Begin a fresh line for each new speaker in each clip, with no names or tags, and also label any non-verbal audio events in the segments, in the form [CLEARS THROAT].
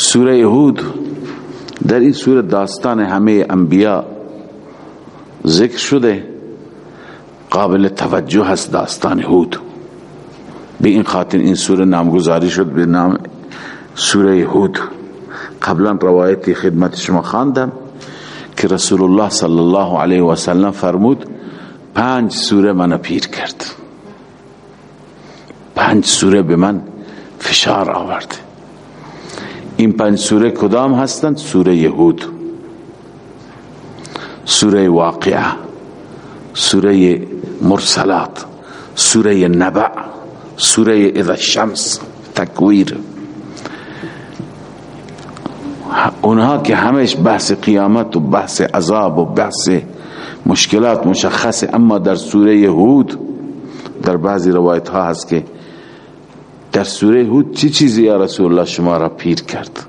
سوره هود در این سوره داستان همه انبیاء ذکر شده قابل توجه هست داستان هود به این خاطر این سوره نامگذاری شد به نام سوره هود قبلا روایتی خدمت شما خواندم که رسول الله صلی الله علیه و سلم فرمود پنج سوره من پیر کرد. پنج سوره به من فشار آورد. این پنج سوره کدام هستند؟ سوره یهود. سوره واقعه. سوره مرسلات. سوره نبع. سوره اذا الشمس تکویر. اونها که همش بحث قیامت و بحث عذاب و بحث مشکلات مشخصه اما در سوره هود در بعضی روایت ها هست که در سوره هود چی چیزی یا رسول الله شما را پیر کرد؟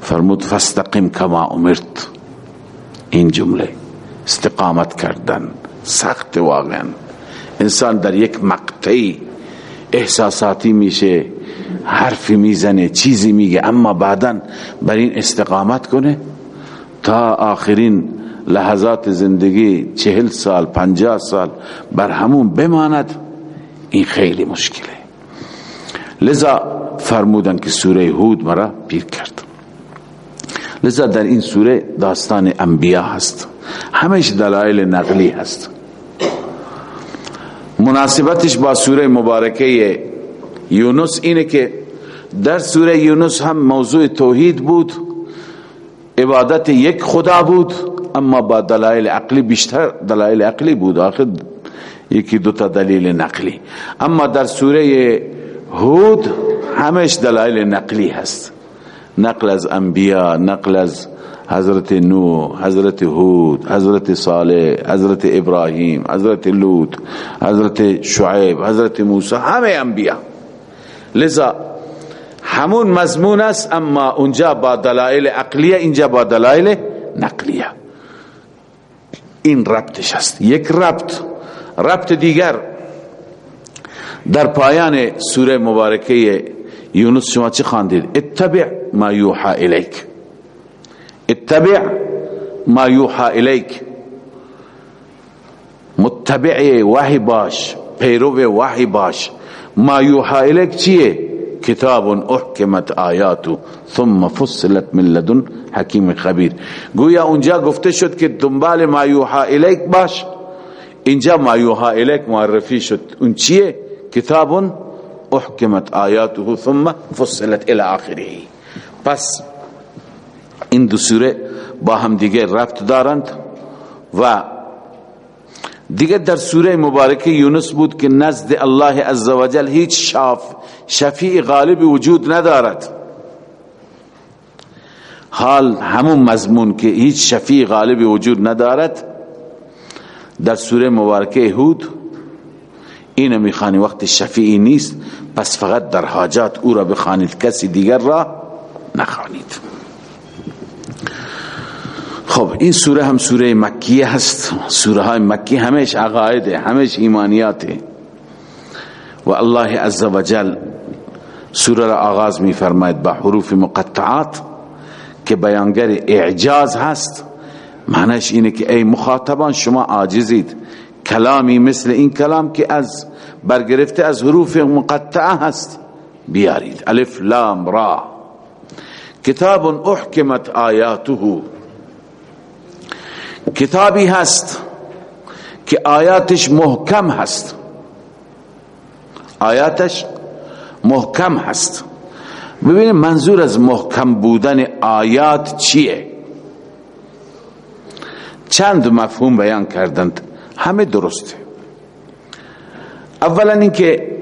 فرمود فاستقم کما امرت. این جمله استقامت کردن سخت واقعا. انسان در یک مقطعی احساساتی میشه حرفی می‌زنه چیزی میگه اما بعدا بر این استقامت کنه. تا آخرین لحظات زندگی چهل سال پنجاه سال بر همون بماند این خیلی مشکله. لذا فرمودن که سوره هود مرا پیر کرد. لذا در این سوره داستان انبیاء هست. همش دلائل نقلی هست. مناسبتش با سوره مبارکه یونس اینه که در سوره یونس هم موضوع توحید بود عبادت یک خدا بود اما با دلائل عقلی بیشتر دلائل عقلی بود. آخر یکی دوتا دلیل نقلی. اما در سوره هود همش دلائل نقلی هست. نقل از انبیاء نقل از حضرت نوح حضرت هود حضرت صالح حضرت ابراهیم حضرت لوط حضرت شعیب حضرت موسی همه انبیاء لذا همون مضمون است اما اونجا با دلائل عقلیه اینجا با دلائل نقلیه. این ربطش است. یک ربط ربط دیگر. در پایان سوره مبارکه یونس شما چی خواندید؟ اتبع ما یوحى الیک. اتبع ما یوحى الیک. متبع وحی باش پیرو وحی باش. ما یوحى الیک چیه؟ کتاب احکمت آیاتو ثم فصلت من لدن حکیم خبیر. گویا اونجا گفته شد که دنبال ما یوحى الیک باش. اینجا ما یوحى الیک معرفی شد. اون چیه؟ کتاب احکمت آیاته ثم فصلت الى آخره. پس این دو سوره با هم دیگه ربط دارند و دیگه در سوره مبارکه یونس بود که نزد الله عزوجل هیچ شاف شفیع غالب وجود ندارد. حال همون مضمون که هیچ شفیع غالب وجود ندارد در سوره مبارکه هود این می‌خوانی وقت شفیعی نیست پس فقط در حاجات او را بخوانید. کسی دیگر را نخوانید. خب این سوره هم سوره مکیه هست. سوره های مکی همش عقایده همش ایمانیاته و الله عز و جل سوره را آغاز می فرماید با حروف مقطعات که بیانگر اعجاز هست. معنیش اینه که ای مخاطبان شما عاجزید. کلامی مثل این کلام که از برگرفته از حروف مقطعه هست. بیارید. الف لام را. کتاب احکمت آیاته. کتابی هست که آیاتش محکم هست. آیاتش محکم هست. ببینید منظور از محکم بودن آیات چیه؟ چند مفهوم بیان کردند. همه درسته. اولا اینکه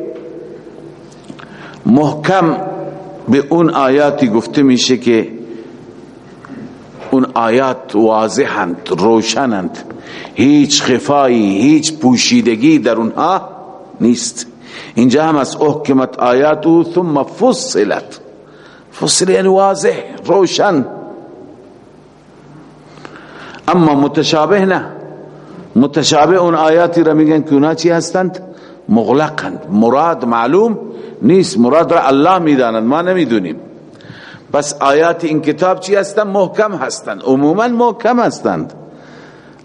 محکم به اون آیاتی گفته میشه که اون آیات واضحند روشنند. هیچ خفایی هیچ پوشیدگی در اونها نیست. اینجا هم از احکمت آیاتو ثم فصلت. فصل یعنی واضح روشن. اما متشابه نه. متشابه اون آیاتی را میگن که اونا چی هستند؟ مغلقند. مراد معلوم نیست. مراد را الله می‌داند. ما نمی‌دونیم. پس آیات این کتاب چی هستند؟ محکم هستند. عموما محکم هستند.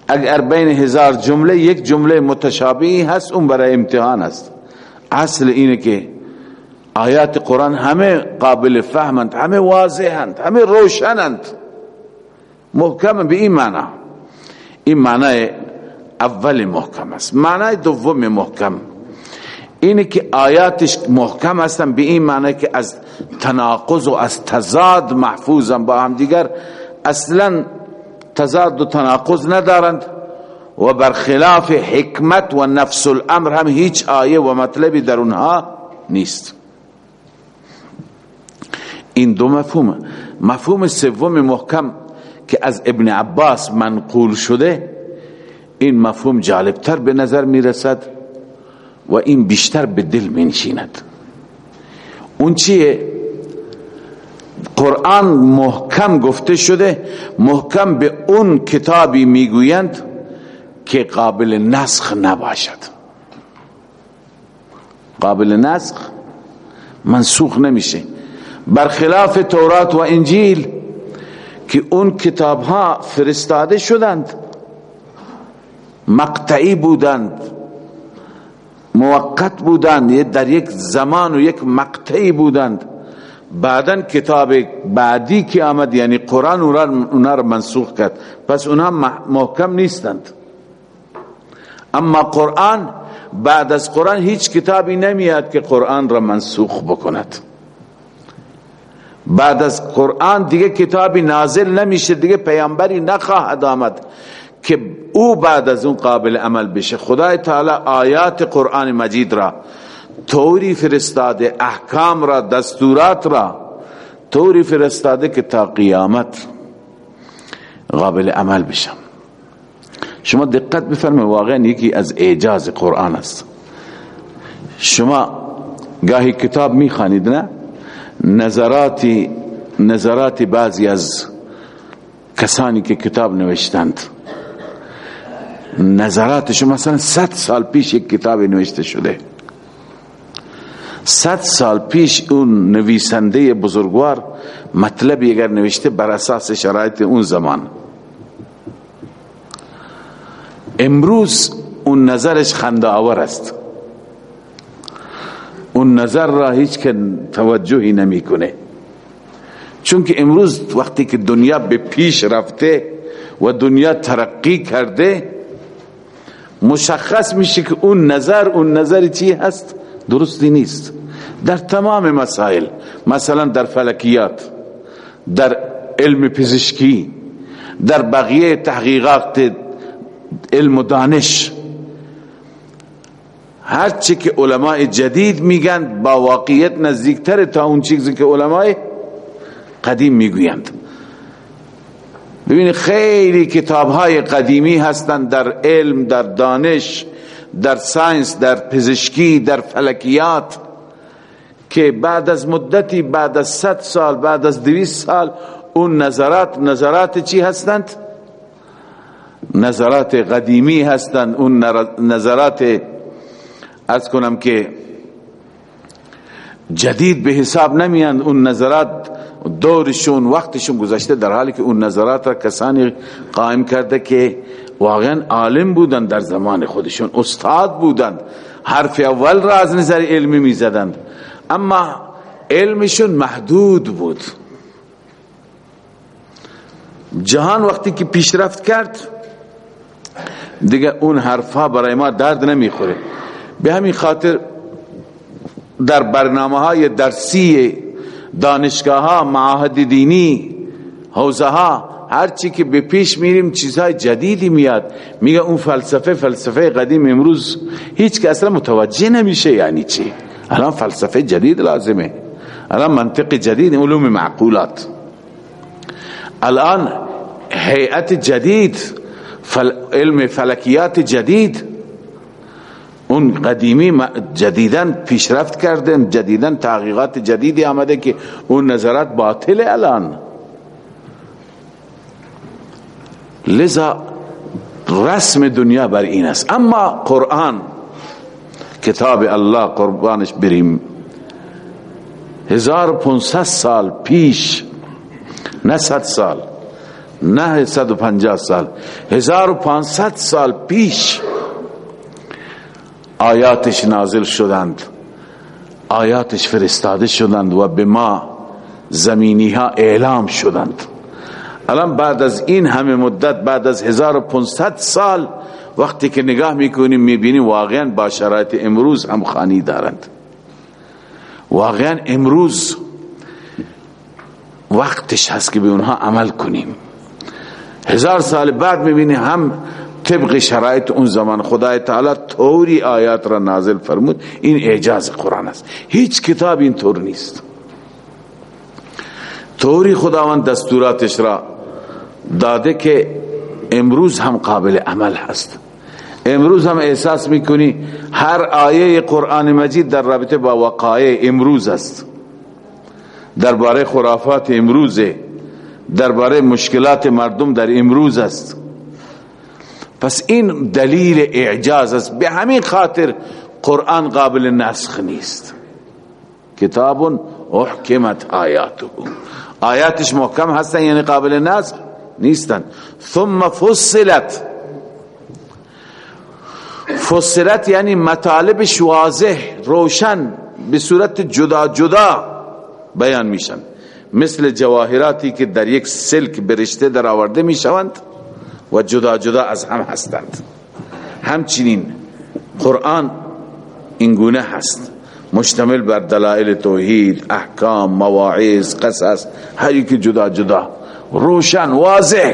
اگر بین هزار جمله یک جمله متشابهی هست اون برای امتحان است. اصل اینه که آیات قرآن همه قابل فهمند همه واضحند همه روشنند. محکم به این معنی این معنی اول محکم است. معنی دوم محکم اینه که آیاتش محکم هستن به این معنی که از تناقض و از تضاد محفوظن. با هم دیگر اصلا تضاد و تناقض ندارند و برخلاف حکمت و نفس الامر هم هیچ آیه و مطلبی در اونها نیست. این دو مفهوم مفهوم سوم محکم که از ابن عباس منقول شده این مفهوم جالبتر به نظر می رسد و این بیشتر به دل می نشیند اون چیه؟ قرآن محکم گفته شده محکم به اون کتابی می‌گویند که قابل نسخ نباشد. قابل نسخ منسوخ نمیشه. برخلاف تورات و انجیل که اون کتاب ها فرستاده شدند مقطعی بودند موقت بودند در یک زمان و یک مقطعی بودند. بعدا کتاب بعدی که آمد یعنی قرآن اونا را منسوخ کرد. پس اونها محکم نیستند. اما قرآن بعد از قرآن هیچ کتابی نمیاد که قرآن را منسوخ بکند. بعد از قرآن دیگه کتابی نازل نمیشه دیگه پیامبری نخواهد آمد. که او بعد از اون قابل عمل بشه. خدای تعالی آیات قرآن مجید را طوری فرستاده احکام را دستورات را طوری فرستاده که تا قیامت قابل عمل بشم. شما دقت بفرمایید واقعا یکی از اعجاز قرآن است. شما گاهی کتاب می‌خوانید نه؟ نظراتی نظرات بعضی از کسانی که کتاب نوشتند. نظراتشون مثلا صد سال پیش یک کتاب نوشته شده. صد سال پیش اون نویسنده بزرگوار مطلبی اگر نوشته بر اساس شرایط اون زمان. امروز اون نظرش خنده آور است. اون نظر را هیچ که توجهی نمی‌کنه. چون که امروز وقتی که دنیا به پیش رفته و دنیا ترقی کرده مشخص میشه که اون نظر اون نظر چی هست؟ درستی نیست. در تمام مسائل مثلا در فلکیات در علم پزشکی در بقیه تحقیقات علم و دانش هرچی که علماء جدید میگن با واقعیت نزدیکتر تا اون چیزی که علماء قدیم می‌گویند. ببینید خیلی کتاب های قدیمی هستند در علم در دانش در ساینس در پزشکی در فلکیات که بعد از مدتی بعد از صد سال بعد از دویست سال اون نظرات نظرات چی هستند؟ نظرات قدیمی هستند. اون نظرات از کنم که جدید به حساب نمیاند اون نظرات دورشون وقتشون گذشته در حالی که اون نظرات را کسانی قائم کرده که واقعا عالم بودند در زمان خودشون استاد بودند حرف اول را از نظر علمی می زدند اما علمشون محدود بود. جهان وقتی که پیشرفت کرد دیگه اون حرفها برای ما درد نمی‌خوره. به همین خاطر در برنامه های درسی دانشگاه ها معاهد دینی حوزه ها هرچی که به پیش میریم چیزهای جدیدی میاد. میگه اون فلسفه فلسفه قدیم امروز هیچ که اصلا متوجه نمیشه یعنی چی. الان فلسفه جدید لازمه. الان منطق جدید علوم معقولات. الان هیئت جدید فل... علم فلکیات جدید اون قدیمی جدیدن پیشرفت کردن جدیدن تحقیقات جدیدی آمده که اون نظرات باطل الان. لذا رسم دنیا بر این است. اما قرآن کتاب الله قربانش بریم. 1500 سال پیش نه صد سال نه صد و پنجاه سال هزار و پانصد سال پیش آیاتش نازل شدند. آیاتش فرستاده شدند و به ما زمینی ها اعلام شدند. الان بعد از این همه مدت بعد از 1500 سال وقتی که نگاه می‌کنیم می‌بینیم واقعا با شرایط امروز هم خانی دارند. واقعا امروز وقتش هست که به اونها عمل کنیم. هزار سال بعد می‌بینی هم طبق شرایط اون زمان خدای تعالی طوری آیات را نازل فرمود این اعجاز قرآن است. هیچ کتاب این طور نیست. طوری خداوند دستوراتش را داده که امروز هم قابل عمل هست. امروز هم احساس می‌کنی هر آیه قرآن مجید در رابطه با وقایع امروز است. درباره خرافات امروزه درباره مشکلات مردم در امروز است. پس این دلیل اعجاز است. به همین خاطر قرآن قابل نسخ نیست. کتاب احکمت آیاته آیاتش محکم هستن یعنی قابل نسخ نیستن. ثم فصلت. فصلت یعنی مطالب واضح روشن به صورت جدا جدا بیان میشن. مثل جواهراتی که در یک سلک برشته در آورده می‌شوند. و جدا جدا از هم هستند. همچنین قرآن اینگونه هست. مشتمل بر دلائل توحید احکام مواعظ قصص هر یک جدا جدا. روشن واضح.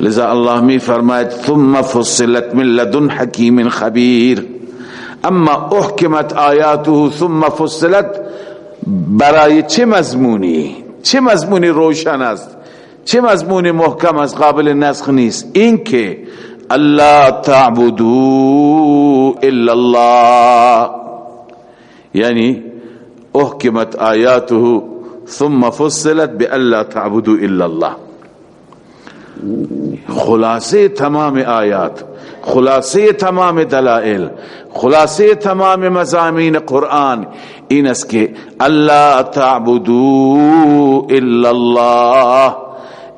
لذا الله می فرماید ثم فصلت من لدن حکیم خبیر. اما احکمت آیاته ثم فصلت برای چه مضمونی؟ چه مضمونی روشن است؟ چه مضمونی محکم از قابل نسخ نیست؟ این که الله تعبدو الا الله. یعنی احکمت آیاته ثم فصلت بألا تعبدوا الا الله. خلاصه تمام آیات خلاصه تمام دلائل خلاصه تمام مزامین قرآن این است که الله تعبدو الا الله.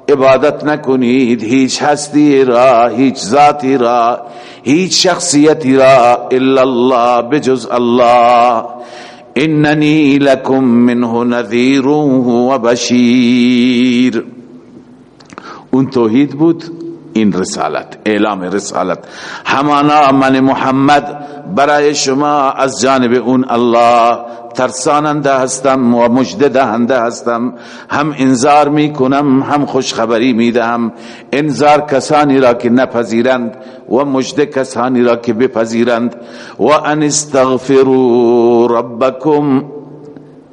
عبادت نکنید هیچ هستی را هیچ ذاتی را هیچ شخصیتی را الا الله بجز الله. اننی لکم منه نذیر و بشیر اون توحید بود این رسالت اعلام رسالت. همانا من محمد برای شما از جانب اون الله ترساننده هستم و مجد دهنده هستم. هم انذار می کنم هم خوشخبری می دهم انذار کسانی را که نپذیرند و مجد کسانی را که بپذیرند. و ان استغفروا ربکم.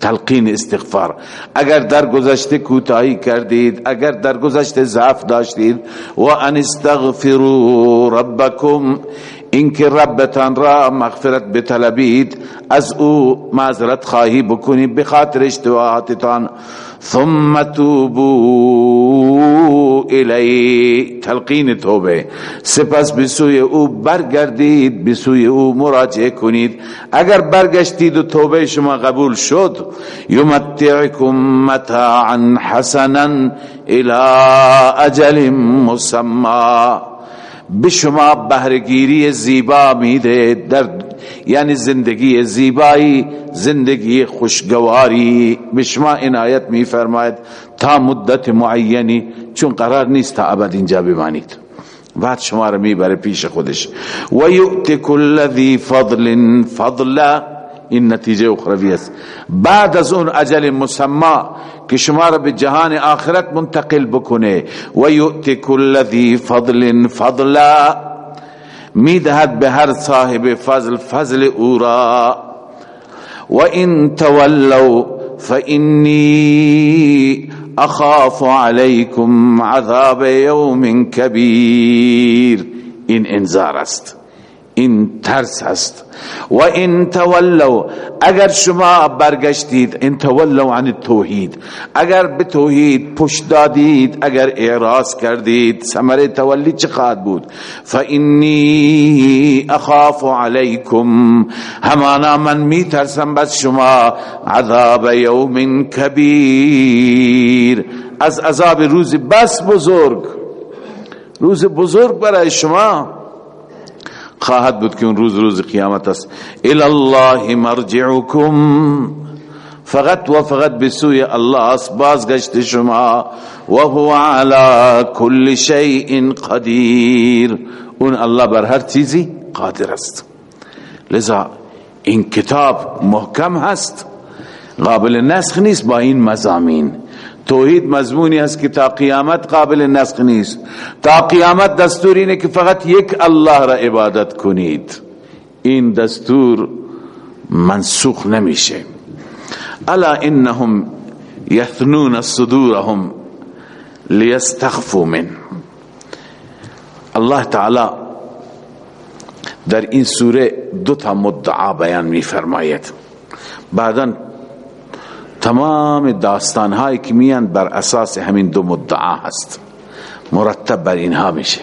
تلقین استغفار. اگر در گذشته کوتاهی کردید اگر در گذشته ضعف داشتید و ان استغفروا ربکم. اینکه ربتان را مغفرت بطلبید از او معذرت خواهی بکنید بخاطر اشتباهاتتان ثم توبو الی تلقین توبه. سپس بسوی او برگردید بسوی او مراجعه کنید. اگر برگشتید و توبه شما قبول شد یمتعکم متاعا حسنا الى اجل مسمى به شما بهرگیری زیبا میده. در یعنی زندگی زیبایی زندگی خوشگواری. به شما عنایت میفرماید تا مدت معینی چون قرار نیست تا ابد اینجا بمانید. بعد شما رو می‌بره پیش خودش. و یؤتی کل ذی فضل فضلا این نتیجه اخروی است. بعد از اون اجل مسما که شما را به جهان آخرت منتقل بکنه و یؤتی کل ذی فضل فضلا. میدهد به هر صاحب فضل فضل أو را و این تولوا فإني أخاف عليكم عذاب يوم كبير. این إنذار است. این ترس است و این تولو اگر شما برگشتید این تولو عن التوحید. اگر به توحید پشت دادید اگر اعراض کردید ثمره تولی چه خواهد بود؟ فانی اخاف علیکم همانا من می ترسم بس شما عذاب یوم کبیر. از عذاب روز بس بزرگ روز بزرگ برای شما. خواهد بود که اون روز روز قیامت است. الله مرجعكم فقط و فقط به سوی الله است. بازگشت شما و هو على كل شيء قدیر. اون الله بر هر چیزی قادر است. لذا این کتاب محکم هست. قابل نسخ نیست با این مزامین توحید مضمونی است که تا قیامت قابل نسخ نیست. تا قیامت دستور اینه که فقط یک الله را عبادت کنید. این دستور منسوخ نمیشه. الا انهم یثنون صدورهم لیستخفوا من الله تعالی در این سوره دو تا مدعا بیان می فرماید بعدا تمام داستان هایی که بر اساس همین دو مدعا هست. مرتب بر اینها میشه.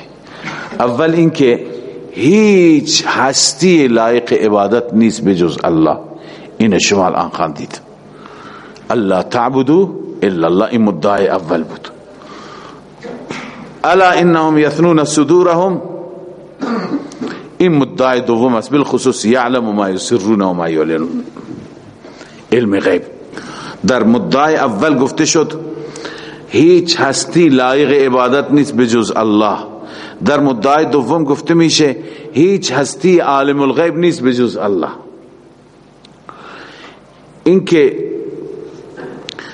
اول اینکه هیچ هستی لایق عبادت نیست بجز الله. این شما الان خواندید الله تعبدو الا الله. این مدعای اول بود. الا انهم یثنون صدورهم. این مدعای دوم است. بالخصوص یعلم ما یسرون و ما یعلنون. علم غیب. در مدعای اول گفته شد هیچ هستی لایق عبادت نیست بجز الله. در مدعای دوم گفته میشه هیچ هستی عالم الغیب نیست بجز الله. اینکه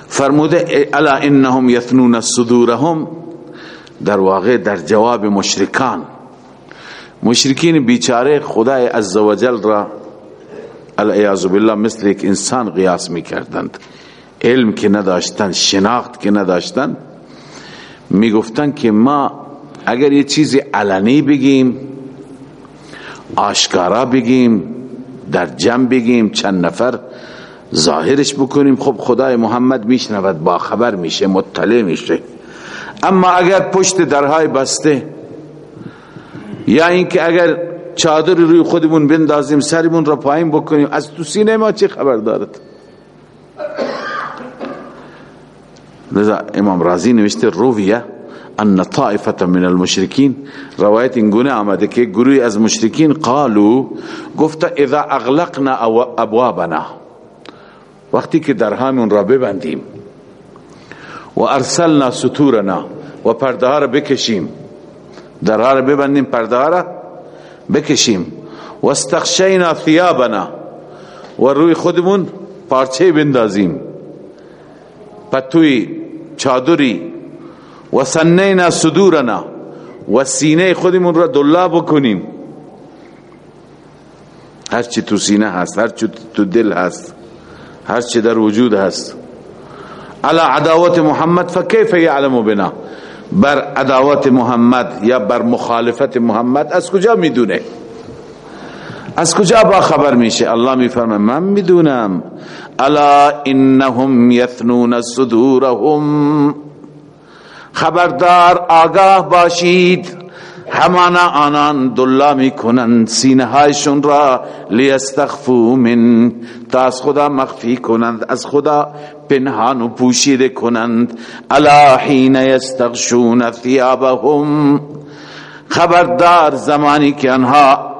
فرموده الا انهم یثنون صدورهم؟ در واقع در جواب مشرکان. مشرکین بیچاره خدای عزوجل را العیاذ بالله مثل یک انسان قیاس می کردند علم که نداشتن شناخت که نداشتن می گفتن که ما اگر یه چیزی علنی بگیم آشکارا بگیم در جمع بگیم چند نفر ظاهرش بکنیم خب خدای محمد میشنود با خبر میشه مطلع میشه. اما اگر پشت درهای بسته یا اینکه اگر چادر روی خودمون بندازیم سرمون را پایین بکنیم از تو سینه ما چه خبر دارد؟ لذا امام رازی نوشته رویه ان طائفه من المشرکین روایت اینگونه آمده که گروهی از مشرکین قالو گفت اذا اغلقنا ابوابنا. وقتی که درهامون را ببندیم و ارسلنا ستورنا و پرده را بکشیم درها را ببندیم پرده را بکشیم. و استخشینا ثیابنا و روی خودمون پارچه بندازیم. پتوی چادری و سنینا صدورنا و سینه خودمون را دلا بکنیم. هرچی تو سینه هست هرچی تو دل هست هرچی در وجود هست. على عداوت محمد فكيف يعلم بنا؟ بر عداوت محمد یا بر مخالفت محمد از کجا می‌دونه؟ از کجا با خبر میشه؟ الله میفرمه من می‌دونم. الا انهم یثنون صدورهم. خبردار آگاه باشید. همانا آنان دلا می کنند سینه هایشون را. لیستخفو من. تا از خدا مخفی کنند از خدا پنهان و پوشیده کنند. الا حین یستغشون ثیابهم. خبردار زمانی که انها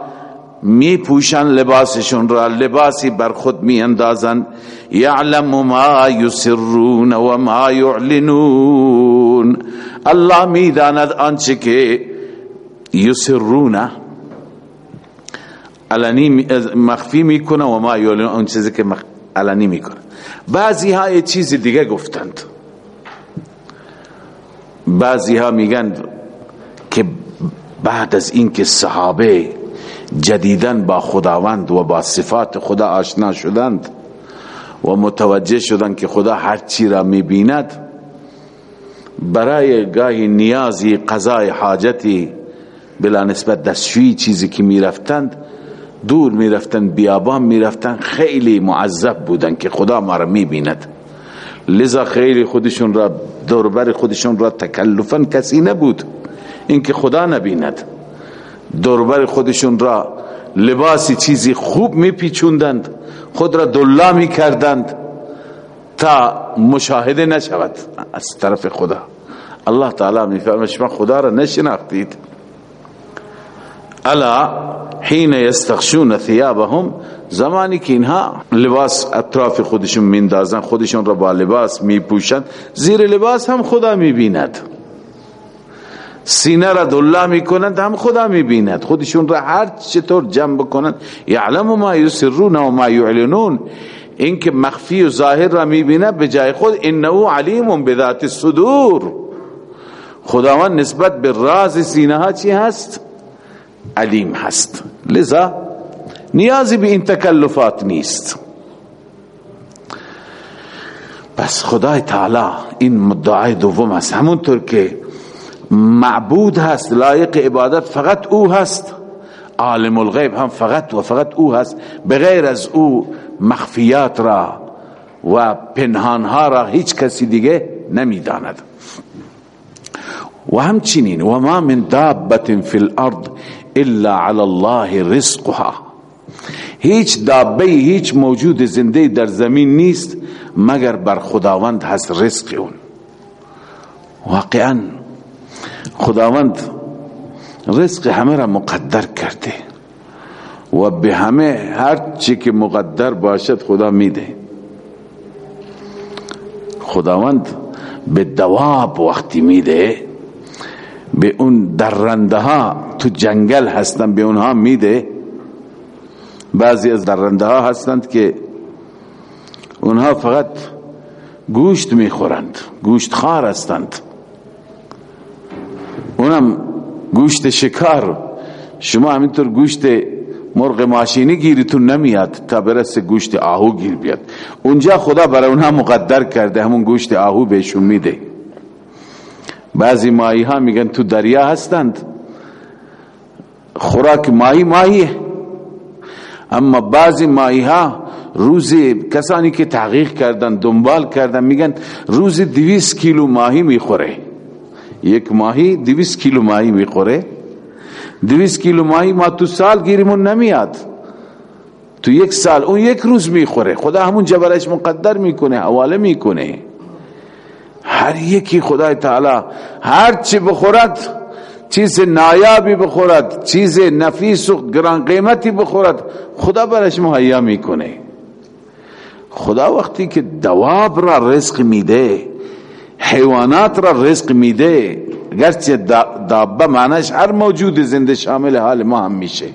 می پوشن لباسشون را لباسی بر خود می اندازن یعلم ما یسرون و ما یعلنون. الله می داند آنچه که یسرون علنی مخفی می‌کنه و ما یعلنون اون چیزی که علنی می‌کنه. بعضی ها یه چیز دیگه گفتند. بعضی ها میگن که بعد از اینکه صحابه جدیدن با خداوند و با صفات خدا آشنا شدند و متوجه شدند که خدا هر چی را می‌بیند برای گاهی نیازی قضای حاجتی بلا نسبت دستشوی چیزی که می‌رفتند دور می‌رفتند بیابان می‌رفتند خیلی معذب بودند که خدا ما را می‌بیند. لذا خیلی خودشون را دوربر خودشون را تکلفا کسی نبود اینکه خدا نبیند. دوربر خودشون را لباسی چیزی خوب میپیچوندند خود را دلا می‌کردند تا مشاهده نشود از طرف خدا. الله تعالی میفرماید شما خدا را نشناختید. الا حين يستغشون ثيابهم زمانی که اینها لباس اطراف خودشون میندازن خودشون را با لباس میپوشند زیر لباس هم خدا می‌بیند. سینه را دلا می‌کنند هم خدا می‌بیند. خودشون را هر چطور جمع بکنند یعلم ما یسرون و ما یعلنون. اینکه مخفی و ظاهر را می‌بینه به جای خود انه علیم بذات الصدور. خداوند نسبت به راز سینه ها چی هست؟ علیم هست. لذا نیازی به این تکلفات نیست. پس خدای تعالی این مدعای دوم است. همونطور که معبود هست لایق عبادت فقط او هست. عالم الغیب هم فقط و فقط او هست. بغیر از او مخفیات را و پنهانها را هیچ کسی دیگه نمی‌داند. و همچنین و ما من دابت فی الارض الا علی الله رزقها. هیچ دابه هیچ موجود زنده در زمین نیست مگر بر خداوند هست رزق اون. واقعا خداوند رزق همه را مقدر کرده و به همه هر چی که مقدر باشد خدا میده. خداوند به دواب وقتی میده به اون درنده ها تو جنگل هستن به اونها میده. بعضی از درنده ها هستند که اونها فقط گوشت می‌خورند گوشت خار هستند. اونم گوشت شکار. شما همینطور گوشت مرغ ماشینی گیریتون نمیاد تا برسه گوشت آهو گیر بیاد. اونجا خدا برای اونها مقدر کرده همون گوشت آهو بهشون میده. بعضی ماهی ها میگن تو دریا هستند. خوراک ماهی ماهیه. اما بعضی ماهی ها روزی کسانی که تحقیق کردن دنبال کردن میگن روزی دویست کیلو ماهی می‌خوره. یک ماهی دویست کیلو ماهی می‌خوره. دویست کیلو ماهی ما تو سال گیریمون نمیاد. تو یک سال اون یک روز می‌خوره. خدا همون جبرش مقدر می‌کنه حواله می‌کنه. هر یکی خدای تعالی هر چی بخورد چیز نایابی بخورد چیز نفیس و گران قیمتی بخورد خدا برش مهیا می‌کنه. خدا وقتی که دواب را رزق میده حیوانات را رزق میده. گرچه دابه معنیش هر موجود زنده شامل حال ما هم میشه.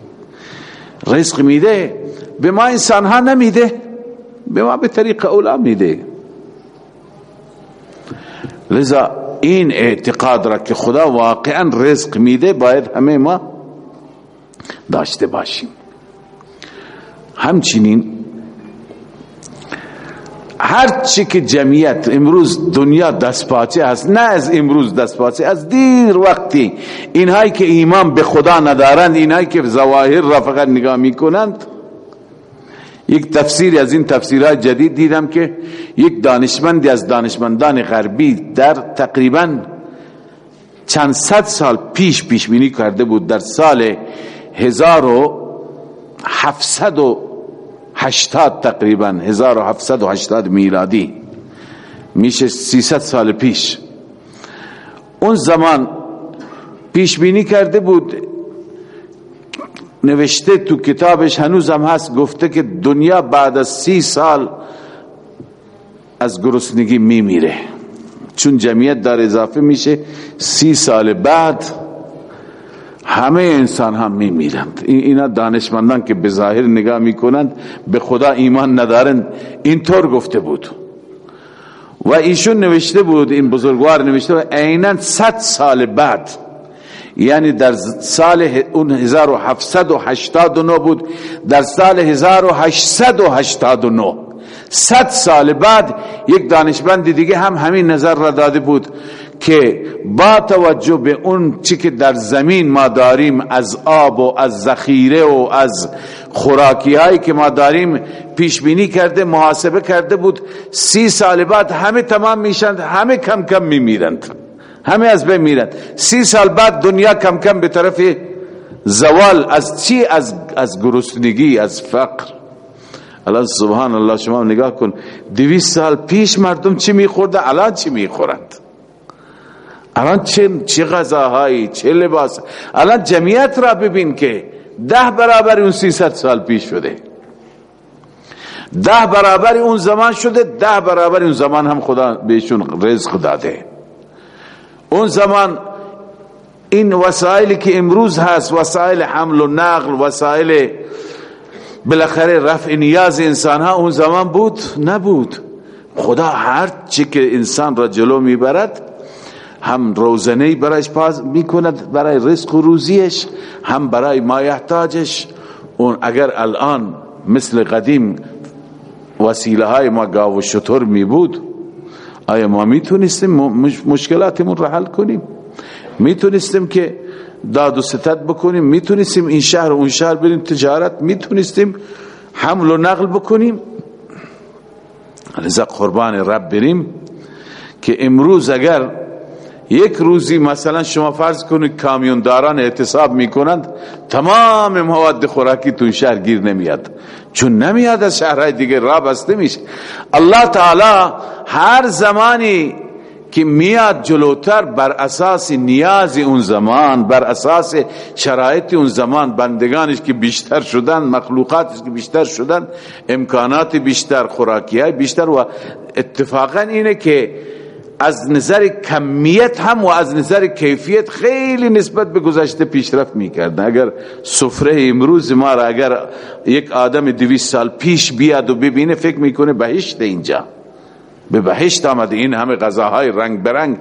رزق میده. به ما انسان ها نمیده. به ما به طریق اولا میده. لذا این اعتقاد را که خدا واقعا رزق میده باید همه ما داشته باشیم. همچنین هر چی که جمعیت امروز دنیا دستپاچه هست نه از امروز دستپاچه از دیر وقتی اینهایی که ایمان به خدا ندارند اینهایی که زواهر را فقط نگاه می‌کنند. یک تفسیر از این تفسیرهای جدید دیدم که یک دانشمندی از دانشمندان غربی در تقریبا چند صد سال پیش پیش بینی کرده بود در سال هزار و هفتصد و هشتاد تقریبا 1780 میلادی. میشه 300 سال پیش. اون زمان پیش بینی کرده بود نوشته تو کتابش هنوزم هست گفته که دنیا بعد از سی سال از گرسنگی میمیره. چون جمعیت دار اضافه میشه سی سال بعد همه انسان هم می میرند اینا دانشمندان که به ظاهر نگاه می‌کنند به خدا ایمان ندارند. اینطور گفته بود. و ایشون نوشته بود این بزرگوار نوشته بود اینن صد سال بعد یعنی در سال اون 1789 بود در سال 1889 صد سال بعد یک دانشمند دیگه هم همین نظر را داده بود. که با توجه به اون چی که در زمین ما داریم از آب و از ذخیره و از خوراکی هایی که ما داریم پیش بینی کرده محاسبه کرده بود سی سال بعد همه تمام میشند همه کم کم میمیرند. همه از بین میرند. سی سال بعد دنیا کم کم به طرف زوال از چی؟ از از گرسنگی از فقر. الان سبحان الله شما نگاه کن. دویست سال پیش مردم چی میخورده الان چی می‌خورند؟ الان چه چه غذاهایی چه لباس؟ الان جمعیت را ببین که ده برابر اون سیصد سال پیش شده. ده برابر اون زمان شده ده برابر اون زمان هم خدا بهشون رزق داده. اون زمان این وسایلی که امروز هست وسایل حمل و نقل وسایل بالاخره رفع نیاز انسان ها اون زمان بود؟ نبود. خدا هر چی که انسان را جلو می‌برد هم روزنه برایش پاس می‌کند برای رزق و روزیش هم برای ما یحتاجش اون اگر الان مثل قدیم وسیله های ما گاو و شطور می بود آیا ما می‌تونستیم مشکلاتمون را حل کنیم؟ می‌تونستیم که داد و ستت بکنیم؟ می‌تونستیم این شهر و اون شهر بریم تجارت؟ می‌تونستیم حمل و نقل بکنیم؟ لذا قربان رب بریم که امروز اگر یک روزی مثلا شما فرض کنید کامیونداران اعتصاب می‌کنند تمام مواد خوراکی تو شهر گیر نمیاد. چون نمیاد از شهرهای دیگه را بسته میشه. الله تعالی هر زمانی که میاد جلوتر بر اساس نیاز اون زمان بر اساس شرایط اون زمان بندگانش که بیشتر شدن مخلوقاتش که بیشتر شدن امکانات بیشتر خوراکی های بیشتر و اتفاقا اینه که از نظر کمیت هم و از نظر کیفیت خیلی نسبت به گذشته پیشرفت می‌کردن اگر سفره امروز ما را اگر یک آدم دویست سال پیش بیاد و ببینه فکر می‌کنه بهشت اینجا. به بهشت آمده. این همه غذاهای رنگ برنگ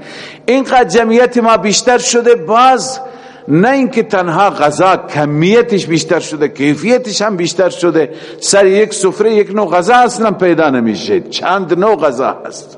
اینقدر جمعیت ما بیشتر شده باز نه اینکه تنها غذا کمیتش بیشتر شده کیفیتش هم بیشتر شده. سر یک سفره یک نوع غذا اصلا پیدا نمیشه. چند نوع غذا هست.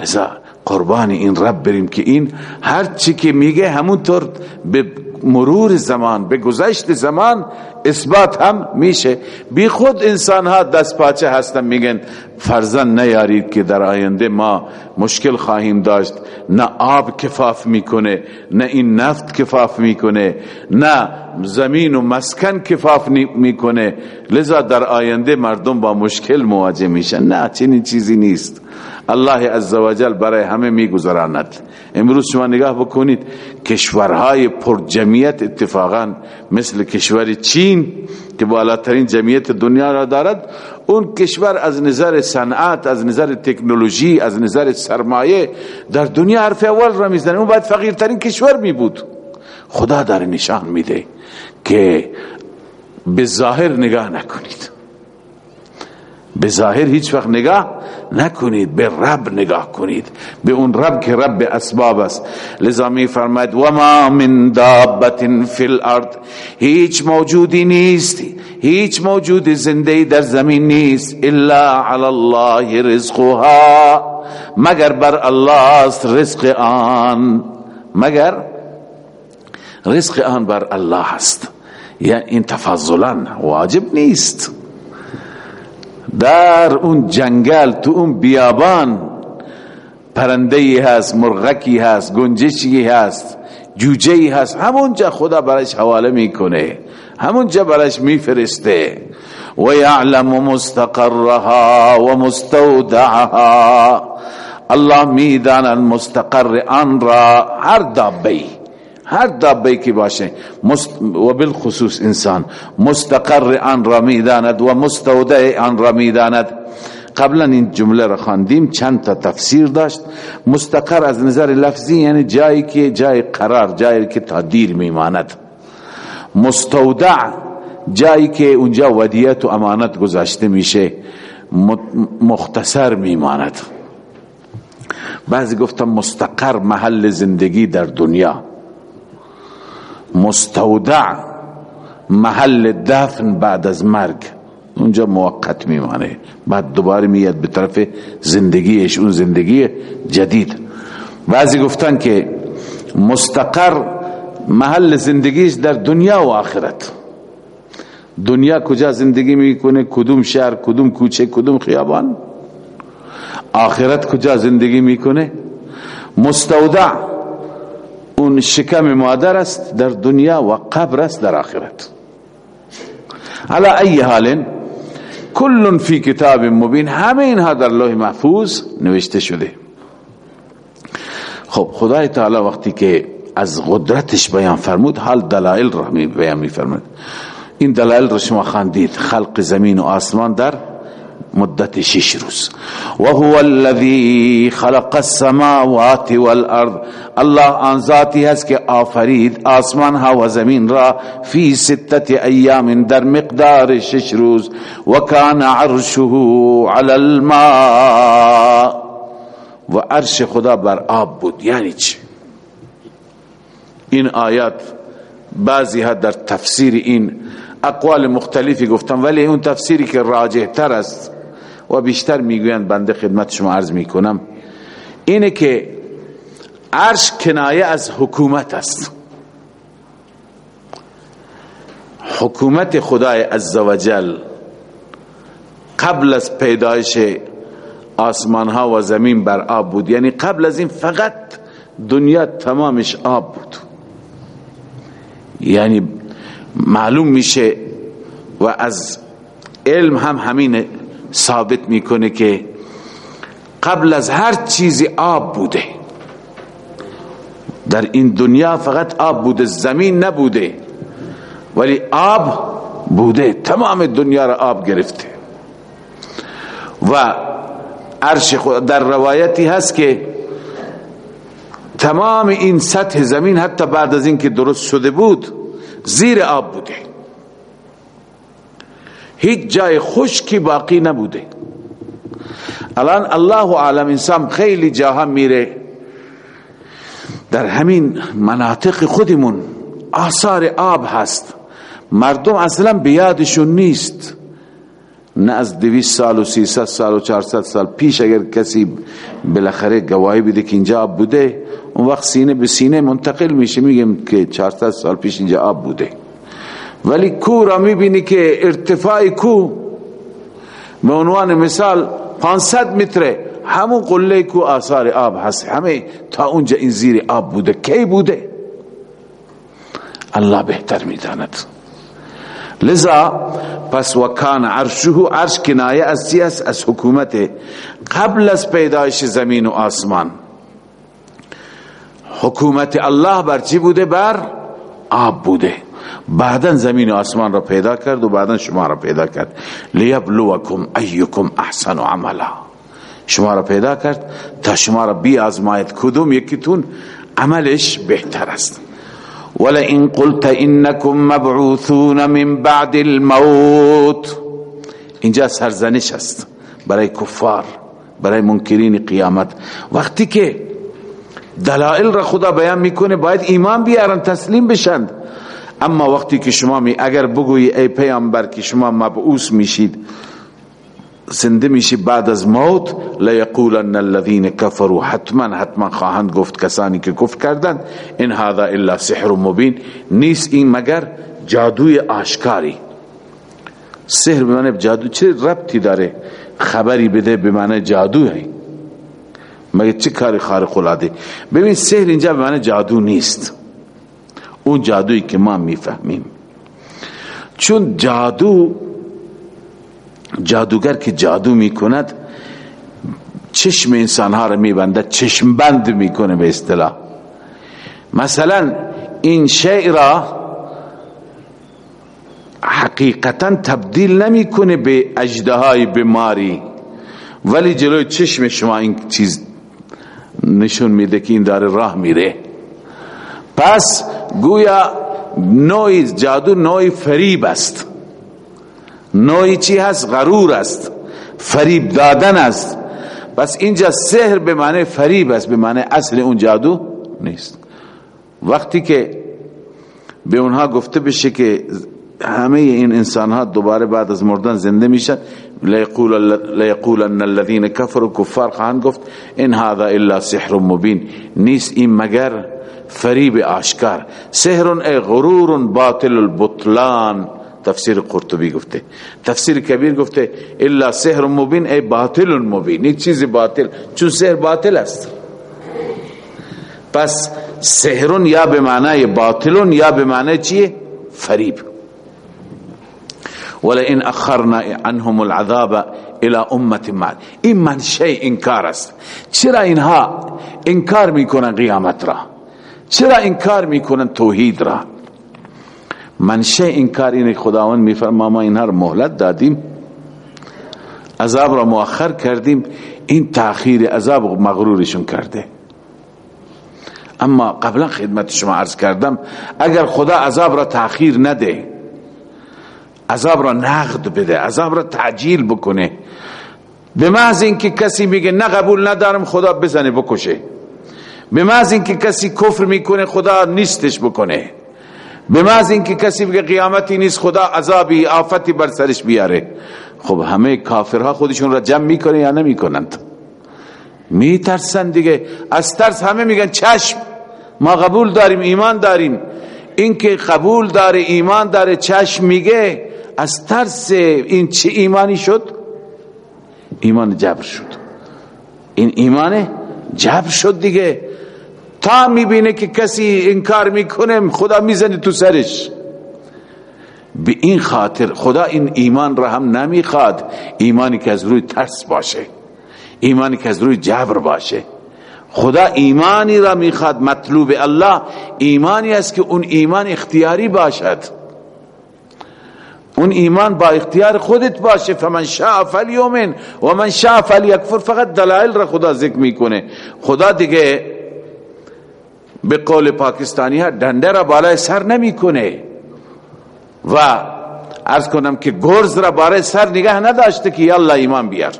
لذا قربان این رب بریم که این هر چی که میگه همونطور به مرور زمان به گذشت زمان اثبات هم میشه. بی خود انسان ها دست پاچه هستن میگن فرزن نیارید که در آینده ما مشکل خواهیم داشت. نه آب کفاف می‌کنه نه این نفت کفاف می‌کنه نه زمین و مسکن کفاف می‌کنه. لذا در آینده مردم با مشکل مواجه میشن. نه چنین چیزی نیست. الله عزوجل برای همه میگذراند. امروز شما نگاه بکنید کشورهای پر جمعیت اتفاقا مثل کشور چین که بالاترین جمعیت دنیا را دارد اون کشور از نظر صنعت از نظر تکنولوژی از نظر سرمایه در دنیا حرف اول را می‌زنه. اون باید فقیرترین کشور می بود. خدا داره نشان میده که به ظاهر نگاه نکنید. به ظاهر هیچ وقت نگاه نکنید به رب نگاه کنید. به اون رب که رب اسباب است. لذا می فرماید و ما من دابت فی الارض. هیچ موجودی نیست. هیچ موجود زنده در زمین نیست. الا علی الله رزقها. مگر بر الله است رزق آن؟ مگر رزق آن بر الله است یا این تفضلا واجب نیست. در اون جنگل تو اون بیابان. پرنده هست مرغکی هست گنجشی هست جوجه هست. همونجا خدا برش حواله می‌کنه. همونجا برش میفرسته. و یعلم مستقرها و مستودعها. الله میدان مستقر آن را. هر دابی هر دابه که باشه و بالخصوص انسان مستقر آن را و مستودع آن را می‌داند. قبلا این جمله را خواندیم چند تا تفسیر داشت. مستقر از نظر لفظی یعنی جایی که جای قرار جایی که تا دیر میماند. مستودع جایی که اونجا ودیت و امانت گذاشته میشه مختصر میماند. بعضی گفتم مستقر محل زندگی در دنیا. مستودع محل دفن بعد از مرگ. اونجا موقت میمانه. بعد دوباره میاد به طرف زندگیش. اون زندگی جدید. بعضی گفتن که مستقر محل زندگیش در دنیا و آخرت. دنیا کجا زندگی می‌کنه؟ کدوم شهر کدوم کوچه کدوم خیابان؟ آخرت کجا زندگی می‌کنه؟ مستودع اون شکم مادر است در دنیا و قبر است در آخرت. على ای حال کل فی کتاب مبین همه اینها در لوح محفوظ نوشته شده. خب خدای تعالی وقتی که از قدرتش بیان فرمود حال دلائل را بیان می فرمود. این دلائل را شما خلق زمین و آسمان در مدت شش روز. و هو الذي خلق السماوات والارض. الله آن ذاتی هست که آفرید آسمان ها و زمین را فی ستت ایام در مقدار شش روز. و کان عرشه على الماء. و عرش خدا بر آب بود. یعنی چی؟ این آیات بعضی ها در تفسیر این اقوال مختلفی گفتم ولی اون تفسیری که راجع تر است و بیشتر می‌گویند بنده خدمت شما عرض می‌کنم. اینه که عرش کنایه از حکومت است. حکومت خدای عزوجل قبل از پیدایش آسمان ها و زمین بر آب بود. یعنی قبل از این فقط دنیا تمامش آب بود. یعنی معلوم میشه و از علم هم همین ثابت می‌کنه که قبل از هر چیزی آب بوده. در این دنیا فقط آب بوده زمین نبوده. ولی آب بوده تمام دنیا را آب گرفته. و عرش در روایتی هست که تمام این سطح زمین حتی بعد از اینکه درست شده بود زیر آب بوده. هیچ جای خشکی باقی نبوده. الان الله عالم انسان خیلی جاها میره در همین مناطق خودمون. آثار آب هست. مردم اصلا بیادشون نیست. نه از دویست سال و سیصد سال و چهارصد سال پیش اگر کسی بالاخره گواهی بده که اینجا آب بوده اون وقت سینه به سینه منتقل میشه. میگم که چهارصد سال پیش اینجا آب بوده. ولی کو را می‌بینی که ارتفاع کو به عنوان مثال 500 متره همون قله کو آثار آب هست. همه تا اونجا این زیر آب بوده کی بوده؟ الله بهتر می‌داند. لذا پس وکان عرشه عرش کنایه از چی از حکومت قبل از پیدایش زمین و آسمان. حکومت الله بر چی بوده؟ بر آب بوده. بعدا زمین و آسمان را پیدا کرد و بعدا شما را پیدا کرد. لیبلوکم ایکم احسن عملا. شما را پیدا کرد تا شما را بی آزماید کدوم یکیتون عملش بهتر است. ولئن قلت انکم مبعوثون من بعد الموت. اینجا سرزنش است برای کفار برای منکرین قیامت. وقتی که دلائل را خدا بیان می‌کنه باید ایمان بیارن تسلیم بشند. اما وقتی که شما می اگر بگویی ای پیامبر که شما مبعوث میشید زنده میشی بعد از موت لیقولن الذين كفروا حتما حتما خواهند گفت کسانی که کفر کردند ان هذا الا سحر مبین. نیست این مگر جادوی آشکاری؟ سحر به معنی جادو چه ربطی داره؟ خبری بده به معنی جادو هی مگه چه کاری خارق العاده؟ ببین سحر اینجا به معنی جادو نیست. اون جادویی که ما می‌فهمیم چون جادو جادوگر که جادو می‌کند چشم انسان ها رو میبنده چشم بند می‌کنه به اصطلاح۔ مثلا این شیء را حقیقتا تبدیل نمی‌کنه به اجدهای بیماری ولی جلوی چشم شما این چیز نشون میده که این داره راه میره۔ پس گویا نوعی جادو نوعی فریب است. نوعی چی هست؟ غرور است. فریب دادن است. بس اینجا سحر به معنی فریب است به معنی اصل اون جادو نیست. وقتی که به اونها گفته بشه که همه این انسان ها دوباره بعد از مردن زنده میشن لیقولن الذين كفروا کفار خواهند گفت این هذا الا سحر مبین. نیست این مگر فریب آشکار. سحر ای غرور باطل البطلان تفسیر قرطبی گفته. تفسیر کبیر گفته الا سحر مبین ای باطل مبین. یک چیز باطل. چون سحر باطل است. پس سحر یا به معنی باطل یا به معنی چیه؟ فریب. ولئن اخرنا عنهم العذاب الى امت معد این منشه انکار است. چرا اینها انکار می‌کنن قیامت را؟ چرا انکار می‌کنن توحید را؟ منشه انکار این خداوند میفرما ما اینها را مهلت دادیم. عذاب را مؤخر کردیم. این تاخیر عذاب مغرورشون کرده. اما قبلا خدمت شما عرض کردم اگر خدا عذاب را تاخیر نده عذاب را نقد بده عذاب را تعجیل بکنه به محض اینکه کسی میگه نه قبول ندارم خدا بزنه بکشه. به محض اینکه کسی کفر می‌کنه خدا نیستش بکنه. به محض اینکه کسی بگه قیامتی نیست خدا عذابی آفتی بر سرش بیاره. خب همه کافرها خودشون را جمع می‌کنه یا نمی‌کنند؟ میترسن دیگه. از ترس همه میگن چشم. ما قبول داریم ایمان داریم. اینکه قبول داره ایمان داره چشم میگه از ترس این چه ایمانی شد؟ ایمان جبر شد. این ایمان جبر شد دیگه. تا می‌بینه که کسی انکار می‌کنه خدا می‌زنه تو سرش. به این خاطر خدا این ایمان را هم نمی‌خواد. ایمانی که از روی ترس باشه. ایمانی که از روی جبر باشه. خدا ایمانی را می‌خواد مطلوب الله. ایمانی است که اون ایمان اختیاری باشد. اون ایمان با اختیار خودت باشه. فمن شاء فلیومن و من شاء فلیکفر فقط دلائل را خدا ذکر می‌کنه. خدا دیگه به قول پاکستانی ها دنده را بالای سر نمی‌کنه. و ارز کنم که گرز را بالای سر نگه نداشته که یالله ایمان بیار.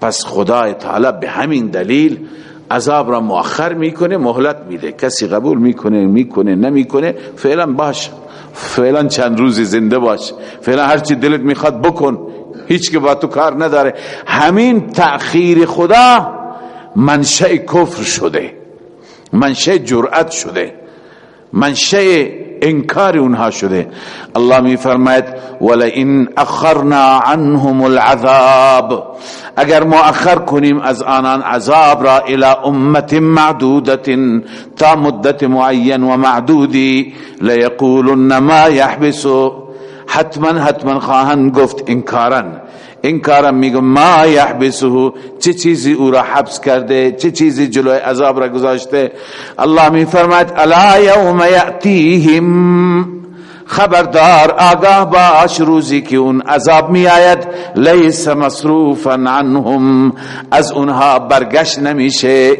پس خدا تعالی به همین دلیل عذاب را مؤخر می‌کنه مهلت میده. کسی قبول می‌کنه می‌کنه نمی‌کنه فعلا باش. فعلا چند روزی زنده باش. فعلا هر چی دلت می‌خواد بکن. هیچ که با تو کار نداره. همین تأخیر خدا منشأ کفر شده. منشأ جرأت شده. منشأ انکار اونها شده. الله می فرماید ولئن اخرنا عنهم العذاب. اگر مؤخر کنیم از آنان عذاب را الى امت معدودت تا مدت معین و معدودی لیقولن ما يحبسو. حتما حتما خواهند گفت انکارن. انکارم میگم ما یحبسه چه چیزی او را حبس کرده؟ چه چیزی جلوی عذاب را گذاشته؟ الله می فرماید الا یوم یأتیهم خبردار آگاه باش روزی که اون عذاب می آید لیس مصروفا عنهم. از اونها برگشت نمیشه.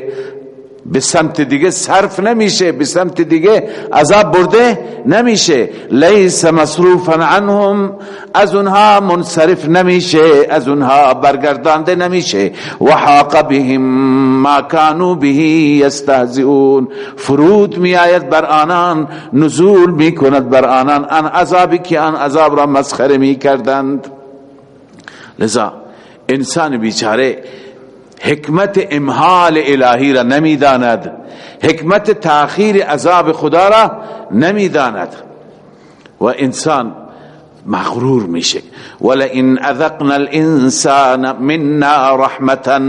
به سمت دیگه صرف نمیشه به سمت دیگه عذاب برده نمیشه. لیس مصروفا عنهم از اونها منصرف نمیشه از اونها برگردانده نمیشه. و حاق بهم ما كانوا به یستهزئون. فرود می آید بر آنان نزول می کند بر آنان. ان عذابی که آن عذاب را مسخره می کردند لذا انسان بیچاره حکمت امحال الهی را نمی‌داند. حکمت تاخیر عذاب خدا را نمی‌داند. و انسان مغرور میشه. ولئن اذقنا الانسان منا رحمتا.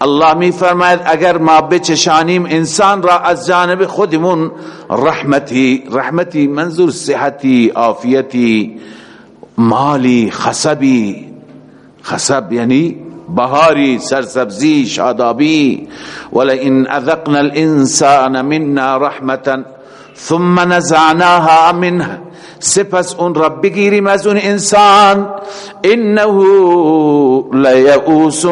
الله می فرماید اگر ما بچشانیم انسان را از جانب خودمون رحمتی رحمتی منظور صحتی عافیتی مالی خسبی خسب یعنی بهاری سرسبزی شادابی. ولئن اذقنا الانسان منا رحمتا ثم نزعناها منه. سپس اون را بگیریم از اون انسان. انه لیعوس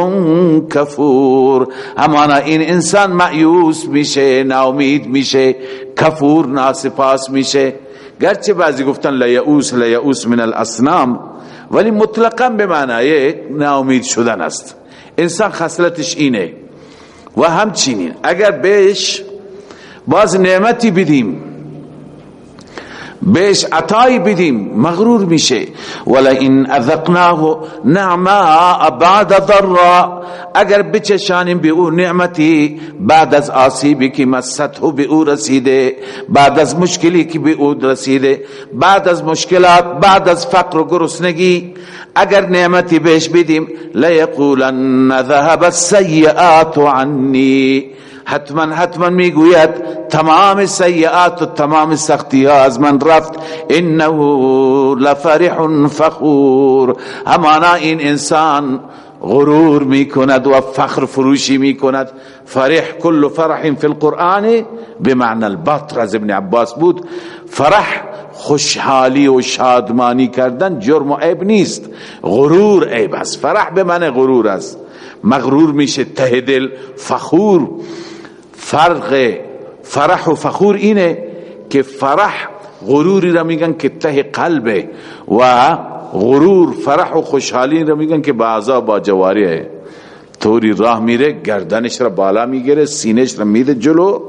کفور. همانا این انسان معیوس میشه ناامید میشه کفور ناسپاس میشه. گرچه بعضی گفتن لیعوس لیعوس من الاصنام ولی مطلقا به معنای ناامید شدن است. انسان خصلتش اینه و همچنین اگر بهش باز نعمتی بدیم بهش عطایی بدیم مغرور میشه. ولا این اذقناه نعما بعد ضرا. اگر بچشانیم به او نعمتی بعد از آسیبی که مست به او رسیده بعد از مشکلی که به او رسیده بعد از مشکلات بعد از فقر و گرسنگی اگر نعمتی بهش بدیم لیقولن ذهب السیئات عنی. حتما حتما می‌گوید تمام سیئات و تمام سختی ها از من رفت. انه لفرح فخور. همانا این انسان غرور می کند و فخر فروشی می کند فرح کل فرح فی القرآن بمعنى البطر از ابن عباس بود. فرح خوشحالی و شادمانی کردن جرم و عیب نیست. غرور عیب است. فرح به معنی غرور است. مغرور میشه ته دل فخور. فرق فرح و فخور اینه که فرح غروری را میگن که ته قلبه و غرور فرح و خوشحالی را میگن که بعضا با جواریه طوری راه میره گردنش را بالا می‌گیره سینش را میده جلو.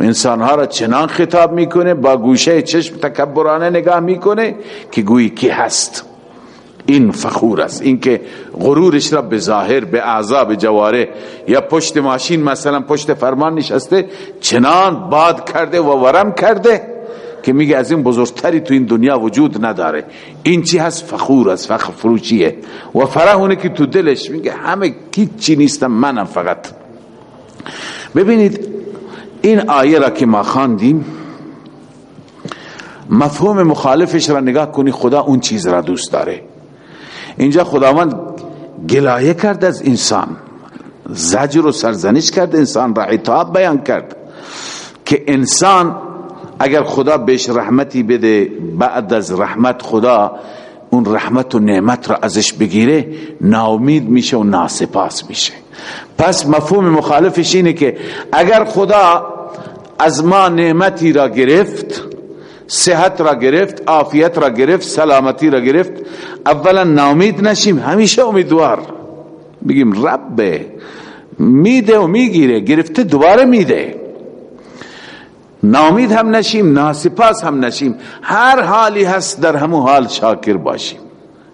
انسانها را چنان خطاب می‌کنه با گوشه چشم تکبرانه نگاه می‌کنه که گویی کی هست. این فخور است. این که غرورش را به ظاهر به اعضا به جواره یا پشت ماشین مثلا پشت فرمان نشسته چنان باد کرده و ورم کرده که میگه از این بزرگتری تو این دنیا وجود نداره. این چی هست؟ فخور است فخر فروچیه و فرح که تو دلش میگه همه چی نیستم منم فقط. ببینید این آیه را که ما خواندیم مفهوم مخالفش را نگاه کنی خدا اون چیز را دوست داره. اینجا خداوند گلایه کرد از انسان زجر و سرزنش کرد انسان را عطاب بیان کرد که انسان اگر خدا بهش رحمتی بده بعد از رحمت خدا اون رحمت و نعمت را ازش بگیره ناامید میشه و ناسپاس میشه. پس مفهوم مخالفش اینه که اگر خدا از ما نعمتی را گرفت صحت را گرفت عافیت را گرفت سلامتی را گرفت. اولا نامید نشیم همیشه امیدوار. بگیم رب میده و می‌گیره گرفته دوباره میده. نامید هم نشیم ناسپاس هم نشیم. هر حالی هست در همون حال شاکر باشیم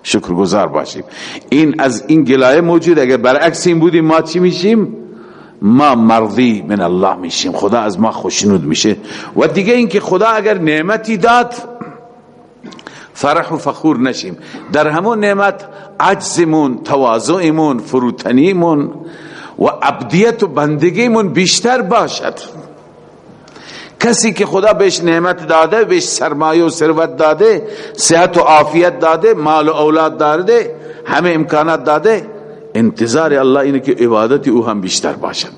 شکرگزار باشیم. این از این گلایه موجود اگر برعکس این بودیم ما چی میشیم؟ ما مرضی من الله میشیم. خدا از ما خوشنود میشه. و دیگه اینکه خدا اگر نعمتی داد فرح و فخور نشیم. در همون نعمت عجزمون تواضعمون فروتنیمون و عبدیت و بندگیمون بیشتر باشد. کسی که خدا بهش نعمت داده بهش سرمایه و ثروت داده صحت و عافیت داده مال و اولاد داده همه امکانات داده انتظار الله اینه که عبادت او هم بیشتر باشد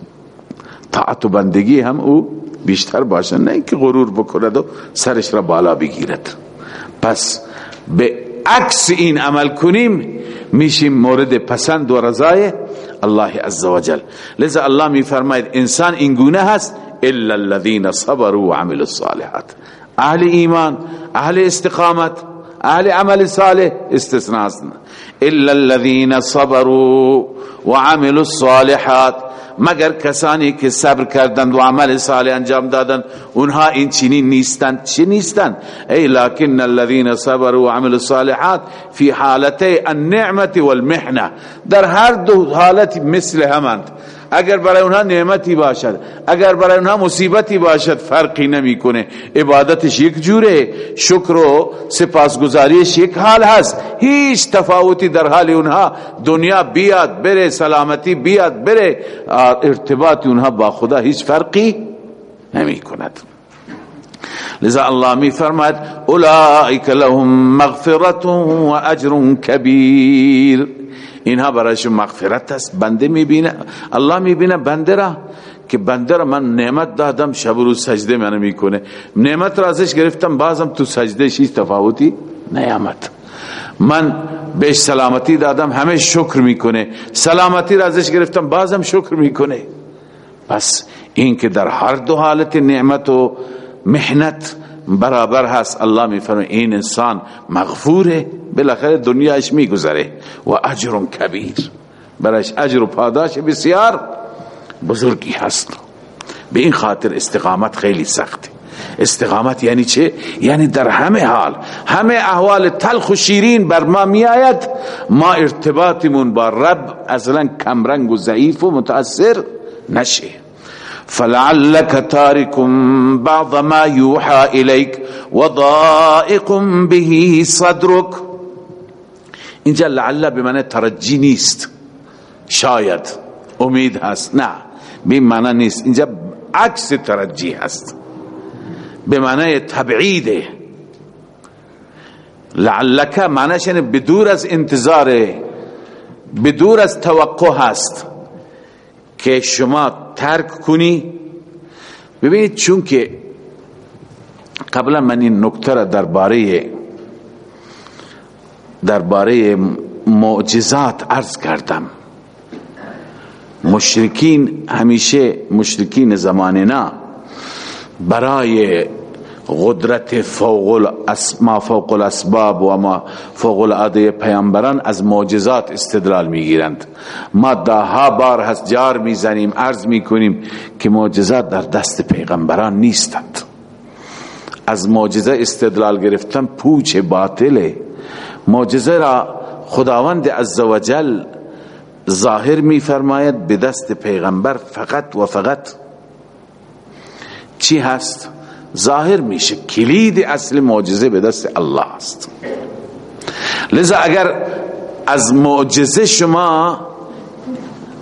طاعت و بندگی هم او بیشتر باشد نه اینکه غرور بکند و سرش را بالا بگیرد. پس به عکس این عمل کنیم میشیم مورد پسند و رضای الله عزوجل لذا الله می فرماید انسان این گونه هست الا الذين صبروا وعملوا الصالحات. اهل ایمان اهل استقامت أهل عمل صالح استثناء. إلا الذين صبروا وعملوا الصالحات. مگر کسانی که صبر کردند و عمل صالح انجام دادند اونها این چنین نیستند. چی نیستند؟ ای لكن الذين صبروا وعملوا الصالحات في حالتي النعمة والمحنة. در هر دو حالت مثل همند. اگر برای اونها نعمتی باشد اگر برای اونها مصیبتی باشد فرقی نمی‌کنه. عبادتش یک جوره. شکر و سپاسگزاریش یک حال هست. هیچ تفاوتی در حال اونها. دنیا بیاد بره سلامتی بیاد بره. ارتباط اونها با خدا هیچ فرقی نمی کند لذا الله می فرماید اولئک لهم مغفرت و اجر کبیر. اینها برایشون مغفرت است. بنده می‌بینه الله می‌بینه بنده را که بنده را من نعمت دادم شب روز سجده منو می‌کنه. نعمت را ازش گرفتم بازم تو سجده هیچ تفاوتی نیامد. من بهش سلامتی دادم همه شکر می‌کنه. سلامتی را ازش گرفتم بازم شکر می‌کنه. پس این که در هر دو حالت نعمت و محنت برابر هست. الله میفرمه این انسان مغفوره بالاخره دنیاش میگذره. و اجر کبیر. برایش اجر و پاداش بسیار بزرگی هست. به این خاطر استقامت خیلی سخته. استقامت یعنی چه؟ یعنی در همه حال همه احوال تلخ و شیرین بر ما می آید ما ارتباطمون با رب اصلا کمرنگ و ضعیف و متاثر نشه. فلعلك تارك بعض ما يوحى إليك وضائق به صدرك. اینجا لعل به معنی ترجی نیست شاید امید هست. نه به معنی نیست اینجا عکس ترجی هست. به معنی تبعیده لعلک معنیش بدور از انتظاره بدور از توقع هست. که شما ترک کنی. ببینید چون که قبلا من این نکته را درباره درباره معجزات عرض کردم. مشرکین همیشه مشرکین زماننا برای قدرت فوق ما فوق الاسباب و ما فوق العاده پیامبران از معجزات استدلال می‌گیرند. ما ده بار هست جار می‌زنیم عرض می‌کنیم که معجزات در دست پیغمبران نیستند. از معجزه استدلال گرفتن پوچ باطله. معجزه را خداوند عزوجل ظاهر می فرماید به دست پیغمبر فقط و فقط چی هست؟ ظاهر میشه کلید اصل معجزه به دست الله است. لذا اگر از معجزه شما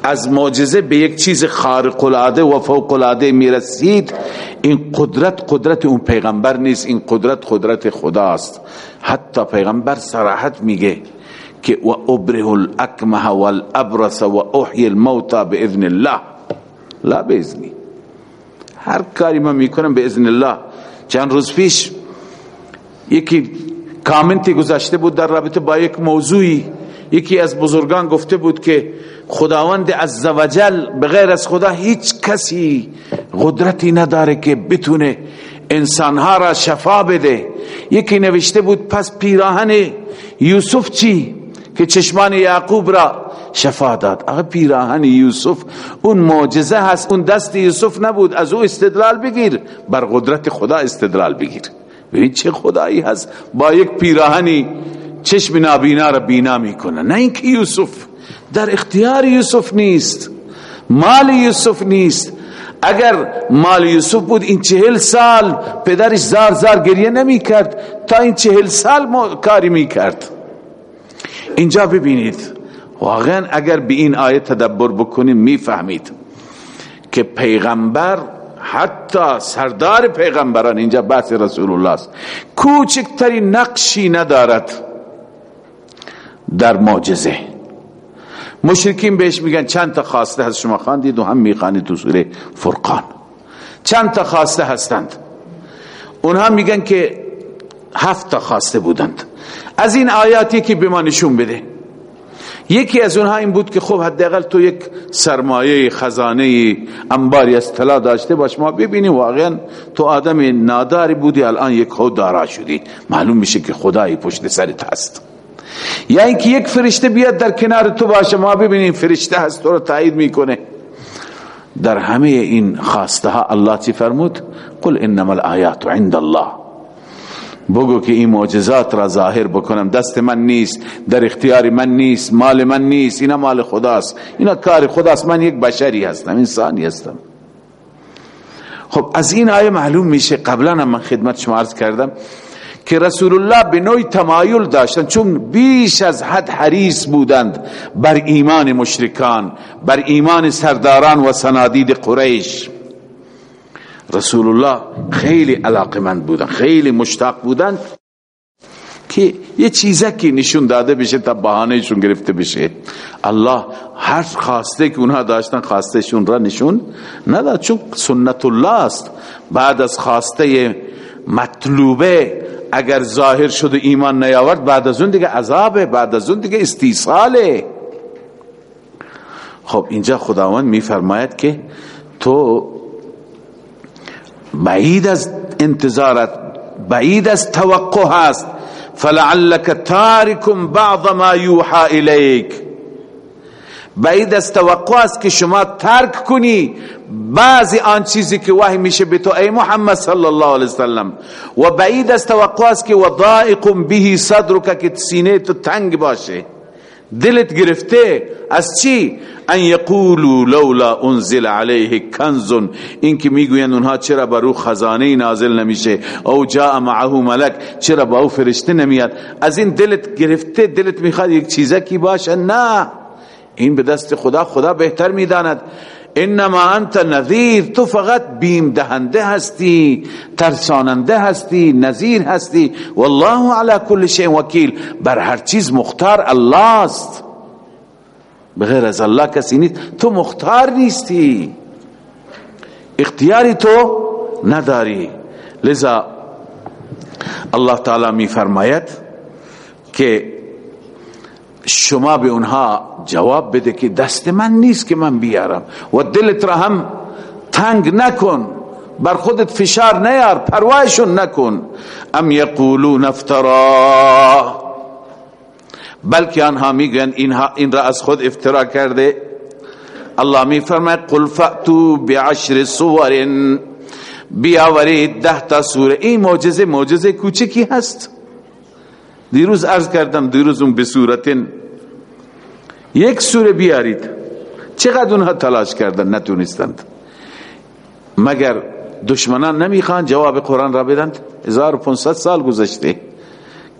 از معجزه به یک چیز خارق العاده و فوق العاده می‌رسید این قدرت قدرت اون پیغمبر نیست این قدرت قدرت خداست حتی پیغمبر صراحت میگه که و ابره الاکمه والابرس و احی الموتا باذن الله. لا باذنی هر کاری من می‌کنم به اذن الله. چند روز پیش یکی کامنتی گذاشته بود در رابطه با یک موضوعی. یکی از بزرگان گفته بود که خداوند عزوجل بغیر از خدا هیچ کسی قدرتی نداره که بتونه انسانها را شفا بده. یکی نوشته بود پس پیراهن یوسف چی؟ که چشمان یعقوب را شفا داد. آقا پیراهن یوسف اون معجزه هست اون دست یوسف نبود. از او استدلال بگیر. بر قدرت خدا استدلال بگیر. ببین چه خدایی هست. با یک پیراهنی چشم نابینا را بینا می‌کنه. نه اینکه یوسف در اختیار یوسف نیست. مال یوسف نیست. اگر مال یوسف بود این چهل سال پدرش زار زار گریه نمی کرد تا این چهل سال کاری می کرد اینجا ببینید. واقعا اگر به این آیه تدبر بکنیم می‌فهمید که پیغمبر حتی سردار پیغمبران اینجا بحث رسول الله است کوچکترین نقشی ندارد در معجزه. مشرکین بهش میگن چند تا خواسته هست شما خواندید و هم می‌خوانید تو سوره فرقان. چند تا خواسته هستند. اونها میگن که هفت تا خواسته بودند. از این آیاتی که به ما نشون بده. یکی از اونها این بود که خب حداقل تو یک سرمایه خزانه انباری از طلا داشته باش. ما ببینیم واقعا تو آدم ناداری بودی الان یک خود دارا شدی. معلوم میشه که خدایی پشت سرت هست. یا اینکه یک فرشته بیاد در کنار تو باشه. ما ببینیم فرشته هست تو رو تایید می‌کنه. در همه این خواسته ها الله چی فرمود؟ قل انما الآیات عند الله. بگو که این معجزات را ظاهر بکنم. دست من نیست در اختیار من نیست مال من نیست اینا مال خداست. اینا کار خداست. من یک بشری هستم انسانی هستم. خب از این آیه معلوم میشه قبلا من خدمت شما عرض کردم که رسول الله به نوعی تمایل داشتند چون بیش از حد حریص بودند بر ایمان مشرکان بر ایمان سرداران و سنادید قریش. رسول الله خیلی علاقمند بودن خیلی مشتاق بودن که یه چیزکی نشون داده بشه تا بهانهشون گرفته بشه. الله هر خواسته که اونها داشتن خواستهشون را نشون نداد. چون سنت الله است. بعد از خواسته مطلوبه اگر ظاهر شد ایمان نیاورد بعد از اون دیگه عذابه بعد از اون دیگه استیصاله. خب اینجا خداوند میفرماید که تو بعید از انتظارت بعید از توقع هست. فلعلك تاركم بعض ما يوحى اليك بعید از توقع است که شما ترک کنی بعضی آن چیزی که وحی میشه به تو ای محمد صلی الله علیه وسلم. و بعید از توقع است که وضائق به صدرک که سینه تو تنگ باشه. دلت گرفته از چی؟ ان یقولوا لولا انزل علیه کنز. این که می‌گویند اونها چرا بر خزانه نازل نمیشه؟ او جاء معه ملک چرا با او فرشته نمیاد؟ از این دلت گرفته دلت می‌خواد یک چیزکی باشه؟ نه. این به دست خدا خدا بهتر می‌داند. انما انت نذیر تو فقط بیم دهنده هستی ترساننده هستی نذیر هستی. والله على كل شيء وکیل. بر هر چیز مختار الله است بغیر از الله کسی نیست. تو مختار نیستی. اختیاری تو نداری. لذا الله تعالی می فرماید که شما به اونها جواب بده که دست من نیست که من بیارم. و دلت را هم تنگ نکن. بر خودت فشار نیار پروایشون نکن. ام یقولون افترا. بلکه آنها میگن این را از خود افترا کرده. الله می فرماید قل فأتو بعشر صور. بیاورید ده تا سوره. این معجزه معجزه کوچکی هست. دیروز عرض کردم دیروز اون به صورتن یک سوره بیارید. چقدر اونها تلاش کردن؟ نتونستند. مگر دشمنان نمی‌خوان جواب قرآن را بدند؟ 1500 سال گذشته.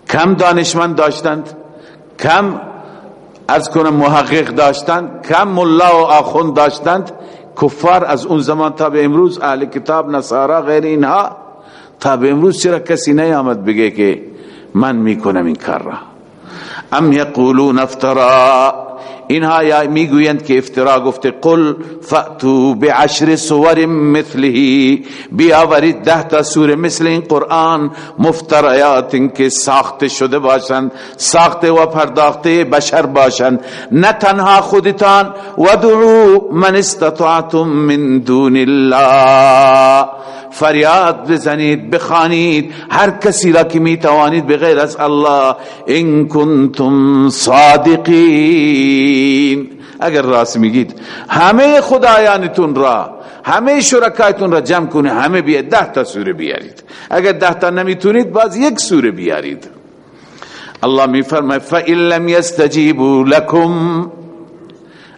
کم دانشمند داشتند. کم از کنم محقق داشتند. کم ملا و آخوند داشتند. کفار از اون زمان تا به امروز اهل کتاب نصارا غیر اینها تا به امروز چرا کسی نیامد بگه که من می‌کنم این کار را. ام یقولون افترا اینها می‌گویند که افترا گفته قل فأتو بعشر سور مثله. بیاورید ده تا سور مثل این قرآن مفتریات که ساخته شده باشند ساخته و پرداخته بشر باشند. نه تنها خودتان ودعو من استطعتم من دون الله. فریاد بزنید بخانید هر کسی را که می‌توانید بغیر از الله. ان کنتم صادقین. اگر راست میگید همه خدایانتون را همه شرکایتون را جمع کنه همه بیاد ده تا سوره بیارید. اگر ده تا نمی‌تونید باز یک سوره بیارید. الله میفرماید فَإِن لَمْ يَسْتَجِيبُوا لَكُمْ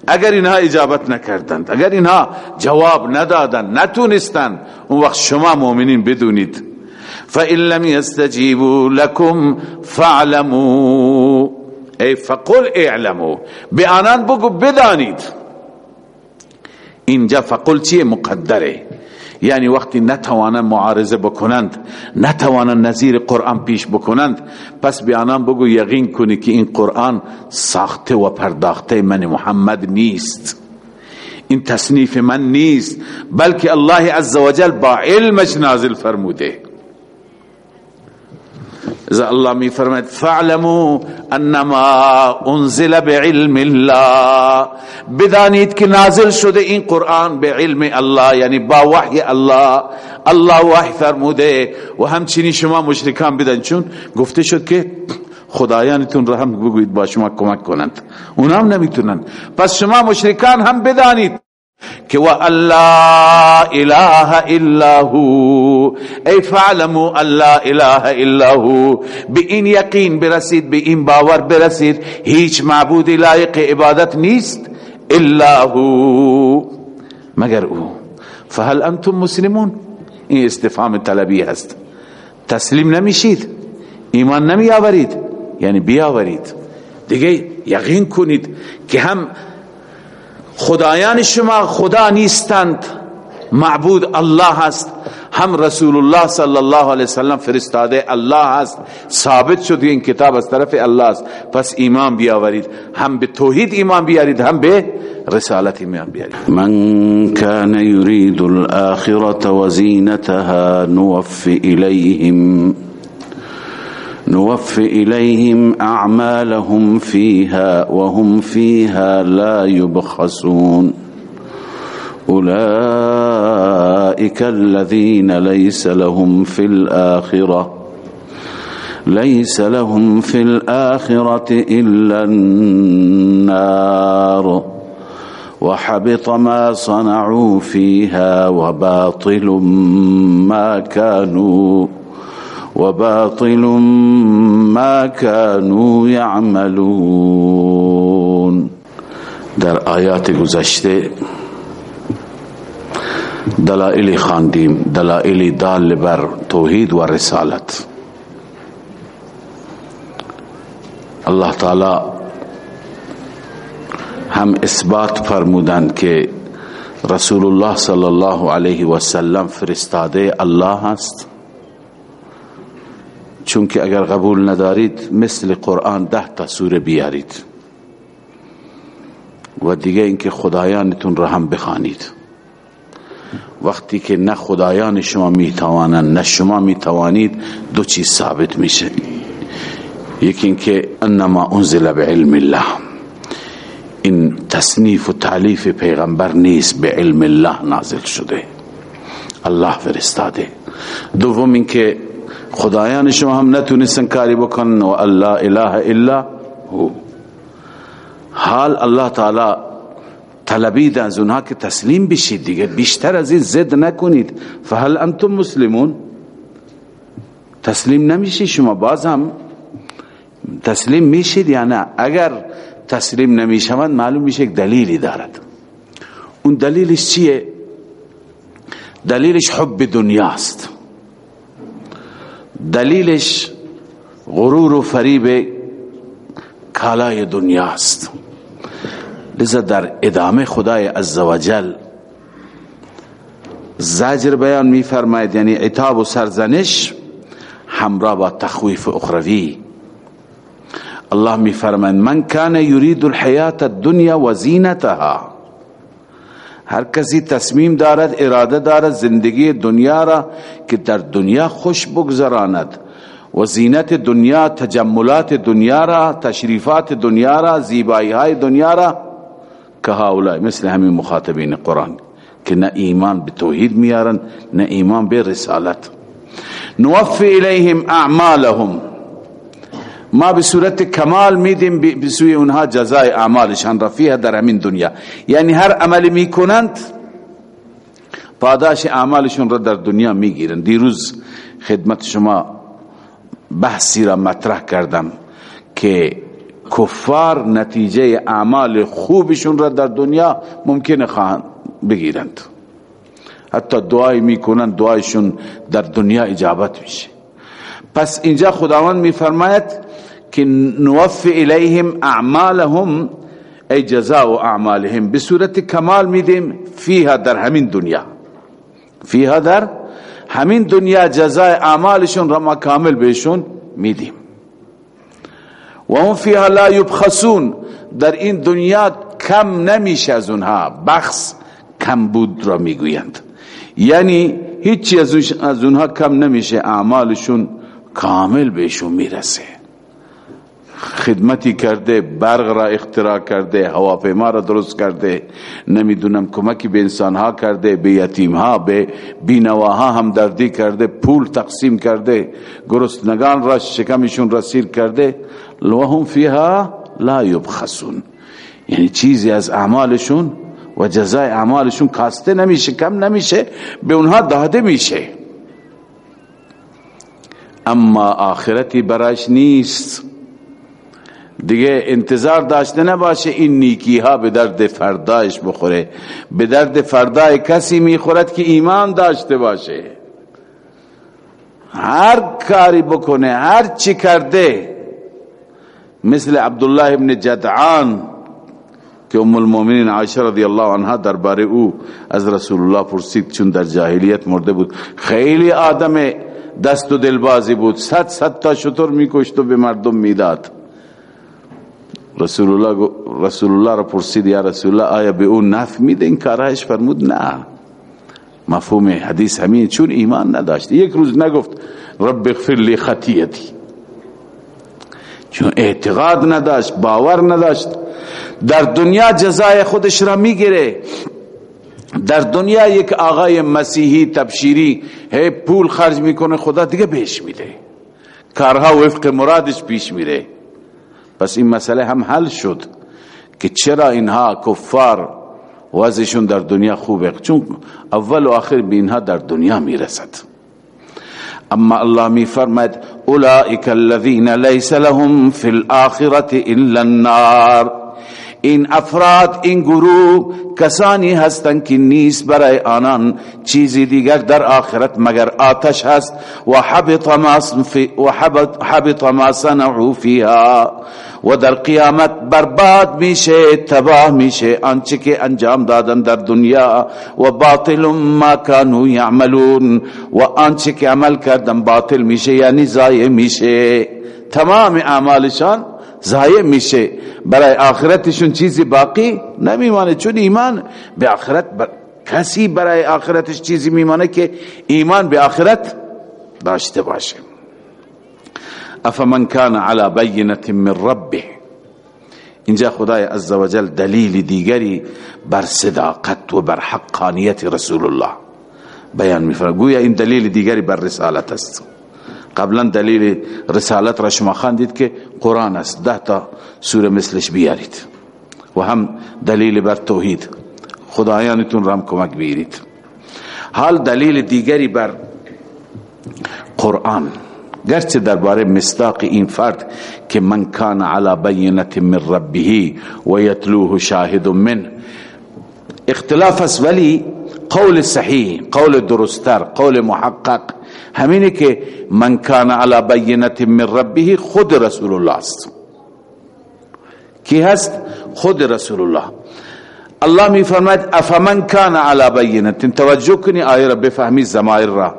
اگر اینها اجابت نکردند اگر اینها جواب ندادند نتونستند اون وقت شما مؤمنین بدونید. فَإِن لَمْ يَسْتَجِيبُوا لَكُمْ فَاعْلَمُوا ای فقل اعلموا به آنان بگو بدانید. اینجا فقل چیه؟ مقدره. یعنی وقتی نتوانند معارضه بکنند نتوانند نظیر قرآن پیش بکنند پس به آنان بگو یقین کنی که این قرآن ساخته و پرداخته من محمد نیست. این تصنیف من نیست بلکه الله عزوجل با علمش نازل فرموده. اذا الله می فرماید فعلموا انما انزل بعلم الله بدانید که نازل شده این قرآن به علم الله یعنی با وحی الله الله وحی فرموده و همچنین شما مشرکان بدن چون گفته شد که خدایانتون را هم بگوید با شما کمک کنند اونا هم نمی‌تونن پس شما مشرکان هم بدانید که و الله اله الا هو ای فعلمو الله اله الا هو. به این یقین برسید به این باور برسید. هیچ معبود لایق عبادت نیست الا هو. مگر او؟ فهل انتم مسلمون؟ این استفهام طلبی هست. تسلیم نمیشید. ایمان نمی آورید یعنی بیاورید. دیگه یقین کنید که هم خدایان شما خدا نیستند. معبود الله است هم رسول الله صلی الله علیه وسلم فرستاده. الله است. ثابت شد این کتاب از طرف الله است. پس ایمان بیاورید. هم به توحید ایمان بیارید هم به رسالت ایمان بیارید.
من كان يريد الآخرة وزينتها نوفي إليهم نوف إليهم أعمالهم فيها وهم فيها لا يبخسون أولئك الذين ليس لهم في الآخرة ليس لهم في الآخرة إلا النار. وحبط ما صنعوا فيها وباطل ما كانوا وباطل ما كانوا يعملون. در آیات گذشته دلائل خاندیم دلائل دال بر توحید و رسالت. الله تعالی هم اثبات فرمودند که رسول الله صلی الله علیه و سلم فرستاده الله است. چون که اگر قبول ندارید مثل قرآن ده تا سوره بیارید. و دیگه اینکه خدایانتون را هم بخوانید. وقتی که نه خدایان شما می‌توانند نه شما می‌توانید دو چیز ثابت میشه. یکی اینکه انما انزل بعلم الله. این تصنیف و تعلیف پیغمبر نیست به علم الله نازل شده. الله فرستاده. دوم اینکه خدایان شما هم نتونستن کاری بکنن و الله اله الا هو. حال الله تعالی طلبید از اونها که تسلیم بشید دیگه. بیشتر از این زد نکنید. فهل انتم مسلمون؟ تسلیم نمیشید شما. باز هم تسلیم میشید یا نه؟ اگر تسلیم نمی‌شوند معلوم میشه یک دلیلی دارد. اون دلیلش چیه؟ دلیلش حب دنیاست. دلیلش غرور و فریب کالای دنیاست. لذا در ادامه خدای عزوجل زجر بیان می فرماید یعنی عتاب و سرزنش همراه با تخویف اخروی. الله می فرماید من کان یرید الحیات الدنیا و زینتها. هر کسی تصمیم دارد اراده دارد زندگی دنیا را که در دنیا خوش بگذراند و زینت دنیا تجملات دنیا را تشریفات دنیا را زیبایی های دنیا را که هاولای مثل همین مخاطبین قرآن که نه ایمان به توحید میارن نه ایمان به رسالت. نوفی الیهم اعمالهم. ما به صورت کمال میدیم به سوی اونها جزای اعمالشان رفیه در همین دنیا. یعنی هر عملی می‌کنند پاداش اعمالشون را در دنیا می‌گیرند دیروز خدمت شما بحثی را مطرح کردم که کفار نتیجه اعمال خوبشون را در دنیا ممکن خواهند بگیرند. حتی دعای می‌کنن دعایشون در دنیا اجابت میشه. پس اینجا خداوند میفرماید که نوفی الیهم اعمالهم ای جزاء اعمالهم به صورت کمال میدیم فیها در همین دنیا. فیها در همین دنیا جزای اعمالشون را ما کامل بهشون میدیم. و هم فیها لا یبخسون. در این دنیا کم نمیشه از اونها. بخص کم بود را می‌گویند. یعنی هیچی از اونها کم نمیشه. اعمالشون کامل بهشون می‌رسه. خدمتی کرده برق را اختراع کرده هواپیما را درست کرده. نمی‌دونم کمکی به انسان ها کرده به یتیم ها به بینواها هم دردی کرده پول تقسیم کرده گرسنگان را شکمشون را سیر کرده. لوهم فیها لا یبخسون یعنی چیزی از اعمالشون و جزای اعمالشون کاسته نمیشه کم نمیشه به اونها داده میشه. اما آخرتی براش نیست. دیگه انتظار داشته نباشه این نیکی ها به درد فردایش بخوره. به درد فردای کسی می‌خورد که ایمان داشته باشه. هر کاری بکنه هر چی کرده مثل عبدالله ابن جدعان که ام المؤمنین عایشه رضی الله عنها درباره او از رسول الله پرسید چون در جاهلیت مرده بود. خیلی آدم دست و دلبازی بود. صد صد تا شطور میکشت و به مردم می‌داد. رسول الله رسول الله را پرسید یا رسول الله آیا به اون نفع میده این کارهش فرمود نه. مفهوم حدیث همین چون ایمان نداشت. یک روز نگفت رب اغفر لی خطیتی. چون اعتقاد نداشت باور نداشت. در دنیا جزای خودش را می‌گیره. در دنیا یک آقای مسیحی تبشیری هی پول خرج می‌کنه خدا دیگه بهش میده. کارها وفق مرادش پیش میره. پس این مسئله هم حل شد که چرا اینها کفار
وضعشون در دنیا خوبه؟ چون اول و آخر به در دنیا می‌رسد. اما الله می أولئك الذين ليس لهم في الآخرة إلا النار. این افراد این گروه کسانی هستند که نیست برای آنان چیزی دیگر در آخرت مگر آتش هست؟ و حبط ما و حبط ما صنعوا فیها. و در قیامت برباد میشه تباه میشه آنچه که انجام دادن در دنیا. و باطل ما كانوا یعملون. و آنچه که عمل کردن باطل میشه یعنی ضایع میشه. تمام اعمالشان ضایع میشه. برای آخرتشون چیزی باقی نمیمانه. چون ایمان به آخرت کسی برای آخرتش چیزی میمانه که ایمان به آخرت داشته باشه. افمن کان علی بینت من ربه. اینجا خدای عزوجل دلیل دیگری بر صداقت و بر حقانیت رسول الله بیان میفرد گویا این دلیل دیگری بر رسالت است. قبلا دلیل رسالت را شما که قرآن است. ده تا سوره مثلش بیارید و هم دلیل بر توحید. خدایانتون را هم کمک بیارید حال دلیل دیگری بر قرآن. گرچه درباره مصداق این فرد که من کان علی بینت من ربه و یتلوه شاهد من. اختلاف است ولی قول صحیح قول درستر قول محقق همینه که من کان علی بینت من ربه خود رسول الله است. کی هست؟ خود رسول الله الله می فرماید افمن کان علی بینت؟ توجه کنی آیه را بفهمی زمایر را.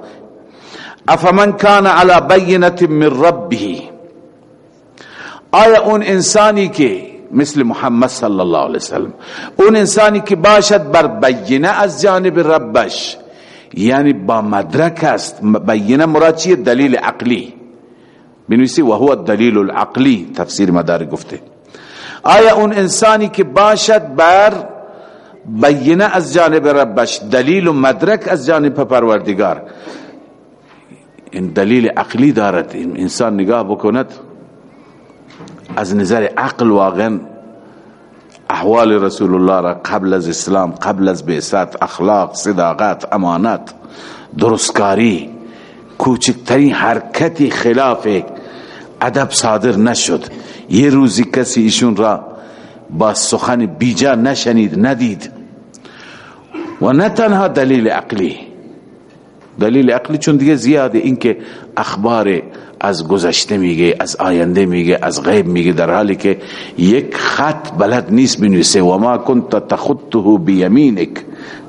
افمن کان علی بینت من ربه؟ آیا اون انسانی که مثل محمد صلی الله علیه وسلم اون انسانی که باشد بر بینه از جانب ربش یعنی با مدرک است. بینه مراد چیه؟ دلیل عقلی. بنویسی و هو دلیل العقلی تفسیر مدار گفته. آیا اون انسانی که باشد بر بینه از جانب ربش دلیل و مدرک از جانب پروردگار؟ این دلیل عقلی دارد. این انسان نگاه بکند از نظر عقل واقعا احوال رسول الله را قبل از اسلام قبل از بعثت اخلاق صداقت امانت درستکاری کوچکترین حرکتی خلاف ادب صادر نشد. یه روزی کسی ایشون را با سخن بیجا نشنید ندید. و نه تنها دلیل عقلی دلیل عقلی چون دیگه زیاده این که اخبار از گذشته میگه از آینده میگه از غیب میگه در حالی که یک خط بلد نیست بنویسه. و ما کنت تخطه بیمینک.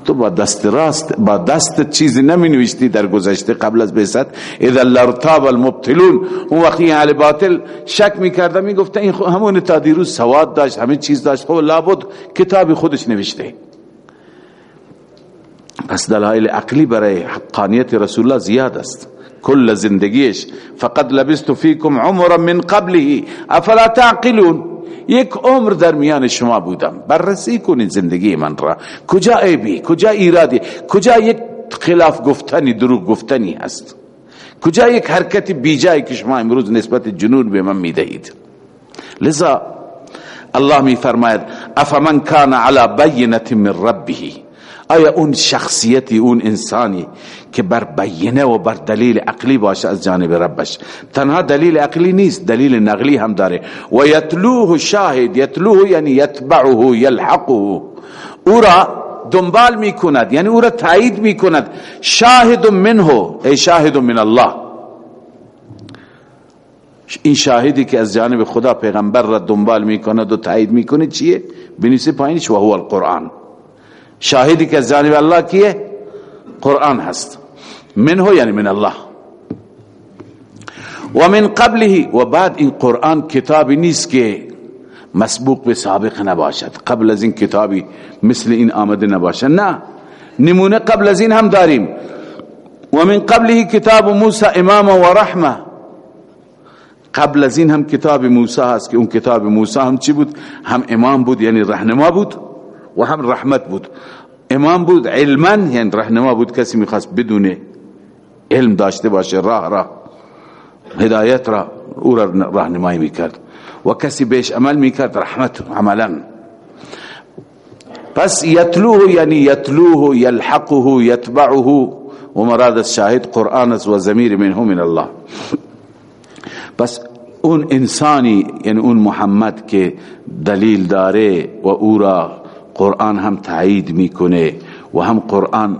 تو با دست راست با دست چیزی نمی نوشتی در گذشته قبل از بعثت. اذا لرتاب المبتلون اون وقتی اهل باطل شک می‌کردن می‌گفتن این همون تا دیروز سواد داشت همه چیز داشت. خب لابد کتابی خودش نوشته. پس دلائل عقلی برای حقانیت رسول الله زیاد است. کل زندگیش. فقد لبست فیکم عمرا من قبله. افلا تعقلون؟ یک عمر در میان شما بودم. بررسی کنید زندگی من را. کجا عیبی؟ کجا ایرادی؟ کجا یک خلاف گفتنی دروغ گفتنی هست؟ کجا یک حرکت بیجایی که شما امروز نسبت جنون به من می‌دهید؟ لذا الله می فرماید افمن کان علی بینت من ربه؟ آیا اون شخصیتی اون انسانی که بر بینه و بر دلیل عقلی باشه از جانب ربش؟ تنها دلیل عقلی نیست دلیل نقلی هم داره. و یتلوه شاهد یتلوه یعنی یتبعه یلحقه. او را دنبال می کند یعنی او را تایید می کند شاهد منه ای شاهد من الله. این شاهدی که از جانب خدا پیغمبر را دنبال می کند و تایید می کند چیه؟ بنویسی پایینش و هو القرآن. شاهدی که از جانب الله کیه؟ قرآن هست. منه یعنی من الله. و من قبله و بعد این قرآن کتابی نیست که مسبوق به سابق نباشد. قبل از این کتابی مثل این آمده نباشد. نه. نمونه قبل از این هم داریم. و من قبله کتاب موسی امام و رحمه. قبل از این هم کتاب موسی هست که اون کتاب موسی هم چی بود؟ هم امام بود یعنی رهنما بود. و هم رحمت بود. امام بود علما یعنی رهنما بود کسی میخواست بدونه علم داشته باشه راه را هدایت را أو را راهنمایی میکرد. و کسی بهش عمل میکرد رحمت عملا. پس یتلوه یعنی یتلوه یلحقه یتبعه و مراد شاهد قرآن است و زمیر منه من الله. پس اون انسانی یعنی اون محمد که دلیل داره و أو را قرآن هم تایید می‌کنه و هم قرآن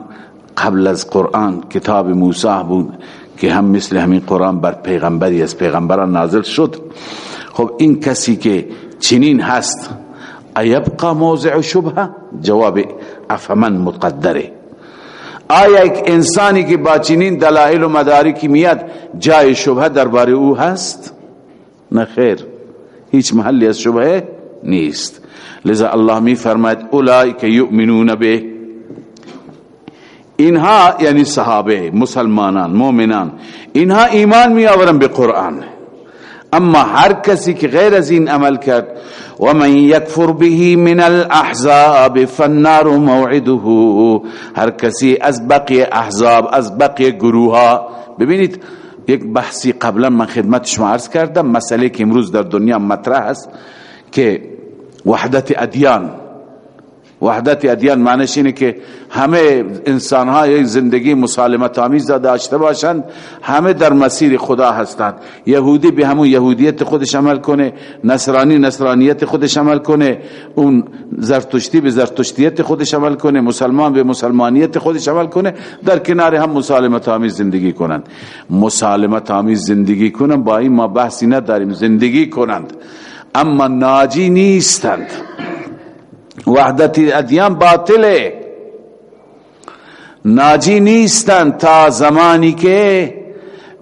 قبل از قرآن کتاب موسی بود که هم مثل همین قرآن بر پیغمبری از پیغمبران نازل شد. خب این کسی که چنین هست ایبقا موضع شبه جواب افهمن مقدره. آیا یک انسانی که با چنین دلائل و مدارکی میاد جای شبه درباره او هست؟ نه خیر هیچ محلی از شبه نیست. لذا الله می فرماید اولئک یؤمنون به. اینها یعنی صحابه مسلمانان مؤمنان اینها ایمان می آورن به قرآن. اما هر کسی که غیر از این عمل کرد و من یکفر به من الاحزاب فالنار موعده. هر کسی از بقی احزاب از بقی گروه ببینید یک بحثی قبلا من خدمت شما عرض کردم مسئله که امروز در دنیا مطرح است که وحدت ادیان. وحدت ادیان معنیش اینه که همه انسان ها یک زندگی مسالمت آمیز داشته باشند. همه در مسیر خدا هستند. یهودی به همون یهودیت خودش عمل کنه نصرانی نصرانیت خودش عمل کنه اون زرتشتی به زرتشتیت خودش عمل کنه مسلمان به مسلمانیت خودش عمل کنه در کنار هم مسالمت آمیز زندگی کنند. مسالمت آمیز زندگی کنند با این ما بحثی نداریم. زندگی کنند. اما ناجی نیستند. وحدت ادیان باطله. ناجی نیستند تا زمانی که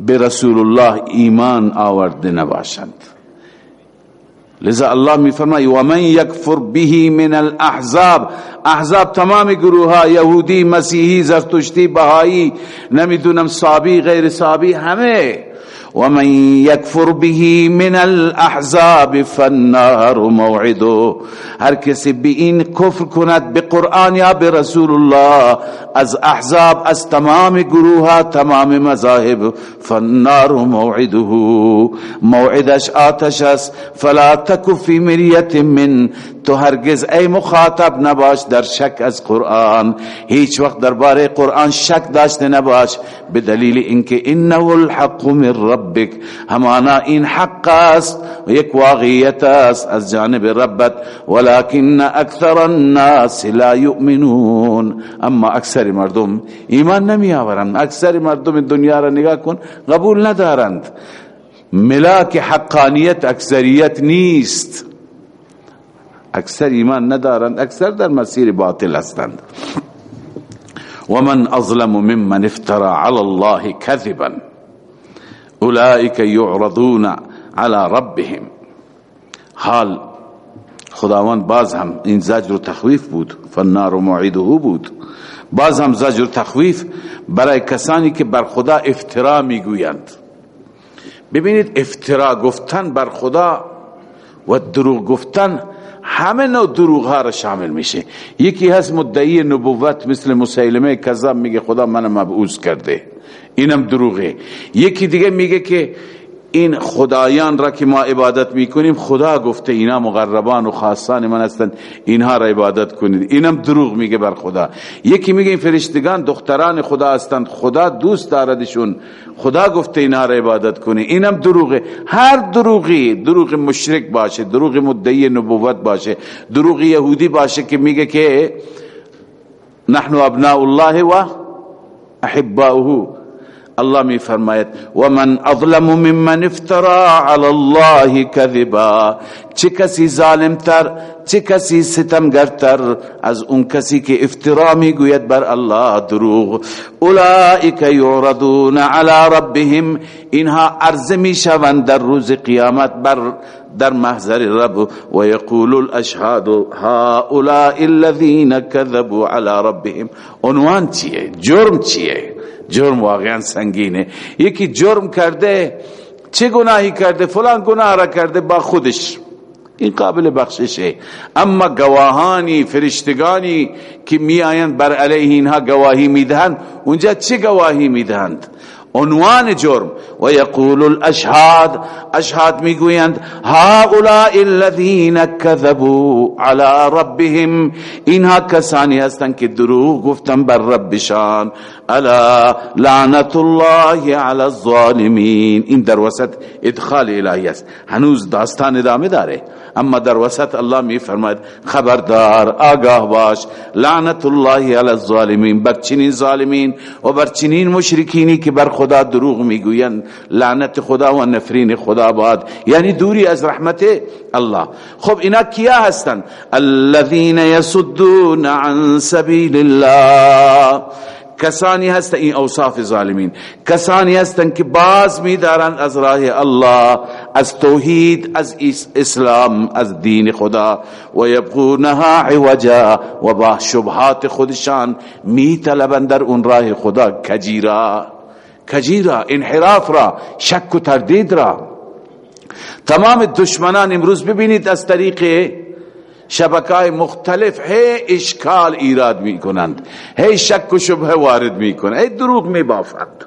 به رسول الله ایمان آورده نباشند. لذا الله می فرمای و من یکفر به من الاحزاب. احزاب تمام گروه ها یهودی مسیحی زرتشتی بهایی نمی‌دونم صابی غیر صابی همه ومن يكفر به من الأحزاب فالنار موعده هر کسی به این کفر کند به قرآن یا به رسول الله از احزاب از تمام گروه تمام مذاهب فالنار موعده. موعدش آتش است. فلا تک فی مریت من تو هرگز ای مخاطب نباش در شک از قرآن. هیچ وقت درباره قرآن شک داشته نباش به دلیل اینکه انه الحق من ربک. همانا این حق است و یک واقعیت است از جانب ربت. ولكن اکثر الناس لا یؤمنون. اما اکثر مردم ایمان نمی آورند اکثر مردم دنیا را نگاه کن قبول ندارند. ملاک حقانیت اکثریت نیست. اکثر ایمان ندارند اکثر در مسیر باطل هستند. ومن أظلم ممن افترى على الله كذبا أولئك يعرضون على ربهم. حال خداوند باز هم این زجر و تخویف بود فنار و معیده بود. باز هم زجر و تخویف برای کسانی که بر خدا افترا میگویند. ببینید افترا گفتن بر خدا و دروغ گفتن همه نوع دروغ ها را شامل میشه. یکی هست مدعی نبوت مثل مسیلمه کذاب میگه خدا من مبعوث کرده. اینم دروغه. یکی دیگه میگه که این خدایان را که ما عبادت می‌کنیم خدا گفته اینا مقربان و خاصان من هستند اینها را عبادت کنید. اینم دروغ میگه بر خدا. یکی میگه این فرشتگان دختران خدا هستند خدا دوست داردشون. خدا گفته اینها را عبادت کنید اینم دروغه. هر دروغی دروغ مشرک باشه دروغ مدعی نبوت باشه دروغ یهودی باشه که میگه که نحن ابناء الله و احباؤه. الله می فرماید و من اظلم ممن افترا علی الله کذبا. چه کسی ظالم تر چه کسی ستمگرتر از اون کسی که افترا می‌گوید بر الله دروغ. اولئک یعرضون علی ربهم اینها عرضه می‌شوند در روز قیامت بر در محضر رب. و یقول الاشهاد هؤلاء الذين كذبوا على ربهم. عنوان چیه؟ جرم چیه؟ جرم واقعا سنگینه. یکی جرم کرده چه گناهی کرده؟ فلان گناه را کرده با خودش. این قابل بخششه. اما گواهانی فرشتگانی که می آیند بر علیه اینها گواهی می‌دهند اونجا چه گواهی می‌دهند؟ عنوان جرم. و یقول الاشهاد. اشهاد می‌گویند هؤلاء الذين كذبوا على ربهم. اینها کسانی هستند که دروغ گفتن بر ربشان. الا لعنت الله على الظالمین این در وسط ادخال الهی است. هنوز داستان ادامه داره. اما در وسط الله می فرماید خبردار آگاه باش. لعنت الله علی الظالمین. بر چنین ظالمین و بر چنین مشرکینی که بر خدا دروغ می‌گویند. لعنت خدا و نفرین خدا باد. یعنی دوری از رحمت الله. خب اینا کیا هستند الذين يصدون عن سبيل الله. کسانی هست این اوصاف ظالمین. کسانی هستند که باز میدارند از راه الله از توحید از اسلام از دین خدا. و یبغونها عوجا و با شبهات خودشان میطلبند در اون راه خدا. کجیرا؟ کجیرا؟ انحراف را شک و تردید را. تمام دشمنان امروز ببینید از طریق شبکای مختلف هی اشکال ایراد می کنند هی شک و شبه وارد می کنند هی دروغ می بافند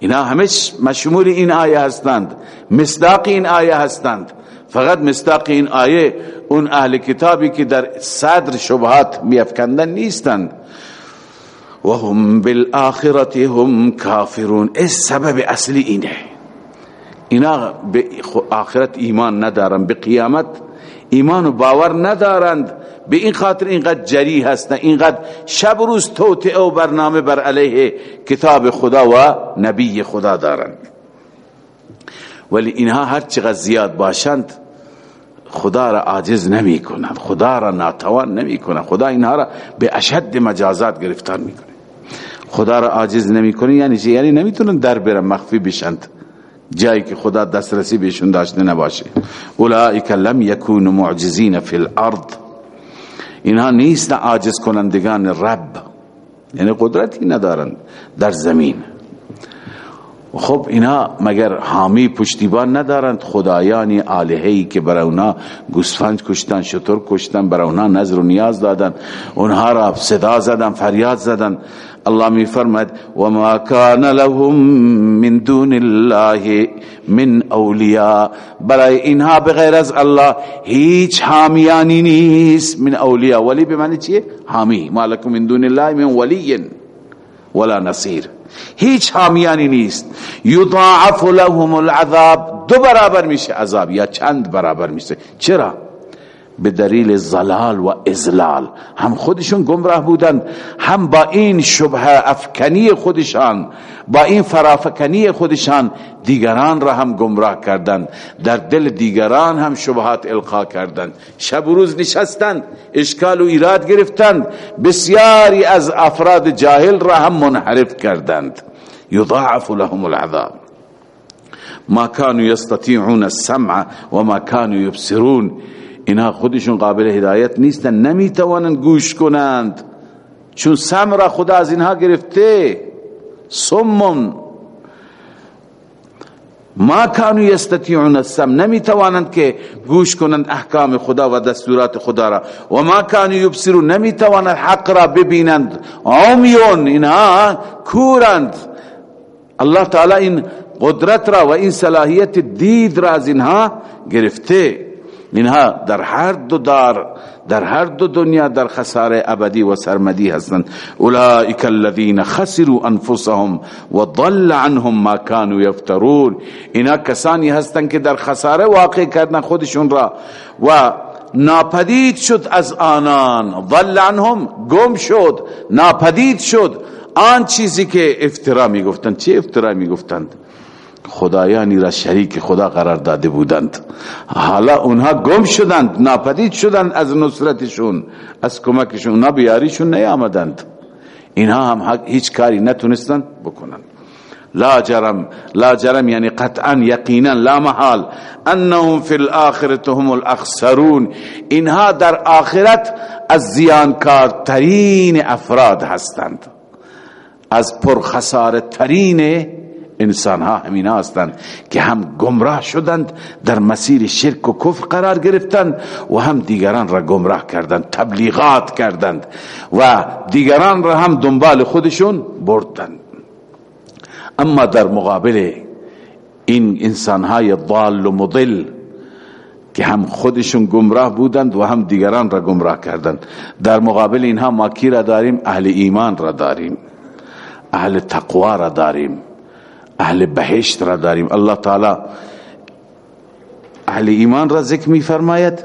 اینا همش مشمول این آیه هستند. مصداق این آیه هستند. فقط مصداق این آیه اون اهل کتابی که در صدر شبهات افکندن نیستند. و هم بالآخرت هم کافرون. این سبب اصلی اینه. اینا به آخرت ایمان ندارن. به قیامت ایمان و باور ندارند. به این خاطر اینقدر جری هستند اینقدر شب روز توطئه و برنامه بر علیه کتاب خدا و نبی خدا دارند. ولی اینها هر چقدر زیاد باشند خدا را عاجز نمی کنند خدا را ناتوان نمی کنند. خدا اینها را به اشد مجازات گرفتار می کنند خدا را عاجز نمی کنند یعنی چی؟ یعنی نمی‌تونن در برن مخفی بشند. جایی که خدا دسترسی بهشون داشته نباشه. اولئک لم یکون معجزین فی الارض. اینها نیست عاجز کنندگان رب. یعنی قدرتی ندارند در زمین. خب اینا مگر حامی پشتیبان ندارند؟ خدایانی آلهی که برای اونا گوسفند کشتن شطور کشتن برای اونا نظر و نیاز دادن. اونها را صدا زدن فریاد زدن. الله می فرمد ما کان لهم من دون الله من اولیاء. برای اینها بغیر از الله هیچ حامیانی نیست من اولیاء. ولی به معنی چیه؟ حامی. مالکم من دون الله من ولی ولا نصیر. هیچ حامیانی نیست. یضاعف لهم العذاب دو برابر میشه عذاب یا چند برابر میشه. چرا؟ به دلیل زلال و ازلال. هم خودشون گمراه بودند هم با این شبه افکنی خودشان با این فرافکنی خودشان دیگران را هم گمراه کردند. در دل دیگران هم شبهات القا کردند. شب و روز نشستند اشکال و ایراد گرفتند بسیاری از افراد جاهل را هم منحرف کردند. یضاعف لهم العذاب. ما كانوا يستطيعون السمع وما كانوا يبصرون اینا خودشون قابل هدایت نیستن نمی‌توانند گوش کنند. چون سم را خدا از اینها گرفته سمون ما کانو یستطیعون السم نمی‌توانند که گوش کنند احکام خدا و دستورات خدا را. و ما کانو یبصرون نمی‌توانند حق را ببینند. عمیون اینها کورند. الله تعالی این قدرت را و این صلاحیت دید را از اینها گرفته. اینها در هر دو دار در هر دو دنیا در خساره ابدی و سرمدی هستند. اولئک الذین خسروا انفسهم و ضل عنهم ما كانوا یفترون. اینا کسانی هستند که در خساره واقع کردن خودشون را و ناپدید شد از آنان. ضل عنهم گم شد ناپدید شد. آن چیزی که افترا می گفتند چه افترا می گفتند خدایانی را شریک خدا قرار داده بودند. حالا اونها گم شدند ناپدید شدند از نصرتشون از کمکشون اونا بیاریشون نیامدند. اینها هم هیچ کاری نتونستند بکنند. لا جرم لا جرم یعنی قطعا یقینا لا محال. انهم فی الاخرت هم الاخسرون. اینها در آخرت از زیانکارترین افراد هستند. از پرخسارترین ترین انسان ها همین هستند که هم گمراه شدند در مسیر شرک و کفر قرار گرفتند و هم دیگران را گمراه کردند تبلیغات کردند و دیگران را هم دنبال خودشون بردند. اما در مقابل این انسانهای ضال و مضل که هم خودشون گمراه بودند و هم دیگران را گمراه کردند. در مقابل اینها ما کی را داریم؟ اهل ایمان را داریم. اهل تقوا را داریم. اهل بهشت را داریم. الله تعالی اهل ایمان را ذکر می فرماید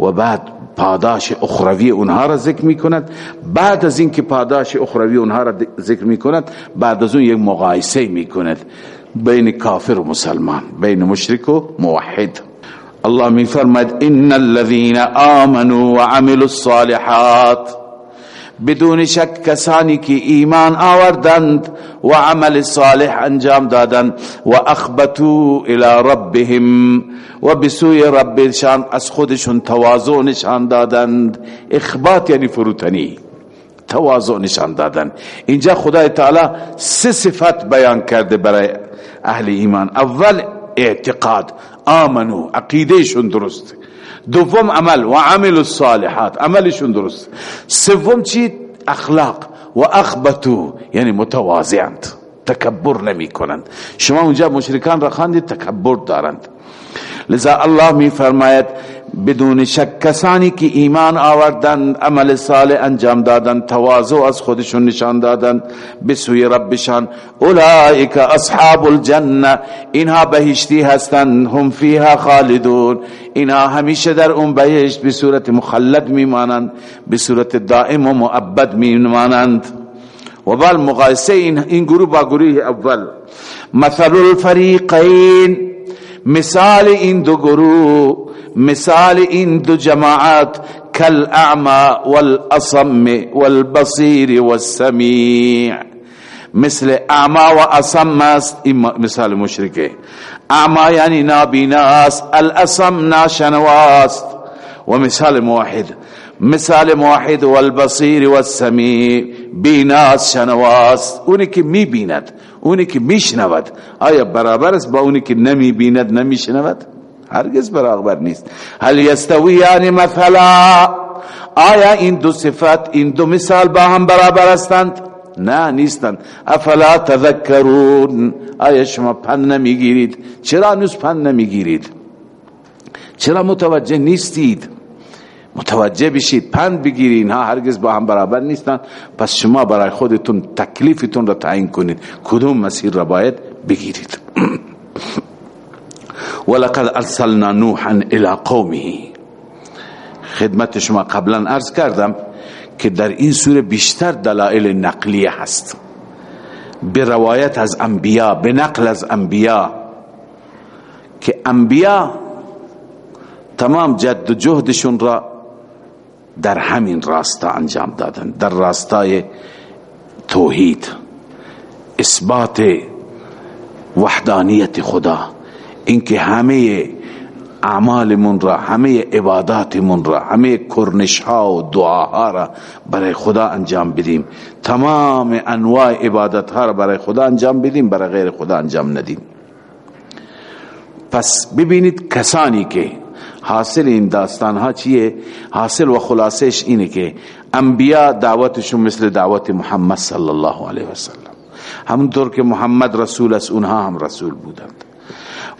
و بعد پاداش اخروی اونها را ذکر می کند بعد از اینکه پاداش اخروی اونها را ذکر می کند بعد از اون یک مقایسه می کند بین کافر و مسلمان بین مشرک و موحد. الله می فرماید ان الذين آمنوا وعملوا الصالحات بدون شک کسانی که ایمان آوردند و عمل صالح انجام دادند. و اخبتو الى ربهم. و بسوی ربشان از خودشون تواضع نشان دادند. اخبات یعنی فروتنی. تواضع نشان اینجا خدای تعالی سه صفت بیان کرده برای اهل ایمان. اول اعتقاد. آمنو عقیدهشون درست. دوم عمل. و عمل الصالحات. عملشون درست. سوم چی؟ اخلاق. و اخبتو. یعنی متواضعند. تکبر نمی کنند شما اونجا مشرکان را خواندید تکبر دارند. لذا الله می فرماید بدون شک کسانی که ایمان آوردن عمل صالح انجام دادن تواضع از خودشون نشان دادن به سوی ربشان. اولئک اصحاب الجنه اینها بهشتی هستند هم فیها خالدون. اینها همیشه در اون بهشت به صورت مخلد میمانند به صورت دائم و مؤبد میمانند. و بل مقایسه این گروه با گروه اول. مثل الفریقین مثال این دو گروه مثال این دو جماعت کل اعما والاصم والبصیر والسمیع. مثل اعما و اصم است این مثال مشرکه. اعما یعنی نابیناست الاصم ناشنواست. و مثال موحد مثال موحد والبصیر والسمیع بیناست شنواست. اونی که می بیند اونی که میشنود. آیا برابر است با اونی که نمی بیند نمی شنود هرگز برابر نیست. هل یستویان مثلا؟ آیا این دو صفت این دو مثال با هم برابر هستند؟ نه نیستند. افلا تذکرون؟ آیا شما پن نمی‌گیرید؟ چرا نوز پن نمی‌گیرید؟ چرا متوجه نیستید؟ متوجه بشید پند بگیرید اینها هرگز با هم برابر نیستند پس شما برای خودتون تکلیفتون را تعیین کنید. کدوم مسیر را باید بگیرید؟ [CLEARS THROAT] ولقد ارسلنا نوحا الى قومه. خدمت شما قبلا عرض کردم که در این سوره بیشتر دلائل نقلیه هست. به روایت از انبیا به نقل از انبیا. که انبیا تمام جد و جهدشون را در همین راستا انجام دادن در راستای توحید. اثبات وحدانیت خدا اینکه همه اعمالمون را همه عباداتمون را همه کرنش ها و دعاها را برای خدا انجام بدیم. تمام انواع عبادت ها را برای خدا انجام بدیم برای غیر خدا انجام ندیم. پس ببینید کسانی که حاصل این داستان ها چیه؟ حاصل و خلاصش اینه که انبیاء دعوتشون مثل دعوت محمد صلی الله علیه وسلم. همونطور که محمد رسول است اونها هم رسول بودند.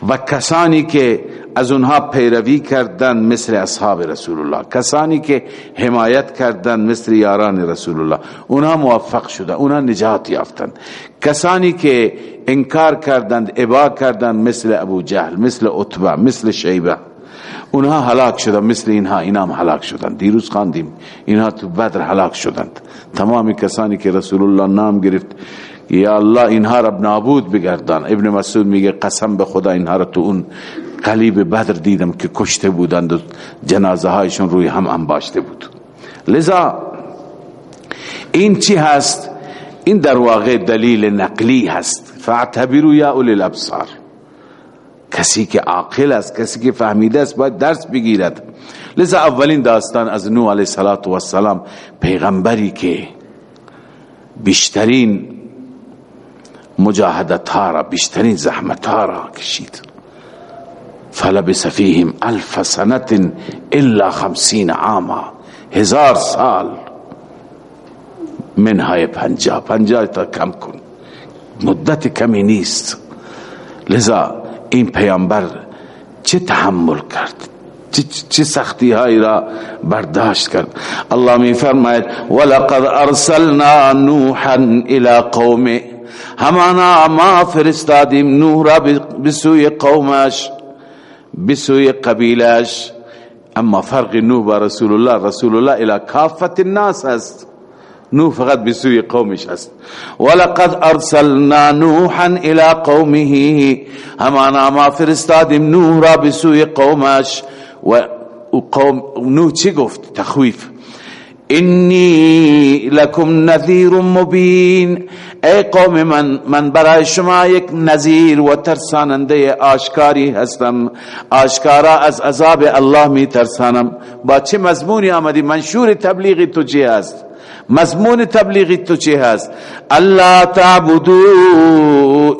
و کسانی که از اونها پیروی کردن مثل اصحاب رسول الله کسانی که حمایت کردن مثل یاران رسول الله اونها موفق شدن اونها نجات یافتند. کسانی که انکار کردند ابا کردند مثل ابو جهل مثل عتبه مثل شیبه. اونها هلاک شدن مثل اینها. اینا هم هلاک شدن. دیروز خواندیم. اینها تو بدر هلاک شدند. تمام کسانی که رسول الله نام گرفت یا الله اینها را نابود بگردان. ابن مسعود میگه قسم به خدا اینها را تو اون قلیب بدر دیدم که کشته بودند و جنازه هایشون روی هم انباشته بود. لذا این چی هست؟ این در واقع دلیل نقلی هست. فاعتبروا یا اولی الابصار. کسی که عاقل است کسی که فهمیده است باید درس بگیرد. لذا اولین داستان از نوح علیه السلام پیغمبری که بیشترین مجاهدت ها را بیشترین زحمت ها را کشید. فلبس فیهم الف سنت الا خمسین عاما. هزار سال منهای پنجا پنجا تا کم کن. مدت کمی نیست. لذا این پیامبر چه تحمل کرد؟ چه سختی هایی را برداشت کرد؟ الله می فرماید ولقد ارسلنا نوحا الى قومه. همانا ما فرستادیم نوح را بسوی قومش بسوی قبیلش اما فرق نوح با رسول الله رسول الله الى کافت الناس است. نوح فقط بسوی قومش است ولقد ارسلنا نوحا الى قومه. همانا ما فرستادیم نوح را بسوی قومش. و قوم نوح چی گفت؟ تخویف. انی لکم نذیر مبین. ای قوم من من برای شما یک نذیر و ترساننده آشکاری هستم. آشکارا از عذاب الله می ترسانم با چه مضمونی آمدی؟ منشور تبلیغی تو چی هست؟ مضمون تبلیغی تو چی هست؟ الله تعبدو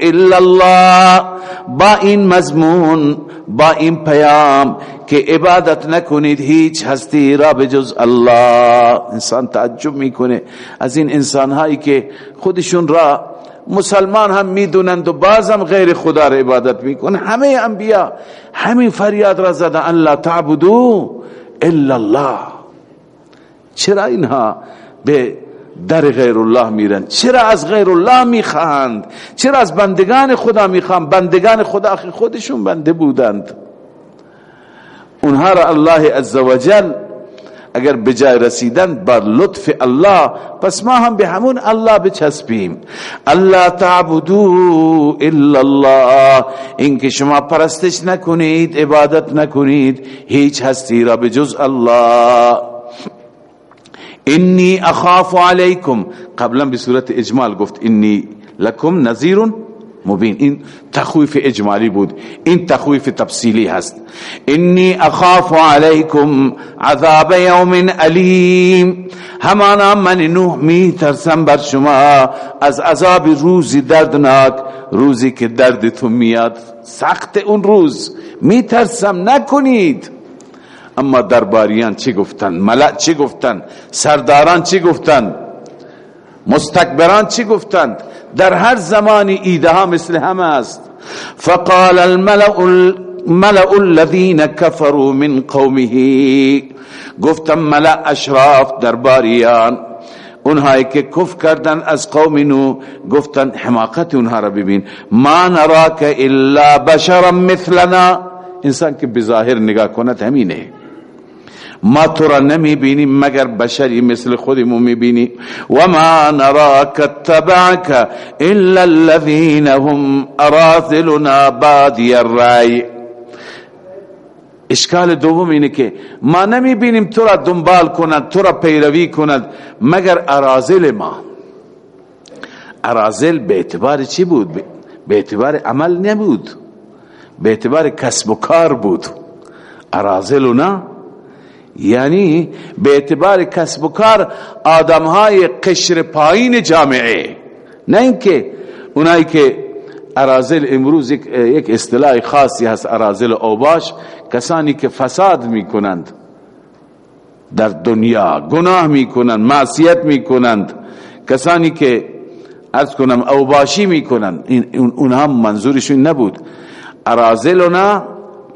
الا الله. با این مضمون با این پیام که عبادت نکنید هیچ هستی را بجز الله. انسان تعجب می‌کنه. از این انسان هایی که خودشون را مسلمان هم می‌دونند و بازم غیر خدا را عبادت می‌کنه. همه انبیا همین فریاد را زدن الله تعبدو الا الله. چرا اینها به در غیر الله میرن. چرا از غیر الله می‌خواهند چرا از بندگان خدا می‌خواهند بندگان خدا خودشون بنده بودند. اونها را الله عزوجل اگر بجای رسیدن بر لطف الله پس ما هم به همون الله بچسبیم. الله تعبدو الا الله. اینکه شما پرستش نکنید عبادت نکنید هیچ هستی را بجز الله. انی اخاف علیکم قبلا به صورت اجمال گفت انی لکم نذیر مبین این تخویف اجمالی بود. این تخویف تفصیلی هست. انی اخاف علیکم عذاب یوم علیم. همانا من نوح می ترسم بر شما. از عذاب روزی دردناک. روزی که دردتون میاد سخت اون روز. می ترسم نکنید. اما درباریان چی گفتن؟ ملع چی گفتن؟ سرداران چی گفتن؟ مستکبران چی گفتند در هر زمانی ایده ها مثل همه است. فقال الملأ الذين كفروا من قومه. گفتم ملأ اشراف درباریان اونهایی که کف کردن از قوم نو گفتن حماقت اونها را ببین. ما نراک الا بشرا مثلنا. انسان که بظاهر نگاه کند همینه. ما تو را نمی بینیم مگر بشری مثل خودمون می بینی و ما نراک اتبعك الا الذين هم اراذلنا بادی الرأی اشکال دوم اینه که ما نمی بینیم تو را دنبال کند تو را پیروی کند مگر ارازل ما. ارازل به اعتبار چی بود؟ به اعتبار عمل نبود. به اعتبار کسب و کار بود. ارازلنا یعنی به اعتبار کسب و کار آدم های قشر پایین جامعه. نه اینکه اونایی که ارازل امروز یک, اصطلاح خاصی هست ارازل اوباش کسانی که فساد می‌کنند در دنیا گناه می‌کنند معصیت می‌کنند کسانی که ارز کنم اوباشی می‌کنند این اونها منظورشون نبود. ارازلنا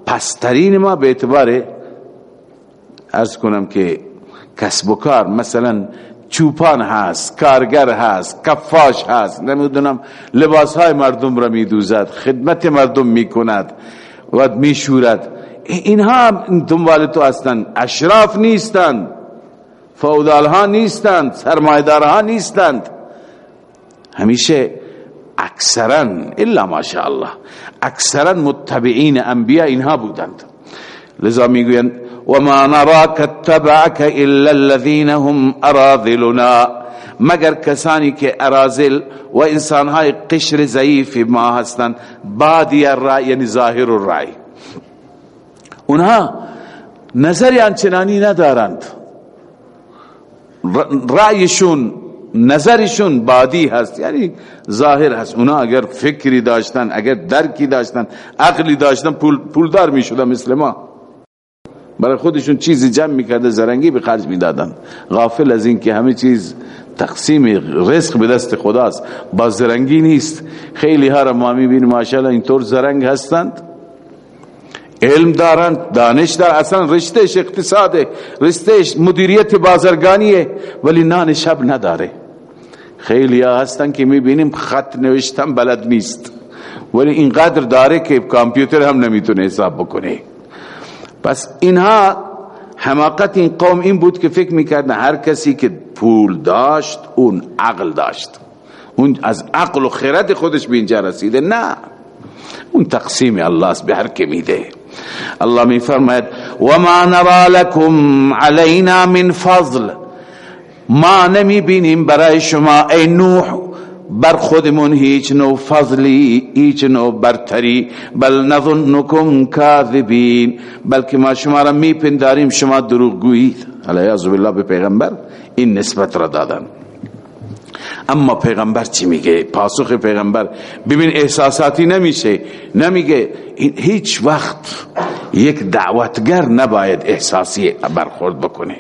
پسترین ما به اعتبار ارز کنم که کسب و کار مثلا چوپان هست کارگر هست کفاش هست نمی‌دونم لباس های مردم را میدوزد خدمت مردم می‌کند و میشورد. اینها دنبال تو هستند اشراف نیستند فودال ها نیستند سرمایدار ها نیستند همیشه اکثرا الا ماشاءالله اکثرا متبعین انبیاء اینها بودند. لذا می‌گویند وما نراك اتبعك الا الذين هم اراذلنا مگر کسانی که ارازل و انسان های قشر ضعیف ما هستند بادی الرأی یعنی ظاهر الرأی اونها نظری انچنانی ندارند. رأیشون نظرشون بادی هست یعنی ظاهر هست. اونا اگر فکری داشتن اگر درکی داشتن عقلی داشتن پول پولدار می شدن مثل ما. برای خودشون چیزی جمع می‌کرده زرنگی به خرج می‌دادن. غافل از این که همه چیز تقسیم رزق به دست خداست. با زرنگی نیست. خیلی ها را ما می‌بینیم ماشاءالله اینطور زرنگ هستند. علم دارند دانش در اصلا رشتهش اقتصاده. رشتهش مدیریت بازرگانیه ولی نان شب نداره. خیلی ها هستن که می‌بینیم خط نوشتن بلد نیست. ولی اینقدر داره که کامپیوتر هم نمی‌تونه حساب بکنه. پس اینها حماقت این قوم این بود که فکر می‌کردن هر کسی که پول داشت اون عقل داشت. اون از عقل و خرد خودش به اینجا رسیده. نه. اون تقسیم الله است به هر که میده. الله میفرماید و ما نرى لكم علينا من فضل. ما نمی بینیم برای شما ای نوح بر خودمون هیچ نوع فضلی هیچ نوع برتری. بل نظنکم کاذبین. بلکه ما شما را میپنداریم شما دروغ گویید. علیه بالله به پیغمبر این نسبت را دادن. اما پیغمبر چی میگه؟ پاسخ پیغمبر. ببین احساساتی نمیشه. نمیگه هیچ وقت یک دعوتگر نباید احساسی برخورد بکنه.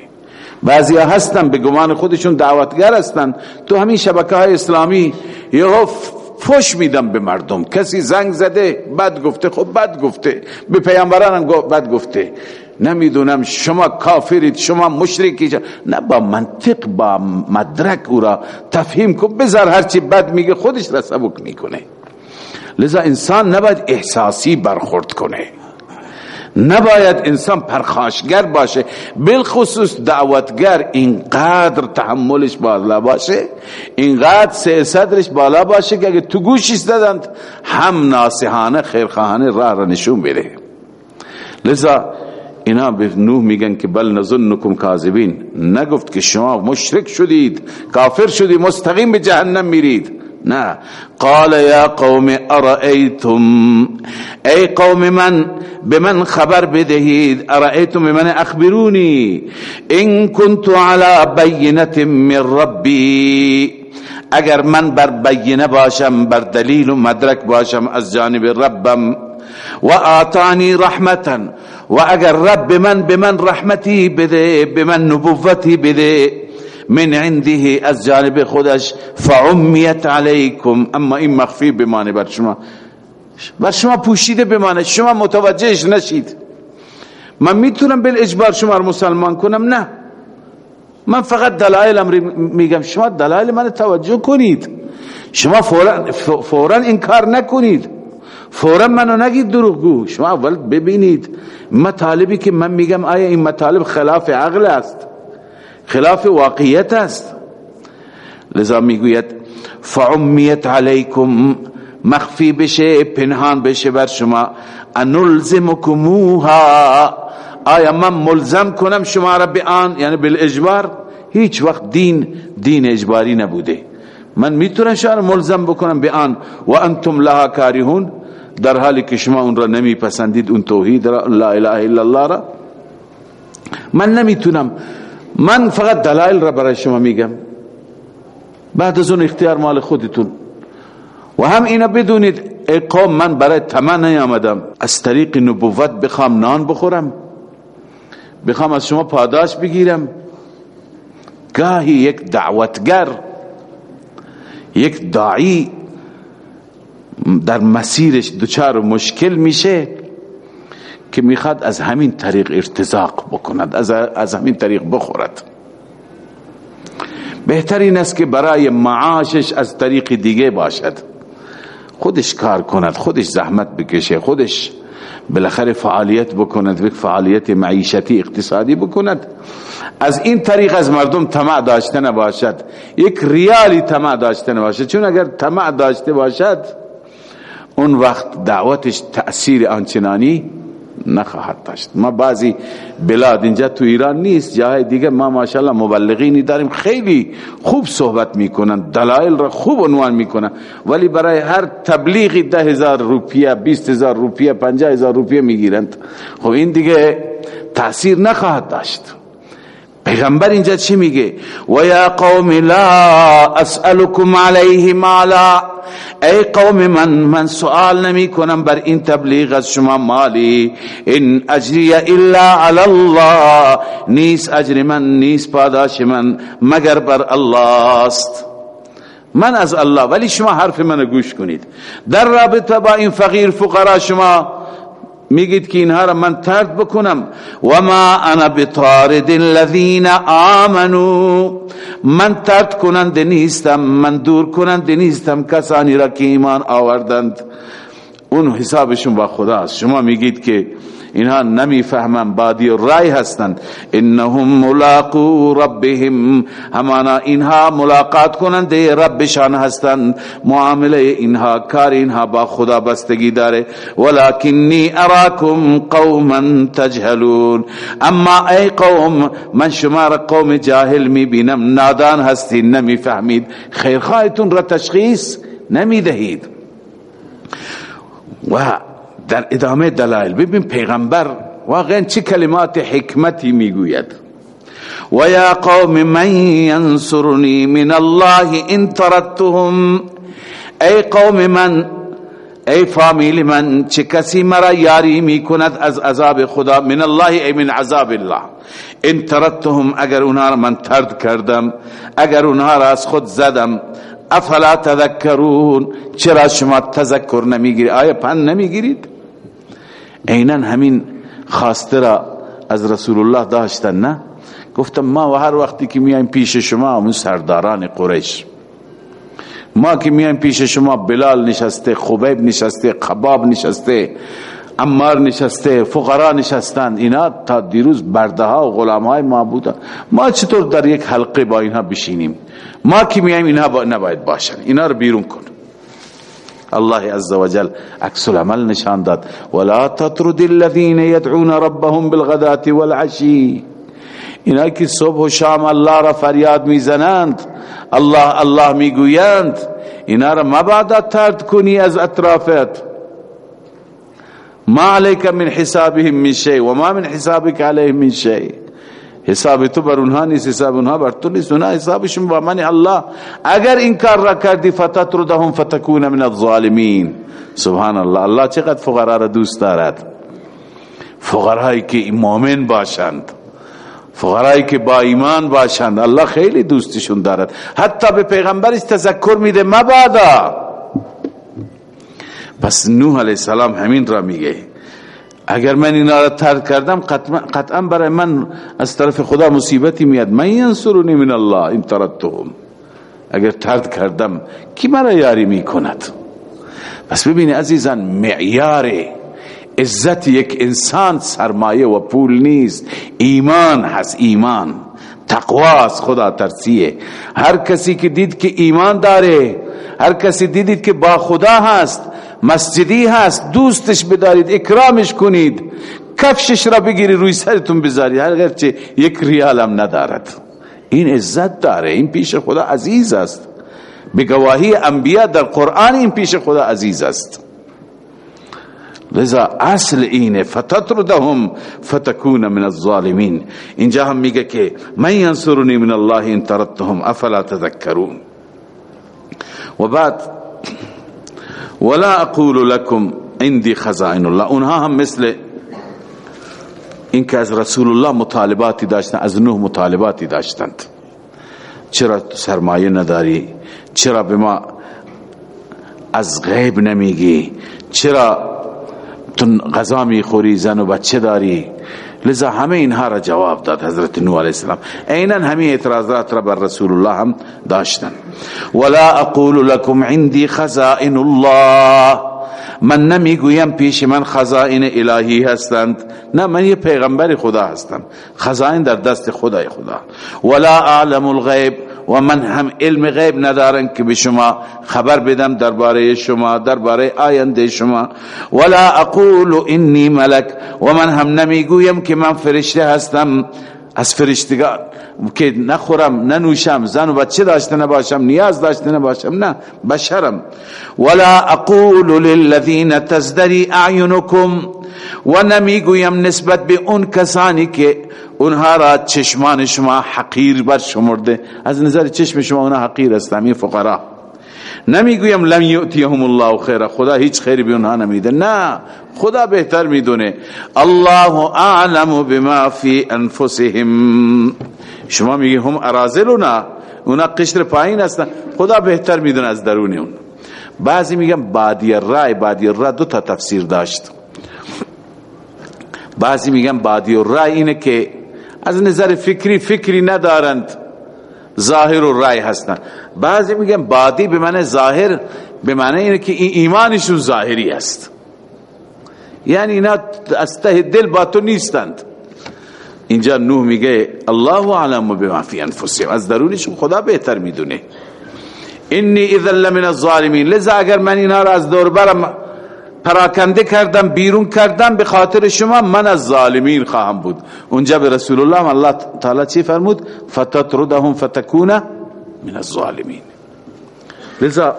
بعضی هستن به گمان خودشون دعوتگر هستن. تو همین شبکه های اسلامی یه فش میدم به مردم. کسی زنگ زده بد گفته خب بد گفته. به پیامبران هم بد گفته. نمی‌دونم شما کافرید شما مشرکی نه با منطق با مدرک او را تفهیم کن. بذار هرچی بد میگه خودش را سبک می‌کنه. لذا انسان نباید احساسی برخورد کنه. نباید انسان پرخاشگر باشه بالخصوص دعوتگر اینقدر تحملش بالا باشه اینقدر سه صدرش بالا باشه که اگه تو گوشش دادند هم ناسحانه خیرخواهانه راه را نشون بده. لذا اینا به نوح میگن که بل نظنکم کاذبین. نگفت که شما مشرک شدید کافر شدید مستقیم به جهنم میرید. نه قال یا قوم ارائیتم ای قوم من؟ به من خبر بدهید ارائیتم من اخبرونی إن كنت على بینت من ربی اگر من بر بینه باشم بر دلیل و مدرک باشم از جانب ربم. و آتانی رحمتا و اگر رب من به من رحمتی بده به من نبوتی بده من عنده از جانب خودش فعمیت علیکم اما این مخفی بمانه بر شما. بر شما پوشیده بمانه شما متوجهش نشید. من می‌تونم بل اجبار شما رو مسلمان کنم؟ نه. من فقط امری میگم. شما دلائل من توجه کنید. شما فورا, فورا انکار نکنید. فورا منو نگید دروغگو. شما اول ببینید. مطالبی که من میگم آیا این مطالب خلاف عقل است؟ خلاف واقعیت است. لذا می‌گوید فعمیت علیکم مخفی بشه پنهان بشه بر شما. انلزمکموها. آیا من ملزم کنم شما را به آن؟ یعنی بالاجبار هیچ وقت دین دین اجباری نبوده. من می‌تونم شما ملزم بکنم به آن؟ و انتم لها کارهون. در حالی که شما اون را نمی پسندید اون توحید را لا اله الا الله را من نمی‌تونم من فقط دلائل را برای شما میگم. بعد از اون اختیار مال خودتون. و هم اینا بدونید ای قوم من برای طمع نیامدم. از طریق نبوت بخوام نان بخورم. بخوام از شما پاداش بگیرم. گاهی یک دعوتگر یک داعی در مسیرش دچار مشکل میشه. که می‌خواد از همین طریق ارتزاق بکند از, از همین طریق بخورد. بهترین است که برای معاشش از طریق دیگه باشد. خودش کار کند خودش زحمت بکشه خودش بالاخره فعالیت بکند یک فعالیت معیشتی اقتصادی بکند. از این طریق از مردم طمع داشته نباشد یک ریالی طمع داشته نباشد. چون اگر طمع داشته باشد اون وقت دعوتش تأثیر آنچنانی نخواهد داشت. ما بعضی بلاد اینجا تو ایران نیست جای دیگه ما ماشاءالله مبلغینی داریم. خیلی خوب صحبت می‌کنن دلائل را خوب عنوان می‌کنن. ولی برای هر تبلیغی ده هزار روپیه بیست هزار روپیه پنجاه هزار روپیه می‌گیرند. خب این دیگه تاثیر نخواهد داشت. پیغمبر اینجا چی میگه؟ و یا قوم لا اسألكم علیه مالا ای قوم من من سوال نمی کنم بر این تبلیغ از شما مالی. این اجری الا علی الله. نیست اجر من نیست پاداش من مگر بر الله است من از الله. ولی شما حرف من گوش کنید. در رابطه با این فقیر فقرا شما میگید که اینها را من ترد بکنم. و ما انا بطارد الذین آمنو من ترد کننده نیستم من دور کننده نیستم کسانی را که ایمان آوردند. اون حسابشون با خداست. شما میگید که اینها نمی‌فهمن بادی رای هستند. انهم ملاقو ربهم. همانا اینها ملاقات کننده ربشان هستند. معامله اینها کار اینها با خدا بستگی داره. ولکنی اراکم قوما تجهلون. اما ای قوم من شما را قوم جاهل می‌بینم. نادان هستین نمی‌فهمید. خیرخواهتون را تشخیص نمی‌دهید. و در ادامه دلائل ببین پیغمبر واقعا چه کلمات حکمتی می‌گوید. و یا قوم من ینصرنی من الله ان تردتهم ای قوم من ای فامیل من چه کسی مرا یاری می‌کند از عذاب خدا من الله ای من عذاب الله. ان تردتهم اگر اونها را من ترد کردم اگر اونها را از خود زدم افلا تذکرون؟ چرا شما تذکر نمی‌گیرید؟ آیا پن نمی‌گیرید؟ عینا همین خواسته را از رسول الله داشتن نه؟ گفتم ما و هر وقتی که میایم پیش شما همون سرداران قریش. ما که میایم پیش شما بلال نشسته خبیب نشسته قباب نشسته امار نشسته فقرا نشستند اینا تا دیروز برده ها و غلام های ما بودن. ما چطور در یک حلقه با اینها بشینیم؟ ما که میایم اینها نباید باشن. اینا رو بیرون کن. الله عز وجل. عکس العمل نشان داد ولا تطرد الذين يدعون ربهم بالغداة والعشي. اینا که صبح و شام الله را فریاد میزنند. الله الله میگویند. اینا را مبادا ترد کنی از اطرافت. ما عليك من حسابهم من شيء وما من حسابك عليهم من شيء حساب تو بر اونها نیست حساب اونها بر تو نیست. اونها حسابشون با من الله. اگر این کار را کردی فتتردهم فتکون من الظالمین. سبحان الله الله چقدر فقرا را دوست دارد. فقرایی که مؤمن باشند. فقرایی که با ایمان باشند. الله خیلی دوستشون دارد. حتی به پیغمبرش تذکر میده مبادا. پس نوح علیه السلام همین را میگه. اگر من اینا را ترک کردم قطعا برای من از طرف خدا مصیبتی میاد. من ینصرونی من الله این تردتهم اگر ترد کردم کی مرا یاری می‌کند؟ پس ببینی عزیزان معیار عزت یک انسان سرمایه و پول نیست. ایمان هست ایمان. تقواست خدا ترسیه. هر کسی که دید که ایمان داره هر کسی دیدید که با خدا هست مسجدی هست دوستش بدارید اکرامش کنید. کفشش را بگیری روی سرتون بذارید. اگرچه یک ریال هم ندارد. این عزت داره این پیش خدا عزیز است. به گواهی انبیاء در قرآن این پیش خدا عزیز است. لذا اصل اینه فتطردهم فتکون من الظالمین. اینجا هم میگه که من ینصرنی من الله ان تردتهم افلا تذکرون. و بعد ولا اقول لكم عندي خزائن الله. اونها هم مثل این که از رسول الله مطالباتی داشتن از نوح مطالباتی داشتند. چرا سرمایه نداری؟ چرا به ما از غیب نمیگی؟ چرا تو غذا می‌خوری؟ زن و بچه داری؟ لذا همه اینها را جواب داد حضرت نوح علیه السلام. عینا همه اعتراضات را بر رسول الله هم داشتن. ولا اقول لكم عندي خزائن الله. من نمی‌گویم پیش من خزائن الهی هستند. نه من یه پیغمبر خدا هستم. خزائن در دست خدای خدا. ولا اعلم الغیب. و من هم علم غیب ندارم که به شما خبر بدم درباره شما درباره آینده شما. ولا اقول انی ملک و من هم نمی‌گویم که من فرشته هستم. از فرشتگان که نخورم ننوشم زن و بچه داشته نباشم نیاز داشته نباشم نه بشرم. ولا اقول للذین تزدری اعینکم و نمی‌گویم نسبت به اون کسانی که اونها را چشمان شما حقیر بر شمرده. از نظر چشم شما اونها حقیر است این فقرا. نمی‌گویم لم یؤتیهم الله خیر. خدا هیچ خیری به اونها نمیده. نه خدا بهتر می‌دونه. الله اعلم بما فی انفسهم. شما میگی هم ارازلونا اونا قشر پایین هستن. خدا بهتر می‌دونه از درون اون. بعضی میگن بادی رای بادی رای دو تا تفسیر داشت. بعضی میگن بادی رای اینه که از نظر فکری فکری ندارند. ظاهر و رای هستن بعضی میگن بادی به معنی ظاهر به معنی اینه که این ایمانشون ظاهری است. یعنی اینا از ته دل با تو نیستند. اینجا نوح میگه الله اعلم بما فی انفسهم از درونشون خدا بهتر می‌دونه. انی اذا لمن الظالمین. لذا اگر من اینا را از دور برم پراکنده کردم بیرون کردم به خاطر شما من از ظالمین خواهم بود. اونجا به رسول الله الله تعالی چی فرمود؟ فتتردهم فتکون من الظالمین. لذا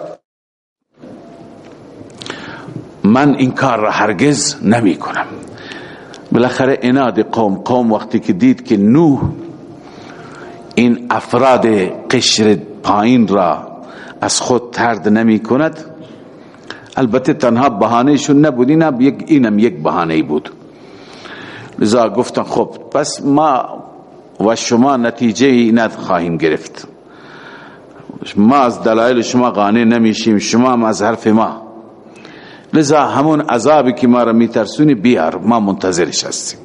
من این کار را هرگز نمی کنم. بالاخره اناد قوم قوم وقتی که دید که نوح این افراد قشر پایین را از خود ترد نمی کند البته تنها بهانهشون نبود اینم یک اینم یک بهانه بود. لذا گفتن خب پس ما و شما نتیجه اینا خواهیم گرفت. ما از دلایل شما قانع نمیشیم شما هم از حرف ما. لذا همون عذابی که ما را میترسونی بیار ما منتظرش هستیم.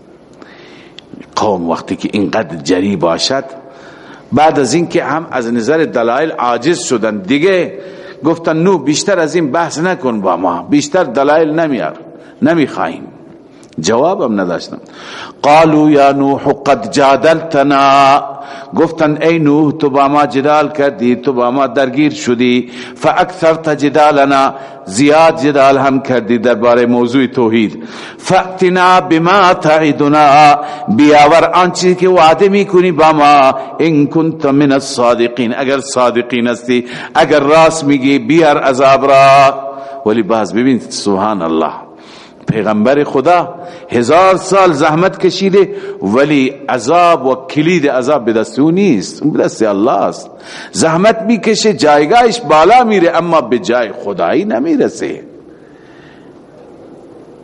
قوم وقتی که اینقدر جری باشد بعد از اینکه هم از نظر دلایل عاجز شدن دیگه گفتن نو بیشتر از این بحث نکن با ما بیشتر دلایل نمیار نمی‌خواهیم. جوابم نداشتم. قالوا یا نوح قد جادلتنا. گفتن ای نوح تو با ما جدال کردی تو با ما درگیر شدی فاکثرت جدالنا زیاد جدال هم کردی درباره موضوع توحید. فاتنا بما تعدنا بیاور آنچه که وعده می‌کنی با ما ان کنت من الصادقین. اگر صادقین هستی اگر راست میگی بیار عذاب را. ولی باز ببین سبحان الله. پیغمبر خدا هزار سال زحمت کشیده ولی عذاب و کلید عذاب به دست او نیست. به دست الله است. زحمت می‌کشه جایگاهش بالا میره اما به جای خدایی نمی‌رسه.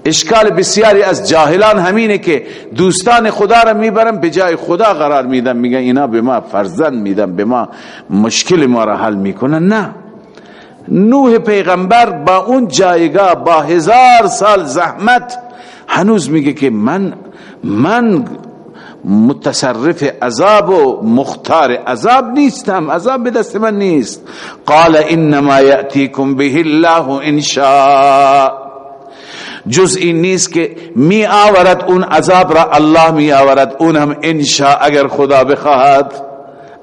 اشکال بسیاری از جاهلان همینه که دوستان خدا را می‌برن به جای خدا قرار میدن. میگن اینا به ما فرزند میدن به ما مشکل ما را حل می‌کنن. نه. نوح پیغمبر با اون جایگاه با هزار سال زحمت هنوز میگه که من من متصرف عذاب و مختار عذاب نیستم عذاب به دست من نیست. قال انما یأتیکم به الله ان شاء. جز این نیست که می آورد اون عذاب را الله می آورد اون هم انشاء اگر خدا بخواهد.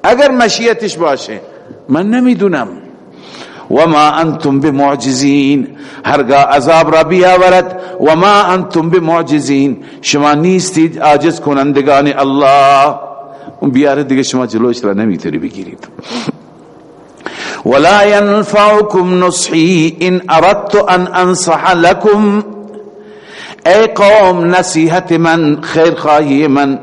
اگر مشیتش باشه من نمی‌دونم. و ما انتم بمعجزین. هرگاه عذاب را بیاورد و ما انتم بمعجزین. شما نیستید عاجز کنندگان الله. اون بیاره دیگه شما جلوش را نمی‌تونی بگیرید. ولا ينفعكم نصحي ان اردت ان انصح لكم ای قوم نصیحت من خیر خواهی من.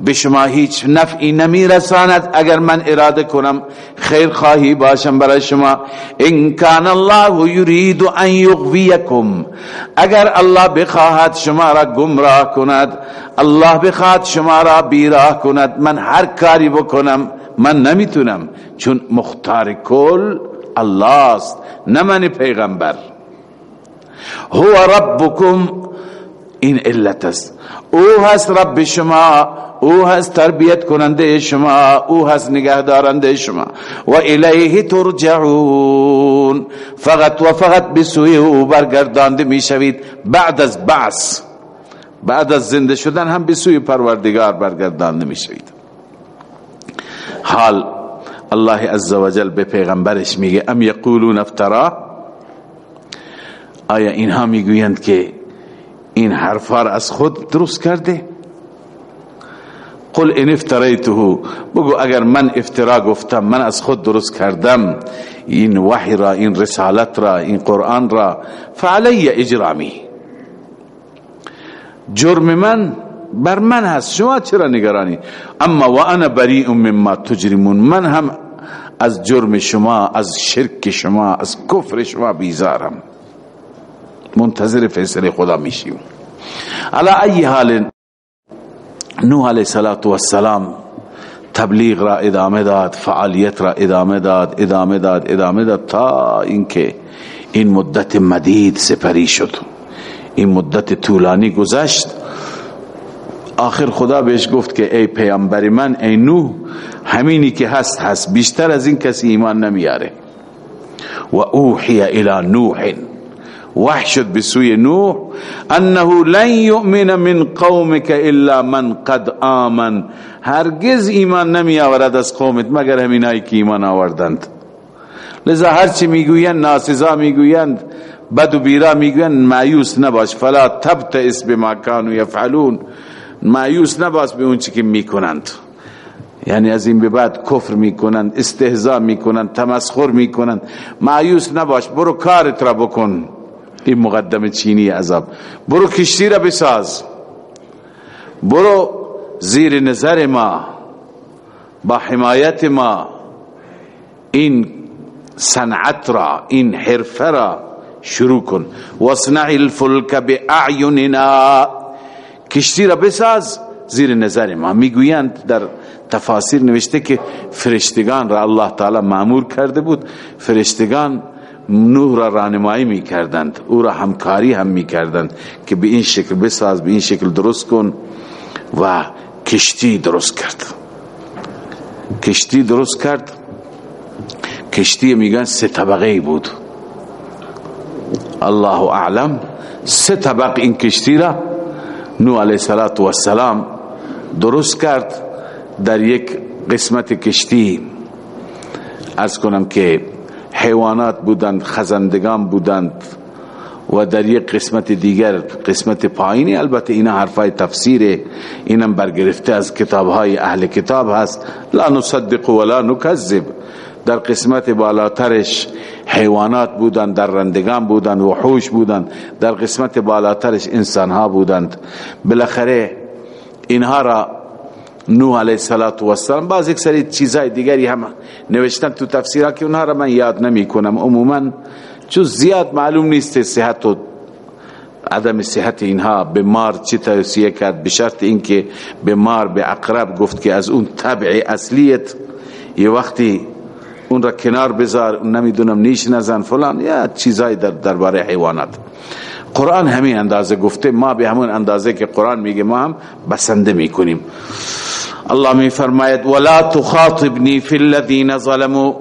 به شما هیچ نفعی نمی رساند اگر من اراده کنم خیر خواهی باشم برای شما. ان کان الله یرید ان یغویکم. اگر الله بخواهد شما را گمراه کند الله بخواهد شما را بیراه کند من هر کاری بکنم من نمی‌تونم چون مختار کل الله است نه من پیغمبر. هو ربکم این علت است. او هست رب شما. او هست تربیت کننده شما او هست نگهدارنده شما. و الیه ترجعون. فقط و فقط بسوی او برگردانده می‌شوید. بعد از بعث بعد از زنده شدن هم بسوی پروردگار برگردانده می‌شوید. حال الله عزوجل به پیغمبرش میگه ام یقولون افترا؟ آیا اینها می‌گویند که این حرفا از خود درست کرده؟ قل ان افتریته بگو اگر من افترا گفتم من از خود درست کردم این وحی را این رسالت را این قرآن را فعلی اجرامی. جرم من بر من هست. شما چرا نگرانی؟ اما و انا بریء مما تجرمون. من هم
از جرم شما از شرک شما از کفر شما بیزارم. منتظر فیصله خدا میشیم. علا ای حال نوح علیه السلام تبلیغ را ادامه داد فعالیت را ادامه داد ادامه داد ادامه داد تا اینکه این مدت مدید سپری شد. این مدت طولانی گذشت. آخر خدا بهش گفت که ای پیامبر من ای نوح همینی که هست هست. بیشتر از این کسی ایمان نمیاره. و اوحی الى نوح. وحی شد بسوی نوح. انه لن یؤمن من قومك الا من قد آمن. هرگز ایمان نمی آورد از قومت مگر همینایی که ایمان آوردند. لذا هرچی می‌گویند ناسزا می‌گویند بد و بیرا می‌گویند مایوس نباش. فلا تبتئس بما كانوا يفعلون مایوس نباش به اون چی که می‌کنند. یعنی از این به بعد کفر می‌کنند استهزاء می‌کنند تمسخر می‌کنند. مایوس نباش برو کارت را بکن. این مقدم چینی عذاب. برو کشتی را بساز. برو زیر نظر ما با حمایت ما. این صنعت را این حرفه را شروع کن. واصنع الفلک باعیننا کشتی را بساز زیر نظر ما. می‌گویند در تفاسیر نوشته که فرشتگان را الله تعالی معمور کرده بود. فرشتگان نوح را رانمایی می کردند او را همکاری هم می کردند که به این شکل بساز به این شکل درست کن و کشتی درست کرد. کشتی درست کرد. کشتی میگن سه طبقه بود. الله اعلم. سه طبق این کشتی را نو علیه السلام درست کرد. در یک قسمت کشتی از کنم که حیوانات بودند خزندگان بودند و در یک قسمت دیگر قسمت پایینی البته اینا حرفای تفسیر اینم برگرفته از کتابهای اهل کتاب هست. لا نصدق ولا نکذب. در قسمت بالاترش حیوانات بودند در رندگان بودند وحوش بودند. در قسمت بالاترش انسانها بودند. بالاخره اینها را نوح علیه السلام باز یک سری چیزای دیگری هم نوشتن تو تفسیرها که اونها را من یاد نمی کنم عموما چون زیاد معلوم نیست صحت و عدم صحت اینها. به مار چی توصیه کرد؟ به شرط اینکه به مار به اقرب گفت که از اون طبع اصلیت یه وقتی اون را کنار بذار نمی‌دونم نیش نزن فلان یا چیزای در درباره حیوانات. قرآن همین اندازه گفته ما به همون اندازه که قرآن میگه ما هم بسنده می‌کنیم. الله می فرماید ولا تخاطبنی فی الذین ظلموا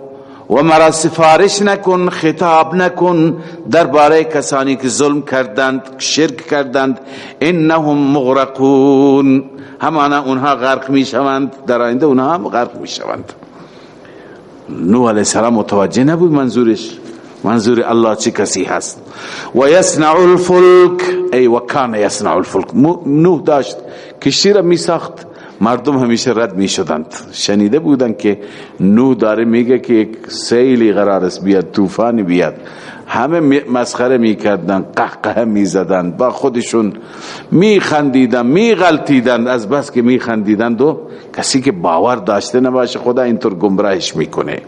و مرا سفارش نکن خطاب نکن درباره کسانی که ظلم کردند شرک کردند. انهم مغرقون. همانا اونها غرق می شوند در آینده اونها هم غرق می شوند نوح علیه السلام متوجه نبود منظورش. منظور الله چه کسی هست؟ و یصنع الفلک. ای و کان یصنع الفلک نوح داشت کشتی را می ساخت مردم همیشه رد می شدند شنیده بودند که نو داره میگه که یک سیلی قرار است بیاد طوفانی بیاد. همه مسخره می‌کردن قهقه می‌زدن با خودشون میخندیدن میغلطیدن از بس که میخندیدن و کسی که باور داشته نباشه خدا اینطور گمراهش می‌کنه.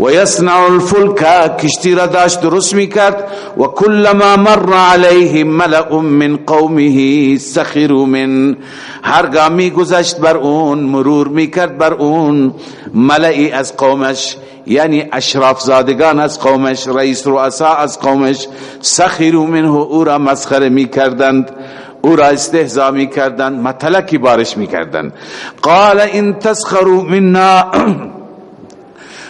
و یصنع الفلک کشتی را داشت درست می‌کرد و کلما مر علیه ملأ من قومه سخروا من. هرگاه میگذشت بر اون مرور می‌کرد بر اون ملئی از قومش یعنی اشراف زادگان از قومش رئیس رؤسا از قومش سخروا منه او را مسخره می‌کردند او را استهزا می‌کردند متلکی بارش می‌کردند. قال ان تسخروا منا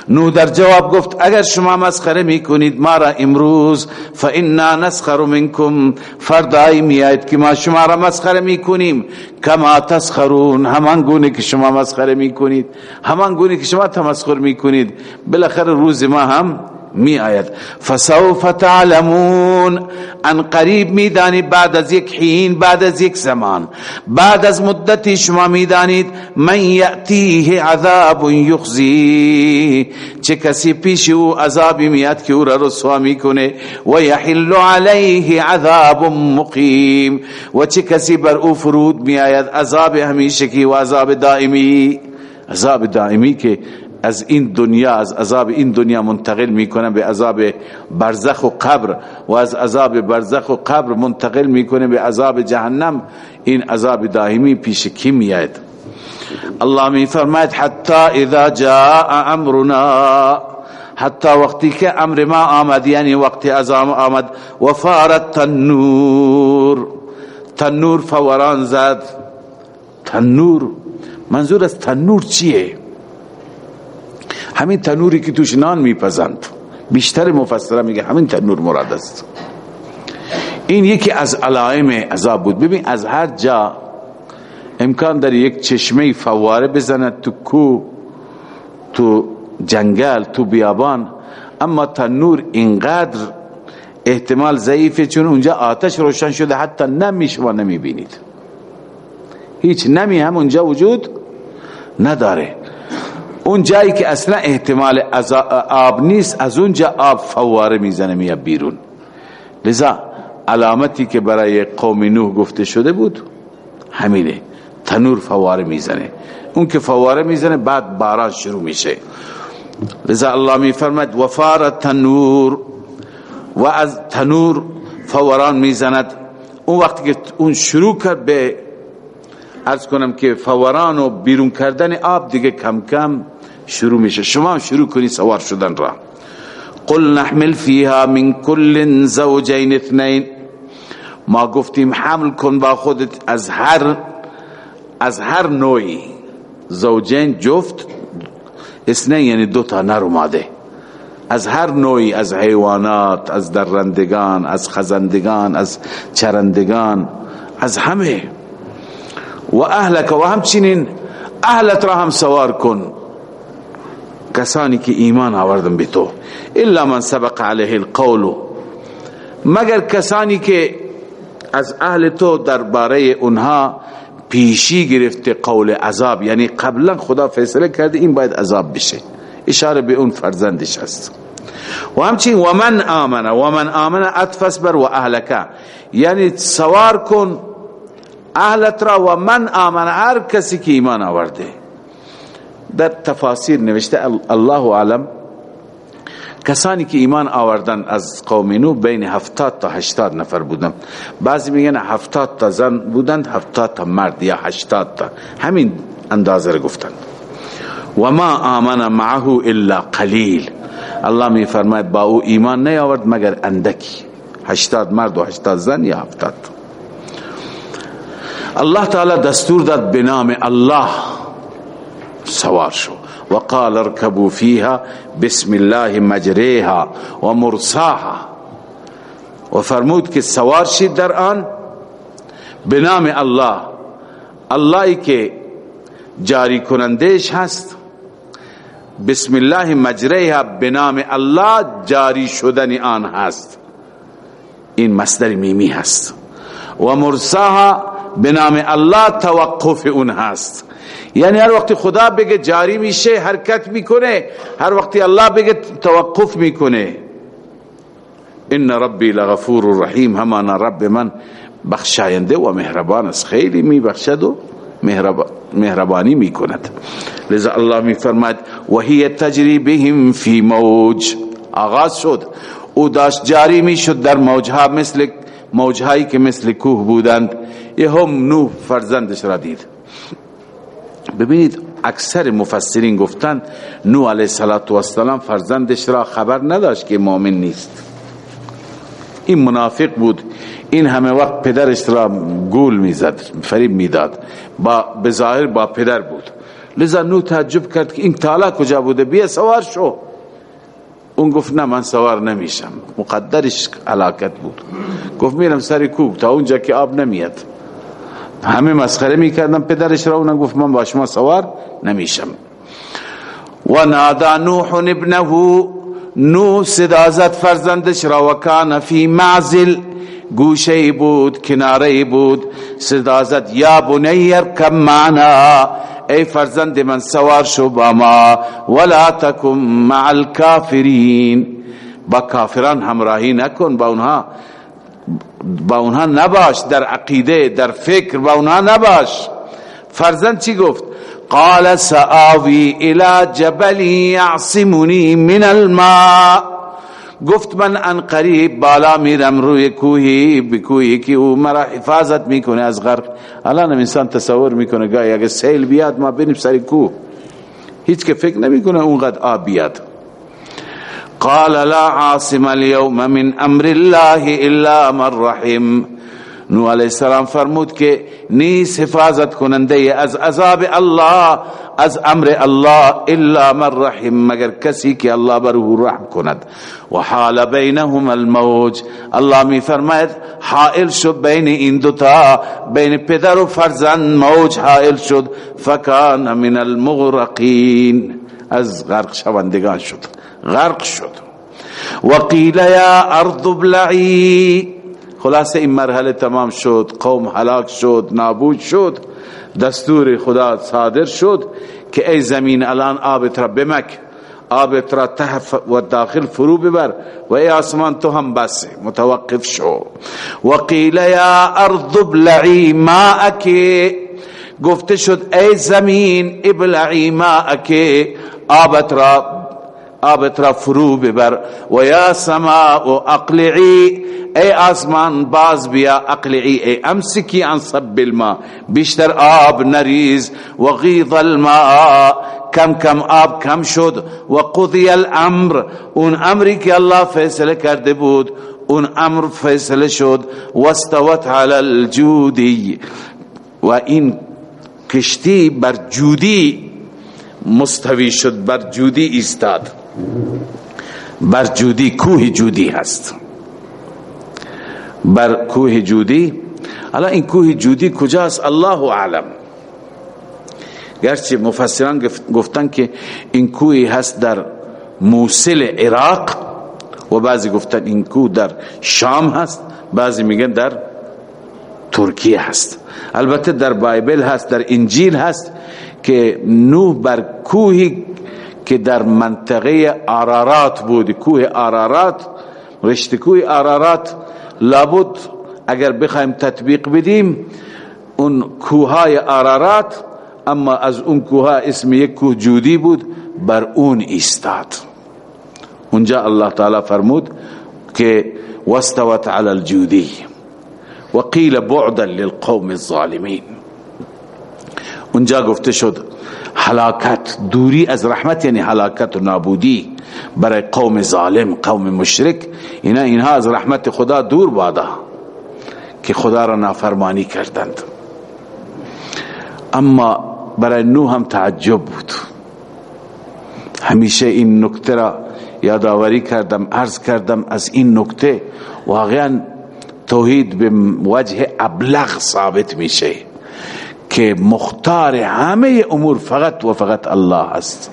نو در جواب گفت اگر شما مسخره می‌کنید ما را امروز فانا نسخر منکم. فردای میاید که ما شما را مسخره می‌کنیم. کما تسخرون. همان گونه که شما مسخره می‌کنید. همان گونه که شما تمسخر می‌کنید. بالاخره روز ما هم می آید فسوف تعلمون. ان قریب می‌دانید بعد از یک حین بعد از یک زمان. بعد از مدتی شما می‌دانید من یأتیه عذاب یخزی. چه کسی پیش او عذابی میاد که او را رسوا می‌کنه؟ و یحل علیه عذاب مقیم. و چه کسی بر او فرود میآید؟ عذاب همیشگی و عذاب دائمی. عذاب دائمی که
از این دنیا از عذاب این دنیا منتقل می‌کنه به عذاب برزخ و قبر. و از عذاب برزخ و قبر منتقل می‌کنه به عذاب جهنم. این عذاب دائمی پیش کی میاد؟ الله می فرماید حتی اذا جاء امرنا. حتی وقتی که امر ما آمد یعنی وقتی عذاب آمد و فارت تنور. تنور فوران زد. تنور منظور از تنور چیه؟ همین تنوری که توش نان میپزند. بیشتر مفسره میگه همین تنور مراد است. این یکی از علائم عذاب بود. ببین از هر جا امکان داره یک چشمه فواره بزند تو کو تو جنگل تو بیابان اما تنور اینقدر احتمال ضعیفه چون اونجا آتش روشن شده حتی نمی شما نمی بینید هیچ نمی هم اونجا وجود نداره. اون جایی که اصلا احتمال آب نیست از اونجا آب فواره می‌زنه میاد بیرون. لذا علامتی که برای قوم نوح گفته شده بود همینه تنور فواره می‌زنه. اون که فواره می‌زنه بعد باران شروع میشه. لذا الله میفرمد وفار تنور و از تنور فوران می‌زند. اون وقتی که اون شروع کرد به ارز کنم که فوران و بیرون کردن آب دیگه کم کم شروع میشه. شما شروع کنی سوار شدن را. قل نحمل فيها من كل زوجين اثنين ما گفتیم حمل کن با خودت از هر از هر نوعی. زوجین جفت اثنین یعنی دو تا نر ماده از هر نوعی از حیوانات از درندگان از خزندگان از چرندگان از همه. و اهلک و همچنین اهلت را هم سوار کن. کسانی که ایمان آوردن به تو. الا من سبق علیه القول. مگر کسانی که از اهل تو درباره اونها پیشی گرفته قول عذاب یعنی قبلا خدا فیصله کرده این باید عذاب بشه. اشاره به اون فرزندش است و همچنین و من آمن و من آمن اتفس بر و اهلک. یعنی سوار کن اهلت را و من آمن هر کسی که ایمان آورده. در تفاسیر نوشته الله علم کسانی که ایمان آوردن از قوم نو بین هفتاد تا هشتاد نفر بودن بعضی میگن هفتاد تا زن بودند هفتاد تا مرد یا هشتاد تا. همین اندازه رو گفتند. و ما آمن معه الا قلیل. الله می فرماید با او ایمان نیاورد مگر اندکی. هشتاد مرد و هشتاد زن یا هفتاد الله تعالی دستور داد به نام الله. سوار شو. وقال اركبوا فيها بسم الله مجريها و مرساها و فرمود که سوار شید در آن به نام الله اللهی که جاری کنندهش هست. بسم الله مجریها به نام الله جاری شدن آن هست. این مصدر میمی هست. و مرساها به نام الله توقف اون هست. یعنی هر وقت خدا بگه جاری میشه حرکت می‌کنه هر وقت الله بگه توقف می‌کنه. ان ربی لغفور رحیم همانا رب من بخشاینده و مهربان است. خیلی میبخشد و مهربانی می‌کند. لذا الله میفرماید و هی تجری بهم فی موج. آغاز شد. او داشت جاری می‌شد در موجها مثل موجهایی که مثل کوه بودند. هم نوح فرزندش را دید. ببینید اکثر مفسرین گفتن نو علیه السلام فرزندش را خبر نداشت که مؤمن نیست. این منافق بود. این همه وقت پدرش را گول می‌زد فریب می‌داد. با بظاهر با پدر بود. لذا نو تعجب کرد که این تالا کجا بوده؟ بیا سوار شو. اون گفت نه من سوار نمیشم. مقدرش علاقت بود. گفت میرم سر کوب تا اونجا که آب نمیاد. همه مسخره می‌کردن. پدرش را اونم گفت من با شما سوار نمیشم. و نادا نوح ابنه نوح صدازت فرزندش را و کان فی معزل. گوشه بود کناره بود. صدازت یا بنی ارکم معنا. ای فرزند من سوار شو با ما. ولا تکم مع الكافرین با کافران همراهی نکن با اونها. با اونها نباش در عقیده در فکر با اونها نباش. فرزند چی گفت؟ قال سآوی الى جبل یعصمنی من الماء. گفت من ان قریب بالا میرم روی کوهی بکوهی که او مرا حفاظت می‌کنه از غرق. الان انسان تصور می‌کنه گاهی اگه سیل بیاد ما بریم سر کوه. هیچ که فکر نمی‌کنه اونقدر آب بیاد. قال لا عاصم اليوم من أمر الله إلا من رحم نو علیہ السلام فرمود که نیست حفاظت کننده أز عذاب الله أز أمر الله إلا من رحم مگر کسی که الله بر أو رحم کند. و حال بینهم الموج. الله می فرماید حائل شد بین این دوتا بین پدر و فرزند موج حائل شد. فکان من المغرقین. از غرق شوندگان شد. غرق شد. وقیل یا ارض بلعی خلاصه این مرحله تمام شد. قوم هلاک شد نابود شد. دستور خدا صادر شد که ای زمین الان آب را بمک. آب را تحف و داخل فرو ببر و ای آسمان تو هم بس. متوقف شو. وقیل یا ارض ابلعی ماءک. گفته شد ای زمین ابلعی ماءک. آبت را آبت را فرو ببر. و یا سماء اقلعی ای آسمان باز بیا اقلعی ای امسکی عن صب الماء. بیشتر آب نریز. و غیض الماء کم کم آب کم شد. و قضی الامر اون امری که الله فیصله کرده بود اون امر فیصله شد. واستوت على الجودی. و این کشتی بر جودی مستوی شد بر جودی ایستاد. بر جودی کوه جودی هست. بر کوه جودی حالا این کوه جودی کجاست؟ الله اعلم. گرچه مفسران گفتن که این کوهی هست در موسل عراق و بعضی گفتن این کوه در شام هست بعضی میگن در ترکیه هست. البته در بایبل هست در انجیل هست که نوح بر کوهی که در منطقه آرارات بود کوه آرارات رشت کوه آرارات لابد اگر بخوایم تطبیق بدیم اون کوههای آرارات اما از اون کوه اسم یک کوه جودی بود بر اون ایستاد. اونجا الله تعالی فرمود که واستوت على الجودی وقیل بعدا للقوم الظالمین. اونجا گفته شد حلاکت دوری از رحمت یعنی حلاکت و نابودی برای قوم ظالم قوم مشرک. اینا اینها از رحمت خدا دور بادا که خدا را نافرمانی کردند. اما برای نوح هم تعجب بود. همیشه این نکته را یادآوری کردم عرض کردم از این نکته. واقعا توحید به وجه ابلغ ثابت میشه. که مختار همه امور فقط و فقط الله است.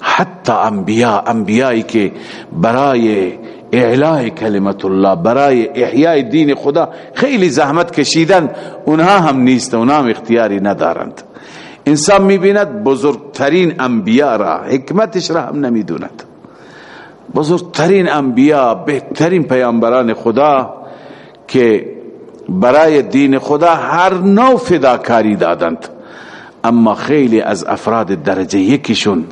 حتی انبیاء انبیایی که برای اعلای کلمت الله برای احیای دین خدا خیلی زحمت کشیدن اونها هم نیست اونها هم اختیاری ندارند. انسان می‌بیند بزرگترین انبیاء را حکمتش را هم نمی‌دوند. بزرگترین انبیاء بهترین پیامبران خدا که برای دین خدا هر نوع فداکاری دادند. اما خیلی از افراد درجه یکیشون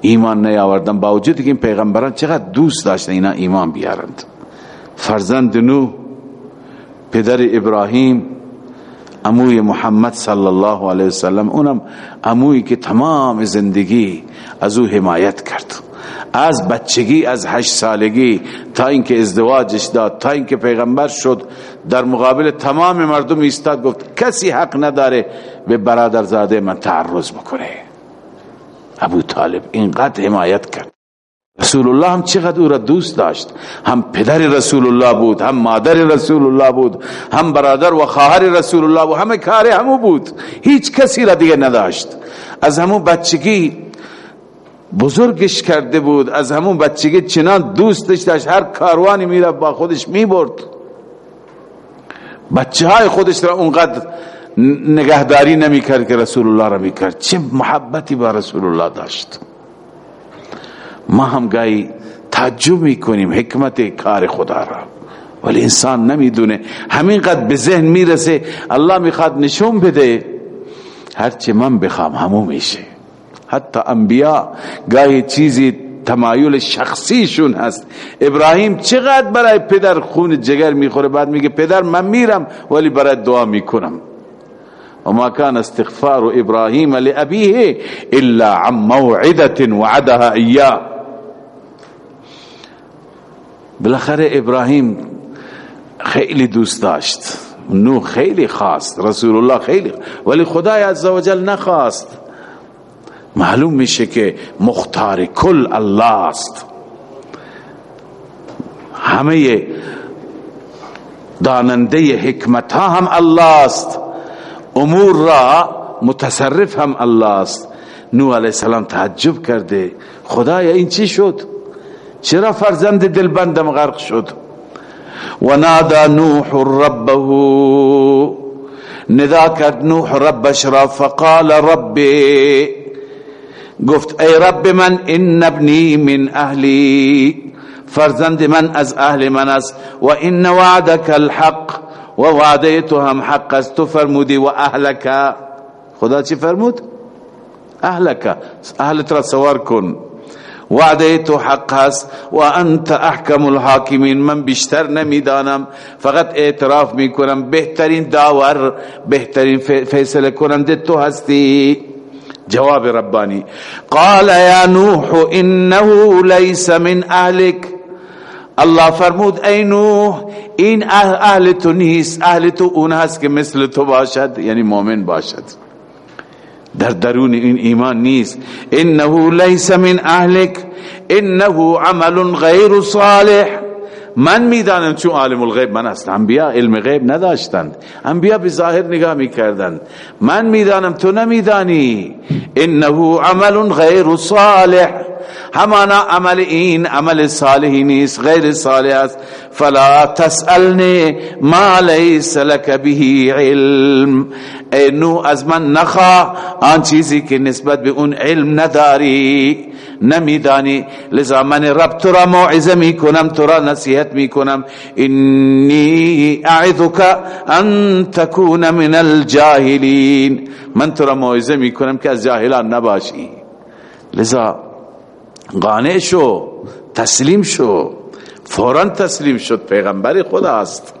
ایمان نیاوردن. با وجود که این پیغمبران چقدر دوست داشتن اینا ایمان بیارند. فرزند نو پدر ابراهیم اموی محمد صلی الله علیه وسلم اونم اموی که تمام زندگی از او حمایت کرد. از بچگی از هشت سالگی تا اینکه ازدواجش داد تا اینکه پیغمبر شد در مقابل تمام مردم ایستاد گفت کسی حق نداره به برادرزاده من تعرض بکنه. ابو طالب اینقدر حمایت کرد. رسول الله هم چقدر او را دوست داشت. هم پدر رسول الله بود هم مادر رسول الله بود هم برادر و خواهر رسول الله بود همه کار همو بود. هیچ کسی را دیگه نداشت. از همون بچگی بزرگش کرده بود از همون بچگی چنان دوستش داشت هر کاروانی میره با خودش می‌برد. بچه های خودش را اونقدر نگهداری نمی‌کرد که رسول الله را می‌کرد. چه محبتی با رسول الله داشت. ما هم گاهی تعجب می‌کنیم حکمت کار خدا را. ولی انسان نمی‌دونه. همینقدر به ذهن می‌رسه الله می‌خواد نشون بده. هرچی من بخوام همو میشه. حتی انبیا گاهی چیزی تمایل شخصیشون هست. ابراهیم چقدر برای پدر خون جگر می‌خوره؟ بعد میگه پدر من میرم ولی برای دعا می‌کنم. وما كان استغفار ابراهيم لابيه الا عن موعده وعدها اياه. بالاخره ابراهیم خیلی دوست داشت. نو خیلی خواست. رسول الله خیلی ولی خدای عزوجل نخواست. معلوم میشه که مختار کل الله است. همه داننده حکمت ها هم الله است. امور را متصرف هم الله است. نو علیه السلام تعجب کرده خدایا این چی شد؟ چرا فرزند دلبندم غرق شد؟ و نادا نوح ربه ندا کرد نوح ربش را فقال ربی گفت ای رب من ان ابنی من اهلی فرزند من از اهل من است و ان وعدك الحق و وعده تو هم حق است تو فرمودی و اهلک. خدا چی فرمود؟ اهلک. اهلت را سوار کن. وعده تو حق است و انت احکم الحاکمین. من بیشتر نمی‌دانم فقط اعتراف می‌کنم بهترین داور بهترین فیصله کننده تو هستی. جواب ربانی. قال یا نوح انه ليس من اهلك الله فرمود ای نوح این اهل تو نیست اهل تو اون هست که مثل تو باشد یعنی مؤمن باشد. در درون این ایمان نیست. انه ليس من اهلك انه عمل غیر صالح. من می‌دانم چون عالم الغیب من است. انبیا علم غیب نداشتند. انبیا به ظاهر نگاه می‌کردند. من می‌دانم تو نمیدانی. انه عمل غیر صالح. همانا عمل این عمل صالحی نیست غیر صالح است. فلا تسألنی ما لیس لك به علم. اینو از من نخوا آن چیزی که نسبت به اون علم نداری. نمیدانی. لذا من رب تو را موعظه می کنم تو را نصیحت می کنم انی اعذک ان تکون من الجاهلین. من تو را موعظه می کنم که از جاهلان نباشی. لذا قانع شو تسلیم شو. فورا تسلیم شد پیغمبر خدا است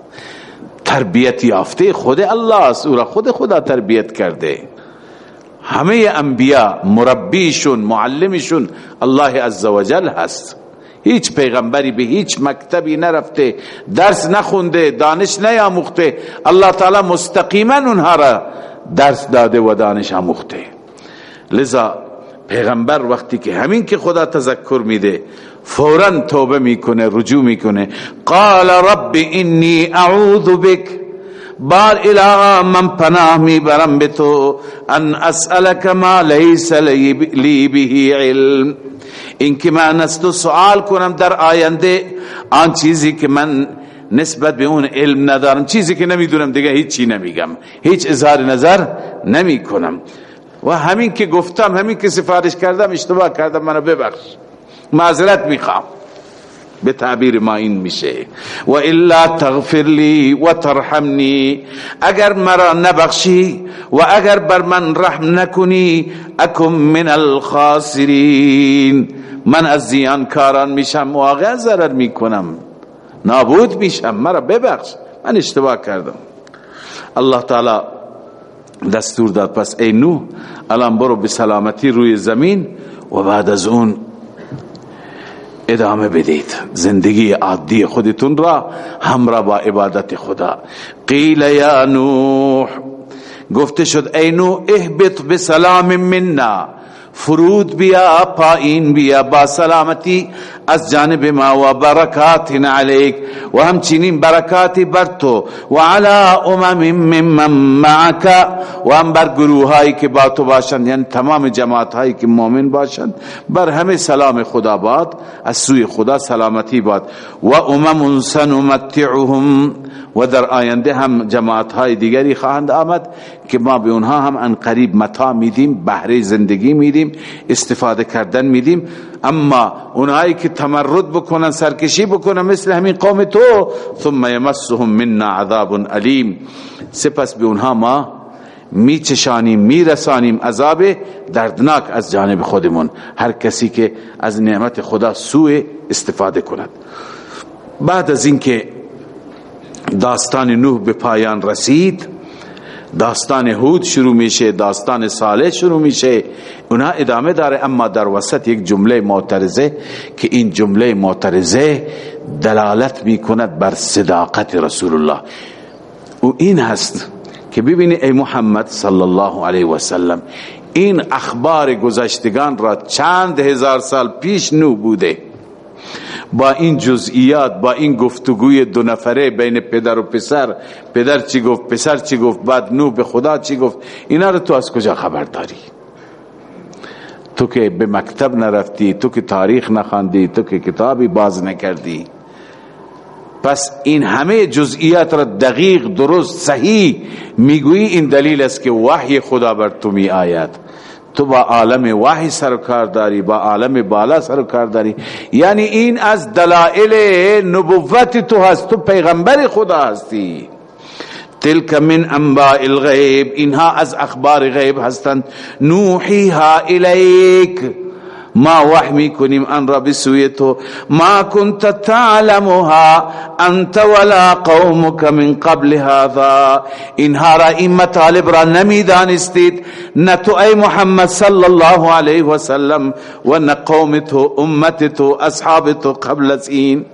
تربیت یافته خود الله است او را خود خدا تربیت کرده. همه انبیا مربیشون معلمشون الله عزوجل هست. هیچ پیغمبری به هیچ مکتبی نرفته درس نخونده دانش نیاموخته. الله تعالی مستقیما اونها را درس داده و دانش آموخته. لذا پیغمبر وقتی که همین که خدا تذکر میده فورا توبه می‌کنه رجوع می‌کنه. قال رب انی اعوذ بک. بار الها من پناه می‌برم به تو ان اسألك ما لیس لی به علم. این که من از تو سوال کنم در آینده آن چیزی که من نسبت به اون علم ندارم چیزی که نمی‌دونم دیگه هیچی نمیگم هیچ اظهار نظر نمی کنم و همین که گفتم همین که سفارش کردم اشتباه کردم منو ببخش. معذرت می‌خوام. به تعبیر ما این میشه. و الا تغفر لی و ترحمنی. اگر مرا نبخشی و اگر بر من رحم نکنی اکم من الخاسرین. من از زیانکاران میشم واقعا ضرر می‌کنم. نابود میشم. مرا ببخش. من اشتباه کردم. الله تعالی دستور داد. پس ای نو الان برو به سلامتی روی زمین و بعد از اون ادامه بدید. زندگی عادی خودتون را همراه با عبادت خدا. قیل یا نوح گفته شد ای نوح اهبط بسلام منا. فرود بیا پایین بیا با سلامتی از جانب ما و برکات علیک و همچنین برکاتی بر تو و علی امم ممن معک و هم بر گروه هایی که با تو باشند یعنی تمام جماعت هایی که مؤمن باشند بر همه سلام خدا باد از سوی خدا سلامتی باد. و امم سنمتعهم و در آینده هم جماعت های دیگری خواهند آمد که ما به اونها هم ان قریب متا میدیم بهره زندگی میدیم استفاده کردن میدیم. اما اونهایی که تمرد بکنن سرکشی بکنن مثل همین قوم تو ثم یمسهم منا عذاب علیم. سپس به اونها ما
می چشانیم می رسانیم عذاب دردناک از جانب خودمون. هر کسی که از نعمت خدا سوء استفاده کند. بعد از اینکه داستان نوح به پایان رسید داستان هود شروع میشه داستان صالح شروع میشه. اونا ادامه داره اما در وسط یک جمله معترضه که این جمله معترضه دلالت می‌کند بر صداقت رسول الله. و این هست که ببینی ای محمد صلی الله علیه و سلم این اخبار گذشتگان را چند هزار سال پیش نو بوده. با این جزئیات با این گفتگوی دو نفره بین پدر و پسر پدر چی گفت پسر چی گفت بعد نو به خدا چی گفت اینا رو تو از کجا خبر داری؟ تو که به مکتب نرفتی تو که تاریخ نخواندی تو که کتابی باز نکردی. پس این همه جزئیات را دقیق درست صحیح می‌گویی این دلیل است که وحی خدا بر تو می آید تو با عالم وحی سر کار داری با عالم بالا سر کار داری یعنی این از دلائل نبوت تو هست تو پیغمبر خدا هستی. تلک من انباء الغیب اینها از اخبار غیب هستند. نوحیها الیک. ما وحی میکنیم أن را بسوی تو ما كنت تعلمها أنت ولا قومك من قبل هذا. اینها را این مطالب را نمیدانستید نه تو ای محمد صلی الله علیه و سلم و نه قوم تو تو تو قبل از این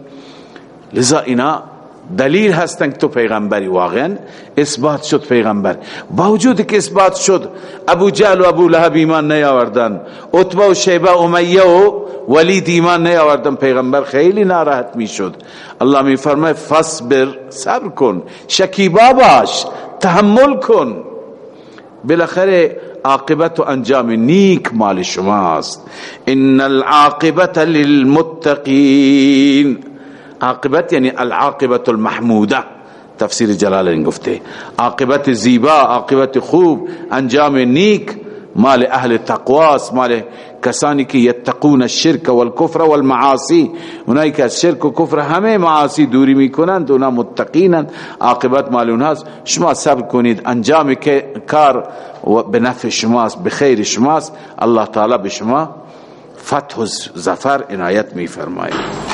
لذا اینا دلیل هستن که تو پیغمبری واقعا اثبات شد پیغمبر. با وجود که اثبات شد ابو جهل و ابو لهب ایمان نیاوردن عتبه و شیبه امیه و ولید ایمان نیاوردن پیغمبر خیلی ناراحت می‌شد. الله می فرماید فصبر صبر کن شکیبا باش تحمل کن. بالاخره عاقبت و انجام نیک مال شماست. ان العاقبت للمتقین. عاقبت یعنی العاقبت المحموده. تفسیر جلالین گفته. عاقبت زیبا عاقبت خوب انجام نیک مال اهل تقواس مال کسانی که یتقون الشرک والکفر والمعاصی. اونایی که از شرک و کفر همه معاصی دوری می‌کنند اونا متقینند عاقبت مال اونهاست شما صبر کنید. انجام کار به نفع شماست به خیر شماست الله تعالی به شما فتح زفر عنایت می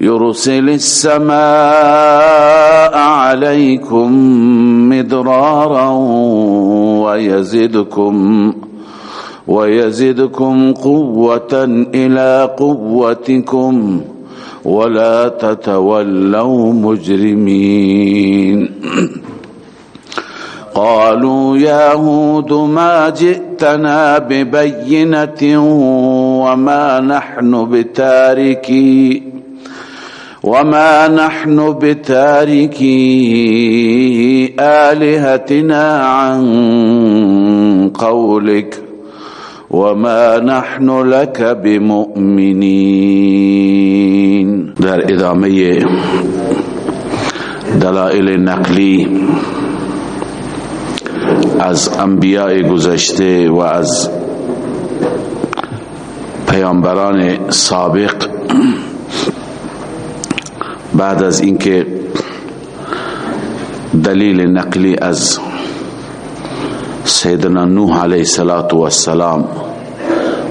يرسل السماء عليكم مدرارا ويزدكم ويزدكم قوة إلى قوتكم ولا تتولوا مجرمين. قالوا يا هود ما جئتنا ببينة وما نحن بتاركي وما نحن بتاركي آلهتنا عن قولك وما نحن لك بمؤمنين در ادامه دلائل نقلی از انبیاء گذشته و از پیامبران سابق بعد از اینکه دلیل نقلی از سیدنا نوح علیه السلام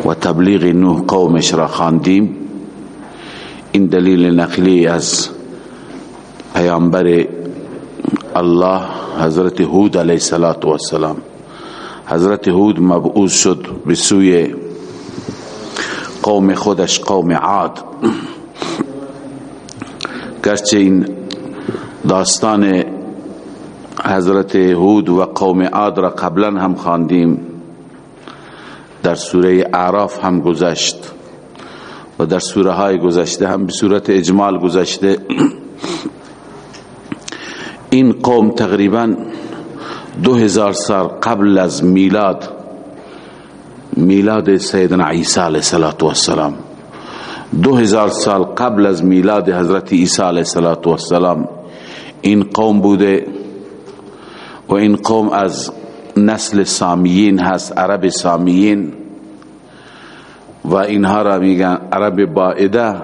و تبلیغ نوح قومش را خواندیم این دلیل نقلی از پیامبر الله حضرت هود علیه السلام حضرت هود مبعوث شد به سوی قوم خودش قوم عاد. گرچه این داستان حضرت هود و قوم عاد را قبلا هم خواندیم در سوره اعراف هم گذشت و در سوره های گذشته هم به صورت اجمال گذشته. این قوم تقریبا دو هزار سال قبل از میلاد میلاد سیدنا عیسی علیه السلام دو هزار سال قبل از میلاد حضرت عیسی علیه السلام این قوم بوده و این قوم از نسل سامیین هست عرب سامیین و اینها را میگن عرب باعده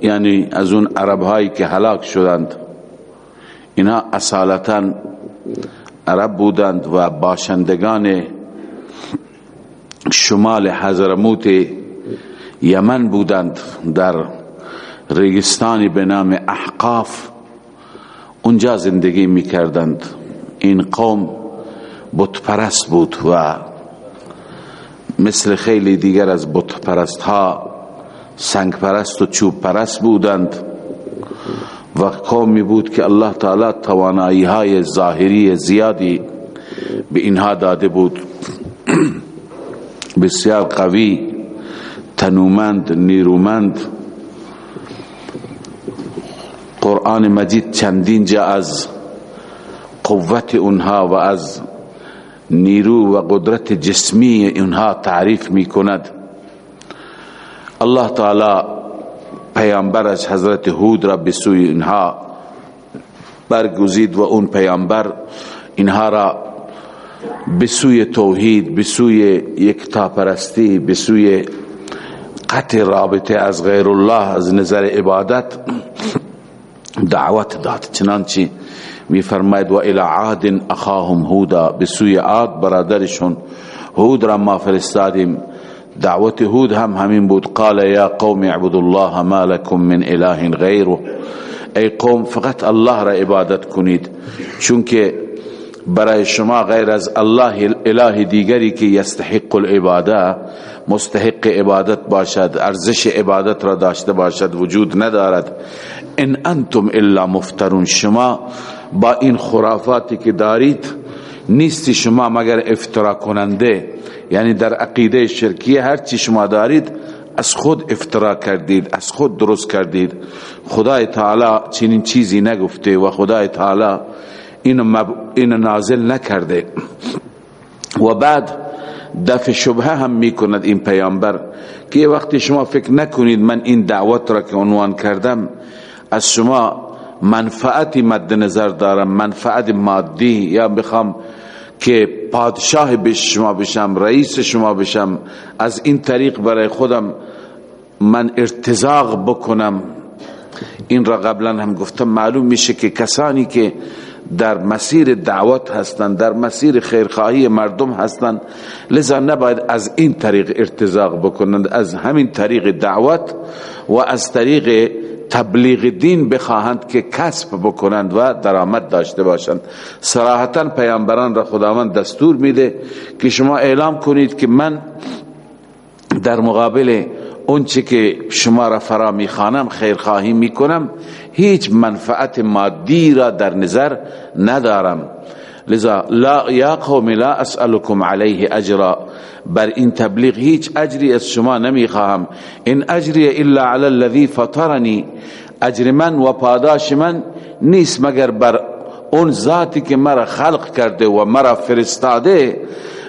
یعنی از اون عرب هایی که هلاک شدند. اینها اصالتا عرب بودند و باشندگان شمال حضرموت یمن بودند در ریگستانی به نام احقاف. اونجا زندگی می‌کردند. این قوم بت پرست بود و مثل خیلی دیگر از بت پرست ها سنگ پرست و چوب پرست بودند و قومی بود که الله تعالی توانایی های ظاهری زیادی به اینها داده بود. [CLEARS THROAT] بسیار قوی تنومند نیرومند. قرآن مجید چندین جا از قوت اونها و از نیرو و قدرت جسمی اونها تعریف می کند الله تعالی پیامبرش حضرت هود را به سوی اینها برگزید و اون پیامبر اینها را به سوی توحید به سوی یک پرستی به سوی قطع رابطه از غیر الله از نظر عبادت دعوت داد. چنانچه می فرماید و الى عاد اخاهم هودا. به سوی عاد برادرشون هود را ما فرستادیم. دعوت هود هم همین بود. قال یا قوم اعبدوا الله ما لكم من اله غیره. ای قوم فقط الله را عبادت کنید. چونکه برای شما غیر از الله اله دیگری که یستحق العباده مستحق عبادت باشد ارزش عبادت را داشته باشد وجود ندارد. ان انتم الا مفترون. شما با این خرافاتی که دارید نیستی شما مگر افترا کننده. یعنی در عقیده شرکیه هر چی شما دارید از خود افترا کردید از خود درست کردید. خدای تعالی چنین چیزی نگفته و خدای تعالی این, مب... این نازل نکرده. و بعد دفع شبه هم می‌کند این پیامبر که وقتی شما فکر نکنید من این دعوت را که عنوان کردم از شما منفعتی مد نظر دارم منفعت مادی یا بخوام که پادشاه به شما بشم رئیس شما بشم از این طریق برای خودم من ارتزاق بکنم. این را قبلا هم گفتم معلوم میشه که کسانی که در مسیر دعوت هستند در مسیر خیرخواهی مردم هستند لذا نباید از این طریق ارتزاق بکنند از همین طریق دعوت و از طریق تبلیغ دین بخواهند که کسب بکنند و درآمد داشته باشند. صراحتا پیامبران را خداوند دستور میده که شما اعلام کنید که من در مقابل اونچه که شما را فرا می‌خوانم خیرخواهی می‌کنم هیچ منفعت مادی را در نظر ندارم. لذا لا یا قوم لا اسألكم علیه اجرا. بر این تبلیغ هیچ اجری از شما نمی‌خواهم. این اجری الا علی الذی فطرنی. اجر من و پاداش من نیست مگر بر اون ذاتی که مرا خلق کرده و مرا فرستاده؟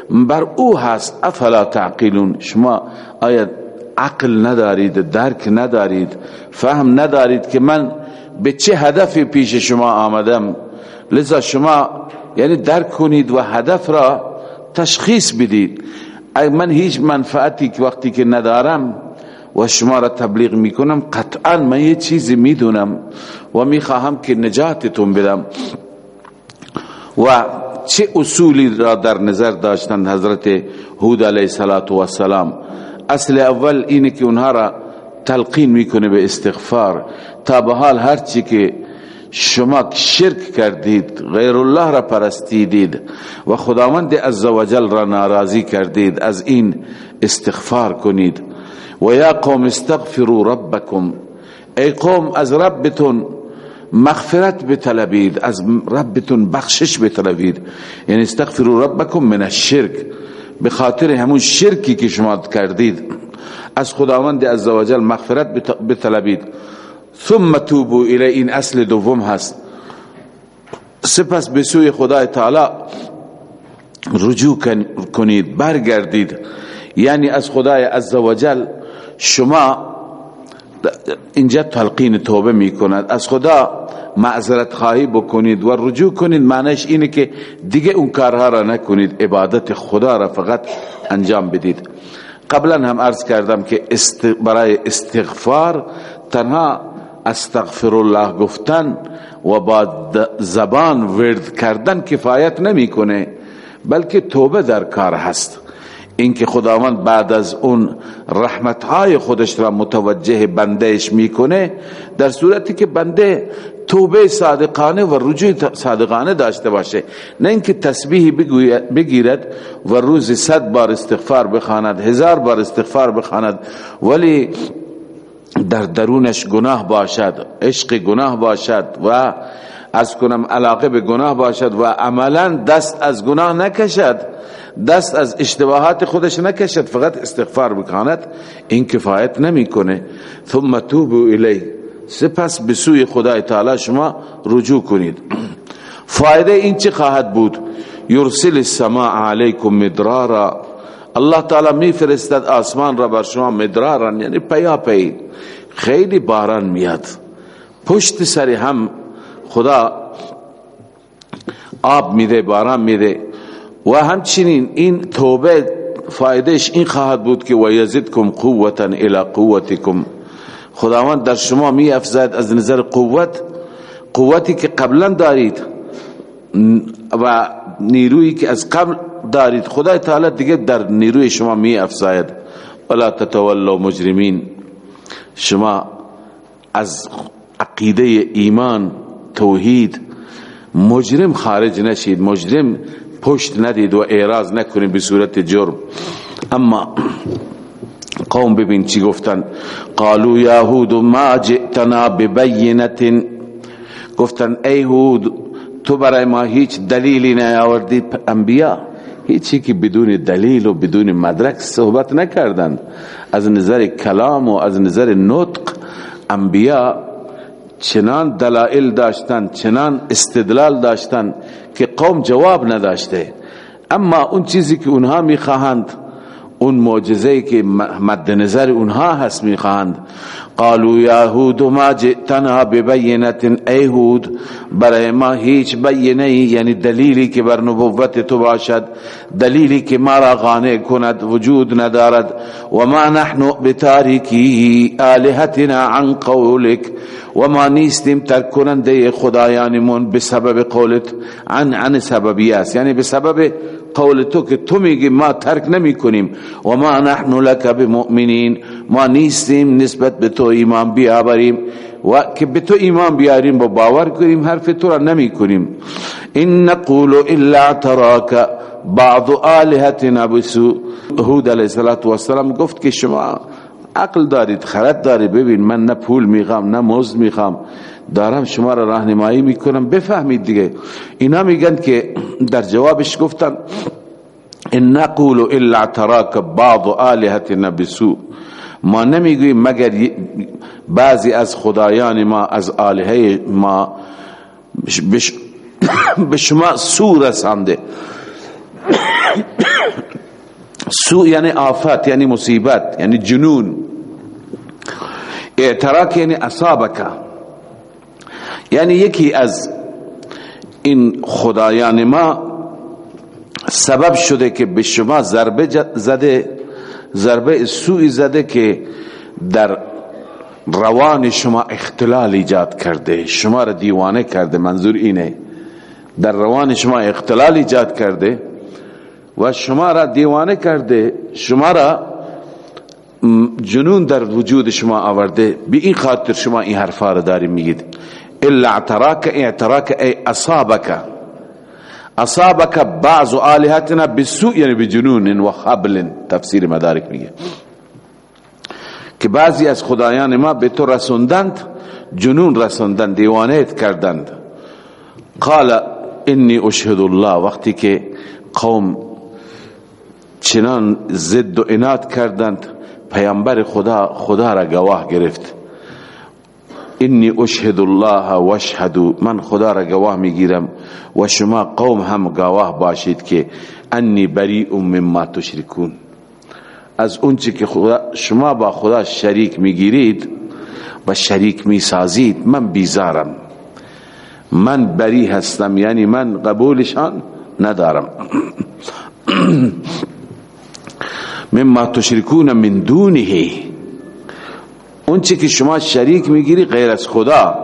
بر او هست. افلا تعقلون. شما آیا عقل ندارید درک ندارید فهم ندارید که من به چه هدفی پیش شما آمدم؟ لذا شما یعنی درک کنید و هدف را تشخیص بدید. من هیچ منفعتی که وقتی که ندارم و شما را تبلیغ می‌کنم قطعا من یه چیزی می‌دونم و می‌خواهم که نجاتتون بدم. و چه اصولی را در نظر داشتند حضرت هود علیه السلام اصل اول اینه که اونها را تلقین می‌کنه به استغفار. تا به حال هرچی که شما شرک کردید غیر الله را پرستیدید و خداوند عزوجل را ناراضی کردید از این استغفار کنید. و یا قوم استغفروا ربکم. ای قوم از ربتون مغفرت بطلبید از ربتون بخشش بطلبید. یعنی استغفروا ربکم من الشرک. به خاطر همون شرکی که شما کردید از خداوند عزوجل مغفرت بطلبید. ثم توبو الی این اصل دوم هست. سپس به سوی خدای تعالی رجوع کنید برگردید. یعنی از خدای عزوجل شما اینجا تلقین توبه می کند از خدا معذرت خواهی بکنید و رجوع کنید. معنیش اینه که دیگه اون کارها را نکنید. عبادت خدا را فقط انجام بدید. قبلا هم عرض کردم که برای استغفار تنها استغفر الله گفتن و با زبان ورد کردن کفایت نمی‌کنه بلکه توبه در کار هست. اینکه خداوند بعد از اون رحمتهای خودش را متوجه بندهش می‌کنه در صورتی که بنده توبه صادقانه و رجوع صادقانه داشته باشه. نه اینکه تسبیح بگیرد و روز صد بار استغفار بخواند هزار بار استغفار بخواند ولی در درونش گناه باشد عشق گناه باشد و از کنم علاقه به گناه باشد و عملا دست از گناه نکشد دست از اشتباهات خودش نکشد فقط استغفار بکاند این کفایت نمی‌کنه. ثم توبو الی سپس به سوی خدای تعالی شما رجوع کنید. [CLEARS THROAT] فایده این چه خواهد بود؟ یرسل السماء علیکم مدرارا. الله تعالی می فرستد آسمان را بر شما مدرارا یعنی پیا پی خیلی باران میاد. پشت سر هم خدا آب میده باران میده. و همچنین این توبه فایدهش این خواهد بود که ویزدکم قوتا الى قوتکم. خداوند در شما می افزاید از نظر قوت قوتی که قبلا دارید. و نیرویی که از قبل دارید. خدای تعالی دیگه در نیروی شما می افزاید. ولا تتولوا مجرمین. شما از عقیده ایمان توحید مجرم خارج نشید. مجرم پشت ندید و اعراض نکنید به صورت جرم. اما قوم ببین چی گفتن. قالوا یهود ما جئتنا ببینت گفتن ای هود تو برای ما هیچ دلیلی نیاوردی انبیا. هیچی که بدون دلیل و بدون مدرک صحبت نکردند از نظر کلام و از نظر نطق انبیا چنان دلائل داشتن چنان استدلال داشتن که قوم جواب نداشته. اما اون چیزی که اونها می‌خواهند اون معجزه که مد نظر اونها هست می‌خواهند قالوا یهود ما جئتنا ببینت ایهود برای ما هیچ بینه یعنی دلیلی که بر نبوت تو باشد دلیلی که ما را قانع کند وجود ندارد. و ما نحن بتارکی آلهتنا عن قولک و ما نیستیم ترک کننده خدایانمون بسبب قولت. عن عن سببی است یعنی بسبب قول تو که تو میگی ما ترک نمی کنیم و ما نحن لك بمؤمنين. ما نیستیم نسبت به تو ایمان بیاوریم و که به تو ایمان بیاریم و باور کنیم حرف تو را نمی کنیم. إن نقول إلا اعتراك بعض آلهتنا بسوء. هود علیه السلام گفت که شما عقل دارید خرد دارید. ببین من نه پول می‌خوام نه مزد می‌خوام. دارم شما را راهنمایی می‌کنم. بفهمید دیگه. اینا میگن که در جوابش گفتن ان نقول الا تراك بعض الهتنا بسوء ما نمی‌گوییم مگر بعضی از خدایان ما از آلهه ما [COUGHS] به شما سو رسانده. [COUGHS] سو یعنی آفت یعنی مصیبت یعنی جنون. اعتراک یعنی اصابک. یعنی یکی از این خدایان ما سبب شده که به شما ضربه زده ضربه سوی زده که در روان شما اختلال ایجاد کرده شما را دیوانه کرده منظور اینه. در روان شما اختلال ایجاد کرده و شما را دیوانه کرده شما را جنون در وجود شما آورده. به این خاطر شما این حرفا را داری میگید. الا اعتراک اعتراک ای اصابک. اصابك بعض آلهتنا بسوء یعنی بجنون و خبل تفسیر مدارک میگه. که بعضی از خدایان ما به تو رسوندند جنون رسوندند دیوانیت کردند. قال انی اشهد الله. وقتی که قوم چنان زد و اناد کردند پیامبر خدا خدا را گواه گرفت. انی اشهد الله و اشهدو من خدا را گواه می‌گیرم و شما قوم هم گواه باشید که انی بریء مما تشرکون از اونچه که شما با خدا شریک می‌گیرید و شریک می‌سازید من بیزارم من بری هستم یعنی من قبولشان ندارم مما تشرکون من دونه اون چی که شما شریک می‌گیری غیر از خدا.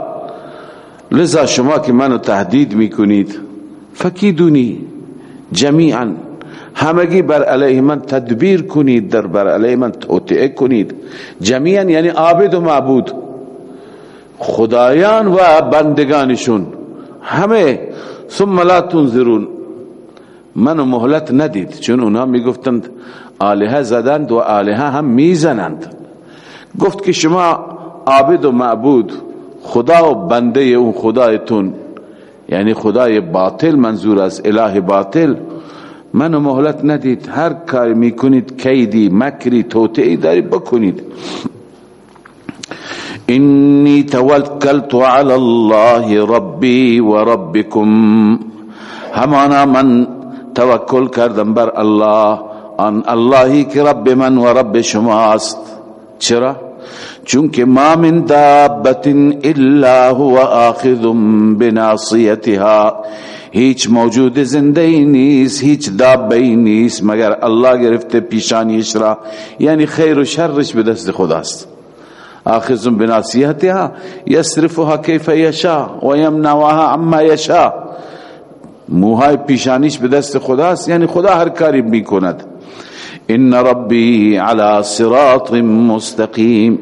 لذا شما که منو تهدید می‌کنید فکیدونی جمیعا. همگی بر علیه من تدبیر کنید در بر علیه من توطئه کنید. جمیعا یعنی عابد و معبود. خدایان و بندگانشون. همه. ثم لا تنظرون. منو مهلت ندید چون اونا می‌گفتند آلهه زدند و آلهه هم می‌زنند. گفت که شما عابد و معبود خدا و بنده اون خدایتون. یعنی خدای باطل منظور از اله باطل. منو مهلت ندید. هر کار می‌کنید کیدی مکری توتعی داری بکنید. اینی توکلت علی الله ربی و ربکم. همانا من توکل کردم بر الله. آن اللهی که رب من و رب شماست. چرا؟ چونکه ما من دابت الا هو آخذ بناصیتها. هیچ موجود زنده نیست هیچ دابه نیست مگر الله گرفته پیشانیش را. یعنی خیر و شرش به دست خداست. آخذ بناصیتها یصرفها کیف یشا و یمنوها عما یشا موهای پیشانیش به دست خداست یعنی خدا هر کاری می‌کند. ان ربی علی صراط مستقیم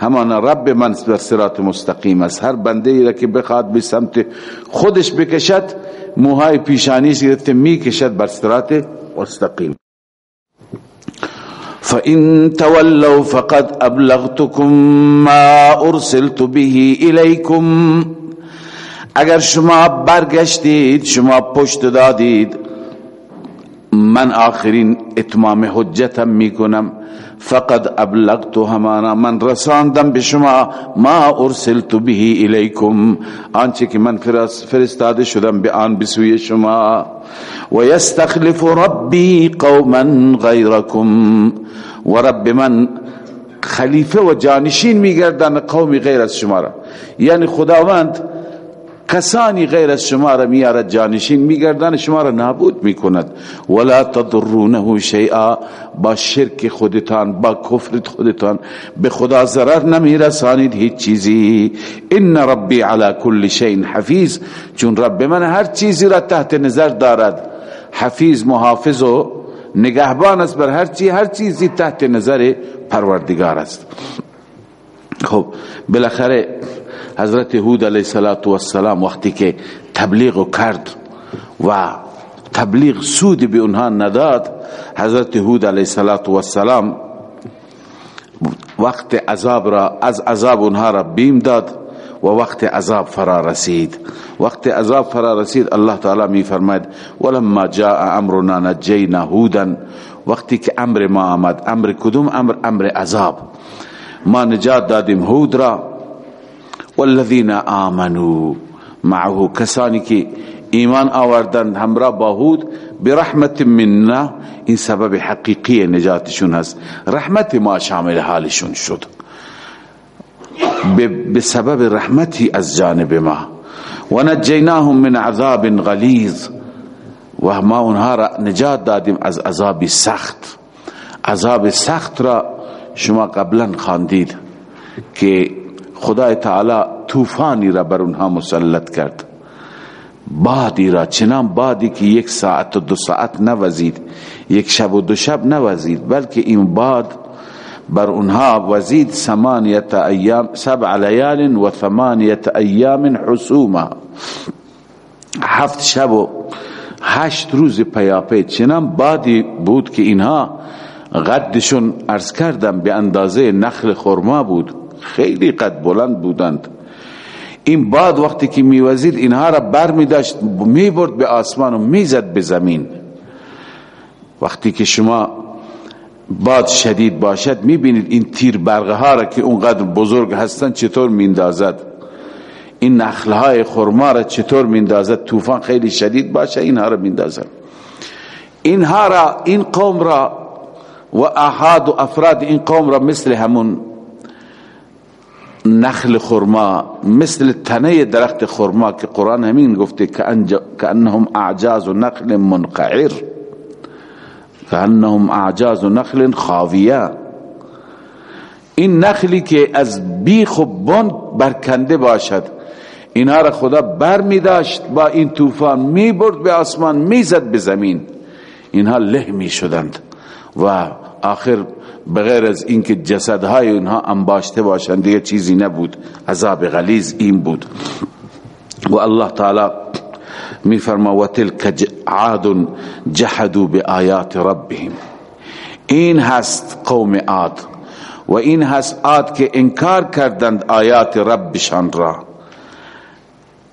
همان رب من بر صراط مستقیم است. هر بنده ای را که بخواد به سمت خودش بکشد موهای پیشانیش گرفته می‌کشد بر صراط مستقیم. فإن تولوا فقد ابلغتكم ما ارسلت به الیکم اگر شما برگشتید شما پشت دادید من آخرین اتمام حجتم می‌کنم. فقد ابلغت همانا. من رساندم به شما ما ارسلت به الیکم. آنچه که من فرستاده شدم به آن بسوی شما. و یستخلف ربی قوما غیرکم. و رب من خلیفه و جانشین میگردن قومی غیر از شما را. یعنی خداوند کسانی غیر از شما را میارد جانشین میگردن شما را نابود می‌کند. ولا تضرونه شیئا با شرک خودتان با کفر خودتان به خدا ضرر نمیرسانید هیچ چیزی. ان ربی علی کل شیء حفیظ چون رب من هر چیزی را تحت نظر دارد. حفیظ محافظ و نگهبان است بر هر چی هر چیزی تحت نظر پروردگار است. خب بالاخره حضرت هود علیه السلام وقتی که تبلیغ کرد و تبلیغ سود به اونها نداد حضرت هود علیه السلام وقت عذاب را از عذاب اونها را بیم داد و وقت عذاب فرا رسید. وقت عذاب فرا رسید الله تعالی می فرماید ولما جاء امرنا نجینا هودا. وقتی که امر ما آمد امر کدوم امر؟ امر عذاب. ما نجات دادیم هود را. والذین آمنوا معه کسانی که ایمان آوردند همراه با هود برحمت مننا این سبب حقیقی نجاتشون هست. رحمت ما شامل حالشون شد. به سبب رحمتی از جانب ما. و نجیناهم من عذاب غلیظ. و ما اونها را نجات دادیم از عذاب سخت. عذاب سخت را شما قبلا خواندید که خدای تعالی طوفانی را بر اونها مسلط کرد. بادی را چنان بادی که یک ساعت و دو ساعت نوزید یک شب و دو شب نوزید بلکه این باد بر اونها وزید سمانیت ایام سبع لیال و ثمانیت ایام حسوما. هفت شب و هشت روز پیاپی. چنان بادی بود که اینها قدشون ارز کردم به اندازه نخل خرما بود. خیلی قد بلند بودند. این باد وقتی که میوزید اینها را بر می داشت می برد به آسمان و می زد به زمین. وقتی که شما باد شدید باشد می بینید این تیر برغه ها را که اونقدر بزرگ هستند چطور میندازد این نخل های خرما را چطور میندازد طوفان خیلی شدید باشه اینها را میندازد اینها را این قوم را و احاد و افراد این قوم را مثل همون نخل خرما مثل تنه درخت خرما که قرآن همین گفته که انهم اعجاز و نخل منقعر. که انهم اعجاز و نخل خاویه. این نخلی که از بیخ و بند برکنده باشد. اینها را خدا بر می داشت با این طوفان می برد به آسمان می زد به زمین. اینها له می شدند. و آخر بغیر از اینکه جسدهای اونها انباشته باشند دیگه چیزی نبود. عذاب غلیظ این بود. و الله تعالی می فرما و تلک عاد جحدوا بآیات ربهم. این هست قوم عاد. و این هست عاد که انکار کردند آیات ربشان را.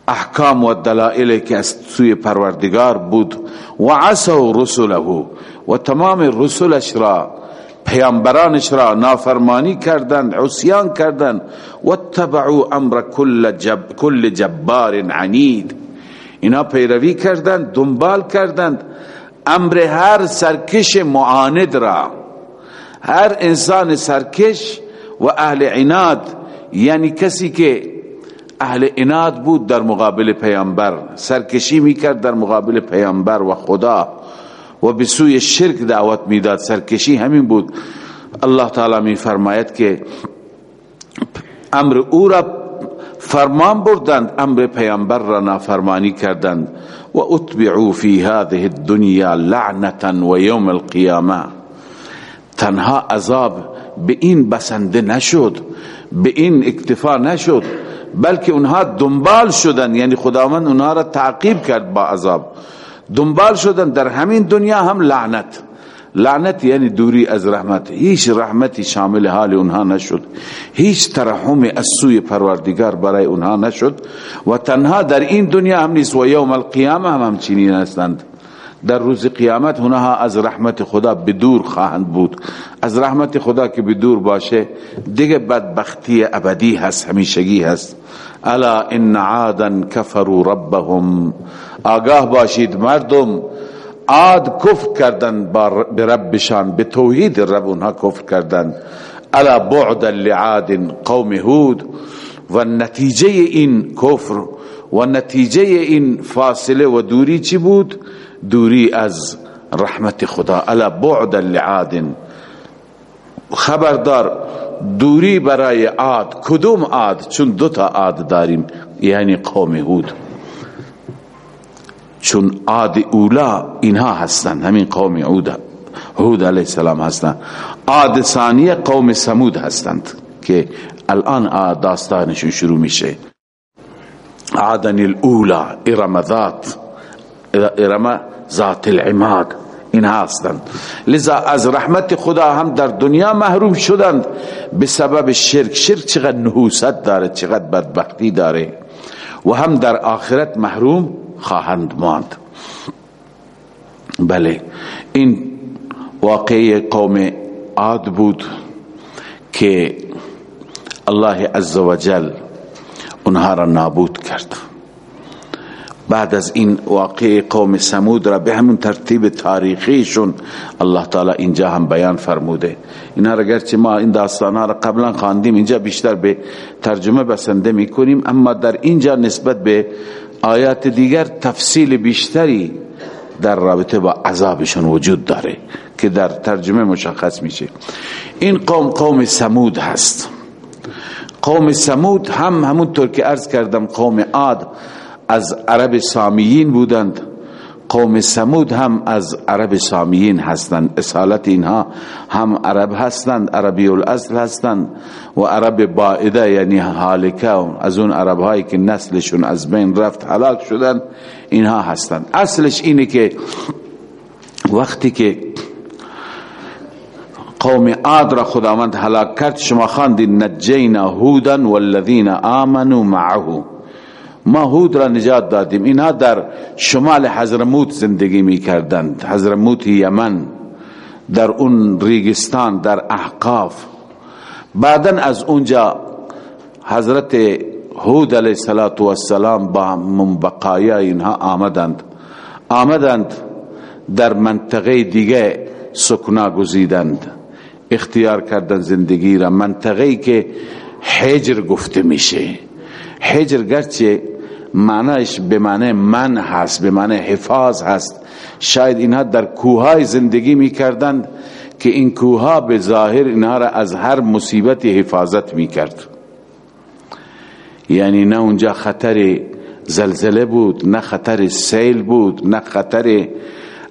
احکام و دلائل که از سوی پروردگار بود. و عصوا رسله و تمام رسولش را پیامبرانش را نافرمانی کردند عصیان کردند و تبعوا امر کل, جب جبار عنید. اینا پیروی کردند دنبال کردند امر هر سرکش معاند را. هر انسان سرکش و اهل عناد یعنی کسی که اهل عناد بود در مقابل پیامبر سرکشی می‌کرد در مقابل پیامبر و خدا. و به سوی شرک دعوت می‌داد سرکشی همین بود. الله تعالی می فرماید که امر او را فرمان بردند امر پیامبر را نافرمانی کردند. و اتبعوا فی هذه الدنیا لعنتا و یوم القیامه تنها عذاب به این بسنده نشد به این اکتفا نشد بلکه اونها دنبال شدن. یعنی خداوند اونها را تعقیب کرد با عذاب. دنبال شدن. در همین دنیا هم لعنت. لعنت یعنی دوری از رحمت. هیچ رحمتی شامل حال اونها نشد. هیچ ترحم از سوی پروردگار برای اونها نشد. و تنها در این دنیا هم نیست. و یوم القیامه هم همچنین هستند. در روز قیامت اونها از رحمت خدا بدور خواهند بود. از رحمت خدا که بدور باشه دیگه بدبختی ابدی هست همیشگی هست. الا ان عادا كفروا ربهم. آگاه باشید مردم عاد کفر کردن به ربشان به توحید رب اونها کفر کردن. الا بعد لعاد قوم هود. و نتیجه این کفر و نتیجه این فاصله و دوری چی بود؟ دوری از رحمت خدا. الا بعد لعاد. خبردار دوری برای عاد کدوم عاد چون دو تا عاد داریم یعنی قوم هود. چون عاد اولا اینها هستند. همین قوم عود هود علیه السلام هستند. عاد ثانیه قوم سمود هستند که الان داستانشون شروع میشه. عادن الاولا ارم ذات ارم ذات العماد. این هستند. لذا از رحمت خدا هم در دنیا محروم شدند به سبب شرک. شرک چقدر نحوست داره چقدر بدبختی داره. و هم در آخرت محروم خواهند ماند. بله این واقعی قوم عاد بود که الله عزوجل اونها را نابود کرد. بعد از این واقع قوم سمود را به همون ترتیب تاریخیشون الله تعالی اینجا هم بیان فرموده. اینا را گرچه ما این داستان را قبلا خواندیم اینجا بیشتر به ترجمه بسنده می‌کنیم اما در اینجا نسبت به آیات دیگر تفصیل بیشتری در رابطه با عذابشون وجود داره که در ترجمه مشخص میشه. این قوم قوم سمود هست. قوم سمود هم همونطور که عرض کردم قوم عاد از عرب سامیین بودند. قوم سمود هم از عرب سامیین هستند. اصالت اینها هم عرب هستند عربی الاصل هستند و عرب باعده یعنی حالکه. از اون عرب هایی که نسلشون از بین رفت حلاک شدن اینها هستند. اصلش اینه که وقتی که قوم عاد را خداوند هلاک کرد شما خواندید نجینا هودا والذین آمنوا معه. ما هود را نجات دادیم. اینها در شمال حضرموت زندگی می کردند حضرموت یمن در اون ریگستان در احقاف. بعدا از اونجا حضرت هود علیه السلام با منبقایا اینها آمدند. آمدند در منطقه دیگه سکنا گزیدند. اختیار کردن زندگی را. منطقه که حجر گفته میشه. حجر گرچه معنیش به معنی من هست به معنی حفاظ هست. شاید اینها در کوهای زندگی می‌کردند که این کوها به ظاهر اینها را از هر مصیبت حفاظت می‌کرد. یعنی نه اونجا خطر زلزله بود نه خطر سیل بود نه خطر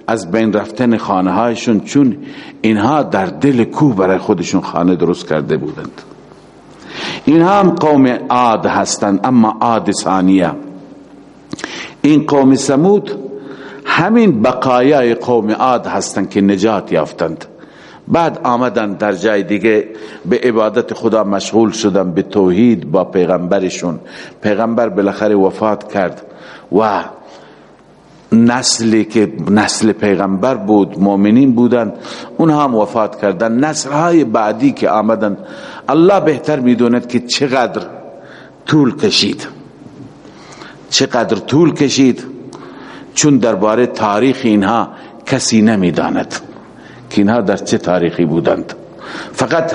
از بین رفتن خانه هایشون چون اینها در دل کوه برای خودشون خانه درست کرده بودند. اینها هم قوم عاد هستند اما عاد ثانیه. این قوم سمود همین بقایای قوم عاد هستند که نجات یافتند. بعد آمدن در جای دیگه به عبادت خدا مشغول شدن به توحید با پیغمبرشون. پیغمبر بالاخره وفات کرد و نسلی که نسل پیغمبر بود مؤمنین بودند اونها هم وفات کردن. نسل های بعدی که آمدن الله بهتر می‌دوند که چقدر طول کشید. چقدر طول کشید چون درباره تاریخ اینها کسی نمی‌داند که اینها در چه تاریخی بودند. فقط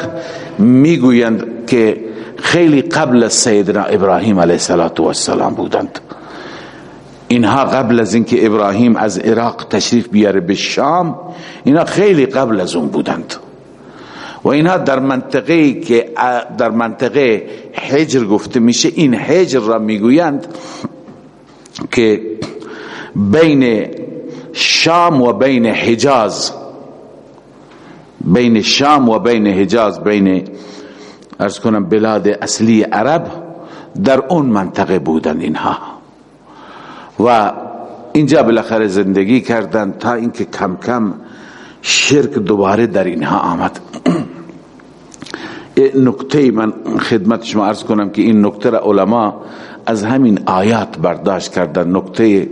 می‌گویند که خیلی قبل سیدنا ابراهیم علیه السلام بودند. اینها قبل از اینکه ابراهیم از عراق تشریف بیاره به شام اینها خیلی قبل از اون بودند. و اینها در منطقه که در منطقه حجر گفته میشه این حجر را می‌گویند که بین شام و بین حجاز بین شام و بین حجاز بین ارز کنم بلاد اصلی عرب در اون منطقه بودن اینها. و اینجا بالاخره زندگی کردن تا اینکه کم کم شرک دوباره در اینها آمد. [CLEARS THROAT] نکته من خدمت شما عرض کنم که این نکته را علما از همین آیات برداشت کردن نکته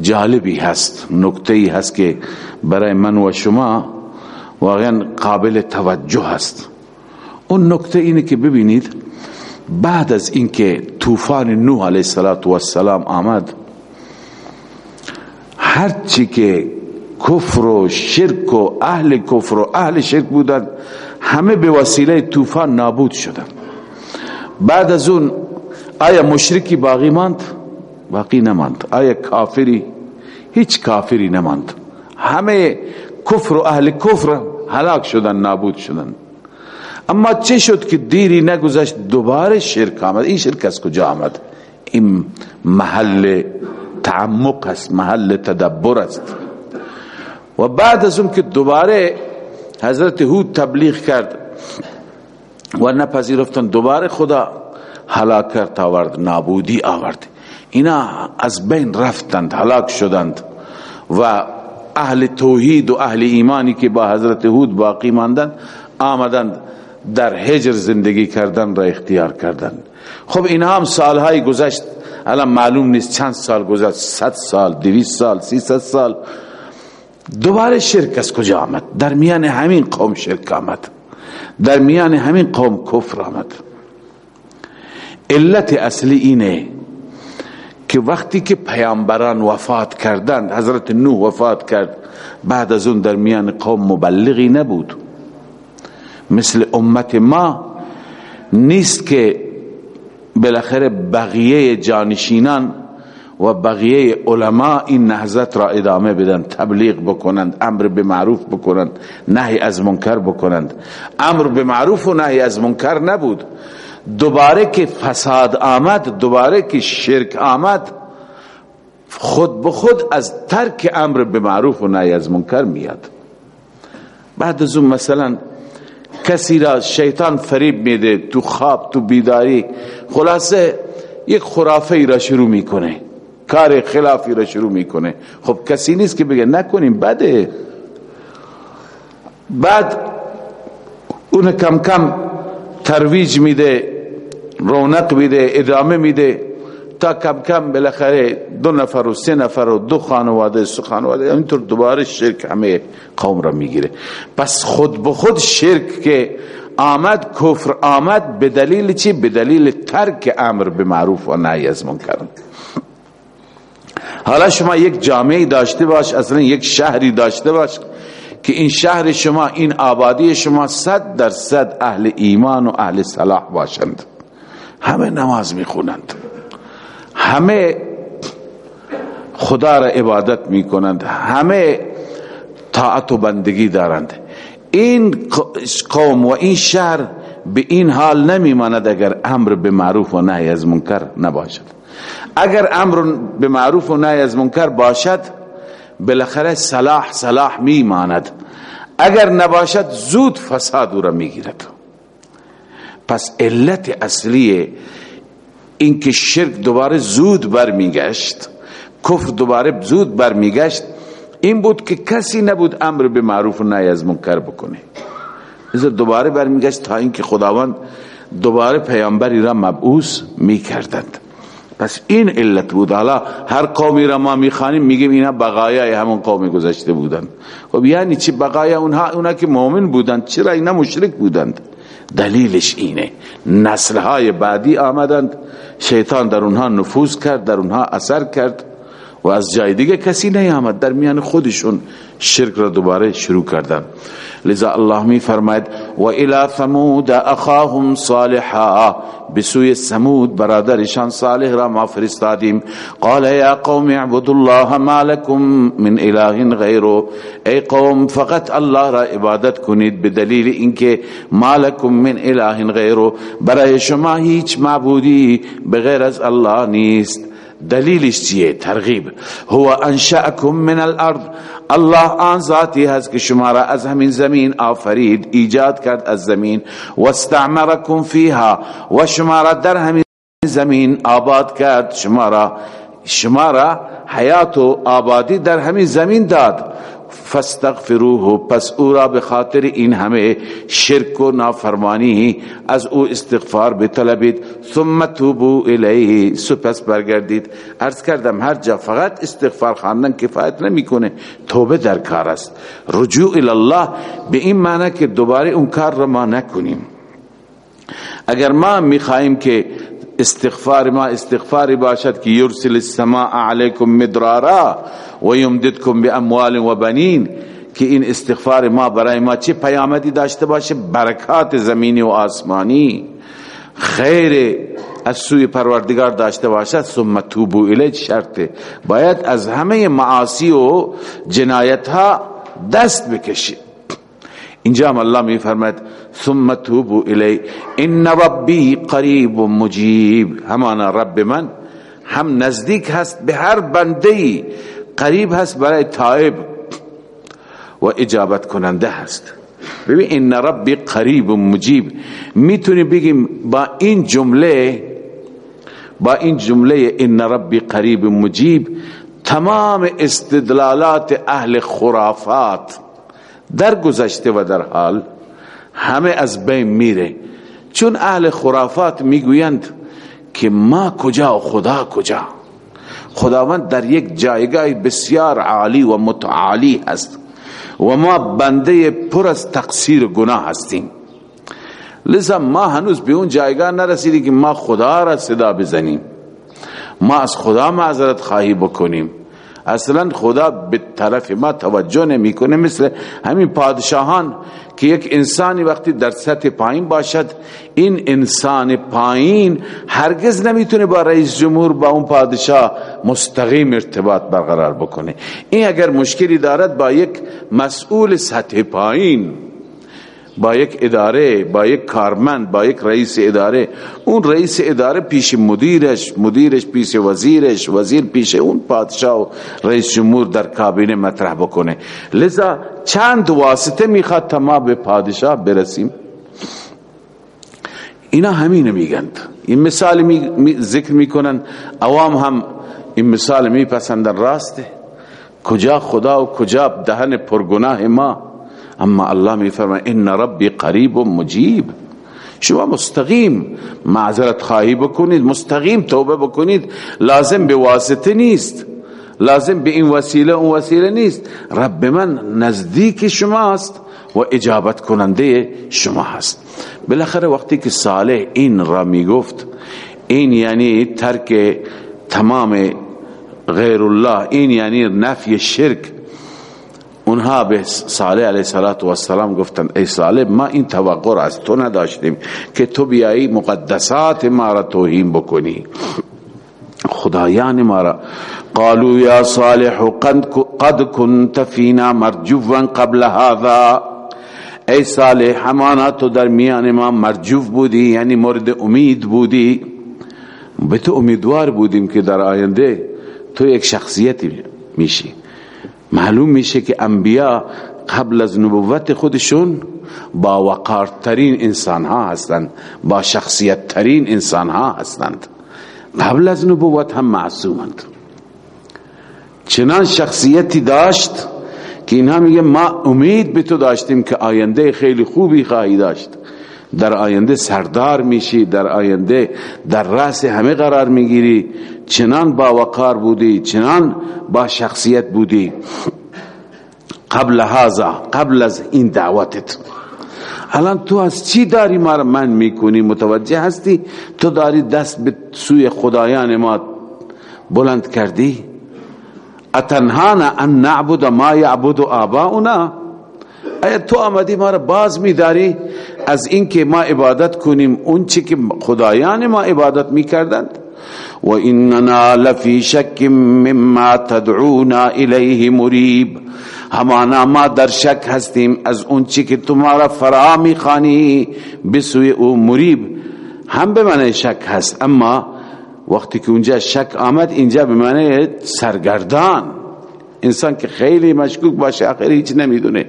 جالبی هست. نکته هست که برای من و شما واقعا قابل توجه هست. اون نکته اینه که ببینید بعد از اینکه طوفان نوح علیه السلام آمد هرچی که کفر و شرک و اهل کفر و اهل شرک بودند همه به وسیله طوفان نابود شدند. بعد از اون آیا مشرکی باقی ماند؟ باقی نماند. آیا کافری؟ هیچ کافری نماند. همه کفر و اهل کفر هلاک شدن نابود شدن. اما چه شد که دیری نگذشت؟ دوباره شرک آمد. این شرک از کجا آمد؟ این محل تعمق است محل تدبر است. و بعد از اون که دوباره حضرت هود تبلیغ کرد و نپذیرفتن دوباره خدا هلاکت آورد نابودی آورد. اینا از بین رفتند هلاک شدند. و اهل توحید و اهل ایمانی که با حضرت هود باقی ماندند آمدند در هجر زندگی کردن را اختیار کردند. خب اینا هم سالهای گذشت الان معلوم نیست چند سال گذشت صد سال دویست سال سیصد سال. دوباره شرک از کجا آمد؟ در میان همین قوم شرک آمد. در میان همین قوم کفر آمد. علت اصلی اینه که وقتی که پیامبران وفات کردند حضرت نوح وفات کرد بعد از اون در میان قوم مبلغی نبود. مثل امت ما نیست که بالاخره بقیه جانشینان و بقیه علما این نهضت را ادامه بدن تبلیغ بکنند امر به معروف بکنند نهی از منکر بکنند. امر به معروف و نهی از منکر نبود. دوباره که فساد آمد دوباره که شرک آمد خود به خود از ترک امر به معروف و نهی از منکر میاد. بعد از اون مثلا کسی را شیطان فریب میده تو خواب تو بیداری خلاصه یک خرافه ای را شروع می‌کنه کار خلافی را شروع می‌کنه. خب کسی نیست که بگه نکنیم بده. بعد اون کم کم ترویج میده رونق میده ادامه میده. تا کم کم بالاخره دو نفر و سه نفر و دو خانواده سه خانواده اینطور دوباره شرک همه قوم را می‌گیره. پس خود به خود شرک که آمد کفر آمد به دلیل چی؟ به دلیل ترک امر به معروف و نهی از منکر. حالا شما یک جامعه داشته باش اصلا یک شهری داشته باش که این شهر شما این آبادی شما صد در صد اهل ایمان و اهل صلاح باشند. همه نماز می‌خونند. همه خدا را عبادت می‌کنند. همه طاعت و بندگی دارند. این قوم و این شهر به این حال نمیماند اگر امر به معروف و نهی از منکر نباشد. اگر امر به معروف و نهی از منکر باشد بالاخره صلاح صلاح میماند. اگر نباشد زود فساد او را می‌گیرد. پس علت اصلی اینکه شرک دوباره زود برمیگشت کفر دوباره زود برمیگشت این بود که کسی نبود امر به معروف و نهی از منکر بکنه. از دوباره برمیگشت تا اینکه خداوند دوباره پیامبری را مبعوث می‌کردند. پس این علت بود. حالا هر قومی را ما می‌خوانیم میگیم اینا بقایای همون قوم گذشته بودند. خب یعنی چی؟ بقایا اونها اونا که مؤمن بودند چرا اینا مشرک بودند؟ دلیلش اینه. نسلهای بعدی آمدند. شیطان در اونها نفوذ کرد در اونها اثر کرد. و از جای دیگه کسی نیامد. در میان خودشون شرک را دوباره شروع کردن لذا الله می فرماید و الى ثمود اخاهم صالحا. بسوی سمود برادرشان صالح را ما فرستادیم. قال یا قوم اعبدوا الله ما لكم من اله غیره ای قوم فقط الله را عبادت کنید بدلیل اینکه ما لكم من اله غیره برای شما هیچ معبودی بغیر از الله نیست. دلیلش چیه؟ ترغیب. هو انشأکم من الارض. الله آن ذاتی هست که شما را از همین زمین آفرید ایجاد کرد از زمین. و استعمرکم فیها. و شما را در همین زمین آباد کرد. شما را شما را حیات و آبادی در همین زمین داد. فاستغفروه پس او را به خاطر این همه شرک و نافرمانی از او استغفار بطلبید. ثم توبو الیه. سپس برگردید. عرض کردم هر جا فقط استغفار خواندن کفایت نمی‌کنه توبه در کار است. رجوع الله به این معنی که دوباره اون کار را ما نکنیم. اگر ما می‌خواهیم که استغفار ما استغفاری باشد که یرسل السماء علیکم مدرارا و یمددکم باموال و بنین که این استغفار ما برای ما چه پیامدی داشته باشه؟ برکات زمینی و آسمانی. خیر از سوی پروردگار داشته باشد. ثم توبو الیه شرطه باید از همه معاصی و جنایت ها دست بکشید. اینجا هم الله می فرماید ثم توبو الی ان ربی قریب مجیب همانا رب من؟ هم نزدیک هست به هر بنده قریب هست برای تائب و اجابت کننده هست. ببین ان ربی قریب مجیب می‌تونی بگیم با این جمله با این جمله ان ربی قریب مجیب تمام استدلالات اهل خرافات در گذشته و در حال همه از بین میره. چون اهل خرافات می‌گویند که ما کجا و خدا کجا. خداوند در یک جایگاه بسیار عالی و متعالی هست و ما بنده پر از تقصیر گناه هستیم. لذا ما هنوز به اون جایگاه نرسیدیم که ما خدا را صدا بزنیم. ما از خدا معذرت خواهی بکنیم. اصلا خدا به طرف ما توجه نمی‌کنه مثل همین پادشاهان که یک انسانی وقتی در سطح پایین باشد این انسان پایین هرگز نمی‌تونه با رئیس جمهور با اون پادشاه مستقیم ارتباط برقرار بکنه. این اگر مشکلی دارد با یک مسئول سطح پایین با یک اداره با یک کارمند با یک رئیس اداره. اون رئیس اداره پیش مدیرش مدیرش پیش وزیرش وزیر پیش اون پادشاه و رئیس جمهور در کابینه مطرح بکنه. لذا چند واسطه می‌خواد تا ما به پادشاه برسیم؟ اینا همین میگند. این مثال می ذکر می‌کنن. عوام هم این مثال میپسندن. راسته. کجا خدا و کجا دهن پرگناه ما؟ اما الله می فرماید ان ربی قریب و مجیب. شما مستقیم معذرت خواهی بکنید مستقیم توبه بکنید. لازم به واسطه نیست. لازم به این وسیله اون وسیله نیست. رب من نزدیک شماست و اجابت کننده شما هست. بالاخره وقتی که صالح این را می گفت این یعنی ترک تمام غیر الله این یعنی نفی شرک. اونها به صالح علیه السلام گفتن ای صالح ما این توقع از تو نداشتیم که تو بیایی مقدسات ما را توهین بکنی. خدایان ما را. قالوا یا صالح قد كنت فينا مرجوا قبل هذا. ای صالح همانا تو در میان ما مرجو بودی یعنی مورد امید بودی. به تو امیدوار بودیم که در آینده تو یک شخصیتی میشی. معلوم میشه که انبیا قبل از نبوت خودشون با وقارترین انسان ها هستند با شخصیت ترین انسان ها هستند. قبل از نبوت هم معصومند. چنان شخصیتی داشت که اینها میگه ما امید به تو داشتیم که آینده خیلی خوبی خواهی داشت. در آینده سردار میشی در آینده در رأس همه قرار می‌گیری. چنان با وقار بودی چنان با شخصیت بودی. قبل هذا قبل از این دعوتت. الان تو از چی داری ما من می‌کنی؟ متوجه هستی؟ تو داری دست به سوی خدایان ما بلند کردی؟ اتنهانا ان نعبد ما یعبد آباؤنا؟ ایا تو آمدی ما را باز میداری؟ از اینکه ما عبادت کنیم اون چی که خدایان ما عبادت می‌کردند؟ و اننا لفی شک مما تدعونا الیه مریب همانا ما در شک هستیم از اون چی که تمہارا فرا می‌خوانی بسوی او مریب هم به من شک هست اما وقتی که اونجا شک آمد اینجا به معنی سرگردان. انسان که خیلی مشکوک باشه آخر هیچ نمی‌دونه.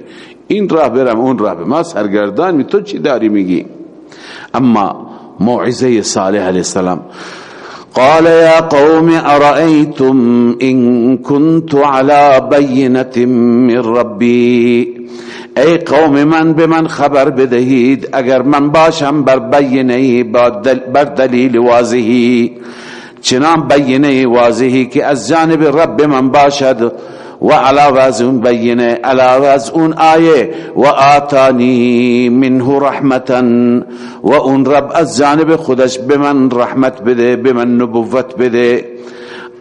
این راه برم اون راه برم. ما سرگردان می تو چی داری میگی؟ اما موعظه صالح علیه السلام قال يا قوم أرأيتم إن كنت على بينة من ربي؟ ای قوم من به من خبر بدهید اگر من باشم بر بینه بر دلیل واضحی چنان بینه واضحی که از جانب رب من باشد و علاوه از اون بینه علاوه از اون آیه و آتانی منه رحمتا و اون رب از جانب خودش به من رحمت بده به من نبوت بده.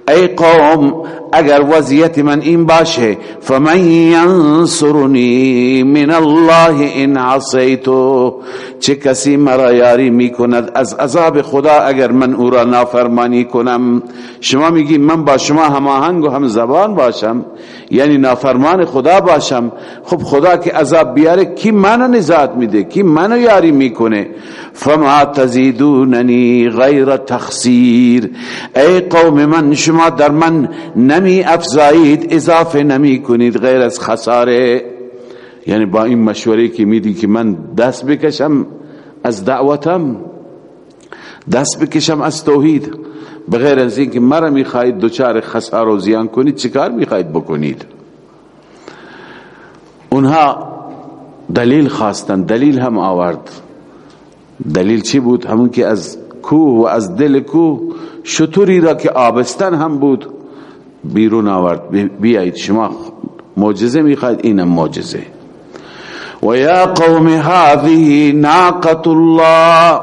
ای قوم اگر وضعیت من این باشه فمن ینصرنی من الله ان عصیتو چه کسی مرا یاری می‌کند از عذاب خدا اگر من او را نافرمانی کنم؟ شما میگی من با شما هماهنگ و هم زبان باشم یعنی نافرمان خدا باشم. خب خدا که عذاب بیاره کی منو نزاد میده؟ کی منو یاری می‌کنه؟ فما تزیدوننی غیر تخسیر. ای قوم من شما در من نمی افزایید اضافه نمی کنید غیر از خساره. یعنی با این مشوره که میدی که من دست بکشم از دعوتم دست بکشم از توحید. بغیر از اینکه مرا می‌خواهید دوچار خسار و زیان کنید چیکار می‌خواهید بکنید؟ اونها دلیل خواستن دلیل هم آورد. دلیل چی بود؟ همون که از کوه و از دل کوه شطوری را که آبستن هم بود. بیرون آورد. بیایید شما معجزه می‌خواید اینم معجزه. و یا قوم هذه ناقت الله.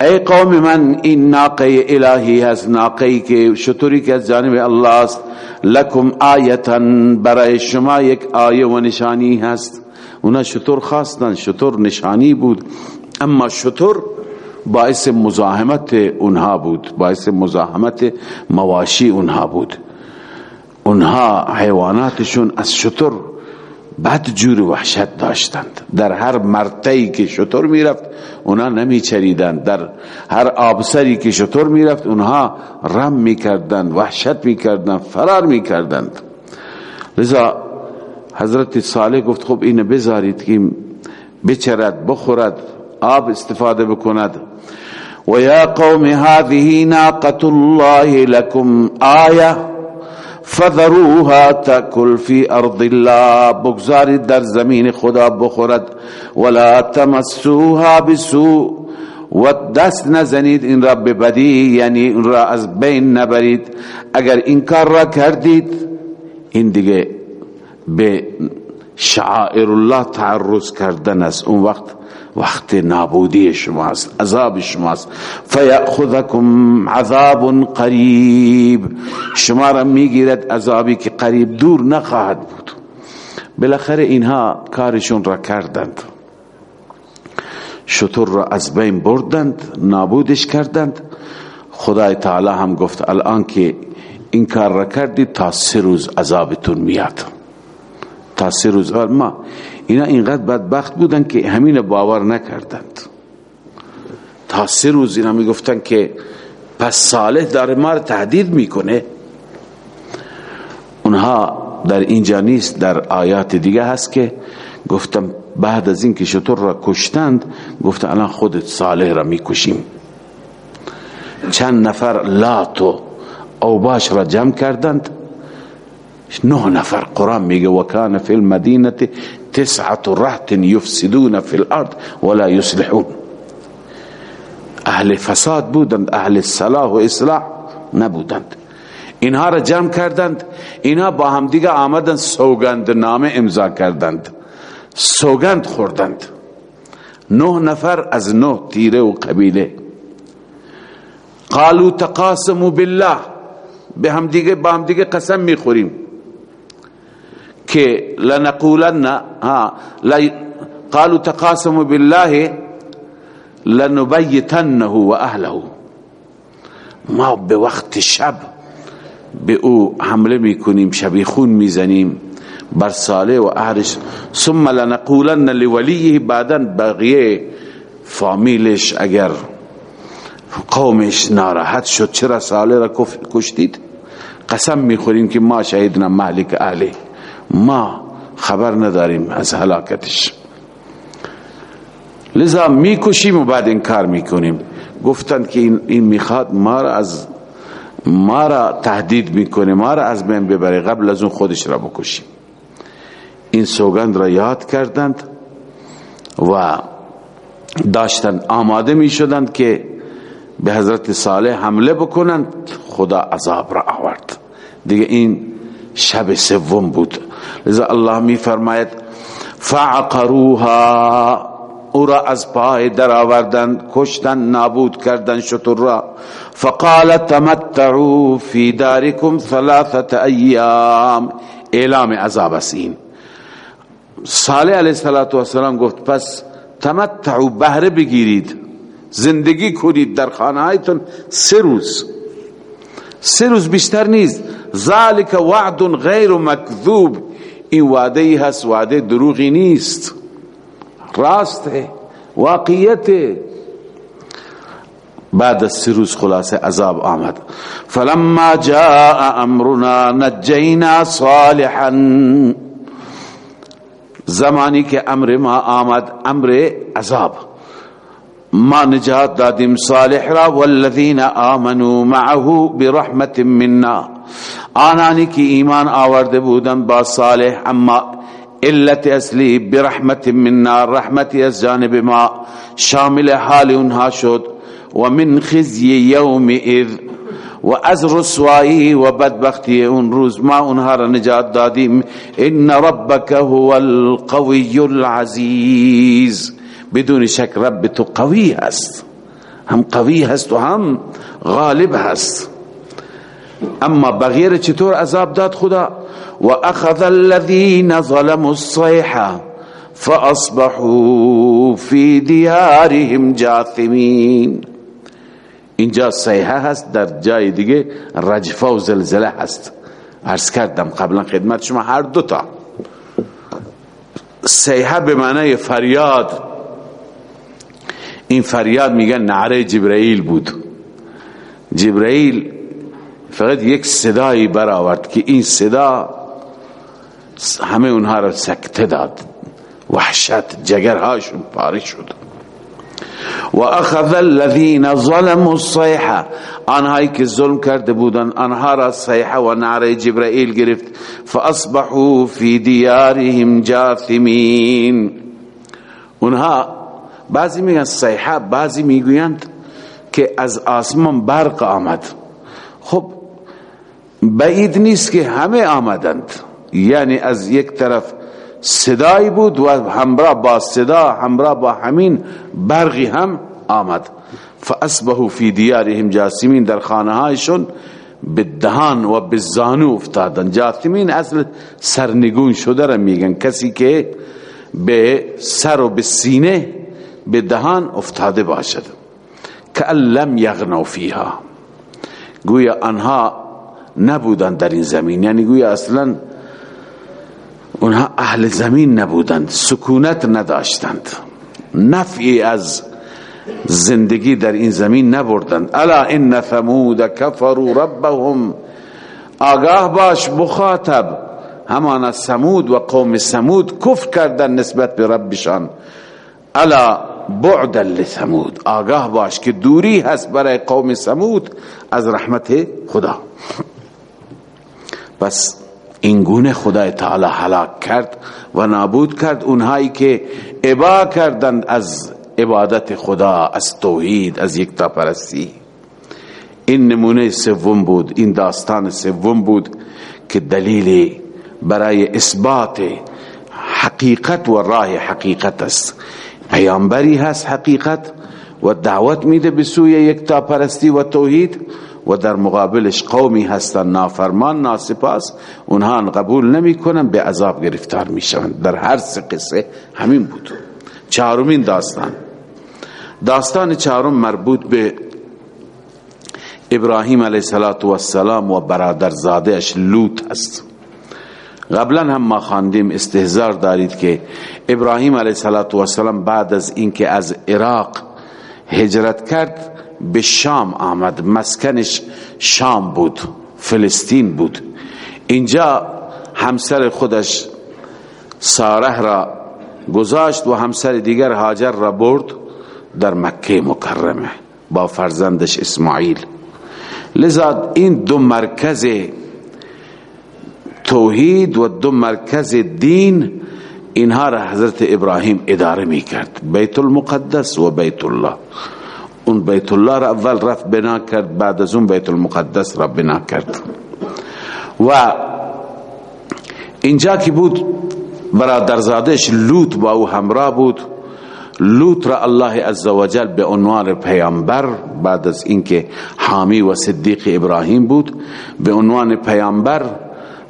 ای قوم من این ناقه الهی هست ناقه که شطوری که از جانب الله است. لکم آیتا برای شما یک آیه و نشانی هست. اونا شطور خواستن شطور نشانی بود. اما شطور باعث مزاحمت اونها بود باعث مزاحمت مواشی اونها بود. اونها حیواناتشون از شطور بد جور وحشت داشتند. در هر مرتعی که شطور می‌رفت اونها نمی چریدند در هر آبسری که شطور می‌رفت اونها رم می‌کردند وحشت می‌کردند فرار می‌کردند. لذا حضرت صالح گفت خب اینه بذارید که بچرد بخورد آب استفاده بکند. و یا قوم هذه ناقة الله لكم آیه فذروها تاکل فی أرض الله. بگذارید در زمین خدا بخورد. ولا تمسوها بسوء. و دست نزنید این را به بدی یعنی این را از بین نبرید. اگر این کار را کردید این دیگه به شعائر الله تعرض کردن است. اون وقت وقت نابودی شماست عذاب شماست. فیأخذکم عذاب قریب. شما را می‌گیرد عذابی که قریب دور نخواهد بود. بالاخره اینها کارشون را کردند. شطور را از بین بردند نابودش کردند. خدای تعالی هم گفت الان که این کار را کردید تا سه روز عذابتون میاد. تا سه روز ما اینا اینقدر بدبخت بودن که همین باور نکردند. تا سه روز اینا می‌گفتن که پس صالح داره ما رو تهدید می‌کنه. اونها در اینجا نیست در آیات دیگه هست که گفتم بعد از اینکه شطور را کشتند گفت الان خودت صالح را می‌کشیم. چند نفر لاتو اوباش را جمع کردند. نه نفر قرآن میگه وکان فی المدینه تسعت رهت یفسدون فی الارض ولا یصلحون اهل فساد بودند اهل صلاح و اصلاح نبودند. اینها را جمع کردند اینها با هم دیگه آمدند سوگند نامه امضا کردند سوگند خوردند. نه نفر از نه تیره و قبیله. قالوا تقاسموا بالله به هم دیگه با قسم می‌خوریم. که لنقولن ها قالوا تقاسموا بالله لنبيتنه و ما به وقت شب به او حمله می‌کنیم شبی خون می‌زنیم بر صالح و اهلش ثم لنقولن لولیه بعدا بقیه فامیلش اگر قومش ناراحت شد چرا صالح را کشتید قسم می‌خوریم که ما شهیدنا مالک اهله ما خبر نداریم از حلاکتش لذا می‌کشیم و بعد انکار می‌کنیم. گفتند که این, این می‌خواد ما را از ما را تهدید می‌کنه ما را از بین ببره قبل از اون خودش را بکشیم. این سوگند را یاد کردند و داشتند آماده می شدند که به حضرت صالح حمله بکنند. خدا عذاب را آورد. دیگه این شب سوم بود. لذا الله می فرماید فعقروها او را از پای در آوردند کشتن نابود کردن شطور را. فقال تمتعوا فی دارکم ثلاثه ایام. اعلام عذاب این. صالح علیه السلام گفت پس تمتعوا بهره بگیرید. زندگی کنید در خانه هایتون سه روز. سه روز بیشتر نیست. ذالک وعد غیر مکذوب. این وعده ای هست وعده دروغی نیست. راست ہے واقعیت بعد از سی روز خلاصه عذاب آمد. فلما جاء امرنا نجینا صالحا. زمانی که امر ما آمد امر عذاب. ما نجات دادیم صالح را والذین آمنوا معه برحمت منا. آنانی که ایمان آورده بودن با صالح اما علت اصلی برحمت منا رحمتی از جانب ما شامل حال اونها شد. و من خزی یوم اذ و از رسوایی و بدبختی اون روز ما اونها را نجات دادیم. ان ربک هو القوی العزیز. بدون شک رب تو قوی هست. هم قوی هست و هم غالب هست. اما بغیر چطور عذاب داد خدا؟ و اخذ الذين ظلموا الصيحه فاصبحوا في ديارهم جاثمين اینجا صیحه هست در جای دیگه رجفه و زلزله هست. عرض کردم قبلا خدمت شما هر دوتا. صیحه به معنی فریاد این فریاد میگن نعره جبرائیل بود. جبرائیل فقط یک صدایی برآورد که این صدا همه اونها را سکته داد. وحشت جگرهاشون پاره شد. و اخذ الذین ظلموا الصیحه. آنهایی که ظلم کرده بودن آنها را صیحه و نعره جبرائیل گرفت. فاصبحوا فی دیارهم جاثمین. اونها بعضی میگن صیحه بعضی می‌گویند که از آسمان برق آمد. خب بعید نیست که همه آمدند. یعنی از یک طرف صدایی بود و همراه با صدا همراه با همین برقی هم آمد. فاسبهو فی دیارهم جاسمین در خانه هایشون به دهان و به زانو افتادن جاسمین اصل سرنگون شده را میگن. کسی که به سر و به سینه به دهان افتاده باشد. که لم یغنو فیها. گویا آنها نبودن در این زمین. یعنی گویا اصلا اونها اهل زمین نبودند سکونت نداشتند. نفعی از زندگی در این زمین نبردند. الا ان ثمود کفروا ربهم. آگاه باش مخاطب. همان سمود و قوم سمود کفر کردن نسبت به ربشان. الا بعدا لثمود. آگاه باش که دوری هست برای قوم سمود از رحمت خدا. بس این گونه خدای تعالی هلاک کرد و نابود کرد اونهایی که ابا کردند از عبادت خدا از توحید از یکتا پرستی این نمونه سوم بود این داستان سوم بود که دلیل برای اثبات حقیقت و راه حقیقت است. پیامبری هست حقیقت و دعوت میده به سوی یکتا پرستی و توحید و در مقابلش قومی هستن نافرمان ناسپاس اونها قبول نمی‌کنن به عذاب گرفتار میشن در هر سه قصه همین بود. چهارمین داستان. داستان چهارم مربوط به ابراهیم علیه السلام و برادر اش لوط است. قبلا هم ما خواندیم استهزار دارید که ابراهیم علیه السلام بعد از اینکه از عراق هجرت کرد به شام آمد. مسکنش شام بود فلسطین بود. اینجا همسر خودش ساره را گذاشت و همسر دیگر هاجر را برد در مکه مکرمه با فرزندش اسماعیل. لذا این دو مرکز توحید و دو مرکز دین اینها را حضرت ابراهیم اداره می کرد بیت المقدس و بیت الله. اون بیت الله را اول رفت بنا کرد بعد از اون بیت المقدس را بنا کرد. و اینجا که بود برادرزادش لوط با او همراه بود. لوط را الله عزوجل به عنوان پیامبر بعد از اینکه حامی و صدیق ابراهیم بود به عنوان پیامبر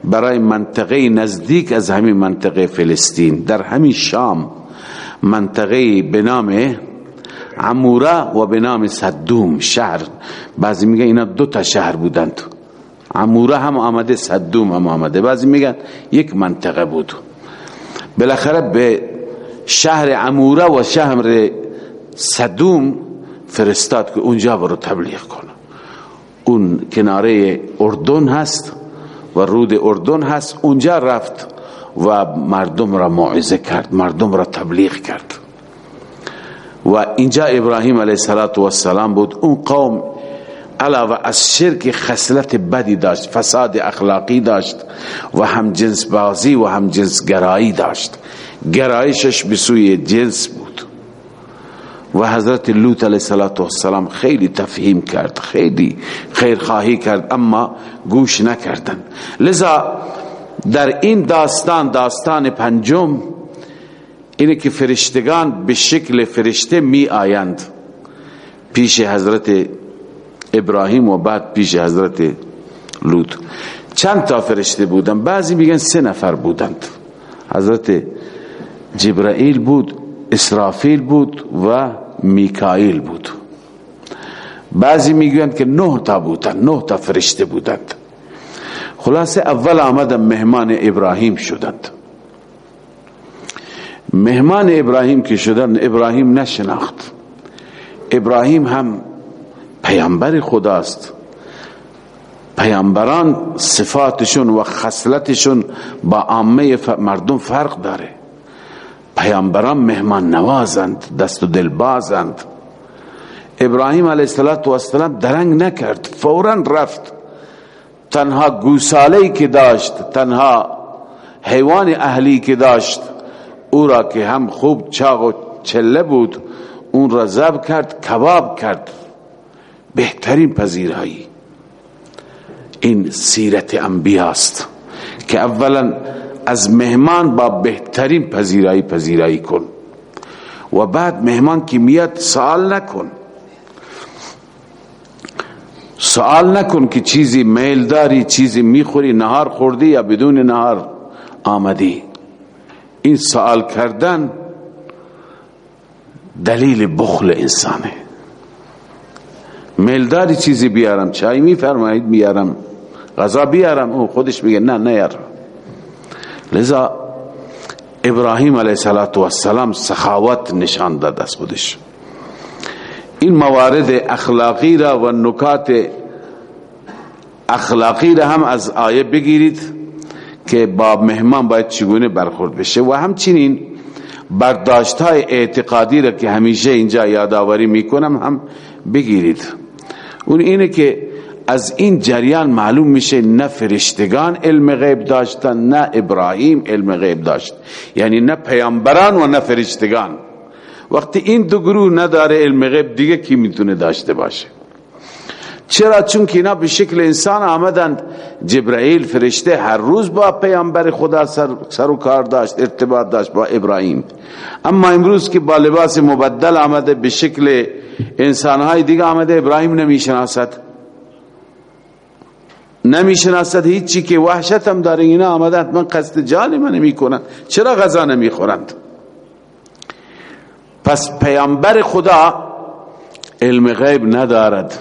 برای منطقه نزدیک از همین منطقه فلسطین. در همین شام منطقه به نام عموره و به نام صدوم شهر. بعضی میگن اینا دو تا شهر بودند عموره هم آمده صدوم هم آمده. بعضی میگن یک منطقه بود. بالاخره به شهر عموره و شهر صدوم فرستاد که اونجا برو تبلیغ کنه اون کناره اردن هست. و رود اردن هست اونجا رفت و مردم را موعظه کرد مردم را تبلیغ کرد. و اینجا ابراهیم علیه السلام بود اون قوم علاوه از شرک خصلت بدی داشت فساد اخلاقی داشت و هم جنس بازی و هم جنس گرایی داشت. گرایشش به سوی جنس بود. و حضرت لوط علیه السلام خیلی تفهیم کرد خیلی خیرخواهی کرد اما گوش نکردن. لذا در این داستان داستان پنجم اینه که فرشتگان به شکل فرشته می آیند. پیش حضرت ابراهیم و بعد پیش حضرت لوط. چند تا فرشته بودن؟ بعضی میگن سه نفر بودند. حضرت جبرائیل بود اسرافیل بود و میکائیل بود. بعضی می‌گویند که نه تا بودند نه تا فرشته بودند. خلاصه اول آمدن مهمان ابراهیم شدند. مهمان ابراهیم که شدن ابراهیم نشناخت. ابراهیم هم پیامبر خداست. پیامبران صفاتشون و خصلتشون با عامه مردم فرق داره. پیامبران مهمان نوازند دست و دل بازند. ابراهیم علیه السلام درنگ نکرد فورا رفت. تنها گوساله که داشت تنها حیوان اهلی که داشت او را که هم خوب چاق و چله بود اون را زب کرد کباب کرد. بهترین پذیرایی. این سیرت انبیاست که اولا از مهمان با بهترین پذیرایی پذیرایی کن. و بعد مهمان که میاد سوال نکن. سوال نکن که چیزی میل داری چیزی می‌خوری نهار خوردی یا بدون نهار آمدی. این سوال کردن دلیل بخل انسانه. میلداری چیزی بیارم چای میفرمایید بیارم غذا بیارم. او خودش میگه نه نیار لذا ابراهیم علیه السلام سخاوت نشان داد از خودش. این موارد اخلاقی را و نکات اخلاقی را هم از آیه بگیرید که با مهمان باید چگونه برخورد بشه و همچنین برداشت های اعتقادی را که همیشه اینجا یادآوری می‌کنم هم بگیرید. اون اینه که از این جریان معلوم میشه نه فرشتگان علم غیب داشتن نه ابراهیم علم غیب داشت. یعنی نه پیامبران و نه فرشتگان. وقتی این دو گروه نداره علم غیب دیگه کی می‌تونه داشته باشه؟ چرا؟ چون که اینا به شکل انسان آمدند. جبرائیل فرشته هر روز با پیامبر خدا سر, سر و کار داشت ارتباط داشت با ابراهیم. اما امروز که با لباس مبدل آمده به شکل انسانهای دیگه آمده ابراهیم نمی‌شناسد. نمی‌شناسد هیچی که وحشت هم داره. اینا آمده من قصد جان من نمی‌کنن چرا غذا نمی‌خورند؟ پس پیامبر خدا علم غیب ندارد.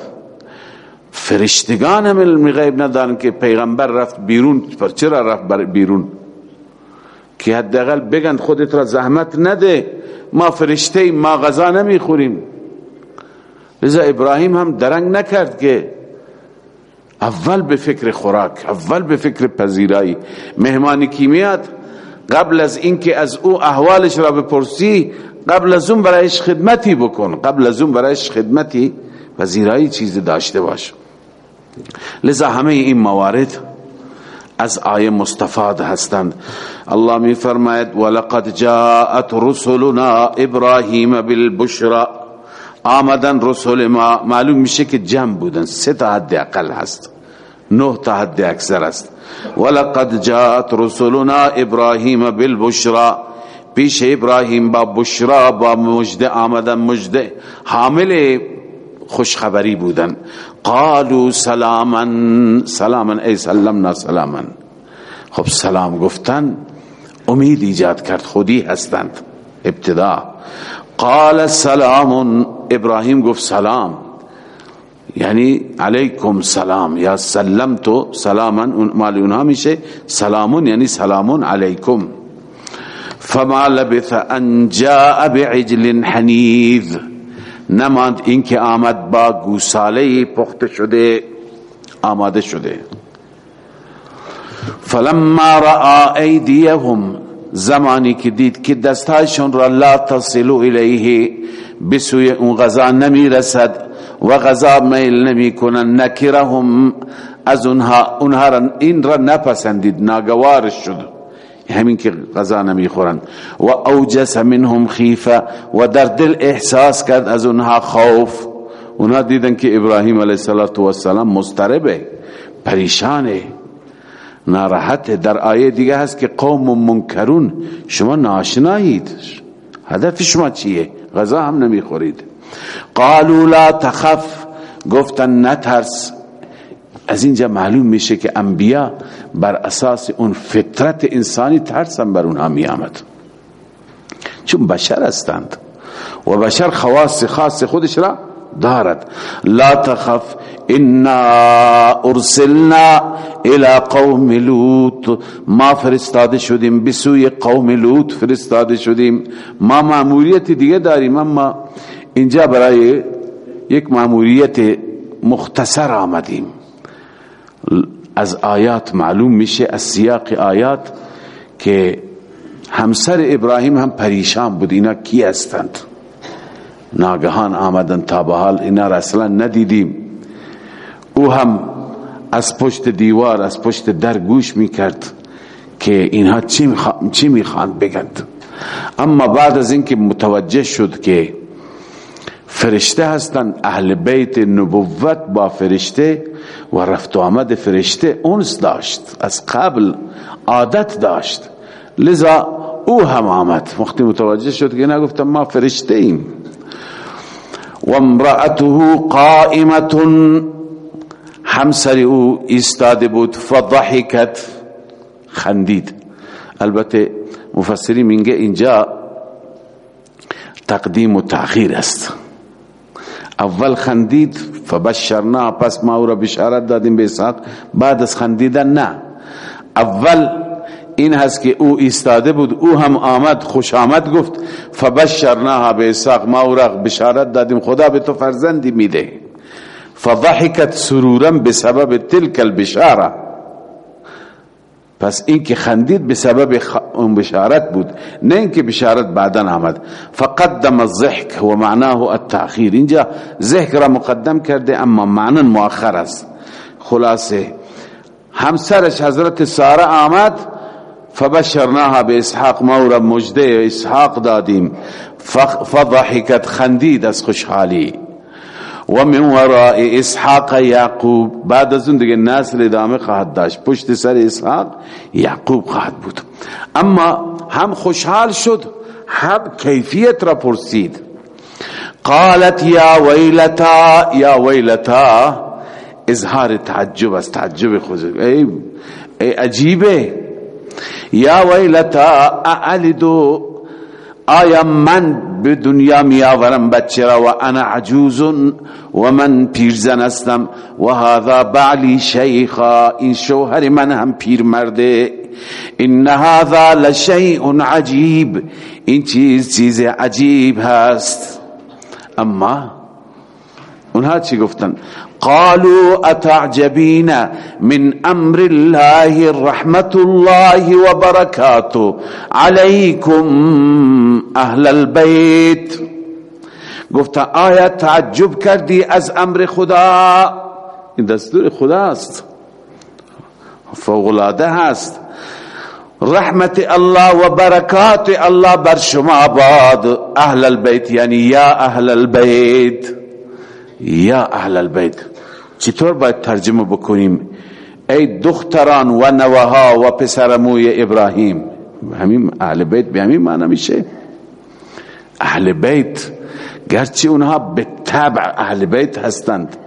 فرشتگان هم علم غیب ندارن که پیغمبر رفت بیرون. پر چرا رفت بیرون؟ که حداقل بگن خودت را زحمت نده. ما فرشته ما غذا نمی‌خوریم. لذا ابراهیم هم درنگ نکرد که اول به فکر خوراک اول به فکر پذیرایی. مهمانی کی میاد؟ قبل از اینکه از او احوالش را بپرسی قبل از اون برایش خدمتی بکن. قبل از اون برایش خدمتی پذیرایی چیز داشته باش. لذا همه این موارد از آیه مستفاد هستند. الله می فرماید ولقد جاءت رسلنا ابراهیم بالبشرا آمدن رسول ما معلوم میشه که جمع بودن. سه تا حد اقل هست. نه تا حد اکثر است. ولقد جاءت رسلنا ابراهیم بالبشرا پیش ابراهیم با بشرا با مجده آمدن مجده. حامل خوشخبری بودن. قالوا سلاما سلاما ای سلمنا سلاما. خب سلام گفتن امید ایجاد کرد. خودی هستند. ابتدا. قال سلام. ابراهیم گفت سلام. یعنی علیکم سلام. یا سلمتو سلاما. مال اونها میشه سلامون یعنی سلامون علیکم. فما لبث ان جاء بعجل حنیذ. نماند اینکه آمد با گوساله پخته شده آماده شده. فلما را ایدیهم زمانی که دید که دستایشون را لا تصلو الیه بسوی اون غذا نمی رسد و غذا میل نمی کنن نکرهم از اونها اونها را این را نپسندید ناگوارش شد. همین که غذا نمی‌خورند. و اوجس منهم خیفه و در دل احساس کرد از اونها خوف. اونها دیدن که ابراهیم علیه السلام مستربه پریشانه. ناراحت. در آیه دیگه هست که قوم منکرون. شما ناشنایید. هدف شما چیه؟ غذا هم نمی‌خورید. قالوا لا تخف. گفتن نترس. از اینجا معلوم میشه که انبیا بر اساس اون فطرت انسانی ترسم بر اونها می آمد چون بشر هستند. و بشر خواص خاص خودش را دارد. لا تخف انا ارسلنا الى قوم لوط۔ ما فرستاده شدیم بسوی قوم لوط فرستاده شدیم. ما معمولیت دیگه داریم اما اینجا برای یک معمولیت مختصر آمدیم. از آیات معلوم میشه از سیاق آیات که همسر ابراهیم هم پریشان بود اینا کی هستند؟
ناگهان آمدن تا به حال اینا را اصلا ندیدیم. او هم از پشت دیوار از پشت در گوش می‌کرد که اینها چی می‌خواند بگند اما بعد از اینکه متوجه شد که فرشته هستند اهل بیت نبوت با فرشته و رفت و آمد فرشته اونس داشت از قبل عادت داشت. لذا او هم آمد. وقتی متوجه شد که نگفتم ما فرشته ایم و امرأته قائمت همسر او ایستاده بود فضحکت خندید. البته مفسری میگه اینجا تقدیم و تأخیر است. اول خندید فبشرنا پس ما او را بشارت دادیم به اسحاق بعد از خندیدن نه. اول این هست که او ایستاده بود. او هم آمد خوش آمد گفت فبشرناها به اسحاق ما او بشارت دادیم خدا به تو فرزندی میده. فضحکت سرورا بسبب تلك البشاره پس این که خندید به سبب اون بشارت بود نه اینکه بشارت بعدا آمد. فقدم الضحك و معناه التأخیر اینجا ضحک را مقدم کرده اما معنی مؤخر است. خلاصه همسرش حضرت ساره آمد فبشرناها به اسحاق ما را مجده اسحاق دادیم فضحکت خندید از خوشحالی. و من وراء اسحاق یعقوب. بعد از اون دیگه نسل ادامه خواهد داشت. پشت سر اسحاق یعقوب خواهد بود. اما هم خوشحال شد هم کیفیت را پرسید. قالت یا ویلتا یا ویلتا اظهار تعجب از تعجب خود. ای, ای عجیبه. یا ویلتا اعلدو آیا من به دنیا می آورم بچه را و انا عجوز و من پیرزن استم و هذا بعلی شیخا این شوهر من هم پیر مرده این هذا لشیء عجیب این چیز چیز عجیب هست. اما اونها چی گفتن؟ قالوا أتعجبين من أمر الله رحمة الله وبركاته؟ عليكم أهل البيت. گفت آیا تعجب کردی از أمر خدا؟ این دستور خداست. فوقلاده هست. رحمت الله و برکات الله بر شما باد. أهل البيت یعنی یا أهل البيت یا أهل البيت چطور باید ترجمه بکنیم؟ ای دختران و نوها و پسرموی ابراهیم همین اهل بیت به همین معنی میشه؟ اهل بیت گرچه اونها به طبع اهل بیت هستند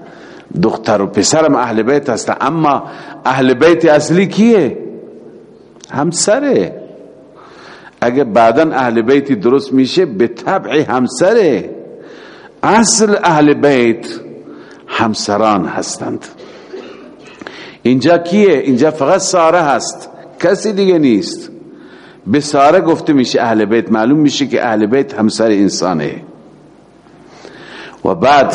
دختر و پسرم اهل بیت هستند اما اهل بیت اصلی کیه؟ همسره. اگه بعدا اهل بیتی درست میشه به طبع همسره. اصل اهل بیت همسران هستند. اینجا کیه؟ اینجا فقط ساره هست. کسی دیگه نیست. به ساره گفته میشه اهل بیت. معلوم میشه که اهل بیت همسر انسانه. و بعد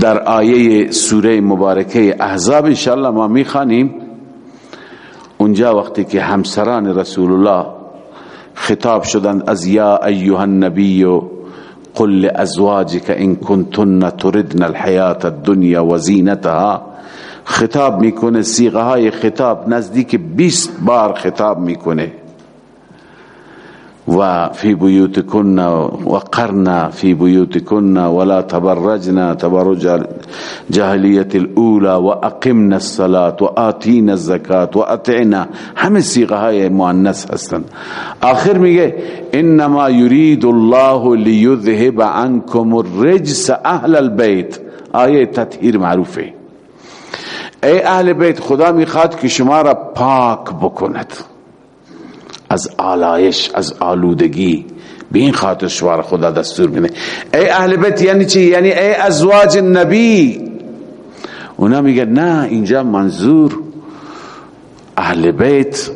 در آیه سوره مبارکه احزاب انشاءالله ما می‌خوانیم. اونجا وقتی که همسران رسول الله خطاب شدند از یا ایها النبی قل لأزواجك إن كنتن تردن الحياة الدنيا وزينتها. خطاب میکنه سیغه های خطاب نزدیک 20 بار خطاب میکنه. و فی بیوتکن و قرن فی بیوتکن ولا تبرجنا تبرج جاهلیت الأولى و اقمنا الصلاة و آتینا الزکاة و اطعنا همه سیغه های مؤنث هستند آخر میگه إنما يريد الله ليذهب عنكم الرجس أهل البيت. آیه تطهیر معروفه. ای أهل بیت خدا میخواد که شما را پاک بکند. از آلایش از آلودگی. به این خاطر شما خدا دستور میده. ای اهل بیت یعنی چی؟ یعنی ای ازواج نبی اونا میگه نه اینجا منظور اهل بیت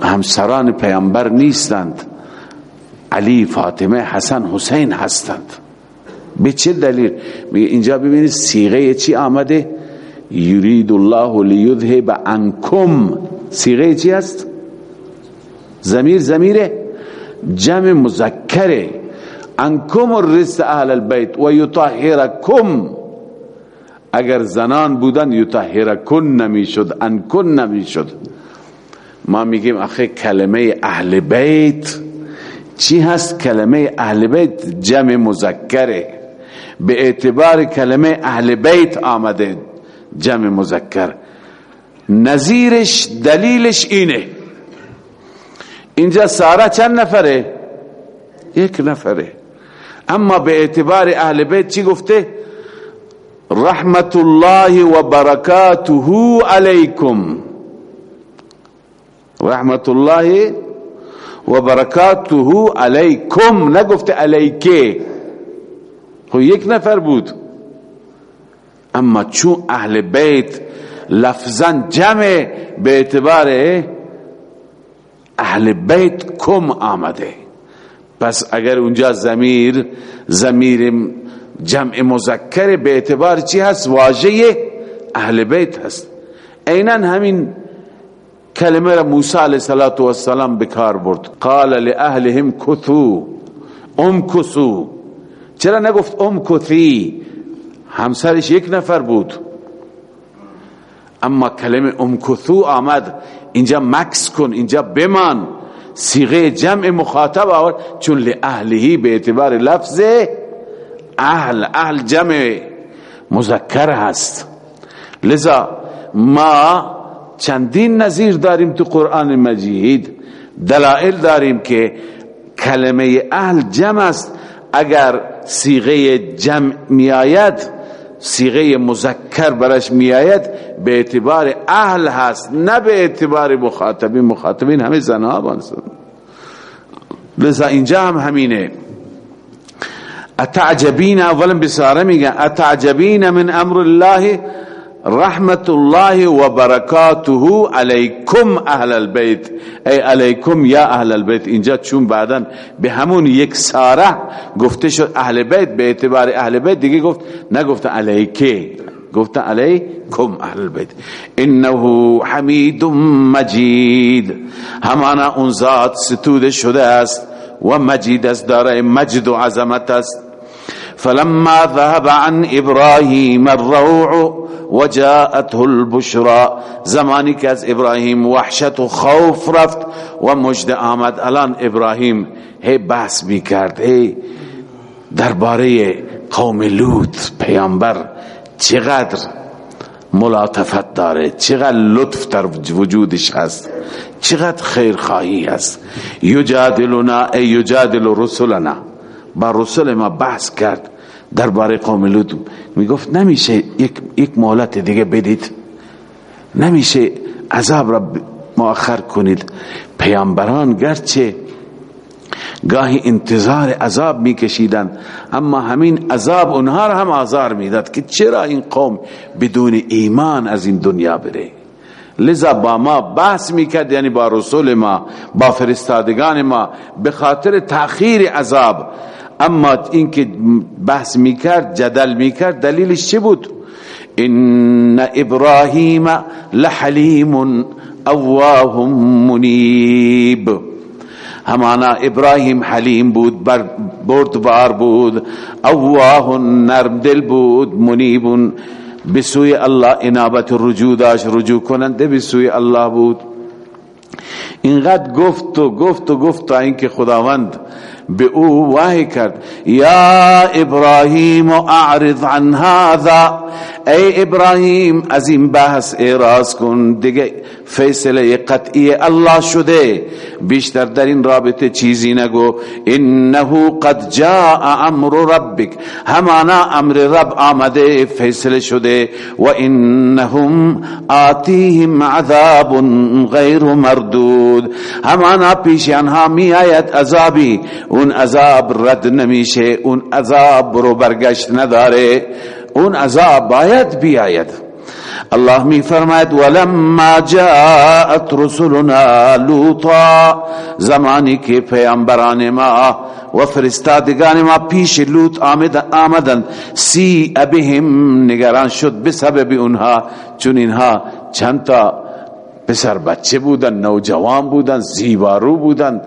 همسران پیامبر نیستند. علی فاطمه حسن حسین هستند. به چه دلیل؟ میگه اینجا ببینید سیغه چی آمده؟ یرید الله لیذهب عنکم. سیغه چی هست؟ زمیر زمیر جمع مذکره.
انکم الرس اهل البیت و یطهرکم. اگر زنان بودن یطهرکن نمی‌شد انکن نمی‌شد ما میگیم آخه کلمه اهل بیت چی هست؟ کلمه اهل بیت جمع مذکره. به اعتبار کلمه اهل بیت آمده. جمع مذکر. نظیرش دلیلش اینه. اینجا سارا چند نفره؟ یک نفره. اما به اعتبار اهل بیت چی گفته؟ رحمت الله و برکاته علیکم. رحمت الله و برکاته علیکم. نگفته علیکه. خو یک نفر بود. اما چون اهل بیت لفظا جمع به اعتبار اهل بیت کم آمده. پس اگر اونجا زمیر زمیر جمع مذکر به اعتبار چی هست؟ واژه اهل بیت هست. اینا همین کلمه را موسی علیه السلام بکار برد. قال لأهلهم کثو ام کثو چرا نگفت ام کثی همسرش یک نفر بود. اما کلمه ام کثو آمد. اینجا مکس کن اینجا بمان. سیغه جمع مخاطب آورد چون لأهلهی به اعتبار لفظ اهل اهل جمع مذکر هست. لذا ما چندین نظیر داریم تو قرآن مجید. دلائل داریم که کلمه اهل جمع است. اگر سیغه جمع میآید سیغه مذکر برش میآید به اعتبار اهل هست نه به اعتبار مخاطبین. مخاطبین همه زنها بانستن لذا اینجا هم همینه. اتعجبین اولا بساره میگن اتعجبین من امر الله رحمت الله و برکاته علیکم اهل البیت. ای علیکم یا اهل البیت اینجا چون بعدا به همون یک ساره گفته شد اهل بیت به اعتبار اهل بیت دیگه گفت نگفت علیکه گفت علیکم اهل البیت. انه حمید مجید همانا اون ذات ستوده شده است و مجید است داره مجد و عظمت است. فلما ذهب عن ابراهیم الروع وجاءته البشرى. زمانی که از ابراهیم وحشت و خوف رفت و مجد آمد. الان ابراهیم هی بحث می کرد هی درباره قوم لوط پیامبر چقدر ملاطفت داره چقدر لطف در وجودش هست چقدر خیرخواهی هست. یجادلنا ای یجادل رسولنا با رسول ما بحث کرد درباره قوم لوط. می‌گفت نمیشه یک یک مهلت دیگه بدید. نمیشه عذاب را مؤخر کنید. پیامبران گرچه گاهی انتظار عذاب میکشیدن اما همین عذاب اونها را هم آزار می‌داد که چرا این قوم بدون ایمان از این دنیا بره. لذا با ما بحث می‌کرد یعنی با رسول ما با فرستادگان ما به خاطر تأخیر عذاب. اما اینکه بحث می‌کرد جدل می‌کرد دلیلش چی بود؟ ان ابراهیم لحلیم اواه منیب. همانا ابراهیم حلیم بود بردبار بود. اواه نرم دل بود منیب. بسوی الله انابت رجوع داشت رجوع کننده بسوی الله بود. اینقدر گفت و گفت و گفت تا اینکه خداوند به او وحی کرد یا ابراهیم اعرض عن هذا. ای ابراهیم از این بحث اعراض کن دیگه فیصله قطعی الله شده. بیشتر در این رابطه چیزی نگو. انه قد جاء امر ربک. همانا امر رب آمده فیصله شده. و انهم آتیهم عذاب غیر مردود. همانا پیش انها می آید عذابی. اون عذاب رد نمیشه اون عذاب رو برگشت نداره. اون عذاب باید بیاید. الله می فرماید ولما جاءت رسلنا لوطا. زمانی که پیامبران ما و فرستادگان ما پیش لوط آمدن سی بهم نگران شد به سبب اونها چون اینها چند پسر بچه بودن نوجوان بودن زیبارو بودن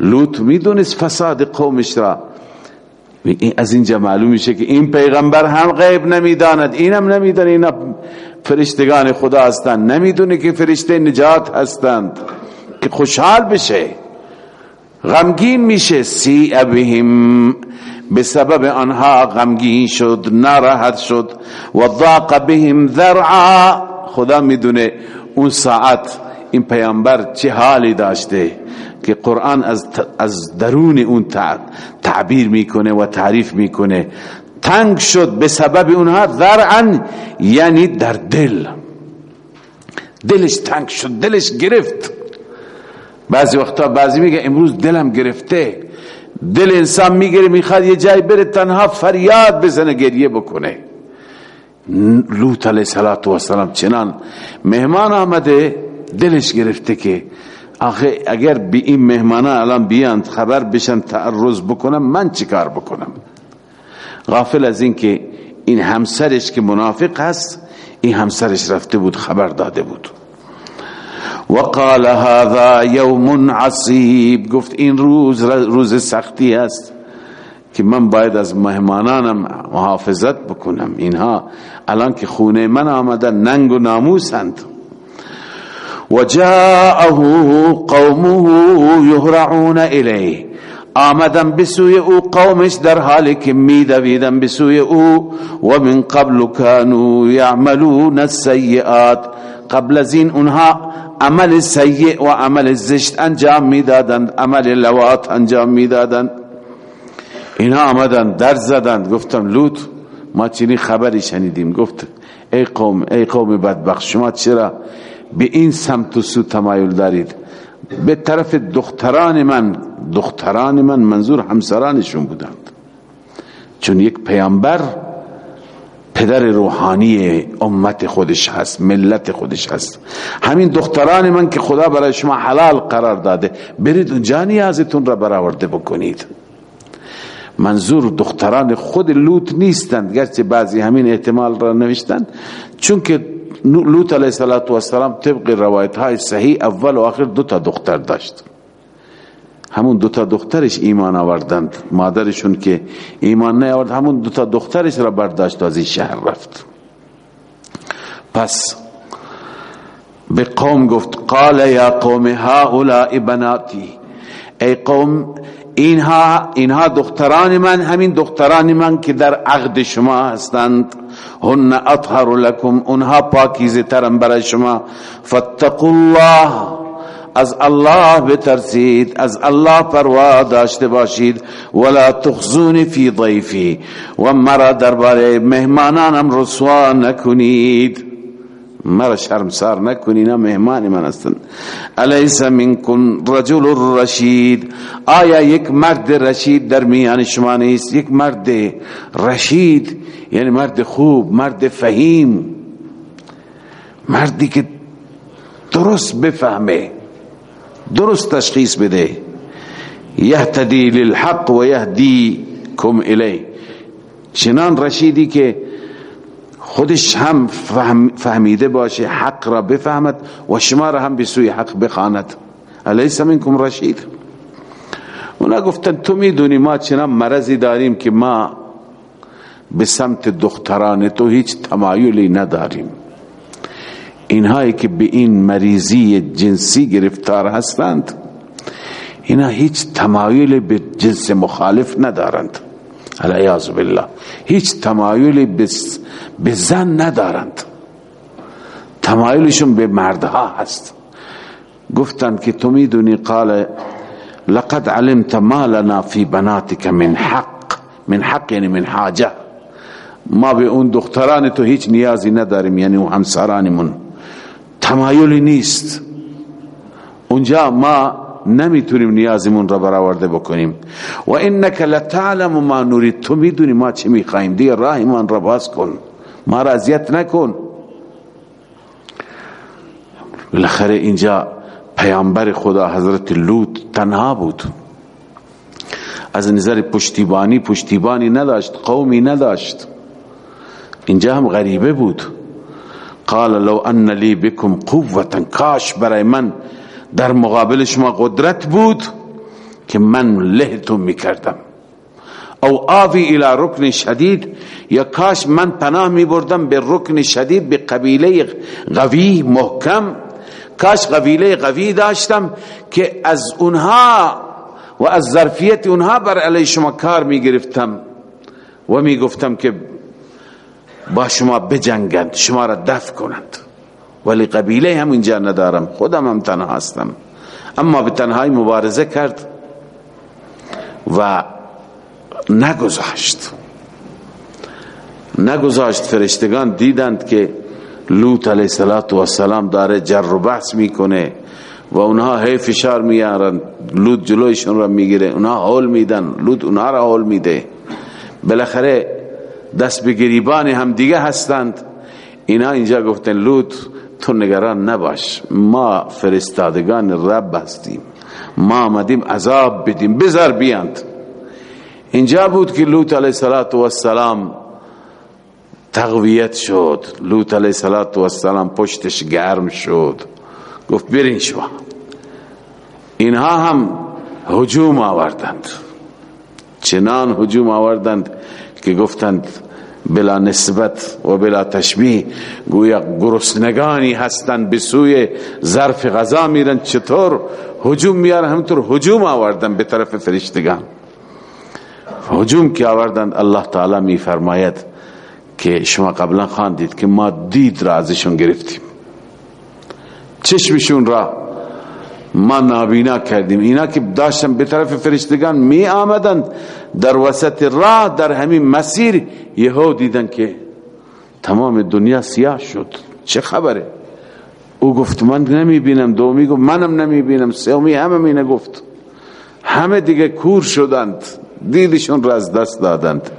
لوط می‌دونست فساد قومش را. از اینجا معلوم میشه که این پیغمبر هم غیب نمی‌داند. اینم نمیدانه اینا فرشتگان خدا هستند. نمی‌دونه که فرشته نجات هستند. که خوشحال بشه. غمگین میشه. سی بهم. به سبب آنها غمگین شد. ناراحت شد. و ضاق بهم ذرعا. خدا می‌دونه اون ساعت این پیامبر چه حالی داشته. که قرآن از, درون اون تعبیر می‌کنه و تعریف می‌کنه. تنگ شد به سبب اونها ذرعا یعنی در دل. دلش تنگ شد دلش گرفت. بعضی وقتا بعضی میگه امروز دلم گرفته. دل انسان می‌گیره می‌خواد یه جای بره تنها فریاد بزنه گریه بکنه. لوط علیه السلام چنان مهمان آمده دلش گرفته که آخه اگر بی این مهمان الان بیاند خبر بشن تعرض بکنم من چیکار بکنم؟ غافل از این که این همسرش که منافق هست این همسرش رفته بود خبر داده بود. وقال هذا يوم عصیب. گفت این روز روز سختی است که من باید از مهمانانم محافظت بکنم. اینها الان که خونه من آمدن ننگ و ناموسند. و قومه یهرعون الیه آمدن بسوی او قومش در حالی که میدویدن بسوی او و من قبل كانوا يعملون السیئات. قبل از این اونها عمل سیء و عمل زشت انجام می‌دادند عمل لوات انجام می‌دادند. اینا آمدن در زدند گفتم لوط ما چنین خبری شنیدیم. گفت ای قوم ای قوم بدبخت شما چرا به این سمت و سو تمایل دارید. به طرف دختران من دختران من منظور همسرانشون بودند. چون یک پیامبر پدر روحانی امت خودش هست ملت خودش هست. همین دختران من که خدا برای شما حلال قرار داده برید اونجا نیازتون را برآورده بکنید. منظور دختران خود لوط نیستند گرچه بعضی همین احتمال را نوشتند چون که لوط علیه السلام طبق روایت های صحیح اول و آخر دو تا دختر داشت. همون دوتا دخترش ایمان آوردند. مادرشون که ایمان نیاورد همون دوتا دخترش را برداشت از این شهر رفت. پس به قوم گفت قال یا قوم هؤلاء بناتی. ای قوم اینها اینها دختران من همین دختران من که در عقد شما هستند. هن اطهر لكم اونها پاکیزه ترم برای شما. فاتقوا الله. از الله بترسید از الله پروا داشته باشید. ولا تخزون فی ضیفی. و مرا درباره مهمانانم رسوا نکنید. مرا شرمسار نکنید مهمان من هستند الیس منکن رجل رشید. آیا یک مرد رشید در میان شما نیست؟ یک مرد رشید یعنی مرد خوب مرد فهیم. مردی که درست بفهمه درست تشخیص بده. یهتدی للحق و یهدی کم الی. چنان رشیدی که خودش هم فهمیده باشه حق را بفهمد و شما را هم به سوی حق بخواند. الیس منکم رشید. اونا گفتن تو می‌دونی ما چنان مرضی داریم که ما به سمت دختران تو هیچ تمایلی نداریم. اینهایی که به این مریضی جنسی گرفتار هستند اینا هیچ تمایل به جنس مخالف ندارند. علیاذ بالله. هیچ تمایل به زن ندارند. تمایلشون به مردها هست. گفتند که تو می‌دونی قال لقد علمت ما لنا في بناتك من حق. من حق یعنی من حاجه ما به اون دختران تو هیچ نیازی نداریم یعنی اون همسرانمون تمایلی نیست. اونجا ما نمی‌تونیم نیازمون را برآورده بکنیم. و انک لتعلم ما نرید تو می‌دونی ما چی می‌خوایم دیگه راه من را باز کن. ما را اذیت نکن. بالاخره اینجا پیامبر خدا حضرت لوط تنها بود. از نظر پشتیبانی پشتیبانی نداشت قومی نداشت. اینجا هم غریبه بود. قال لو ان لی بكم قوتا کاش برای من در مقابل شما قدرت بود که من لهتون می‌کردم. او آوی الى رکن شدید یا کاش من پناه می بردم به رکن شدید به قبیله قوی محکم. کاش قبیله قوی داشتم که از اونها و از ظرفیت اونها بر علی شما کار می گرفتم و می گفتم که با شما بجنگند شما را دفع کنند. ولی قبیله هم اینجا ندارم خودم هم تنها هستم. اما به تنهایی مبارزه کرد و نگذاشت. نگذاشت فرشتگان دیدند که لوط علیه السلام داره جر و بحث می‌کنه و اونها هی فشار میارن لوط جلویشون را می‌گیره اونها حول میدن لوط اونها را حول میده. بالاخره دست به گریبان هم دیگه هستند. اینا اینجا گفتن لوط تو نگران نباش. ما فرستادگان رب هستیم. ما آمدیم عذاب بدیم. بذار بیاند. اینجا بود که لوط علیه السلام تقویت شد. لوط علیه السلام پشتش گرم شد. گفت برین شما. اینها هم هجوم آوردند. چنان هجوم آوردند که گفتند بلا نسبت و بلا تشبیه گویا گرسنگانی هستند به سوی ظرف غذا میرن چطور هجوم میارن؟ همطور هجوم آوردن به طرف فرشتگان. هجوم که آوردند الله تعالی می فرماید که شما قبلا خواندید که ما دید را ازشون گرفتیم. چشمشون را ما نابینا کردیم. اینا که داشتن به طرف فرشتگان می آمدند در وسط راه در همین مسیر یهو دیدن که تمام دنیا سیاه شد. چه خبره؟ او گفت من نمی بینم دومی گفت منم نمی بینم سومی همه می نگفت. همه دیگه کور شدند. دیدشون را از دست دادند.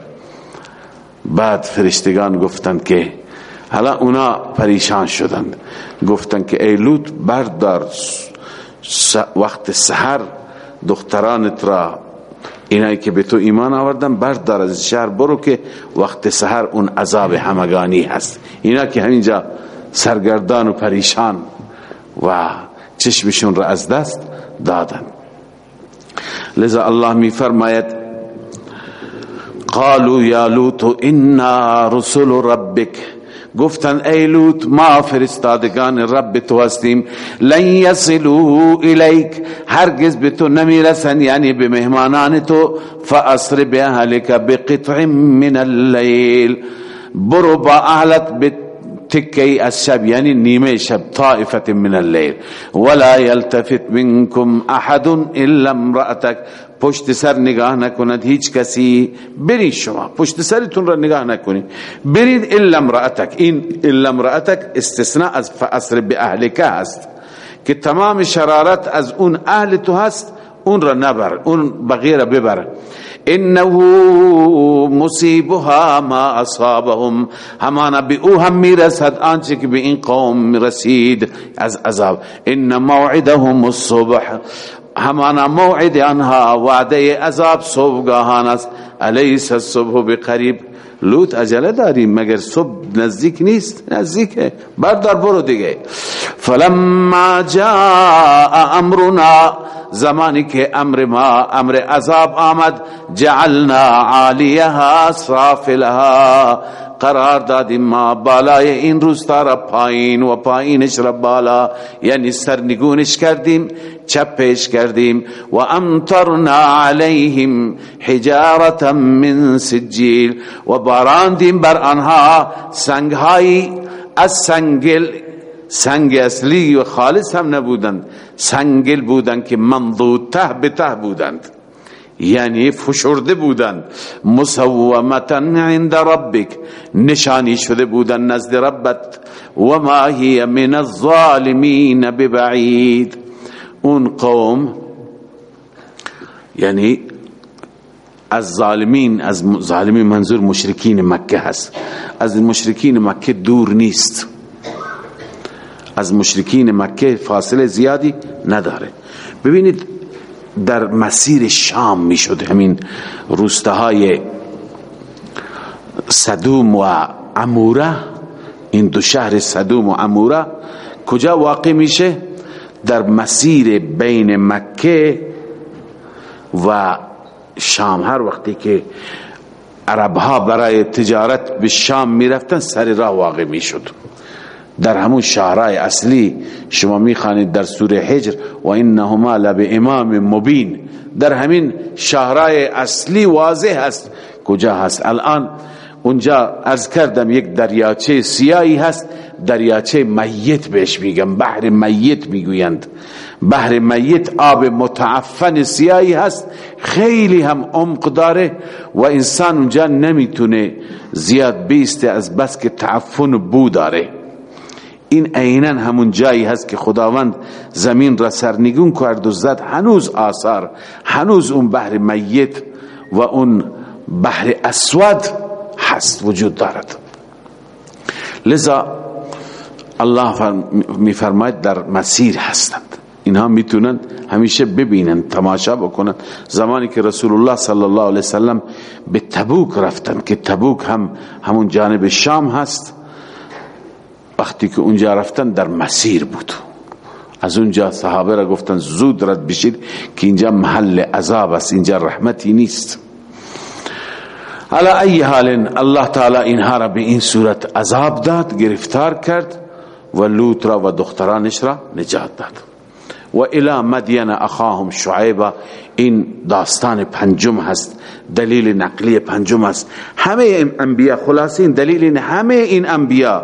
بعد فرشتگان گفتند که حالا اونا پریشان شدند. گفتند که ای لوط بردار. وقت سحر دخترانت را اینایی که به تو ایمان آوردن بردار از شهر برو که وقت سحر اون عذاب همگانی هست. اینا که همینجا سرگردان و پریشان و چشمشون را از دست دادن. لذا الله می فرماید قالوا یا لوط انا رسول ربک. گفتن ای لوط ما فرستادگان رب تو هستیم. لن یصلوا الیک هرگز به تو نمیرسن یعنی به مهمانان تو. فاسر به اهلک بقطع من اللیل. برو با اهلت به تکی از شب یعنی نیمه شب طائفت من اللیل ولا یلتفت منکم أحد إلا امرأتک پشت سر نگاه نکند هیچ کسی. برید شما. پشت سرتون را نگاه نکنید. برید الا امرأتک. این الا امرأتک استثناء از فاصر به اهلک هست. که تمام شرارت از اون أهل تو هست اون را نبر اون بغیر ببر. إنه مصیبها ما أصابهم. همانا به أو هم میرسد آنچه که به این قوم رسید. از عذاب. إن موعدهم الصبح. همانا موعد آنها وعده عذاب صبحگاهان است. الیس الصبح بقریب؟ لوت عجله داریم مگر صبح نزدیک نیست؟ نزدیکه. بردار برو دیگه. فلما جاء امرنا زمانی که امر ما امر عذاب آمد جعلنا عالیها صافلها قرار دادیم ما بالای این روستا را پایین و پایینش را بالا یعنی سرنگونش کردیم. چپش کردیم. و امطرنا علیهم حجارتا من سجیل. و باراندیم بر آنها سنگهایی از سنگل. سنگ اصلی و خالص هم نبودند. سنگل بودند که منضود ته به ته بودند. یعنی فشرده بودند. مسومتا عند ربک. نشانی شده بودند نزد ربت. و ما هی من الظالمین ببعید. اون قوم یعنی از ظالمین از ظالمین منظور مشرکین مکه هست. از مشرکین مکه دور نیست. از مشرکین مکه فاصله زیادی نداره. ببینید در مسیر شام می‌شد همین روستاهای صدوم و اموره این دو شهر صدوم و اموره کجا واقع میشه؟ در مسیر بین مکه و شام هر وقتی که عرب ها برای تجارت به شام می‌رفتن سر راه واقع می‌شد. در همون شهرهای اصلی شما می‌خوانید در سوره حجر و انهما لب امام مبین در همین شهرهای اصلی واضح هست کجا هست الان؟ اونجا از کردم یک دریاچه سیاهی هست دریاچه میت بهش میگن بحر میت می‌گویند. بحر میت آب متعفن سیاهی هست خیلی هم عمق داره و انسان اونجا نمی‌تونه زیاد بیسته از بس که تعفن بو داره. این عینا همون جایی هست که خداوند زمین را سرنگون کرد و زد. هنوز آثار هنوز اون بحر میت و اون بحر اسود هست وجود دارد. لذا الله میفرماید در مسیر هستند. اینها می‌تونن همیشه ببینن تماشا بکنن. زمانی که رسول الله صلی الله علیه وسلم به تبوک رفتن که تبوک هم همون جانب شام هست وقتی که اونجا رفتن در مسیر بود. از اونجا صحابه را گفتن زود رد بشید که اینجا محل عذاب است اینجا رحمتی نیست. على ای حال الله تعالی اینها را به این صورت عذاب داد گرفتار کرد و لوط را و دخترانش را نجات داد. و الى مدین اخاهم شعیبا این داستان پنجم هست دلیل نقلی پنجم هست همه این انبیاء خلاصین دلیل همه این انبیاء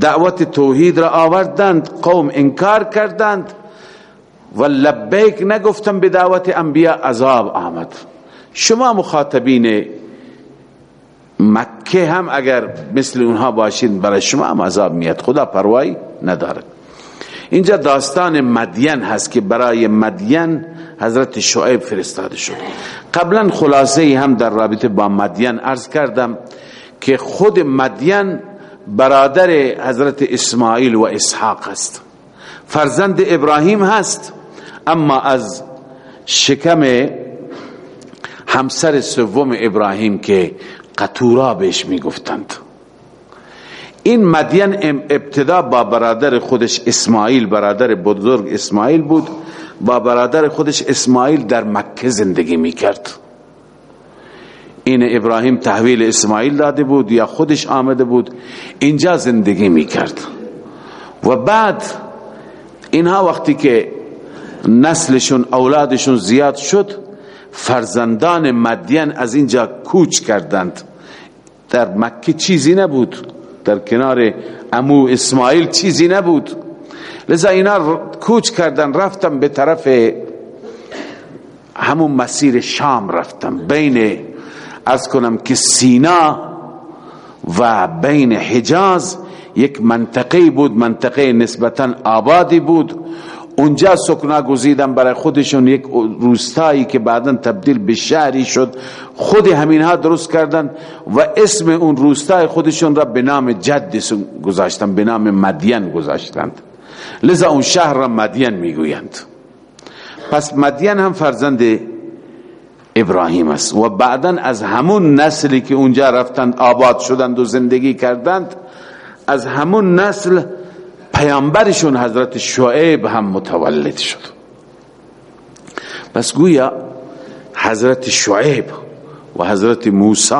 دعوت توحید را آوردند قوم انکار کردند و لبیک نگفتن به دعوت انبیاء عذاب آمد. شما مخاطبین مکه هم اگر مثل اونها باشید برای شما هم عذاب میاد. خدا پروایی ندارد. اینجا داستان مدین هست که برای مدین حضرت شعیب فرستاده شد. قبلا خلاصه هم در رابطه با مدین عرض کردم که خود مدین برادر حضرت اسماعیل و اسحاق است. فرزند ابراهیم هست اما از شکم همسر سوم ابراهیم که قطورا بهش می‌گفتند. این مدین ابتدا با برادر خودش اسماعیل برادر بزرگ اسماعیل بود. با برادر خودش اسماعیل در مکه زندگی می‌کرد. این ابراهیم تحویل اسماعیل داده بود یا خودش آمده بود اینجا زندگی می‌کرد. و بعد اینها وقتی که نسلشون اولادشون زیاد شد فرزندان مدین از اینجا کوچ کردند. در مکه چیزی نبود. در کنار امو اسماعیل چیزی نبود. لذا اینا کوچ کردن رفتم به طرف همون مسیر شام رفتم بین از کنم که سینا و بین حجاز یک منطقه بود منطقه نسبتا آبادی بود. اونجا سکنا گزیدن برای خودشون یک روستایی که بعدا تبدیل به شهری شد. خود همین ها درست کردن و اسم اون روستای خودشون را به نام جدشون گذاشتن به نام مدین گذاشتند. لذا اون شهر را مدین می‌گویند. پس مدین هم فرزند ابراهیم است و بعدا از همون نسلی که اونجا رفتند آباد شدند و زندگی کردند از همون نسل پیامبرشون حضرت شعیب هم متولد شد. پس گویا حضرت شعیب و حضرت موسی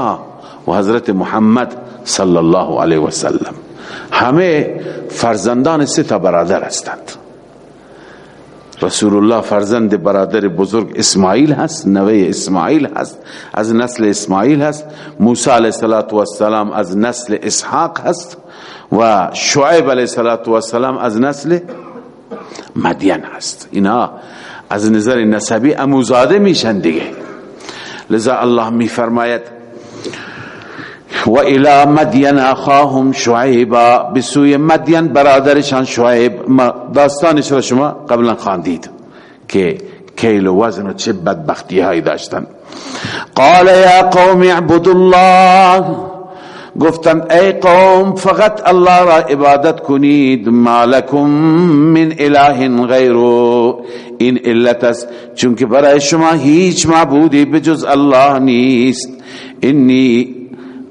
و حضرت محمد صلی الله علیه و سلم همه فرزندان سه تا برادر هستند. رسول الله فرزند برادر بزرگ اسماعیل هست نوه اسماعیل هست از نسل اسماعیل هست موسی علیه السلام از نسل اسحاق هست. و شعیب علیه السلام از نسل مدین هست اینا از نظر نسبی اموزاده میشن دیگه. لذا الله میفرماید و الى مدین اخاهم شعیبا. بسوی مدین برادرشان شعیب داستانش را شما قبلا خواندید که کیل و وزن و چه بدبختی هایی داشتن. قال یا قوم اعبدوا الله. گفتن ای قوم فقط الله را عبادت کنید. مالکم من اله غیرو این علت است. چونکه برای شما هیچ معبودی بجز الله نیست. انی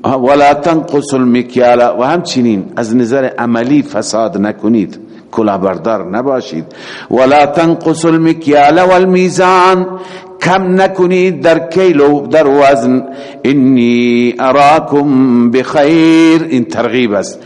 ولا تنقص المکیال. و همچنین از نظر عملی فساد نکنید. کلا بردار نباشید. ولا تنقص المکیال والمیزان. کم نکنید در کیل و در وزن. انی اراکم بخیر. این ترغیب است.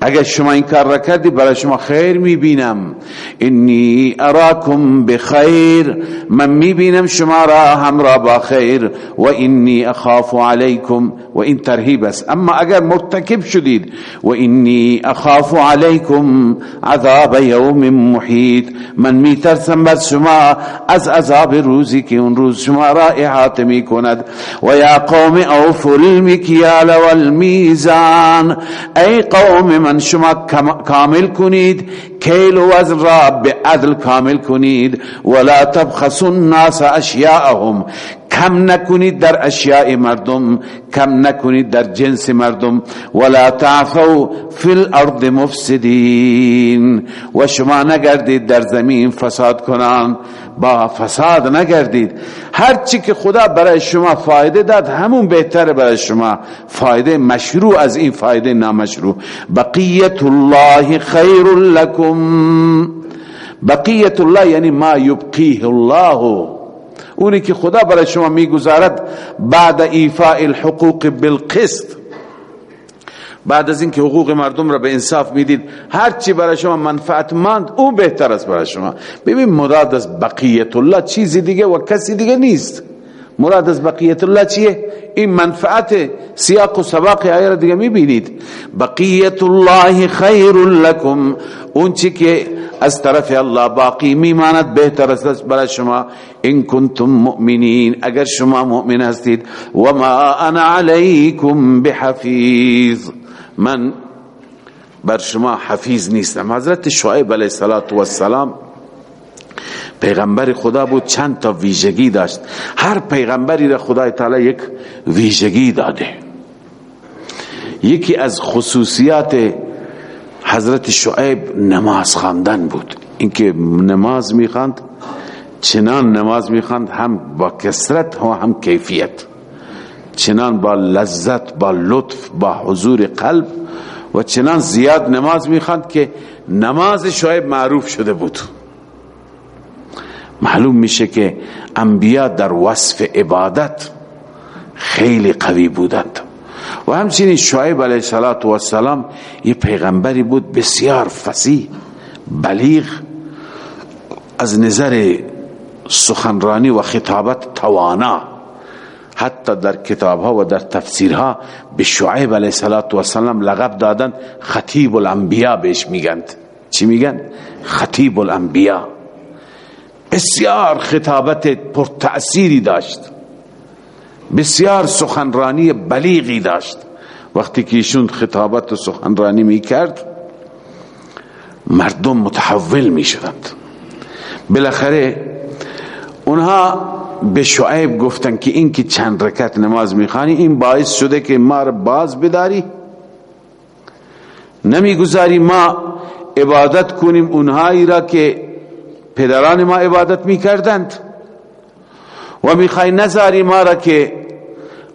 اگر شما این کار را کردی برای شما خیر می‌بینم. انی اراکم بخیر. من می‌بینم شما را همراه با خیر. و انی اخاف علیکم. و این ترهیب است. اما اگر مرتکب شدید و انی اخاف علیکم عذاب یوم محیط. من میترسم بس شما از عذاب روزی که اون روز شما را احاطه می‌کند. و یا قوم اوفوا المکیال والمیزان. ای قوم من شما کامل کنید کیل و وزن را به عدل کامل کنید. ولا تبخسوا الناس اشیاءهم. کم نکنید در اشیاء مردم کم نکنید در جنس مردم. ولا تعثوا فی الارض مفسدین. و شما نگردید در زمین فساد کنان. با فساد نگردید. هر چی که خدا برای شما فایده داد همون بهتره برای شما. فایده مشروع از این فایده نامشروع. بقیت الله خیر لکم. بقیت الله یعنی ما یبقیه الله. اونی که خدا برای شما می‌گذارد بعد ایفاء الحقوق بالقسط. بعد از اینکه حقوق مردم را به انصاف می‌دید هر چی برای شما منفعت مند اون بهتر است برای شما. ببین مراد از بقیت الله چیزی دیگه و کسی دیگه نیست. مراد از بقیت الله چیه؟ این منفعت سیاق و سباق آیه را دیگه می‌بینید. بقیت الله خیر لکم. اون چی که از طرف الله باقی میماند بهتر است برای شما. ان کنتم مؤمنین اگر شما مؤمن هستید. و ما انا علیکم بحفیظ من بر شما حفیظ نیستم. حضرت شعیب علیه السلام پیغمبر خدا بود. چند تا ویژگی داشت. هر پیغمبری را خدای تعالی یک ویژگی داده. یکی از خصوصیات حضرت شعیب نماز خواندن بود. اینکه نماز می‌خواند چنان نماز می‌خواند هم با کسرت و هم کیفیت. چنان با لذت با لطف با حضور قلب و چنان زیاد نماز می‌خواند که نماز شعیب معروف شده بود. معلوم میشه که انبیا در وصف عبادت خیلی قوی بودند. و همچنین شعیب علیه السلام یه پیغمبری بود بسیار فسیح بلیغ از نظر سخنرانی و خطابت توانا. حتی در کتابها و در تفسیرها به شعیب علیه السلام لقب دادن خطیب الانبیا بهش میگند. چی میگن؟ خطیب الانبیا بسیار خطابت پر تأثیری داشت. بسیار سخنرانی بلیغی داشت. وقتی که ایشون خطابت و سخنرانی می کرد مردم متحول می شدند بالاخره اونها به شعیب گفتن که این که چند رکت نماز می‌خوانی این باعث شده که ما را باز بداری. نمی‌گذاری ما عبادت کنیم اونهایی را که پدران ما عبادت می‌کردند. و می‌خوای نزاری ما را که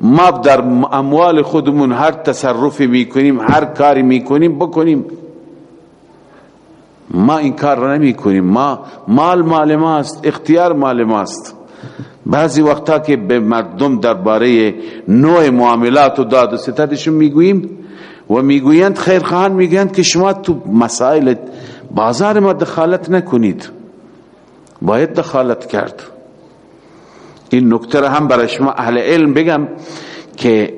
ما در اموال خودمون هر تصرفی می‌کنیم هر کاری می‌کنیم بکنیم. ما این کار را نمی کنیم. ما مال مال ماست اختیار مال ماست بعضی وقتا که به مردم درباره نوع معاملات و داد و ستدشون می‌گوییم و می‌گویند خیرخواهان می‌گویند که شما تو مسائل بازار ما دخالت نکنید. باید دخالت کرد. این نکته هم برای شما اهل علم بگم که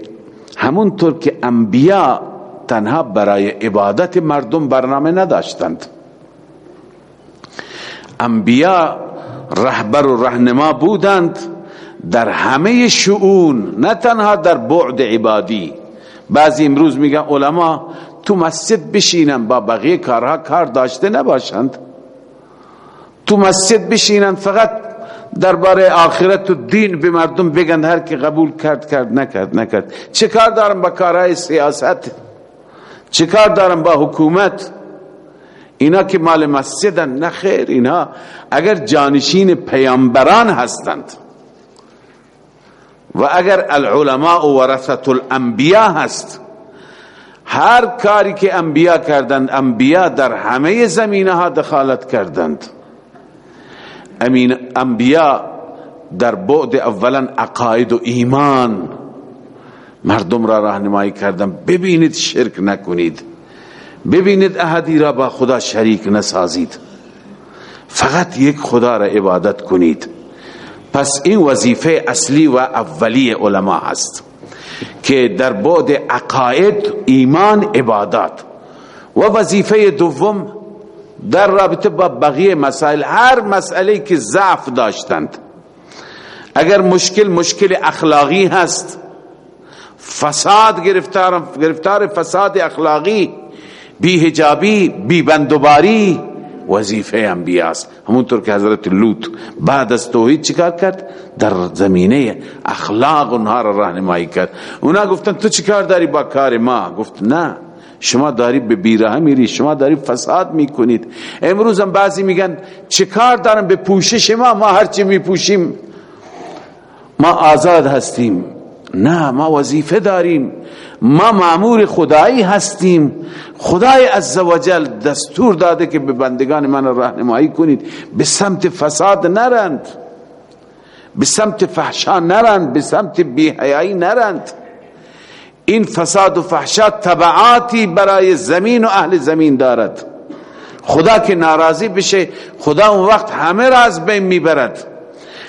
همونطور که انبیا تنها برای عبادت مردم برنامه نداشتند. انبیا رهبر و رهنما بودند در همه شؤون نه تنها در بعد عبادی. بعضی امروز میگن علما تو مسجد بشینن. با بقیه کارها کار داشته نباشند. تو مسجد بشینن فقط درباره آخرت و دین به مردم بگن هر کی قبول کرد کرد نکرد نکرد. چه کار دارم با کارهای سیاست؟ چه کار دارم با حکومت؟ اینا که مال مسجدن نه خیر اینا اگر جانشین پیامبران هستند. و اگر العلماء ورثت الانبیاء هست هر کاری که انبیا کردند انبیا در همه زمینه ها دخالت کردند. امین انبیا در بعد اولا عقاید و ایمان. مردم را راهنمایی کردم ببینید شرک نکنید. ببینید احدی را با خدا شریک نسازید. فقط یک خدا را عبادت کنید. پس این وظیفه اصلی و اولی علما هست که در بعد عقاید ایمان عبادات. و وظیفه دوم در رابطه با بقیه مسائل هر مسئله که ضعف داشتند. اگر مشکل مشکل اخلاقی هست فساد گرفتار گرفتار فساد اخلاقی بی حجابی بی بندوباری وظیفه انبیاء است. همونطور که حضرت لوط بعد از توحید چیکار کرد؟ در زمینه اخلاق اونها را راهنمایی کرد. اونا گفتن تو چیکار داری با کار ما؟ گفت نه شما داری به بیراه میری شما داری فساد می‌کنید. امروز هم بعضی میگن چیکار دارم به پوشش ما؟ ما هرچی میپوشیم ما آزاد هستیم. نه ما وظیفه داریم. ما معمور خدایی هستیم. خدای عزوجل دستور داده که به بندگان من راهنمایی کنید. به سمت فساد نرند. به سمت فحشا نرند. به سمت بیحیایی نرند. این فساد و فحشا تبعاتی برای زمین و اهل زمین دارد. خدا که ناراضی بشه خدا اون وقت همه را از بین می‌برد.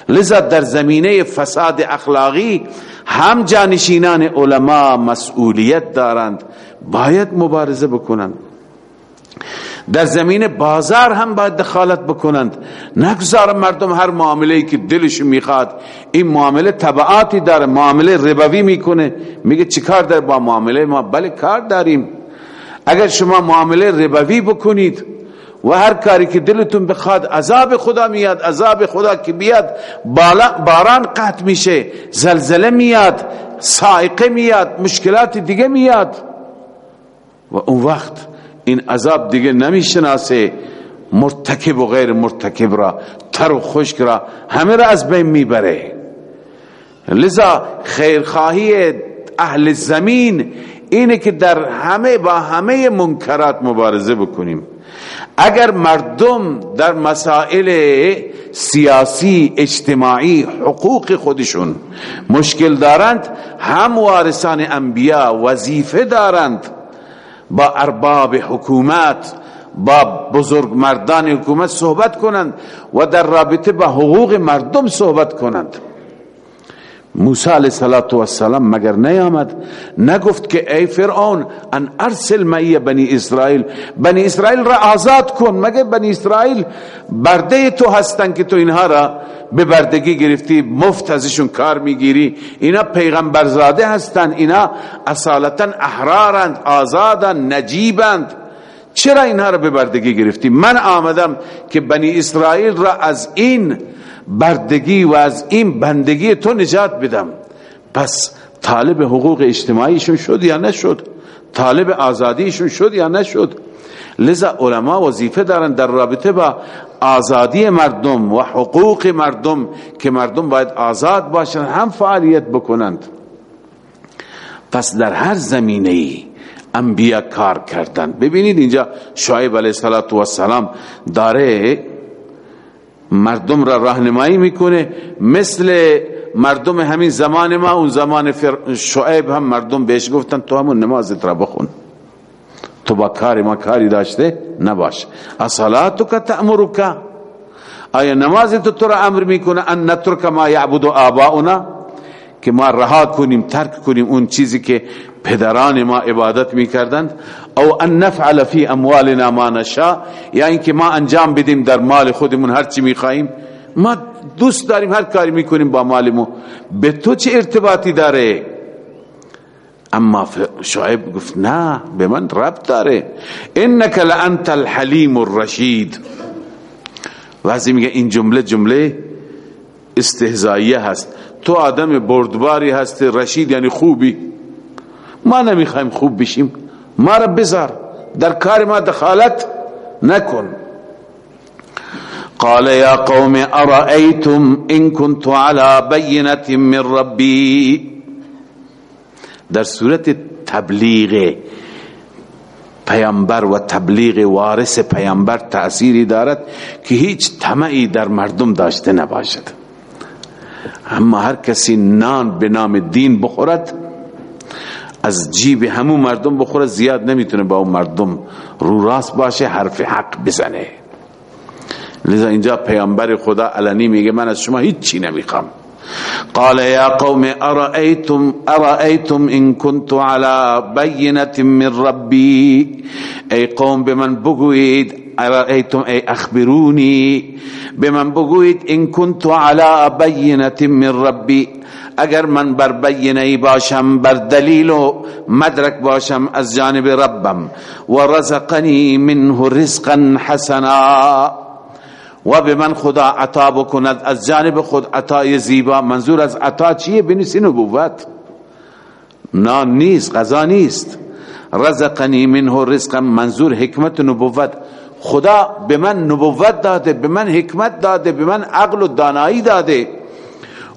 لذا در زمینه فساد اخلاقی هم جانشینان علما مسئولیت دارند باید مبارزه بکنند. در زمین بازار هم باید دخالت بکنند. نگذار مردم هر معامله که دلش می‌خواد. این معامله تبعاتی داره معامله ربوی می‌کنه. میگه چیکار داره با معامله ما؟ بله کار داریم. اگر شما معامله ربوی بکنید و هر کاری که دلتون بخواد عذاب خدا میاد عذاب خدا که بیاد باران قطع میشه زلزله میاد سائقه میاد مشکلات دیگه میاد. و اون وقت این عذاب دیگه نمی‌شناسه. مرتکب و غیر مرتکب را تر و خشک را همه را از بین می‌بره. لذا خیرخواهی اهل زمین اینه که در همه با همه منکرات مبارزه بکنیم. اگر مردم در مسائل سیاسی اجتماعی حقوق خودشون مشکل دارند هم وارثان انبیاء وظیفه دارند با ارباب حکومت با بزرگ مردان حکومت صحبت کنند و در رابطه با حقوق مردم صحبت کنند. موسی علیه السلام مگر نیامد؟ نگفت که ای فرعون ان ارسل معی بنی اسرائیل. بنی اسرائیل را آزاد کن. مگر بنی اسرائیل برده تو هستن که تو اینها را به بردگی گرفتی؟ مفت ازشون کار می‌گیری. اینا پیغمبر زاده هستن. اینا اصالتا احرارند آزادند نجیبند. چرا اینها را به بردگی گرفتی؟ من آمدم که بنی اسرائیل را از این بردگی و از این بندگی تو نجات بدم. پس طالب حقوق اجتماعیشون شد یا نشد؟ طالب آزادیشون شد یا نشد؟ لذا علما وظیفه دارن در رابطه با آزادی مردم و حقوق مردم که مردم باید آزاد باشند هم فعالیت بکنند. پس در هر زمینه ای انبیا کار کردن. ببینید اینجا شعیب علیه السلام داره مردم را راهنمایی می‌کنه. مثل مردم همین زمان ما اون زمان شعیب هم مردم بهش گفتن تو همون نمازت را بخون. تو با کار ما کاری داشته نباش. اصلاتو که تأمرو آیا نمازت تو را امر می‌کنه ان نترک ما یعبد آباؤنا؟ که ما رها کنیم ترک کنیم اون چیزی که پدران ما عبادت می‌کردند. او ان نفعل فی اموالنا ما نشا یا اینکه ما انجام بدیم در مال خودمون هر چی می‌خواهیم. ما دوست داریم هر کاری می‌کنیم با مالمون به تو چه ارتباطی داره؟ اما شعیب گفت نه به من رب داره. انک لانت الحلیم الرشید. وقتی میگه این جمله جمله استهزائیه هست. تو آدم بردباری هست رشید یعنی خوبی. ما نمی‌خوایم خوب بشیم. ما را بذار. در کار ما دخالت نکن. قال يا قوم ارأيتم ان كنت على بينة من ربي در صورت تبلیغ پیامبر و تبلیغ وارث پیامبر تأثیری دارد که هیچ طمعی در مردم داشته نباشد. اما هر کسی نان به نام دین بخورد از جیب همون مردم بخوره زیاد نمی‌تونه با اون مردم رو راست باشه حرف حق بزنه. لذا اینجا پیامبر خدا علنی میگه من از شما هیچ چی نمی‌خوام. قال يا قوم أرأيتم, أرأيتم إن كنت على بينة من ربي أي قوم بمن بقويد أرأيتم أي أخبروني بمن بقويد إن كنت على بينة من ربي اگر من بر بینه باشم بر دلیل و مدرک باشم از جانب ربم. و رزقنی منه رزقا حسنا. و به من خدا عطا بکند از جانب خود عطای زیبا. منظور از عطا چیه؟ بنویسی نبوت. نان نیست غذا نیست. رزقنی منه رزقا منظور حکمت نبوت. خدا به من نبوت داده به من حکمت داده به من عقل و دانایی داده.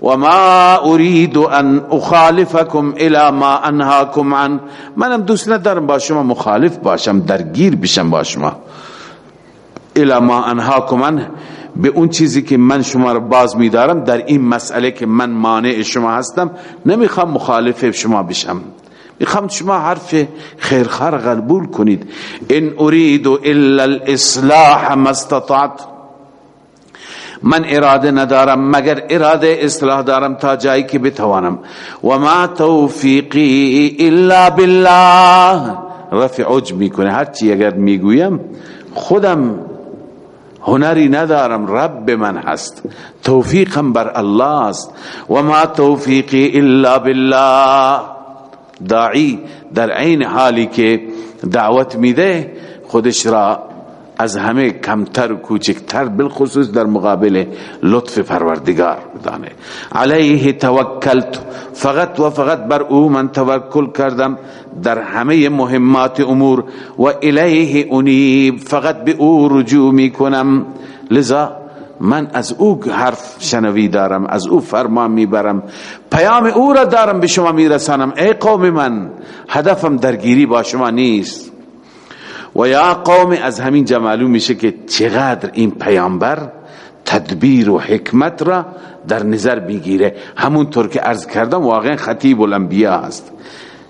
و ما اريد ان اخالفكم الى ما انهاكم عن منم دوست ندارم با شما مخالف باشم درگیر بشم با شما. الى ما انهاكم عن به اون چیزی که من شما رو باز میدارم در این مسئله که من مانع شما هستم نمی‌خوام مخالف شما بشم. می‌خوام شما حرف خیرخار قبول کنید. ان اريد الا الاصلاح ما استطعت. من اراده ندارم مگر اراده اصلاح دارم تا جایی که بتوانم. و ما توفیقی الا بالله. رفع عجب می‌کنه. هرچی اگر می‌گویم خودم هنری ندارم. رب من هست. توفیقم بر الله است. و ما توفیقی الا بالله. داعی در عین حالی که دعوت میده خودش را از همه کمتر و کوچکتر بالخصوص در مقابل لطف پروردگار بدانه علیه توکلت. فقط و فقط بر او من توکل کردم. در همه مهمات امور. و الیه انیب. فقط به او رجوع می کنم. لذا من از او حرف شنوی دارم. از او فرمان می‌برم پیام او را دارم به شما میرسانم ای قوم من هدفم درگیری با شما نیست. و یا قوم از همین جمالو میشه که چقدر این پیامبر تدبیر و حکمت را در نظر بگیره همونطور که عرض کردم واقعا خطیب الانبیاء هست.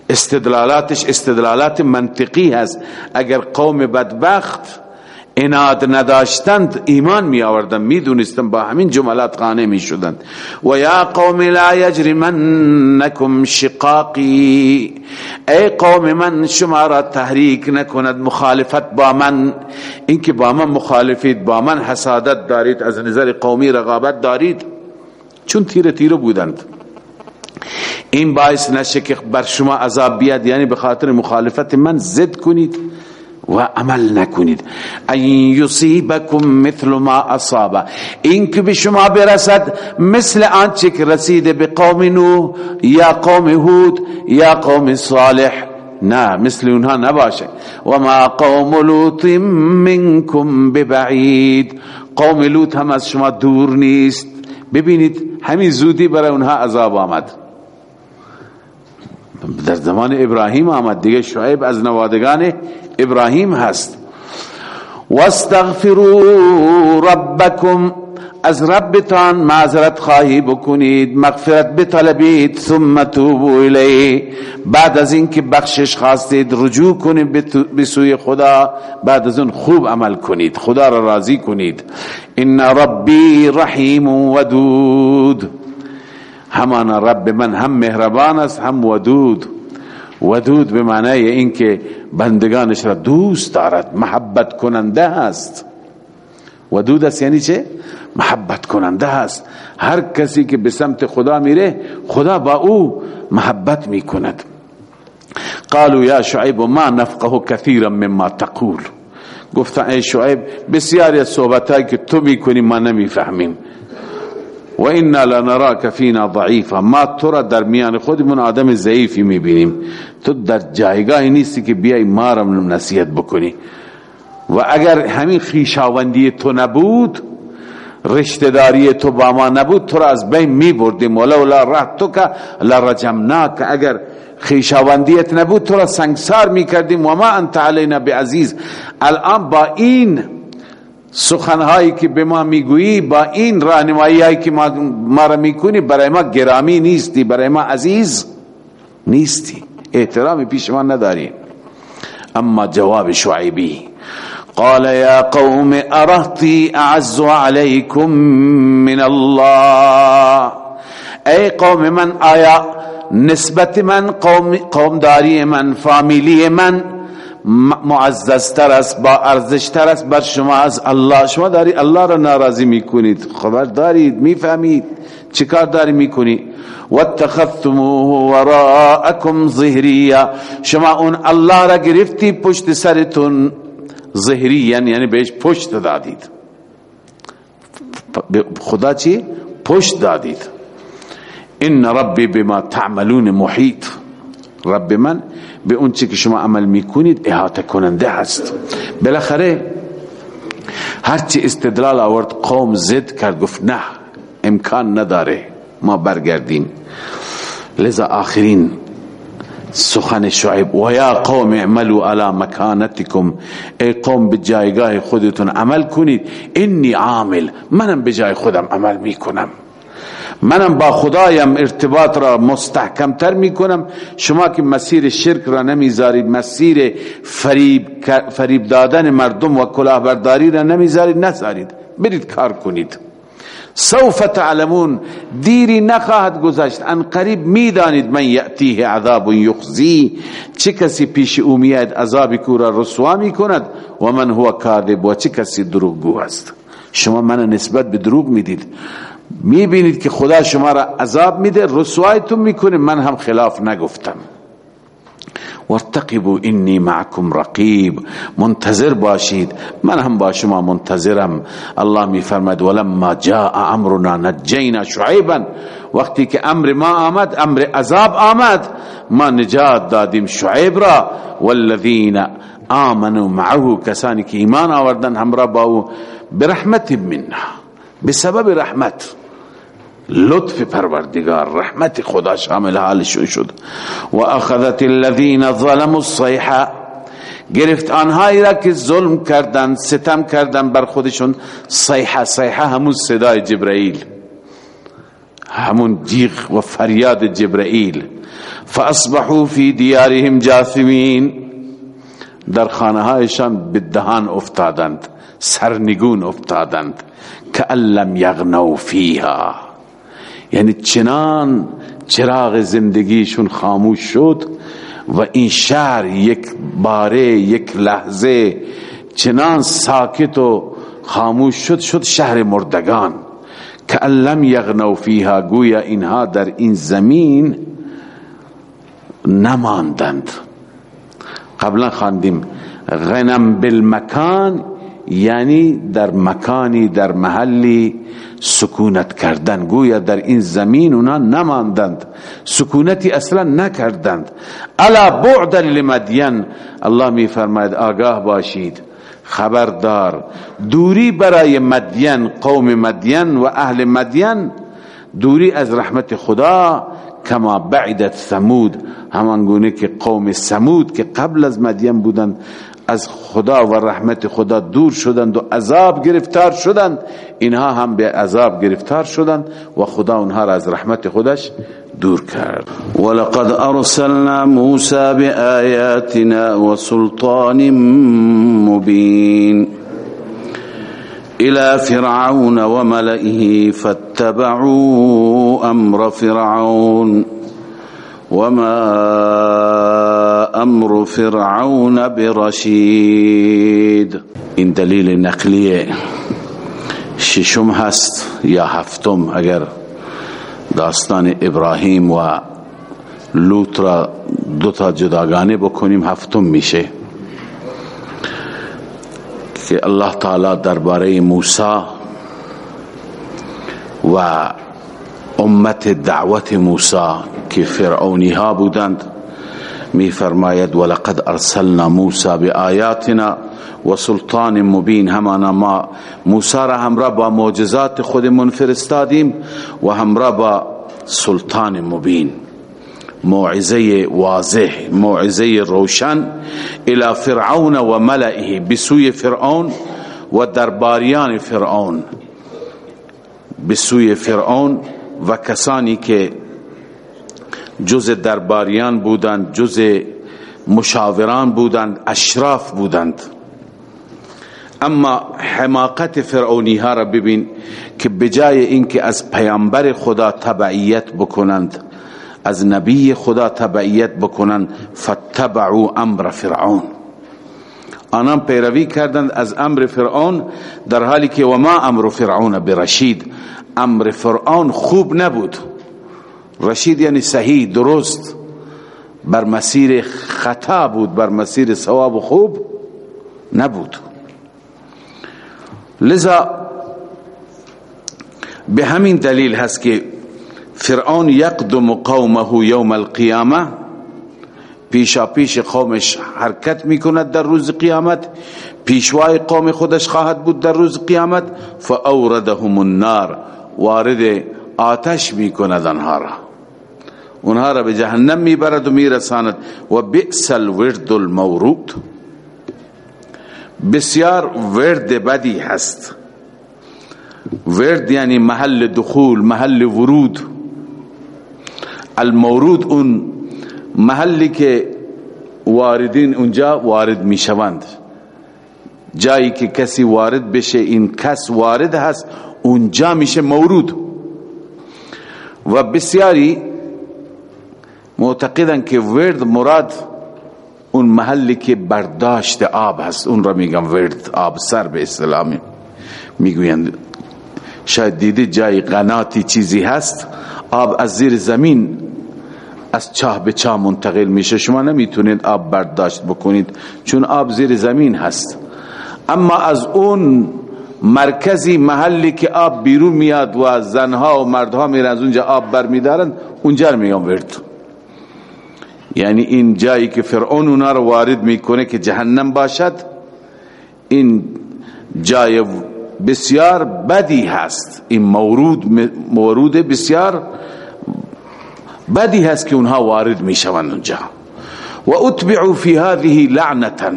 استدلالاتش استدلالات منطقی هست. اگر قوم بدبخت اناد نداشتند ایمان می آوردن می با همین جملات قانع می شدند و یا قوم لا یجرمنکم شقاقی ای قوم من شما را تحریک نکند مخالفت با من. اینکه با من مخالفید با من حسادت دارید از نظر قومی رقابت دارید. چون تیره تیره بودند. این باعث نشه که بر شما عذاب بیاد یعنی به خاطر مخالفت من زد کنید. و عمل نکنید. این یصیبکم مثل ما اصاب. این که به شما برسد مثل آنچه که رسیده به قوم نوح یا قوم هود یا قوم صالح. نه مثل اونها نباشه. و ما قوم لوط منکم ببعید. قوم لوط هم از شما دور نیست. ببینید همین زودی برای اونها عذاب آمد. در زمان ابراهیم آمد. دیگه شعیب از نوادگان ابراهیم هست. واستغفروا ربکم از ربتان معذرت خواهی بکنید مغفرت بطلبید ثم توبوا الیه. بعد از اینکه بخشش خواستید رجوع کنید به سوی خدا. بعد از اون خوب عمل کنید خدا را راضی کنید. ان ربی رحیم ودود همان رب من هم مهربان است هم ودود. ودود به معنای اینکه بندگانش را دوست دارد محبت کننده است. ودود است یعنی چه؟ محبت کننده است. هر کسی که به سمت خدا میره خدا با او محبت می‌کند. قالوا یا شعیب ما نفقه كثيرا مما تقول. گفتن ای شعیب بسیاری از صحبتایی که تو می‌کنی ما نمی‌فهمیم. و انا لنراك فينا ضعیفا ما تو را در میان خودمون آدم ضعیفی می‌بینیم. تو در جایگاهی نیستی که بیای ما را نصیحت بکنی. و اگر همین خیشاوندی تو نبود رشتداری تو با ما نبود تو را از بین می بردیم ولولا رحتو که لرجمناک. اگر خیشاوندیت نبود تو را سنگسار می کردیم و ما انت علینا بعزیز الان با این سخنهایی که به ما می‌گویی با این راهنمایی هایی که ما, ما را می‌کنی برای ما گرامی نیستی برای ما عزیز نیستی. احترامی پیش ما نداری. اما جواب شعیبی. قال يا قوم ارهطي اعز عليكم من الله. ای قوم من آیا نسبت من قوم قومداری من فامیلی من معززتر است با ارزشتر است بر شما از الله. شما داری الله را ناراضی می‌کنید. خبر دارید می‌فهمید. چیکار داری می‌کنی؟ واتخذتموه وراءكم ظهریا شما اون الله را گرفتی پشت سرتون ظهری یعنی بهش پشت دادید. خدا چی؟ پشت دادید. ان ربی بما تعملون محیط. رب من به اون چی که شما عمل می‌کنید احاطه کننده هست بالاخره هرچی استدلال آورد قوم زد کرد گفت نه امکان نداره ما برگردیم. لذا آخرین سخن شعیب و یا قوم اعملوا على مکانتکم. ای قوم به جایگاه خودتون عمل کنید. انی عامل منم به جای خودم عمل می‌کنم. منم با خدایم ارتباط را مستحکم تر می کنم شما که مسیر شرک را نمی‌ذارید مسیر فریب, فریب دادن مردم و کلاهبرداری را نمی‌ذارید نذارید. برید کار کنید. سوف تعلمون. دیری نخواهد گذشت. ان قریب می‌دانید من یأتیه عذاب یخزی. چه کسی پیش او میاد عذاب کو را رسوا می کند و من هو کاذب. و چه کسی دروغگو است؟ شما من نسبت به دروغ می‌دید. می‌بینید که خدا شما را عذاب میده رسوایتون می‌کنه. من هم خلاف نگفتم. وارتقبوا انی معکم رقیب. منتظر باشید. من هم با شما منتظرم. الله می فرماید ولما جاء امرنا نجینا شعیبا. وقتی که امر ما آمد امر عذاب آمد. ما نجات دادیم شعیب را. والذین آمنوا معه کسانی که ایمان آوردن همراه با او برحمت منا بسبب رحمت. لطف پروردگار رحمت خدا شامل حالشون شد. و اخذت الذين ظلموا الصيحة. گرفت آنهایی را که ظلم کردن ستم کردن بر خودشون. صیحة صیحة همون صدای جبرائیل همون جیغ و فریاد جبرائیل فأصبحوا في دیارهم جاثمین. در خانه هایشان به دهان افتادند. سرنگون افتادند که لم یغنو فیها. یعنی چنان چراغ زندگیشون خاموش شد و این شهر یک باره یک لحظه چنان ساکت و خاموش شد شد شهر مردگان. که لم یغنو فیها گویا اینها در این زمین نماندند. قبلا خواندیم غنم بالمکان یعنی در مکانی در محلی سکونت کردن. گویا در این زمین اونا نماندند. سکونتی اصلا نکردند. الا بعد لمدین. الله می فرماید آگاه باشید. خبردار. دوری برای مدین قوم مدین و اهل مدین. دوری از رحمت خدا کما بعدت ثمود. همان گونه که قوم ثمود که قبل از مدین بودند. از خدا و رحمت خدا دور شدند و عذاب گرفتار شدند. اینها هم به عذاب گرفتار شدند و خدا اونها را از رحمت خودش دور کرد. ولقد ارسلنا موسى بآياتنا وسلطان مبين الى فرعون وملئه فاتبعوا امر فرعون. وما امر فرعون برشید این دلیل نقلی ششم هست یا هفتم اگر داستان ابراهیم و لوط را دو تا جداگانه بکنیم هفتم میشه. که الله تعالی درباره موسی و امت دعوت موسی که فرعونی ها بودند می فرماید ولقد ارسلنا موسی بآیاتنا و سلطان مبین. همانا ما موسی را همراه با معجزات خودمون فرستادیم و همراه با سلطان مبین. موعظه واضح موعظه روشن الى فرعون و ملئه بسوی فرعون و درباریان فرعون. به سوی فرعون و کسانی که جز درباریان بودند جز مشاوران بودند اشراف بودند. اما حماقت فرعونی ها را ببین که بجای اینکه از پیامبر خدا تبعیت بکنند از نبی خدا تبعیت بکنند فتبعوا امر فرعون. آنان پیروی کردند از امر فرعون در حالی که و ما امر فرعون برشید امر فرعون خوب نبود. رشید یعنی صحیح درست. بر مسیر خطا بود بر مسیر ثواب خوب نبود. لذا به همین دلیل هست که فرعون یقدم قومه یوم القیامه. پیشا پیش قومش حرکت می‌کند در روز قیامت. پیشوای قوم خودش خواهد بود در روز قیامت. فاوردهم النار وارد آتش می‌کند آنها را. اونها را به جهنم می‌برد و میرساند. و بئس الورد المورود بسیار ورد بدی هست. ورد یعنی محل دخول محل ورود. المورود اون محلی که واردین اونجا وارد می‌شوند. جایی که کسی وارد بشه این کس وارد هست اونجا میشه مورود و بسیاری معتقدن که ورد مراد اون محلی که برداشت آب هست. اون را میگم ورد آب سر به اسلامی می‌گویند. شاید دیده جای قناتی چیزی هست؟ آب از زیر زمین از چاه به چاه منتقل میشه. شما نمی‌تونید آب برداشت بکنید چون آب زیر زمین هست. اما از اون مرکزی محلی که آب بیرون میاد و زنها و مردها میرن از اونجا آب برمیدارن اونجا میگم ورد. یعنی این جایی که فرعون اونا رو وارد می‌کنه که جهنم باشد این جای بسیار بدی هست. این مورود مورود بسیار بدی هست که اونها وارد می‌شوند اونجا. و اتبعوا فی هذه لعنتا.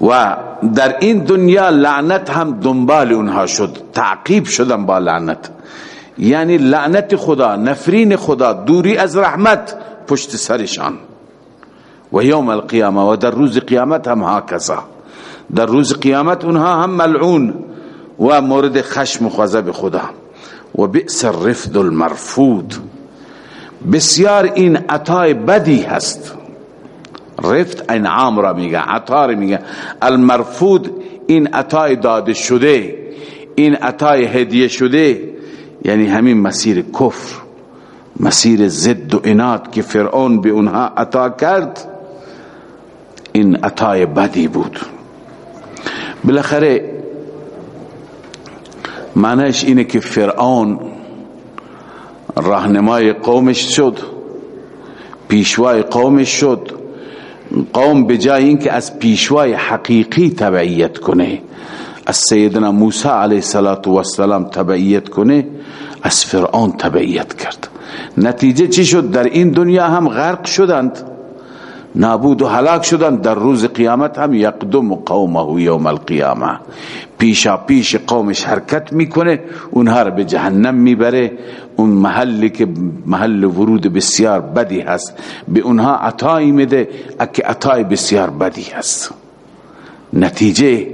و در این دنیا لعنت هم دنبال اونها شد تعقیب شدن با لعنت. یعنی لعنت خدا نفرین خدا دوری از رحمت پشت سرشان. و یوم القیامه و در روز قیامت هم هاکذا. در روز قیامت اونها هم ملعون و مورد خشم و غضب خدا. و بئس الرفد المرفود. بسیار این عطای بدی هست. رفت انعام را میگه عطا را میگه. المرفود این عطای داده شده این عطای هدیه شده یعنی همین مسیر کفر مسیر زد و اناد که فرعون به اونها عطا کرد این عطای بدی بود. بالاخره معنیش اینه که فرعون راهنمای قومش شد پیشوای قومش شد. قوم به جای اینکه از پیشوای حقیقی تبعیت کنه از سیدنا موسی علیه السلام تبعیت کنه از فرعون تبعیت کرد. نتیجه چی شد؟ در این دنیا هم غرق شدند. نابود و هلاک شدند. در روز قیامت هم یقدم قومه یوم القیامه. پیشا پیش قومش حرکت می‌کنه. اونها رو به جهنم می‌بره. اون محلی که محل ورود بسیار بدی هست. به اونها عطایی میده. اکه عطای بسیار بدی هست. نتیجه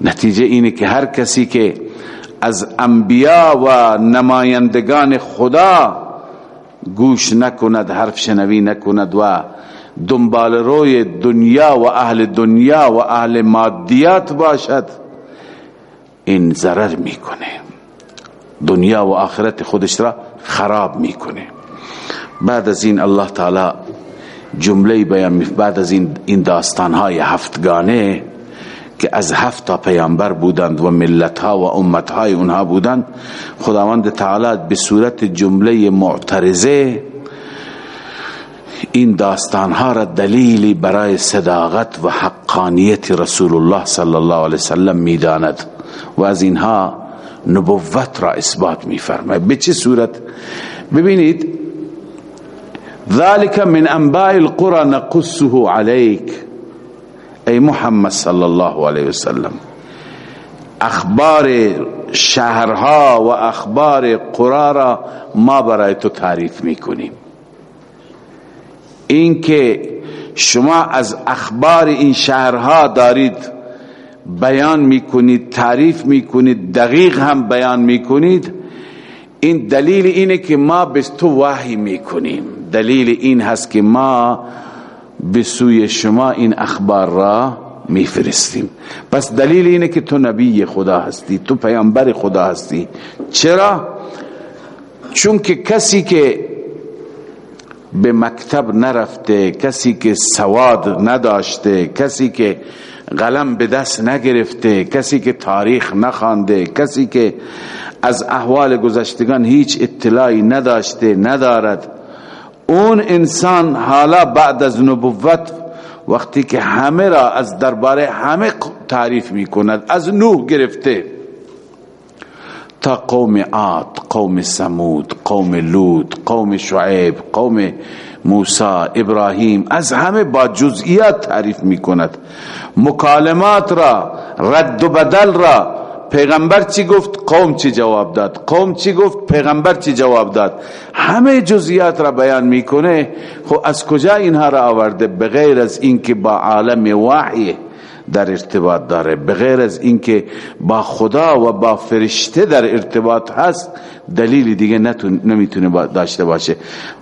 نتیجه اینه که هر کسی که از انبیا و نمایندگان خدا گوش نکند حرف شنوی نکند و دنبال روی دنیا و اهل دنیا و اهل مادیات باشد. این ضرر می‌کنه. دنیا و آخرت خودش را خراب می‌کنه. بعد از این الله تعالی جمله بیان بعد از این داستان های هفتگانه که از هفت تا پیامبر بودند و ملت ها و امت های اونها بودند خداوند تعالی به صورت جمله معترضه این داستان ها را دلیلی برای صداقت و حقانیت رسول الله صلی الله علیه وسلم می‌داند و از اینها نبوت را اثبات میفرماید. به چه صورت؟ ببینید ذلك من انباء القرى نقصه عليك ای محمد صلی الله علیه وسلم اخبار شهرها و اخبار قرا را ما برای تو تعریف می‌کنیم. اینکه شما از اخبار این شهرها دارید بیان می‌کنید تعریف می‌کنید دقیق هم بیان می‌کنید این دلیل اینه که ما به تو وحی می‌کنیم. دلیل این هست که ما به سوی شما این اخبار را میفرستیم. پس دلیل اینه که تو نبی خدا هستی تو پیامبر خدا هستی. چرا؟ چون که کسی که به مکتب نرفته کسی که سواد نداشته کسی که قلم به دست نگرفته کسی که تاریخ نخوانده کسی که از احوال گذشتگان هیچ اطلاعی نداشته ندارد اون انسان حالا بعد از نبوت وقتی که همه را از درباره همه تعریف می کند از نوح گرفته. تا قوم عاد قوم سمود قوم لود قوم شعیب قوم موسی ابراهیم از همه با جزئیات تعریف می کند مکالمات را رد و بدل را پیغمبر چی گفت؟ قوم چی جواب داد؟ قوم چی گفت؟ پیغمبر چی جواب داد؟ همه جزئیات را بیان می‌کنه. خب از کجا اینها را آورده؟ بغیر از اینکه با عالم وحی در ارتباط داره. بغیر از اینکه با خدا و با فرشته در ارتباط هست دلیل دیگه نمی‌تونه داشته باشه.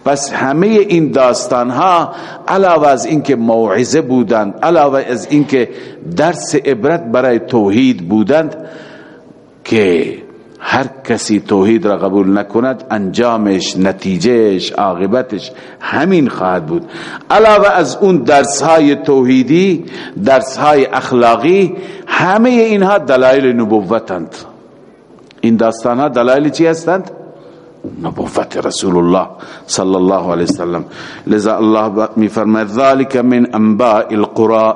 پس همه این داستان ها علاوه از اینکه موعظه بودند علاوه از اینکه درس عبرت برای توحید بودند که هر کسی توحید را قبول نکند انجامش نتیجهش عاقبتش همین خواهد بود علاوه از اون درس های توحیدی درس های اخلاقی همه اینها دلایل نبوتند این داستان ها دلایل چی هستند؟ نبوت رسول الله صلی الله علیه وسلم. لذا الله می فرماید ذالک من انباء القرى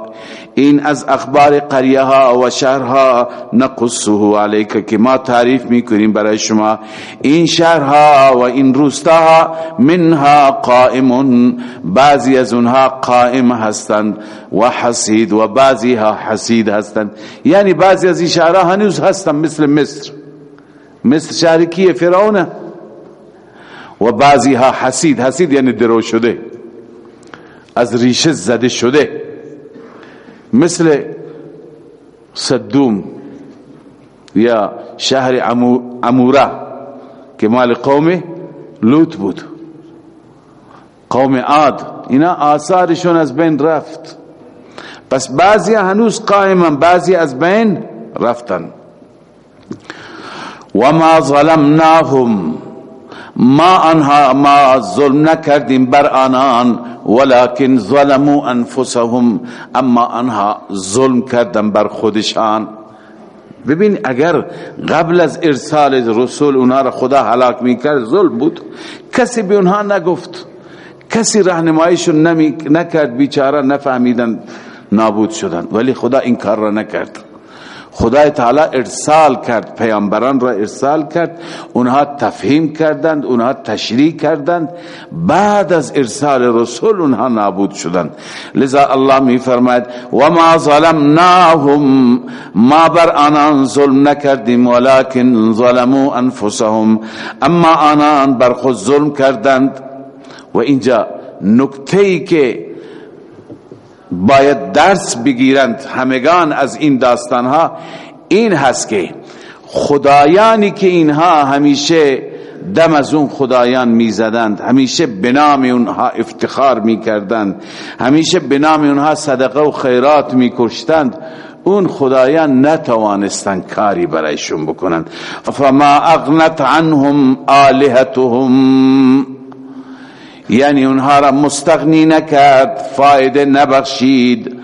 این از اخبار قریه ها و شهرها نقصه علیک که ما تعریف می‌کنیم برای شما. این شهرها و این روستاها منها قائم بعضی از اونها قائم هستند و حسید و بعضی ها حسید هستند. یعنی بعضی از این شهرها هنوز هستند مثل مصر. مصر شهر کیه؟ فرعونه. و بعضی ها حسید حسید یعنی درو شده از ریشه زده شده. مثل صدوم یا شهر عموره که مال قوم لوط بود. قوم عاد اینا آثارشون از بین رفت. پس بعضی هنوز قائمن بعضی از بین رفتن. و ما ظلمناهم. ما آنها ما ظلم نکردیم بر آنان ولكن ظلموا انفسهم اما آنها ظلم کردن بر خودشان. ببین اگر قبل از ارسال رسول اونها را خدا هلاک می‌کرد ظلم بود. کسی به اونها نگفت. کسی راهنماییشون نکرد بیچاره نفهمیدن نابود شدن. ولی خدا این کار را نکرد. خدای تعالی ارسال کرد پیامبران را ارسال کرد اونها تفهیم کردند اونها تشریح کردند. بعد از ارسال رسول اونها نابود شدند. لذا الله می فرماید و ما ظلمناهم ما بر آنان ظلم نکردیم ولكن ظلموا انفسهم. اما آنان بر خود ظلم کردند. و اینجا نکته ای که باید درس بگیرند همگان از این داستان ها این هست که خدایانی که اینها همیشه دم از اون خدایان می‌زدند همیشه به نام اونها افتخار می‌کردند همیشه به نام اونها صدقه و خیرات میکشتند. اون خدایان نتوانستند کاری برایشون بکنند. فما اغنت عنهم آلهتهم. یعنی اونها را مستغنی نکرد فایده نبخشید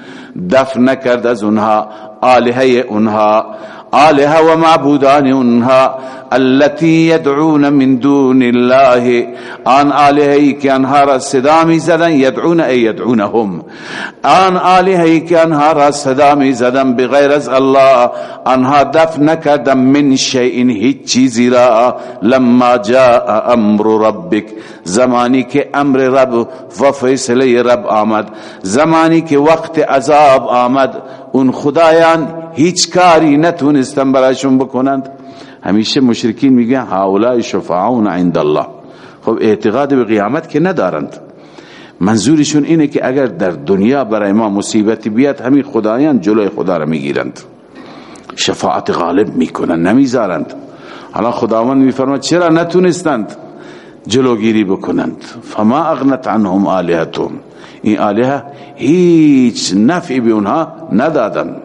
دفع نکرد از اونها آلهه اونها. آله و معبودان اونها التي يدعون من دون الله. آن آلهی که انها را صدا می زدن یدعون ای یدعونهم. آن آلهی که انها را صدا زدن بغیر از الله آنها دف نکردن من شیء هیچ چیزی را. لما جاء امر ربک زمانی که امر رب و فیصله رب آمد. زمانی که وقت عذاب آمد. اون خدایان هیچ کاری نتونستن برایشون بکنند. همیشه مشرکین میگن هؤلاء شفاعون عند الله. خب اعتقاد به قیامت که ندارند. منظورشون اینه که اگر در دنیا برای ما مصیبتی بیاد همین خدایان جلوی خدا را می‌گیرند. شفاعت غالب می‌کنن نمی‌ذارند. حالا خداوند میفرماد چرا نتونستند جلوگیری بکنند؟ فما اغنت عنهم آلهتهم. این آلهه هیچ نفعی به اونها ندادند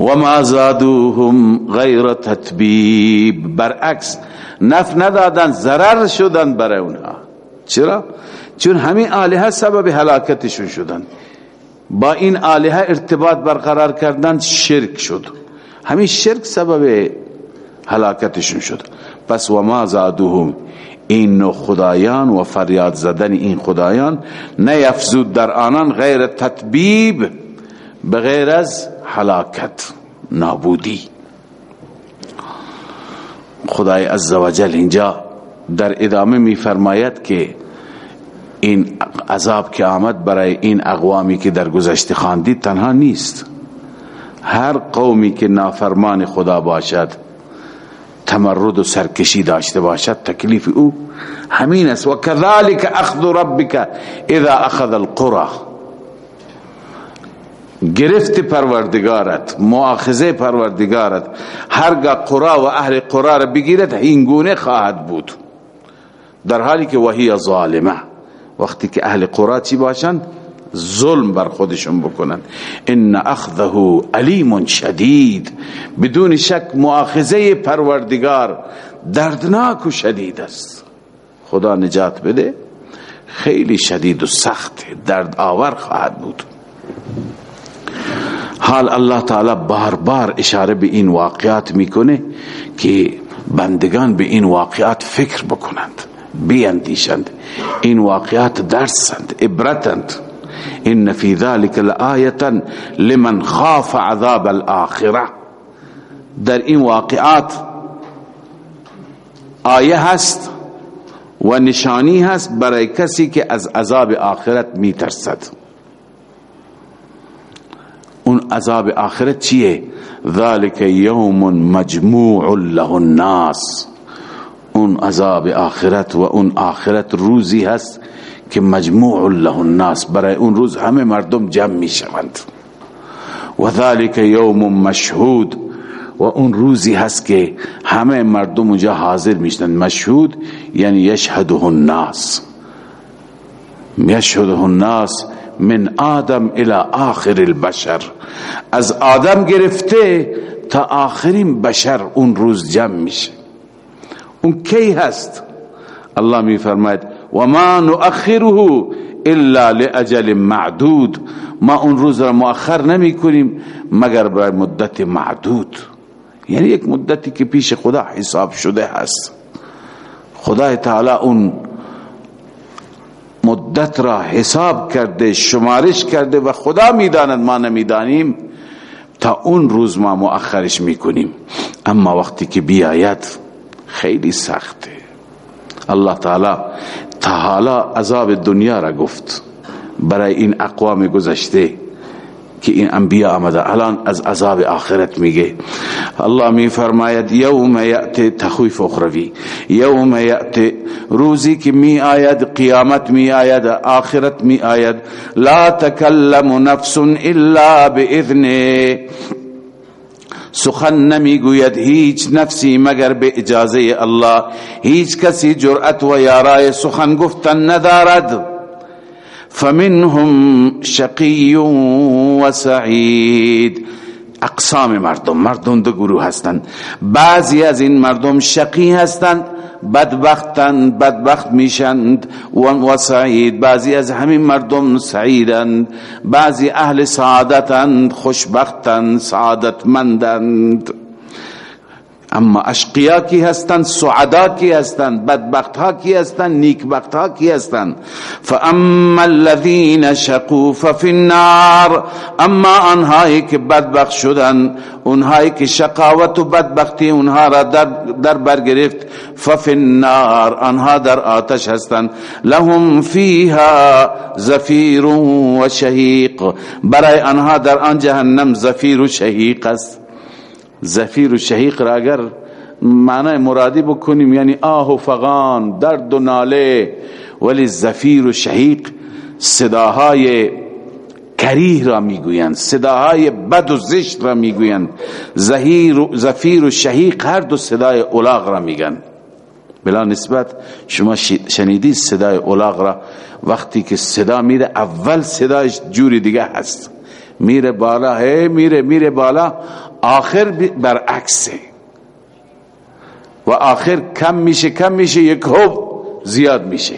و ما زادوهم غیر تطبیب. برعکس نف ندادن ضرر شدن برای اونها. چرا؟ چون همین آلهه سبب هلاکتشون شدن. با این آلهه ارتباط برقرار کردن شرک شد. همین شرک سبب هلاکتشون شد. پس و ما زادوهم این خدایان و فریاد زدن این خدایان نیفزود در آنان غیر تطبیب. بغیر از حلاکت نابودی. خدای عزوجل اینجا در ادامه می فرماید که این عذاب که آمد برای این اقوامی که در گذشته خواندید تنها نیست. هر قومی که نافرمان خدا باشد تمرد و سرکشی داشته باشد تکلیف او همین است. و کذالک اخذ ربک اذا اخذ القرى. گرفت پروردگارت مؤاخذه پروردگارت هرگاه قرا و اهل قرا را بگیرد هینگونه خواهد بود. در حالی که وحی ظالمه. وقتی که اهل قرا چی باشند؟ ظلم بر خودشون بکنن ان اخذه علیم شدید. بدون شک مؤاخذه پروردگار دردناک و شدید است. خدا نجات بده. خیلی شدید و سخت درد آور خواهد بود. حال الله تعالی بار بار اشاره به این واقعات می‌کنه که بندگان به این واقعات فکر بکنند بیاندیشند. این واقعات درسند عبرتند. ان فی ذلك لآیه لمن خاف عذاب الاخره در این واقعات آیه هست و نشانی هست برای کسی که از عذاب آخرت میترسد. اون عذاب آخرت چیه؟ ذالک یوم مجموع له الناس. اون عذاب آخرت و اون آخرت روزی هست که مجموع له الناس. برای اون روز همه مردم جمع می شوند. و ذالک یوم مشهود. و اون روزی هست که همه مردم اونجا حاضر میشن مشهود یعنی یشهده الناس. یشهده الناس من آدم الى آخر البشر. از آدم گرفته تا آخرین بشر اون روز جمع میشه. اون کی هست؟ الله می فرماید و ما نؤخره الا لاجل معدود. ما اون روز را مؤخر نمی کنیم مگر برای مدت معدود. یعنی یک مدتی که پیش خدا حساب شده هست. خدا تعالی اون مدت را حساب کرده شمارش کرده و خدا می‌داند ما نمی‌دانیم. تا اون روز ما مؤخرش می‌کنیم. اما وقتی که بیاید خیلی سخته. الله تعالی تا حالا عذاب دنیا را گفت. برای این اقوام گذشته که این انبیاء آمده الان از عذاب آخرت میگه. الله می فرماید یوم یأتی تخویف اخروی. یوم یأتی روزی که می آید قیامت می آید آخرت می آید لا تکلم نفس الا باذنه سخن نمی‌گوید هیچ نفسی مگر به اجازه الله. هیچ کسی جرأت و یارای سخن گفتن ندارد. فمنهم شقی و سعید اقسام مردم مردم دو گروه هستند بعضی از این مردم شقی هستند بدبختند بدبخت میشند و سعید بعضی از همین مردم سعیدند بعضی اهل سعادتند خوشبختند سعادتمندند. اما اشقیا کی هستند سعدا کی هستند بدبخت ها کی هستند نیکبخت ها کی هستند؟ فاما الذين شقوا ففي النار اما آنهایی که بدبخت شدند اونهایی که شقاوت و بدبختی اونها را در, در بر گرفت ففي النار آنها در آتش هستند. لهم فيها زفیر و شهیق برای آنها در آن جهنم زفیر و شهیق است. زفیر و شهیق را اگر معنی مرادی بکنیم یعنی آه و فغان درد و ناله ولی زفیر و شهیق صداهای کریه را می‌گویند صداهای بد و زشت را می‌گویند. زفیر و شهیق هر دو صدای اولاغ را میگن. بلا نسبت شما شنیدید صدای اولاغ را؟ وقتی که صدا میره اول صدایش جوری دیگه هست. میره بالا هی میره میره بالا. آخر برعکسه. و آخر کم میشه کم میشه یک حب زیاد میشه.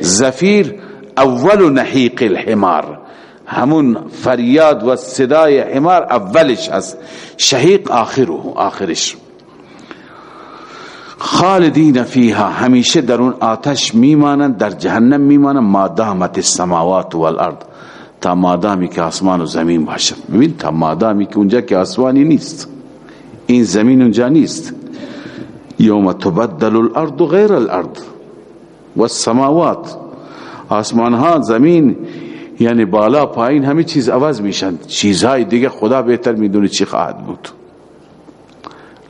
زفیر اول نحیق الحمار. همون فریاد و صدای حمار اولش هست. شهیق آخره آخرش. خالدین فیها همیشه در اون آتش میمانند در جهنم میمانند. ما دامت السماوات والارض. تا مادامی که آسمان و زمین باشد ببین تا مادامی که اونجا که آسمانی نیست. این زمین اونجا نیست. یوم تبدل الارض غیر الارض و السماوات. آسمان ها زمین یعنی بالا پایین همه چیز عوض میشن. چیزهای دیگه خدا بهتر می‌دونه چی خواهد بود.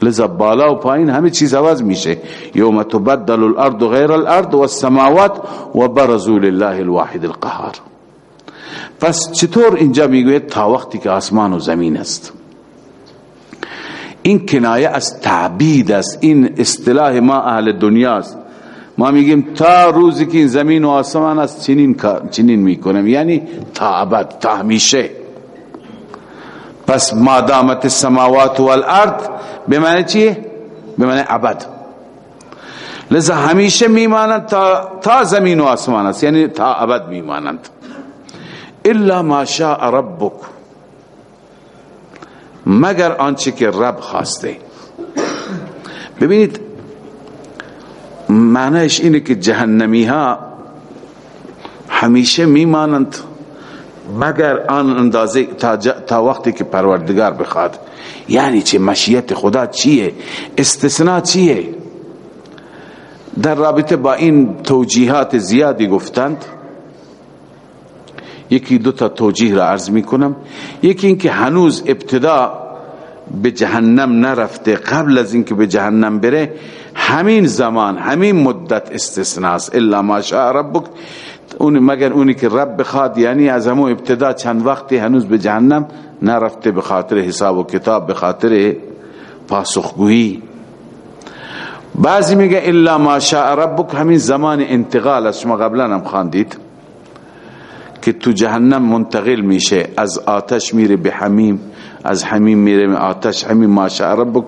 لذا بالا و پایین همه چیز عوض میشه. یوم تبدل الارض غیر الارض و السماوات و برزول الله الواحد القهار. پس چطور اینجا می‌گوید تا وقتی که آسمان و زمین است؟ این کنایه از تعبید است. این اصطلاح ما اهل دنیاست ما میگیم تا روزی که این زمین و آسمان است چنین چنین می‌کنم. یعنی تا ابد تا همیشه. پس ما دامت السماوات والارض به معنی چیه به معنی ابد. لذا همیشه میمانند تا تا زمین و آسمان است. یعنی تا ابد میمانند. الا ما شاء ربک مگر آنچه که رب خواسته. ببینید معنیش اینه که جهنمی ها همیشه میمانند مگر آن اندازه تا, تا وقتی که پروردگار بخواد. یعنی چه مشیت خدا چیه؟ استثناء چیه؟ در رابطه با این توجیهات زیادی گفتند یکی دو تا توجیه را عرض می کنم یکی اینکه هنوز ابتدا به جهنم نرفته قبل از اینکه به جهنم بره همین زمان همین مدت استثناست الا ما شاء ربک. اون مگر اونی که رب بخواد یعنی از همون ابتدا چند وقتی هنوز به جهنم نرفته به خاطر حساب و کتاب به خاطر پاسخگویی. بعضی میگه الا ما شاء ربک. همین زمان انتقال از شما قبلا هم خواندید. که تو جهنم منتقل میشه. از آتش میره به حمیم از حمیم میره به آتش. حمیم ماشاء ربک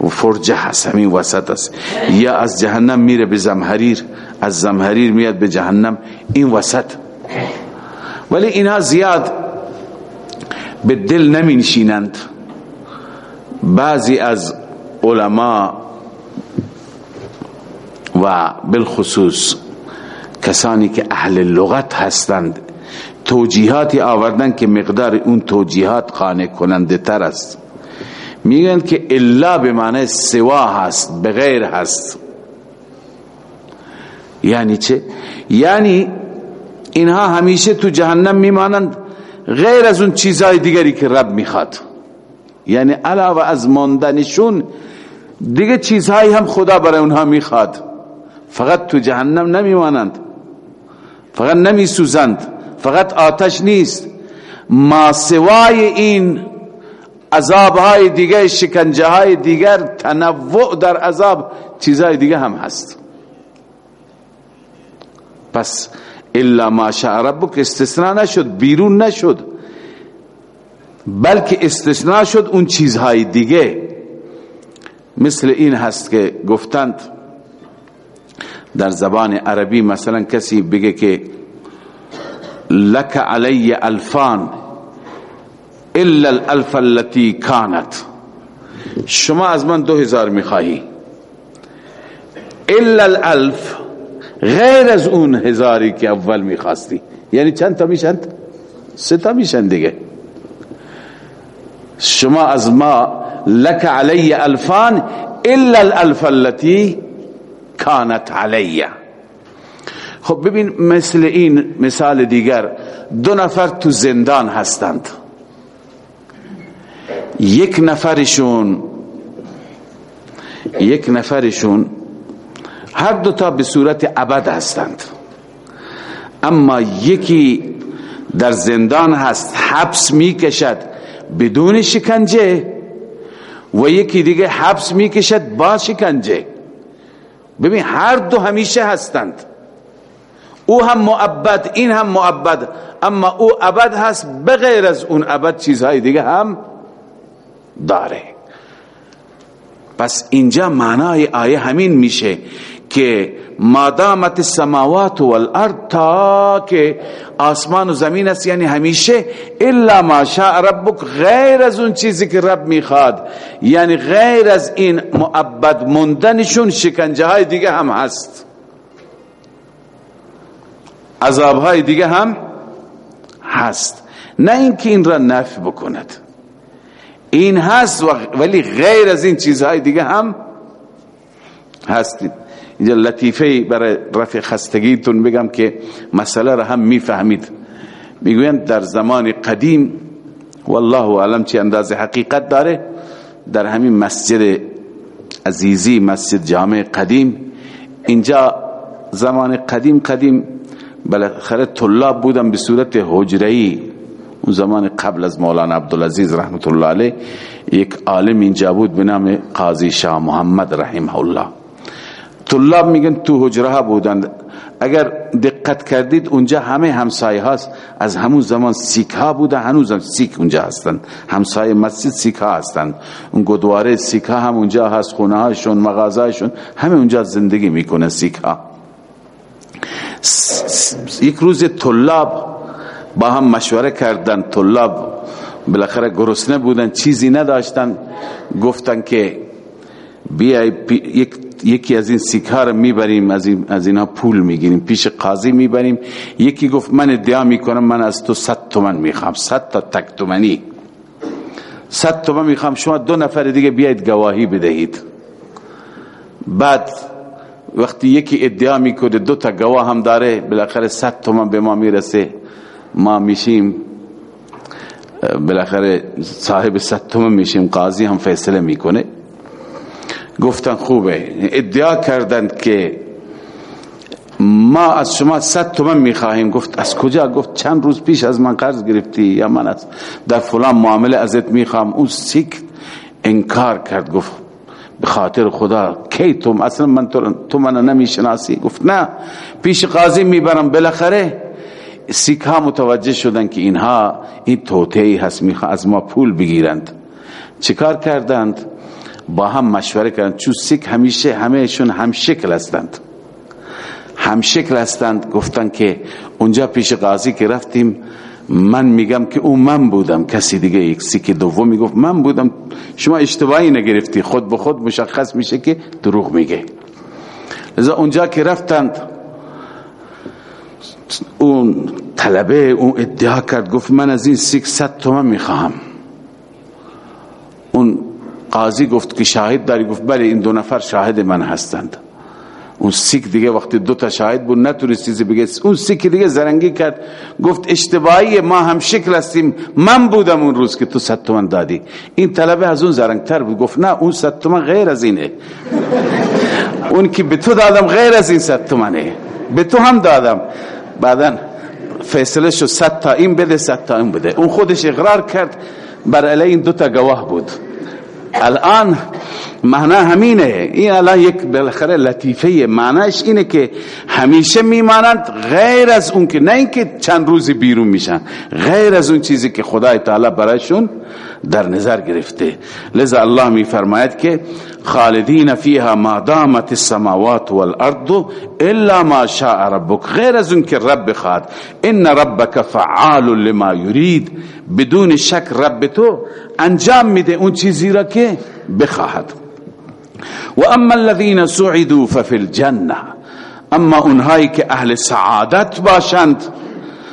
و فرجه هست همین وسط است. یا از جهنم میره به زمهریر از زمهریر میاد به جهنم. این وسط. ولی اینها زیاد به دل نمی نشینند بعضی از علما و بالخصوص کسانی که اهل لغت هستند توجیهاتی آوردن که مقدار اون توجیهات خانه کننده تر است. میگن که الا به معنی سوا هست بغیر هست. یعنی چه؟ یعنی اینها همیشه تو جهنم میمانند غیر از اون چیزهای دیگری که رب می‌خواد. یعنی علاوه از ماندنشون دیگه چیزهایی هم خدا برای اونها می‌خواد. فقط تو جهنم نمیمانند. فقط نمیسوزند. فقط آتش نیست. ما سوای این عذاب های دیگر شکنجه های دیگر تنوع در عذاب چیزهای دیگه هم هست. پس الا ما شاء ربک استثناء نشد بیرون نشد. بلکه استثناء شد اون چیزهای دیگه. مثل این هست که گفتند در زبان عربی مثلا کسی بگه که لک علی الفان الا الالف التي كانت. شما از من دو هزار می‌خواهی. الا الالف غیر از اون هزاری که اول می‌خواستی. یعنی چند تا میشند سه تا میشن دیگه. شما از ما لک علی الفان الا الالف التي كانت علی خب ببین مثل این مثال دیگر دو نفر تو زندان هستند. یک نفرشون یک نفرشون هر دو تا به صورت ابد هستند. اما یکی در زندان هست حبس می کشد بدون شکنجه و یکی دیگه حبس می کشد با شکنجه. ببین هر دو همیشه هستند. او هم معبد این هم معبد. اما او ابد هست بغیر از اون ابد چیزهای دیگه هم داره. پس اینجا معنای آیه همین میشه که مادامت السماوات والارض تا که آسمان و زمین است یعنی همیشه الا ما شاء ربک غیر از اون چیزی که رب می‌خواد. یعنی غیر از این معبد مندنشون شکنجه های دیگه هم هست. عذاب های دیگه هم هست. نه اینکه این را نفی بکند. این هست ولی غیر از این چیزهای دیگه هم هستید. اینجا لطیفه برای رفع خستگیتون بگم که مسئله را هم می‌فهمید. می‌گویند در زمان قدیم والله علم چی اندازه حقیقت داره در همین مسجد عزیزی مسجد جامع قدیم. اینجا زمان قدیم قدیم بالاخره طلاب بودن به صورت حجرهی اون زمان قبل از مولانا عبدالعزیز رحمت الله علیه یک عالم اینجا بود به نام قاضی شاه محمد رحمه الله. طلاب میگن تو حجره بودند. اگر دقت کردید اونجا همه همسایه هاست. از همون زمان سیک ها بوده هنوز هم سیک اونجا هستند. همسایه مسجد سیک ها هستند. اون گردواره سیک ها هم اونجا هست خونه هاشون مغازه هاشون همه اونجا زندگی می‌کنه سیک ها. یک روز طلاب با هم مشوره کردن. طلاب بالاخره گرسنه بودن چیزی نداشتن. گفتن که بیای یک یکی از این سیکار رو می‌بریم از, این از اینا پول می‌گیریم پیش قاضی می‌بریم. یکی گفت من ادعا می‌کنم من از تو صد تومن می‌خوام. صد تا تک تومنی. صد تومن می‌خوام. شما دو نفر دیگه بیاید گواهی بدهید. بعد وقتی یکی ادعا می‌کنه دو تا گواه هم داره بالاخره صد تومن به ما می‌رسه. ما میشیم بالاخره صاحب صد تومن میشیم قاضی هم فیصله می‌کنه. گفتن خوبه. ادعا کردند که ما از شما صد تومن می‌خواهیم. گفت از کجا؟ گفت چند روز پیش از من قرض گرفتی یا من از در فلان معامله ازت می‌خوام. اون سیک انکار کرد. گفت به خاطر خدا. کی تو اصلا من تو من نمی‌شناسی. گفت نه. پیش قاضی می‌برم. بالاخره سیک متوجه شدن که اینها این توته ای هست. میخوا از ما پول بگیرند. چیکار کردند؟ با هم مشوره کردند. چون سیک همیشه همهشون هم شکل هستند. هم شکل هستند. گفتن که اونجا پیش قاضی که رفتیم من میگم که اون من بودم. کسی دیگه یک سیک دوم می‌گفت من بودم. شما اشتباهی نگرفتی. خود به خود مشخص میشه که دروغ میگه. لذا اونجا که رفتند اون طلبه اون ادعا کرد گفت من از این سیک صد تومن می‌خواهم. اون قاضی گفت که شاهد داری؟ گفت بله این دو نفر شاهد من هستند. اون سیک دیگه وقتی دو تا شاهد بود نتونست چیزی بگه. اون سیک دیگه زرنگی کرد. گفت اشتباهی ما هم شکل هستیم. من بودم اون روز که تو صد تومن دادی. این طلبه از اون زرنگتر بود. گفت نه اون صد تومن غیر از اینه. اون که به تو دادم غیر از این صد تومنه. به تو هم دادم. بعدا فیصله شد صد تا این بده صد تا این بده. اون خودش اقرار کرد. بر علیه این دو تا گواه بود. الان معنا همینه. این الان یک بالاخره لطیفه. معناش اینه که همیشه میمانند غیر از اون که نه اینکه چند روزی بیرون میشن غیر از اون چیزی که خدای تعالی برایشون در نظر گرفته. لذا الله میفرماید که خالدین فیها ما دامت السماوات والارض الا ما شاء ربک. غیر از اون که رب بخواد. ان ربک فعال لما یرید. بدون شک رب تو انجام میده اون چیزی را که بخواهد. و اما الذين سعدوا ففي الجنه اما اونهایی که اهل سعادت باشند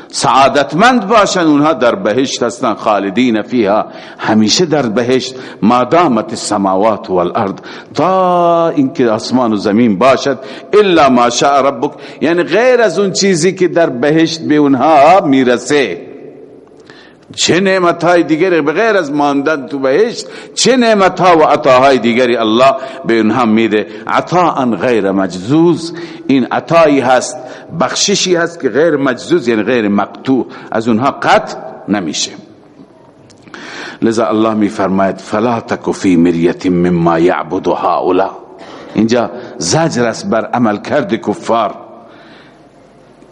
سعادتمند باشند اونها در بهشت هستند خالدین فیها همیشه در بهشت مادامت السماوات والارض تا اینکه آسمان و زمین باشد الا ما شاء ربک یعنی غیر از اون چیزی که در بهشت به اونها می‌رسه. چه نعمت های دیگری بغیر از ماندن تو بهشت؟ چه نعمت ها و عطاهای دیگری الله به اونها میده؟ عطا غیر مجزوز این عطایی هست بخششی هست که غیر مجزوز یعنی غیر مقطوع. از اونها قطع نمیشه. لذا الله می فرماید فلا تکو فی مریت مما یعبد هؤلاء. اینجا زجر است بر عمل کرد کفار.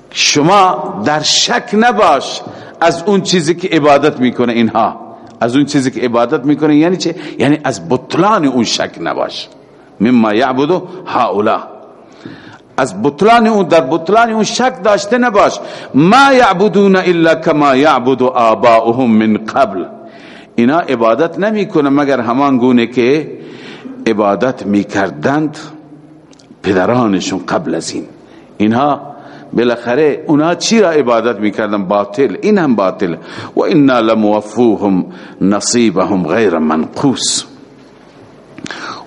شما در شک نباش از اون چیزی که عبادت می‌کنه اینها. از اون چیزی که عبادت می‌کنه یعنی چه؟ یعنی از بطلان اون شک نباش. مما یعبدو هؤلاء. از بطلان اون در بطلان اون شک داشته نباش. ما یعبدون الا کما یعبد آباؤهم من قبل. اینا عبادت نمی‌کنه مگر همان گونه که عبادت می‌کردند پدرانشون قبل از این. اینها بالاخره اونا چی را عبادت می‌کردن؟ باطل. این هم باطل. و انا لموفوهم نصیبهم غیر منقوس.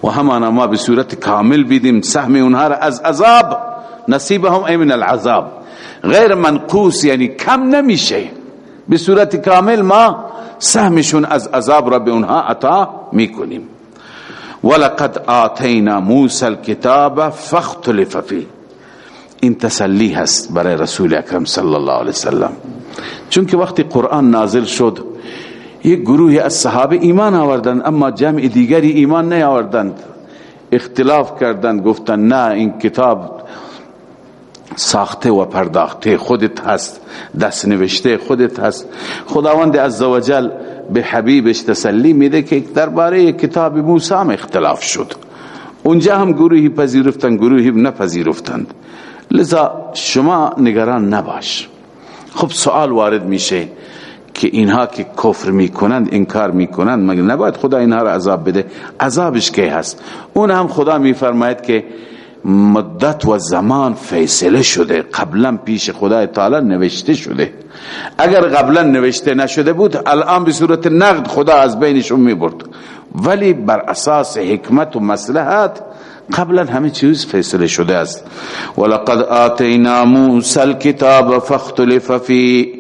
و همانا ما به صورت کامل بیدیم. سهم اونها را از عذاب. نصیبهم ای من العذاب. غیر منقوس یعنی کم نمیشه. به صورت کامل ما سهمشون از عذاب را به اونها عطا می‌کنیم. ولقد آتینا موسى الكتاب فاختلف فيه این تسلی هست برای رسول اکرم صلی الله علیه وسلم. چون که وقتی قرآن نازل شد یک گروه از صحابه ایمان آوردند اما جمع دیگری ایمان نیاوردند. اختلاف کردند گفتند نه این کتاب ساخته و پرداخته خودت هست دست نوشته خودت هست. خداوند عزوجل به حبیبش تسلی میده که درباره کتاب موسی اختلاف شد. اونجا هم گروهی پذیرفتند گروهی نپذیرفتند. لذا شما نگران نباش. خب سوال وارد میشه که اینها که کفر می‌کنند انکار می‌کنند مگر نباید خدا اینها را عذاب بده؟ عذابش که هست؟ اون هم خدا میفرماید که مدت و زمان فیصله شده قبلا پیش خدا تعالی نوشته شده. اگر قبلا نوشته نشده بود الان به صورت نقد خدا از بینشون می‌برد. ولی بر اساس حکمت و مصلحت قبلا همه چیز فیصله شده است. ولقد آتینا موسی الكتاب فاختلف فی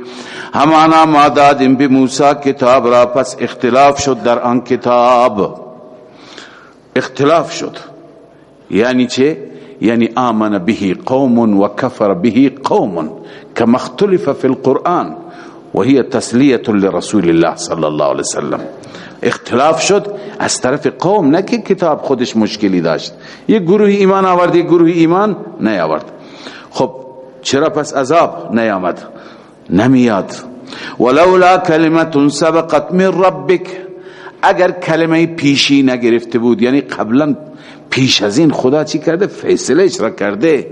همانا ما دادیم به موسی کتاب را پس اختلاف شد در آن کتاب. اختلاف شد. یعنی چه؟ یعنی آمن به قوم و کفر به قوم كما اختلف في القرآن وهي تسلیه لرسول الله صلی الله علیه وسلم. اختلاف شد. از طرف قوم نه که کتاب خودش مشکلی داشت. یک گروه ایمان آورد یک گروه ایمان نیاورد. خب چرا پس عذاب نیامد؟ نمیاد. ولولا کلمت سبقت من ربک. اگر کلمه پیشی نگرفته بود یعنی قبلا پیش از این خدا چی کرده؟ فیصله را کرده.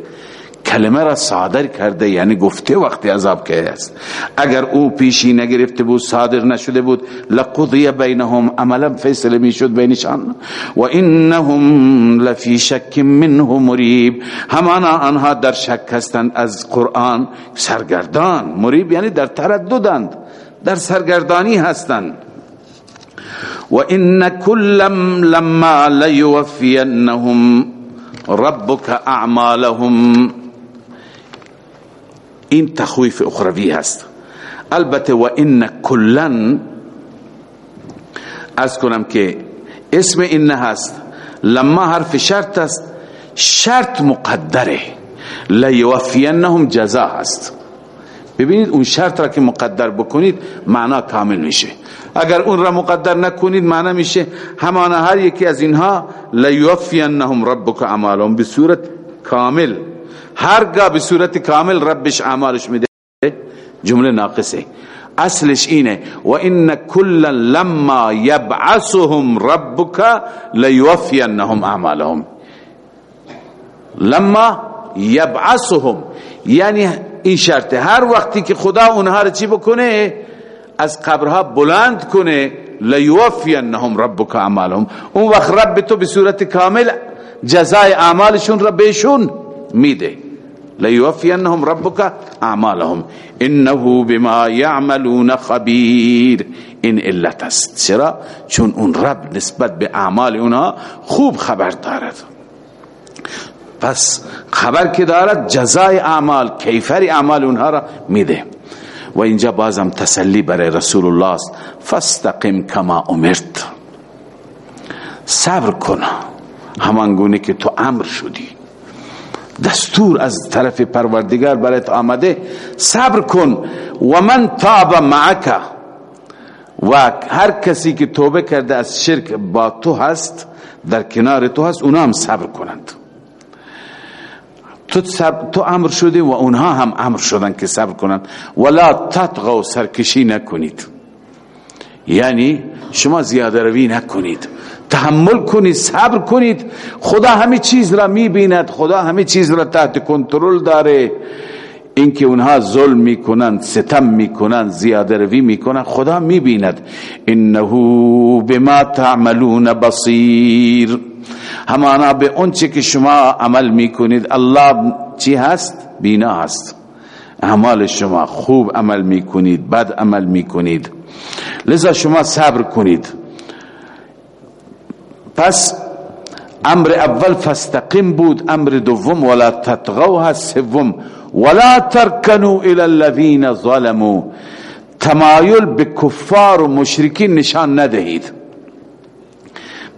کلمه را صادر کرده یعنی گفته وقتی عذاب که است. اگر او پیشی نگرفته بود صادر نشده بود لقضی بینهم عملا فیصله می‌شد بینشان و انهم لفی شک منه مریب. همانا آنها در شک هستند از قرآن. سرگردان. مریب یعنی در ترددند. در سرگردانی هستند. و ان کلم لما لیوفینهم ربک اعمالهم. این تخویف اخروی هست. البته و این کلن از کنم که اسم این هست. لما حرف شرط است شرط مقدره. لیوفینهم جزا هست.
ببینید اون شرط را که مقدر بکنید معنا کامل میشه. اگر اون را مقدر نکنید معنا میشه همانا هر یکی از اینها لیوفینهم ربک اعمالهم به صورت کامل. هرگاه به صورت کامل ربش اعمالش میده جمله ناقصه. اصلش اینه و ان کلا لما یبعثهم ربک لیوفینهم اعمالهم. لما یبعثهم. یعنی این شرطه هر وقتی که خدا اونها رو چی بکنه؟ از قبرها بلند کنه لیوفینهم ربک اعمالهم. اون وقت رب تو به صورت کامل جزای اعمالشون را بهشون میده. لیوفینهم ربک اعمالهم انه بما یعملون خبیر این علت است چرا چون اون رب نسبت به اعمال اونها خوب خبر دارد. پس خبر که دارد جزای اعمال کیفر اعمال اونها را میده. و اینجا بازم تسلی برای رسول الله است. فاستقم کما امرت. صبر کن. همان که تو امر شدی. دستور از طرف پروردگار برایت آمده صبر کن. و من تاب معک و هر کسی که توبه کرده از شرک با تو هست در کنار تو هست اونا هم صبر کنند. تو, تو امر شده و اونها هم امر شدن که صبر کنند. ولا تطغوا سرکشی نکنید. یعنی شما زیاده روی نکنید. تحمل کنید صبر کنید خدا همه چیز را می‌بیند. خدا همه چیز را تحت کنترل داره. اینکه اونها ظلم می‌کنند ستم می‌کنند زیاده روی می‌کنند خدا می‌بیند. انه بما تعملون بصیر. همانا به اونچه که شما عمل می‌کنید الله چی هست؟ بینا هست. اعمال شما خوب عمل می‌کنید بد عمل می‌کنید. لذا شما صبر کنید. پس امر اول فاستقم بود امر دوم ولا تطغوا سوم ولا ترکنوا الى الذين ظلموا. تمایل به کفار و مشرکین نشان ندهید.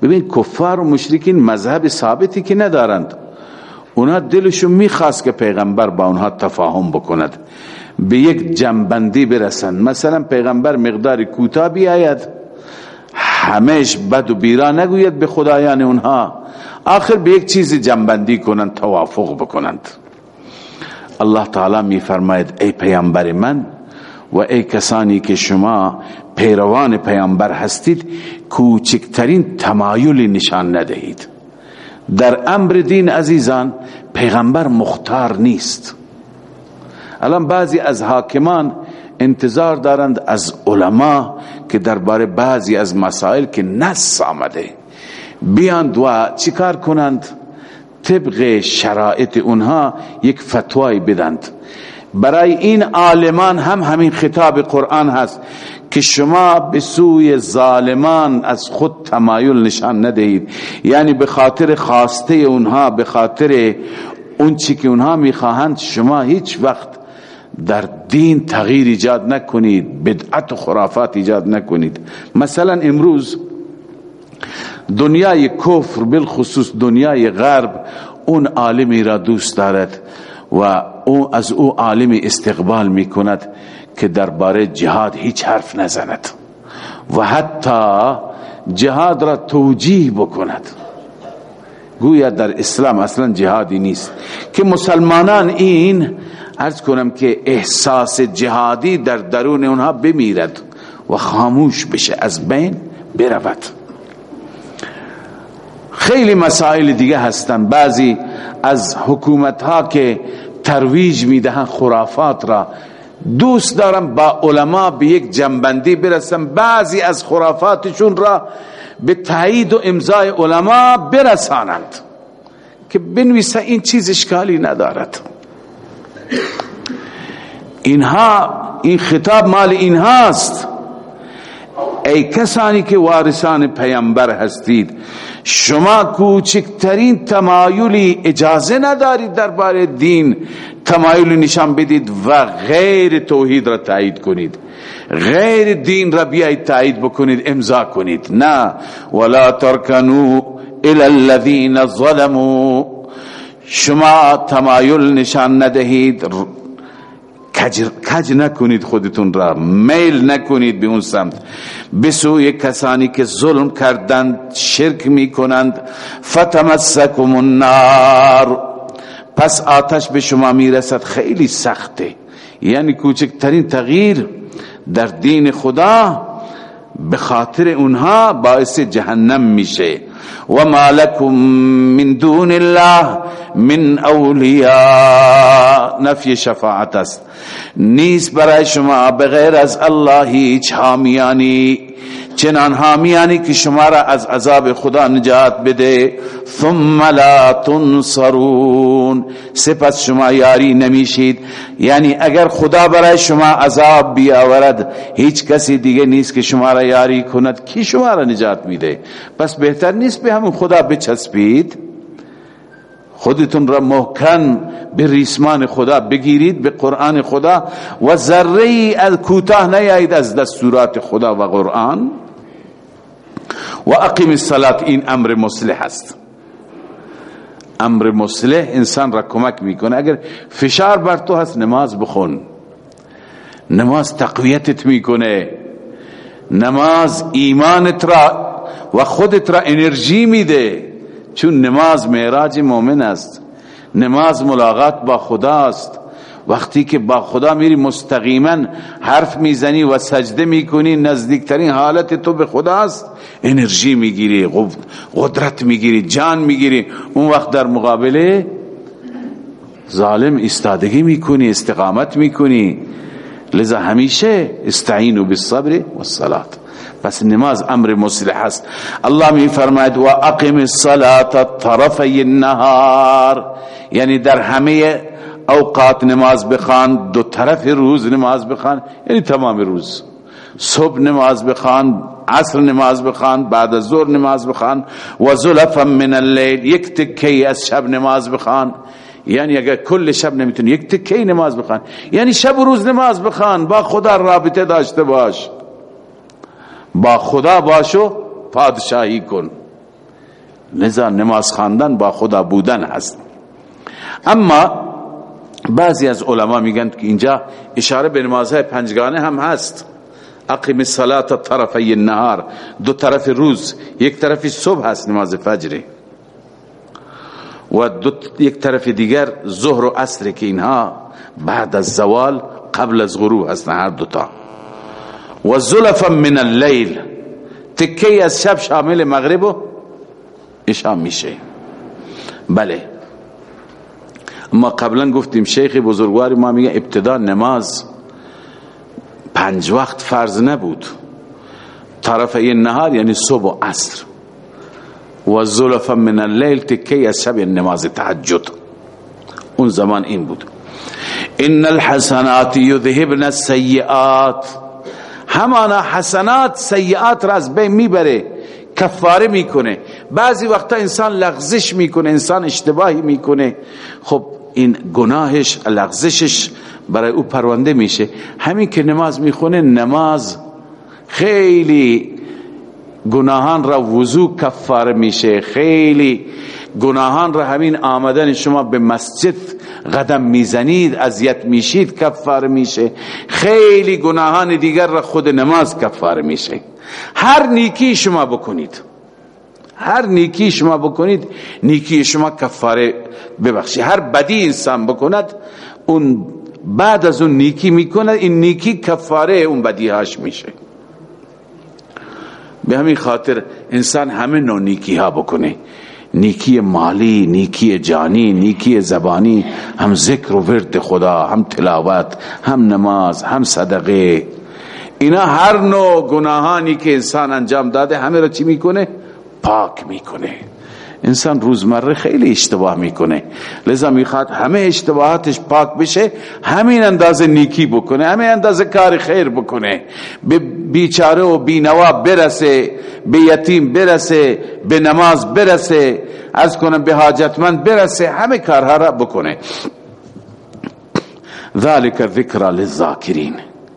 ببین کفار و مشرکین مذهب ثابتی که ندارند. اونا دلشون می‌خواست که پیغمبر با اونها تفاهم بکند به یک جنبندی برسند. مثلا پیغمبر مقدار کوتاه بیاید. همش بد و بیرا نگوید به خدایان اونها. آخر به یک چیز جنبندی کنند توافق بکنند. الله تعالی می فرماید ای پیامبر من و ای کسانی که شما پیروان پیامبر هستید کوچکترین تمایل نشان ندهید. در امر دین عزیزان پیغمبر مختار نیست. الان بعضی از حاکمان انتظار دارند از علما که درباره بعضی از مسائل که نص آمده. بیاند و چیکار کنند؟ طبق شرایط اونها یک فتوای بدند. برای این عالمان هم همین خطاب قرآن هست که شما به سوی ظالمان از خود تمایل نشان ندهید. یعنی به خاطر خواسته اونها به خاطر اون چی که اونها می‌خواهند شما هیچ وقت در دین تغییر ایجاد نکنید بدعت و خرافات ایجاد نکنید. مثلا امروز دنیای کفر بالخصوص دنیای غرب اون عالمی را دوست دارد و او از او عالمی استقبال می کند که درباره جهاد هیچ حرف نزند و حتی جهاد را توجیه بکند. گویا در اسلام اصلا جهادی نیست. که مسلمانان این ارز کنم که احساس جهادی در درون اونها بمیرد و خاموش بشه از بین برود. خیلی مسائل دیگه هستن. بعضی از حکومت ها که ترویج می‌دهن خرافات را. دوست دارم با علما به یک جنبندی برسم. بعضی از خرافاتشون را به تایید و امضای علما برسانند. که بنویسه این چیز اشکالی ندارد. اینها این خطاب مال اینهاست. ای کسانی که وارثان پیامبر هستید شما کوچکترین تمایلی اجازه ندارید درباره دین تمایل نشان بدید و غیر توحید را تایید کنید. غیر دین را بیایید تایید بکنید امضا کنید. نه. ولا ترکنو الى الذين ظلموا. شما تمایل نشان ندهید.
کج, نکنید خودتون را میل نکنید به اون سمت. بسوی کسانی که ظلم کردند شرک می‌کنند. فتمسکم النار. پس آتش به شما می‌رسد خیلی سخته. یعنی کوچکترین تغییر در دین خدا به خاطر اونها باعث جهنم میشه. و ما لكم من دون الله من اولیاء. نفی شفاعت است. نیست برای شما بغیر از الله هیچ حامیانی. چنان حامیانی که شما را از عذاب خدا نجات بده ثم لا تنصرون. سپس شما یاری نمیشید. یعنی اگر خدا برای شما عذاب بیاورد هیچ کسی دیگه نیست که شما را یاری کند کی شما را نجات میده؟ پس بهتر نیست به همون خدا بچسبید. خودتون را محکم به ریسمان خدا بگیرید به قرآن خدا. و ذره از کوتاه نیایید از دستورات خدا و قرآن. و اقیم الصلات این امر مصلح است. امر مصلح انسان را کمک می‌کنه. اگر فشار بر تو هست نماز بخون. نماز تقویتت می‌کنه. نماز ایمانت را و خودت را انرژی میده. چون نماز معراج مؤمن است. نماز ملاقات با خداست. وقتی که با خدا میری مستقیما حرف می‌زنی و سجده می‌کنی نزدیکترین حالت تو به خداست انرژی می‌گیری قدرت می‌گیری جان می‌گیری. اون وقت در مقابله ظالم استادگی می‌کنی استقامت می‌کنی. لذا همیشه استعینوا بالصبر والصلاه پس نماز امر مصلح است. الله می فرماید و اقم الصلاه طرفی النهار. یعنی در همه اوقات نماز بخوان دو طرف روز نماز بخوان یعنی تمام روز. صبح نماز بخوان عصر نماز بخوان بعد از ظهر نماز بخوان و زلفا من اللیل یک تکی از شب نماز بخوان. یعنی اگر کل شب نمی‌تونی یک تکی نماز بخوان. یعنی شب و روز نماز بخوان با خدا رابطه داشته باش. با خدا باشو پادشاهی کن. لذا نماز خواندن با خدا بودن هست. اما بعضی از علما میگن که اینجا اشاره به نمازهای پنجگانه هم هست. اقیم الصلاة طرفی النهار. دو طرف روز یک طرف صبح هست نماز فجر. و دو یک طرف دیگر ظهر و عصر که اینها بعد از زوال قبل از غروب هستن هر دوتا و زلفا من اللیل. تکی از شب شامل مغرب و میشه. بله. ما قبلا گفتیم شیخ بزرگوار ما میگه ابتدا نماز پنج وقت فرض نبود. طرفه نهار یعنی صبح و عصر. و زلفا من اللیل تکی از شب نماز تحجد. اون زمان این بود. ان الحسنات یذهبن السیئات. همانا حسنات سیئات را از بین می‌بره کفاره می‌کنه. بعضی وقتا انسان لغزش می‌کنه انسان اشتباهی می‌کنه. خب این گناهش لغزشش برای او پرونده میشه. همین که نماز می‌خونه نماز خیلی گناهان را وضو کفاره میشه. خیلی گناهان را همین آمدن شما به مسجد قدم می‌زنید اذیت میشید کفاره میشه. خیلی گناهان دیگر را خود نماز کفاره میشه. هر نیکی شما بکنید. هر نیکی شما بکنید نیکی شما کفاره ببخشید. هر بدی انسان بکند اون بعد از اون نیکی می‌کند این نیکی کفاره اون بدی هاش میشه. به همین خاطر انسان همه نوع نیکی ها بکنه. نیکی مالی نیکی جانی نیکی زبانی هم ذکر و ورد خدا هم تلاوت هم نماز هم صدقه. اینا هر نوع گناهانی که انسان انجام داده همه را چی می‌کنه؟ پاک می‌کنه. انسان روزمره خیلی اشتباه می‌کنه. لذا می‌خواد همه اشتباهاتش پاک بشه همین اندازه نیکی بکنه همین اندازه کار خیر بکنه. به بیچاره و بینوا برسه به یتیم برسه به نماز برسه از کنم به حاجتمند برسه همه کارها را بکنه. ذالک ذکر للذاکرین.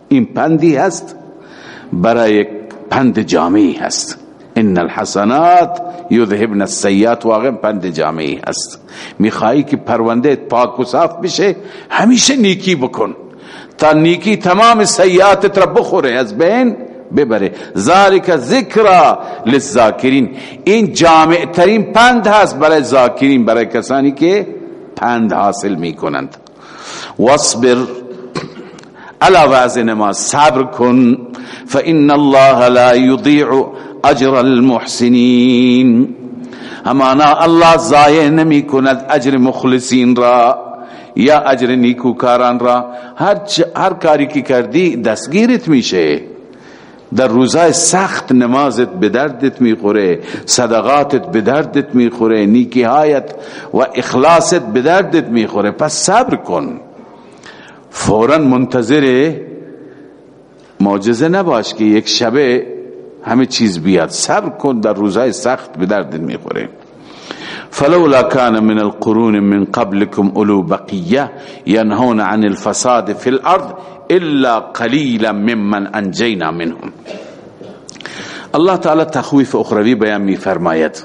این پندی هست برای پند جامعی هست. ان الحسنات یذهبن السیئات واقعا پند جامعی هست میخوایی که پرونده پاک و صاف بشه همیشه نیکی بکن. تا نیکی تمام سیئات را بخوره از بین ببره. ذالک ذکر للذاکرین. این جامع ترین پند هست برای ذاکرین برای کسانی که پند حاصل می کنند واصبر علا وزن نماز صبر کن. فإن الله لا يضيع اجر المحسنین. همانا الله ضایع نمی کند اجر مخلصین را یا اجر نیکوکاران را. هر, هر کاری که کردی دستگیرت میشه. در روزای سخت نمازت به دردت می‌خوره صدقاتت به دردت می‌خوره نیکیهایت و اخلاصت به دردت می‌خوره. پس صبر کن. فورا منتظر معجزه نباش که یک شبه همه چیز بیاد. صبر کن در روزهای سخت به دردت می‌خوره. فلولا كان من القرون من قبلكم اولو بقيه ينهون عن الفساد في الارض الا قليلا ممن انجينا منهم. الله تعالی تخویف اخروی بیان می فرماید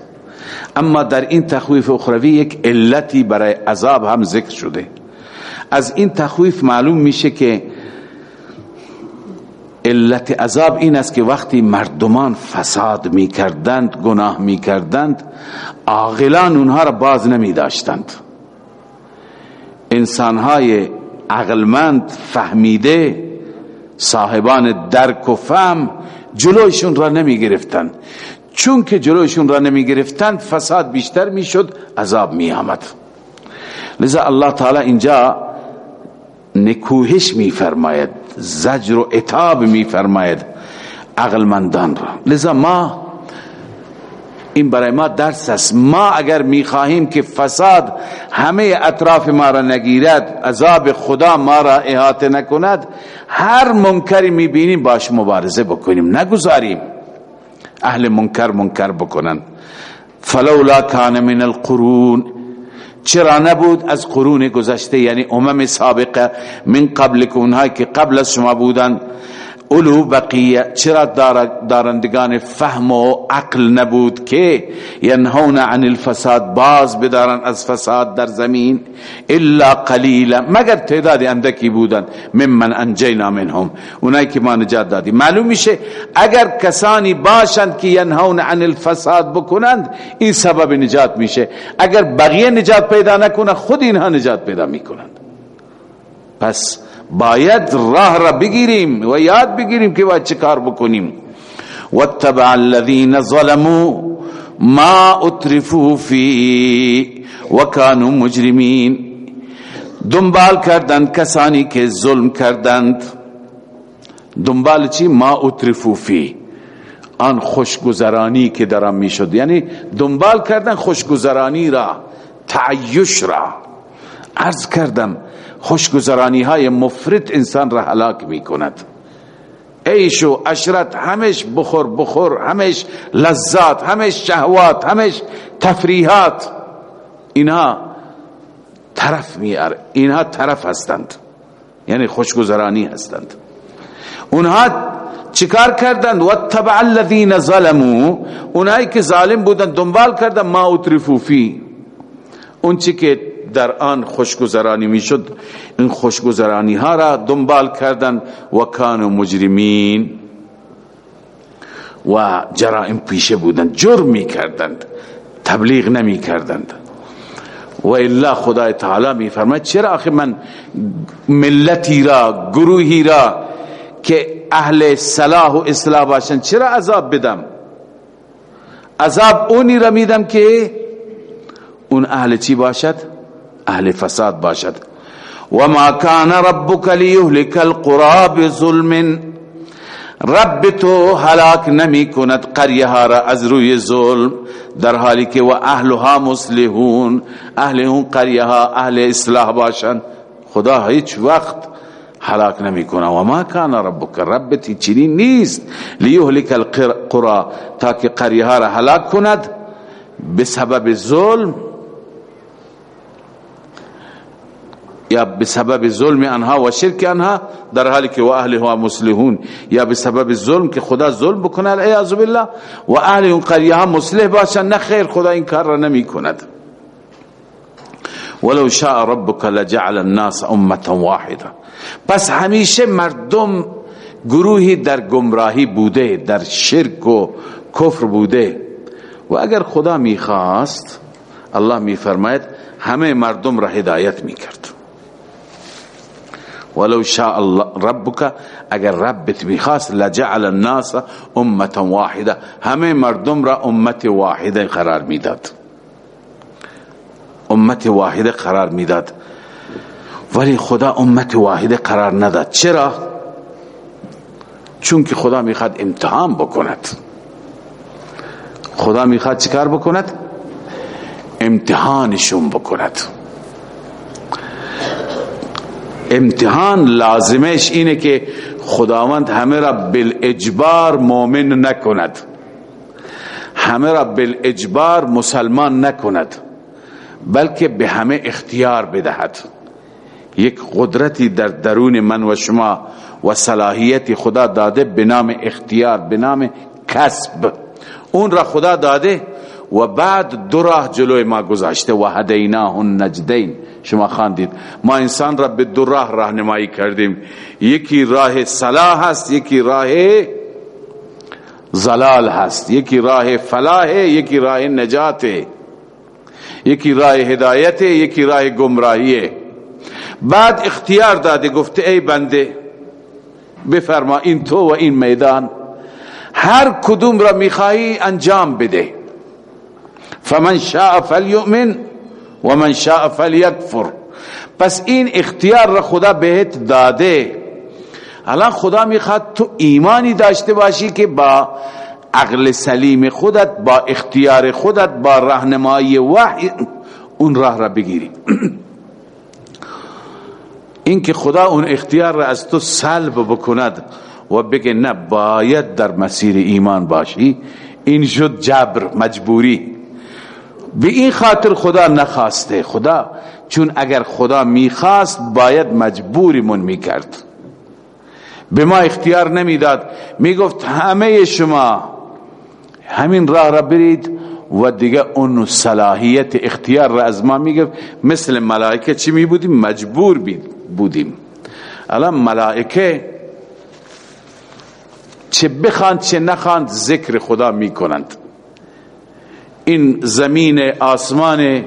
اما در این تخویف اخروی یک علتی برای عذاب هم ذکر شده. از این تخویف معلوم میشه که علت عذاب این است که وقتی مردمان فساد می کردند گناه می کردند عاقلان اونها را باز نمی داشتند انسانهای عقلمند فهمیده صاحبان درک و فهم جلوشون را نمی گرفتند چون که جلوشون را نمی گرفتند فساد بیشتر می شد عذاب می آمد لذا الله تعالی اینجا نکوهش می فرماید زجر و اتاب می فرماید عقلمندان را. لذا ما این برای ما درس است. ما اگر می خواهیم که فساد همه اطراف ما را نگیرد عذاب خدا ما را احاطه نکند هر منکری می بینیم باش مبارزه بکنیم. نگذاریم اهل منکر منکر بکنن. فلولا کان من القرون. چرا نبود؟ از قرون گذشته یعنی امم سابقه من قبل که که قبل از شما بودن اولو بقیه چرا دارندگان فهم و عقل نبود که ینهون عن الفساد؟ باز بدارن از فساد در زمین الا قلیلا. مگر تعداد اندکی بودن؟ ممن انجینا منهم. اونایی که ما نجات دادی معلوم میشه اگر کسانی باشند که ینهون عن الفساد بکنند این سبب نجات میشه. اگر بقیه نجات پیدا نکنه خود اینها نجات پیدا می‌کنند. پس باید راه را بگیریم و یاد بگیریم که باید چه کار بکنیم. واتبع الذين ظلموا ما اترفوا فی و كانوا مجرمین. دنبال کردند کسانی که ظلم کردند. دنبال چی؟ ما اترفوا فی. آن خوشگذرانی که درم می‌شد. یعنی دنبال کردن خوشگذرانی را تعیش را. عرض کردم خوشگذرانی های مفرد انسان را هلاک می کند عیش و اشرت همش بخور بخور همش لذات همش شهوات همش تفریحات. اینها طرف میار اینها طرف هستند. یعنی خوشگذرانی هستند. اونها چیکار کردند؟ و تبع الذین ظلموا. اونایی که ظالم بودند دنبال کردند ما اترفو فی. اون چی که در آن خوشگذرانی می‌شد. این خوشگذرانی ها را دنبال کردند و کان مجرمین و جرائم پیشه بودند جرم می کردند تبلیغ نمی کردند و الا خدای تعالی می فرماید چرا آخه من ملتی را گروهی را که اهل صلاح و اصلاح باشند چرا عذاب بدم؟ عذاب اونی را میدم که اون اهل چی باشد؟ اهل فساد باشد. و ما کان ربک لیهلک القرى بظلم. رب تو هلاک نمی کند قریه را از روی ظلم در حالی که و اهلها مصلحون. اهل اون قریه ها اهل اصلاح باشند خدا هیچ وقت هلاک نمی کنه. و ما کان ربک ربتی چنین نیست. لیهلک القرى تا که قریه را هلاک کند بسبب ظلم. یا بسبب ظلم انها و شرک انها در حالی که و اهلها مصلحون یا بسبب ظلم که خدا ظلم بکنه العیاذ بالله. و اهل اون قریه ها مصلح باشن نه خیر خدا این کار را نمی کند. ولو شاء ربك لجعل الناس امه واحده پس همیشه مردم گروهی در گمراهی بوده در شرک و کفر بوده. و اگر خدا می‌خواست الله میفرماید همه مردم را هدایت می‌کرد. ولو شاء الله ربك اگر ربت می‌خواست لجعل الناس امه واحده همه مردم را امت واحده قرار می‌داد. امت واحده قرار می‌داد. ولی خدا امت واحده قرار نداد. چرا؟ چون که خدا می‌خواد امتحان بکند. خدا می‌خواد چیکار بکند؟ امتحانشون بکند. امتحان لازمش اینه که خداوند همه را بالاجبار مؤمن نکند. همه را بالاجبار مسلمان نکند بلکه به همه اختیار بدهد. یک قدرتی در درون من و شما و صلاحیتی خدا داده به نام اختیار به نام کسب. اون را خدا داده و بعد دو راه جلوی ما گذاشته. و هدیناه النجدین. شما خواندید ما انسان را به دو راه راهنمایی کردیم. یکی راه صلاح هست یکی راه زلال هست. یکی راه فلاح یکی راه نجات. یکی راه هدایت یکی راه گمراهی. بعد اختیار داده گفته ای بنده بفرما این تو و این میدان. هر کدوم را می‌خواهی انجام بده. فمن شاء فلیؤمن. و من شاء فلیکفر پس این اختیار را خدا بهت داده. الان خدا می‌خواد تو ایمانی داشته باشی که با عقل سلیم خودت با اختیار خودت با راهنمایی وحی اون راه را بگیری. [CLEARS THROAT] این که خدا اون اختیار را از تو سلب بکند و بگه نه باید در مسیر ایمان باشی این شد جبر مجبوری. به این خاطر خدا نخواسته. خدا چون اگر خدا می‌خواست باید مجبوری من می‌کرد. به ما اختیار نمی‌داد. می‌گفت همه شما همین راه را برید و دیگه اون صلاحیت اختیار را از ما می‌گفت. مثل ملائکه چی می بودیم؟ مجبور بودیم. الان ملائکه چه بخواند چه نخواند ذکر خدا می‌کنند. این زمین آسمان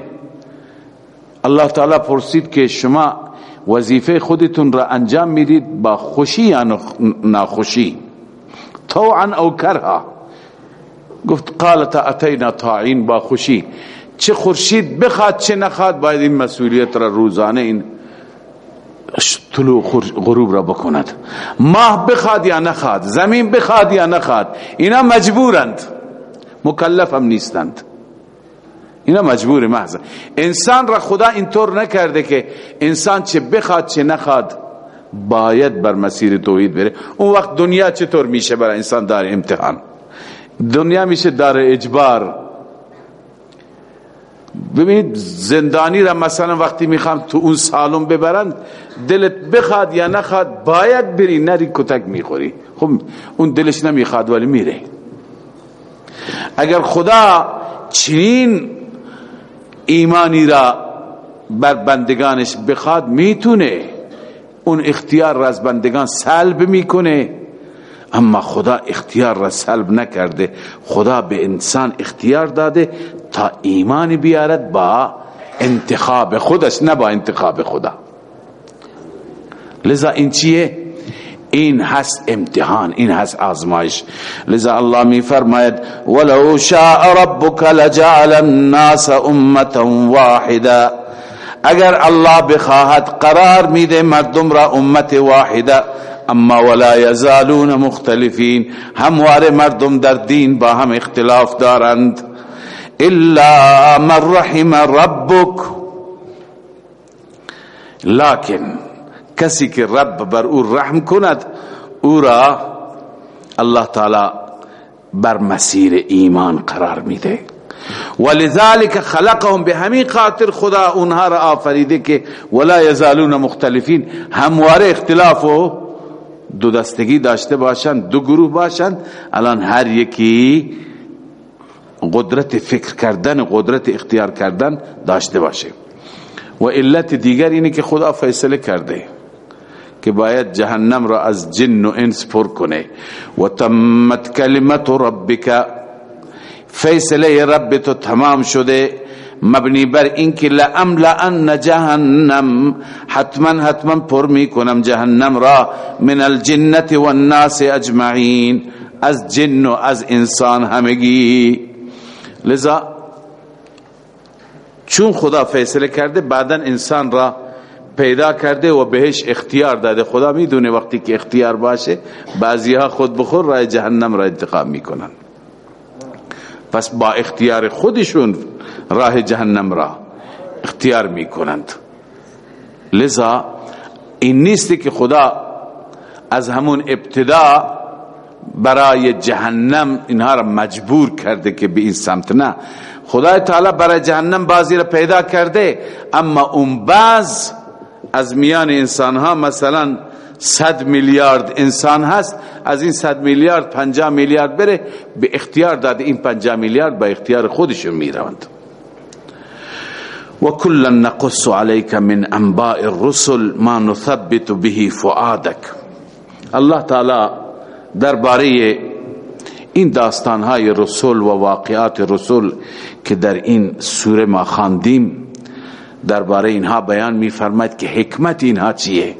الله تعالی پرسید که شما وظیفه خودتون را انجام می‌دید با خوشی یا ناخوشی؟ طوعا او کرها. گفت قالت اتینا طاعین با خوشی. چه خورشید بخواد چه نخواد باید این مسئولیت را روزانه این طلوع غروب را بکند. ماه بخواد یا نخواد زمین بخواد یا نخواد اینا مجبورند. مکلف هم نیستند. اینا مجبور محض. انسان را خدا اینطور نکرده که انسان چه بخواد چه نخواد باید بر مسیر توحید بره. اون وقت دنیا چطور میشه برای انسان دار امتحان؟ دنیا میشه دار اجبار. ببینید زندانی را مثلا وقتی می‌خوام تو اون سالم ببرند دلت بخواد یا نخواد باید بری نری کتک می‌خوری. خب اون دلش نمی‌خواد ولی میره. اگر خدا چنین ایمانی را بر بندگانش بخواد می‌تونه. اون اختیار را از بندگان سلب می‌کنه. اما خدا اختیار را سلب نکرده. خدا به انسان اختیار داده تا ایمان بیارد با انتخاب خودش نه با انتخاب خدا. لذا این چیه؟ این هست امتحان این هست آزمایش. لذا الله می فرماید ولو شاء ربك لجعل الناس امه واحده اگر الله بخواهد قرار میده مردم را امت واحده اما ولا یزالون مختلفین همواره مردم در دین با هم اختلاف دارند. الا من رحم ربک. لكن کسی که رب بر او رحم کند او را الله تعالی بر مسیر ایمان قرار میده. ولذلك خلقهم به همین خاطر خدا اونها را آفریده که ولا یزالون مختلفین. همواره اختلاف و دو دستگی داشته باشند دو گروه باشند. الان هر یکی قدرت فکر کردن قدرت اختیار کردن داشته باشه. و علت دیگر اینه که خدا فیصله کرده. که باید جهنم را از جن و انس پر کنه. و تمت کلمت ربک فیصله رب تو تمام شده. مبنی بر اینکه لان جهنم حتما حتما پر می کنم جهنم را من الجنت والناس اجمعین. از جن و از انسان همگی. لذا چون خدا فیصله کرده بعدا انسان را پیدا کرده و بهش اختیار داده. خدا می‌دونه وقتی که اختیار باشه بعضی ها خود بخور رای جهنم را انتخاب می‌کنن. پس با اختیار خودشون راه جهنم را اختیار می‌کنند. لذا این نیست که خدا از همون ابتدا برای جهنم اینها را مجبور کرده که به این سمت نه. خدای تعالی برای جهنم بازی را پیدا کرده اما اون بعض از میان انسان ها مثلا صد میلیارد انسان هست از این صد میلیارد پنجاه میلیارد بره به اختیار داده این پنجاه میلیارد با اختیار خودشون می‌روند. و کلا نقص عليك من انباء الرسل ما نثبت به فؤادك الله تعالی درباره این داستان های رسول و واقعات رسول که در این سوره ما خواندیم درباره اینها بیان میفرماید که حکمت اینها چیه؟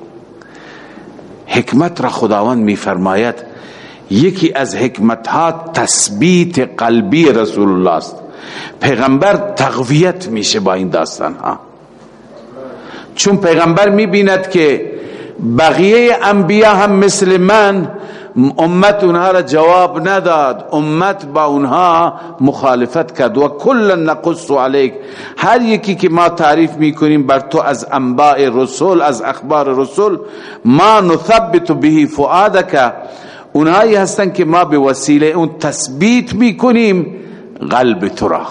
حکمت را خداوند میفرماید یکی از حکمت ها تثبیت قلبی رسول الله است. پیغمبر تقویت میشه با این داستان ها چون پیغمبر می‌بیند که بقیه انبیا هم مثل من امت اونها را جواب نداد. امت با اونها مخالفت کرد. و کل نقص علیک. هر یکی که ما تعریف می‌کنیم بر تو از انباء رسول از اخبار رسول ما نثبت به فؤادک. اونهایی هستن که ما به وسیله اون تثبیت می‌کنیم قلب تو را.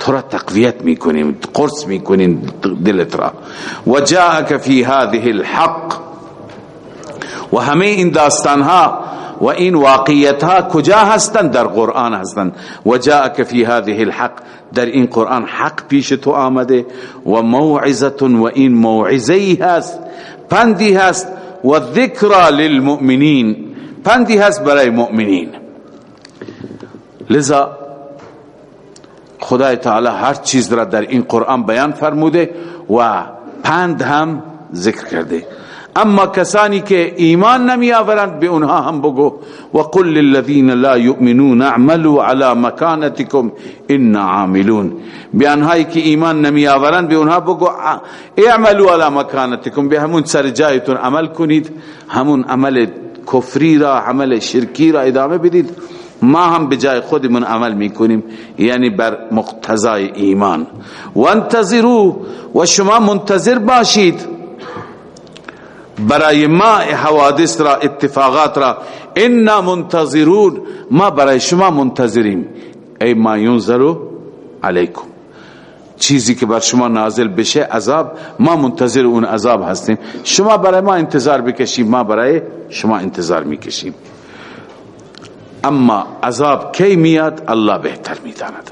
تو را تقویت می‌کنیم قرص می‌کنیم دلت را. و جاءک فی هذه الحق. و همه این داستان ها و این واقعیت ها کجا هستند در قرآن هستند و جاءک فی هذه الحق. در این قرآن حق پیش تو آمده و موعظت و این موعظه هست پندی هست و ذکر للمؤمنین. پندی هست برای مؤمنین. لذا خدای تعالی هر چیز را در این قرآن بیان فرموده و پند هم ذکر کرده. اما کسانی که ایمان نمی آورند به اونها هم بگو و قل للذین لا یؤمنون اعملوا على مکانتکم ان عاملون. بیانهایی که ایمان نمی آورند به اونها بگو اعملوا على مکانتکم به همون سر جایتون عمل کنید همون عمل کفری را عمل شرکی را ادامه بدید. ما هم به جای خودمون عمل می‌کنیم یعنی بر مقتضای ایمان. و انتظروا و شما منتظر باشید. برای ما حوادث را اتفاقات را. انا منتظرون. ما برای شما منتظریم. ای ما ینظرو علیکم. چیزی که بر شما نازل بشه عذاب ما منتظر اون عذاب هستیم. شما برای ما انتظار بکشیم ما برای شما انتظار می‌کشیم. اما عذاب کی میاد؟ الله بهتر می‌داند.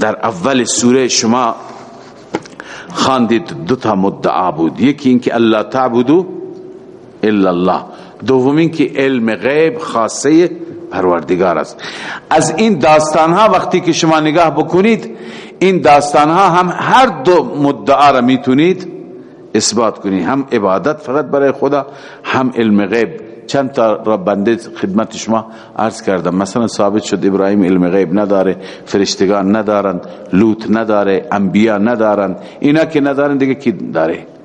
در اول سوره شما خاندید دو تا مدعا بود. یکی اینکه الله تعبدو الا الله. دوم که علم غیب خاصه پروردگار است. از این داستان ها وقتی که شما نگاه بکنید این داستان ها هم هر دو مدعا را می‌تونید اثبات کنید. هم عبادت فقط برای خدا هم علم غیب. چند تا را بنده خدمت شما عرض کردم. مثلا ثابت شد ابراهیم علم غیب نداره فرشتگان ندارند لوط نداره انبیا ندارند. اینا که ندارن دیگه کی داره؟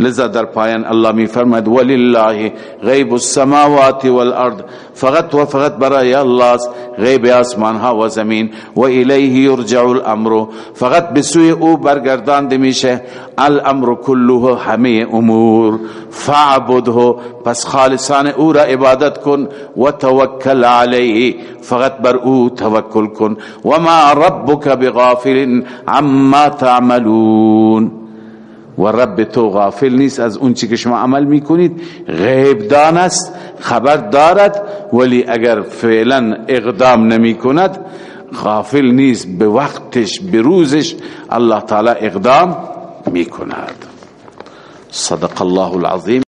لذا در پایان الله می فرماید ولله غیب السماوات والارض. فقط و فقط برای الله غیب آسمان ها و زمین و الیه یرجع الامر. فقط به سوی أو برگردانده میشه الامر كله همه امور. فاعبده پس خالصان أو را عبادت کن و توکل علیه. فقط بر أو توکل کن. و ما ربک بغافل عما تعملون. و رب تو غافل نیست از اون چی که شما عمل می‌کنید. غیب دان است خبر دارد ولی اگر فعلا اقدام نمی کند غافل نیست. به وقتش به روزش الله تعالی اقدام می‌کند. صدق الله العظیم.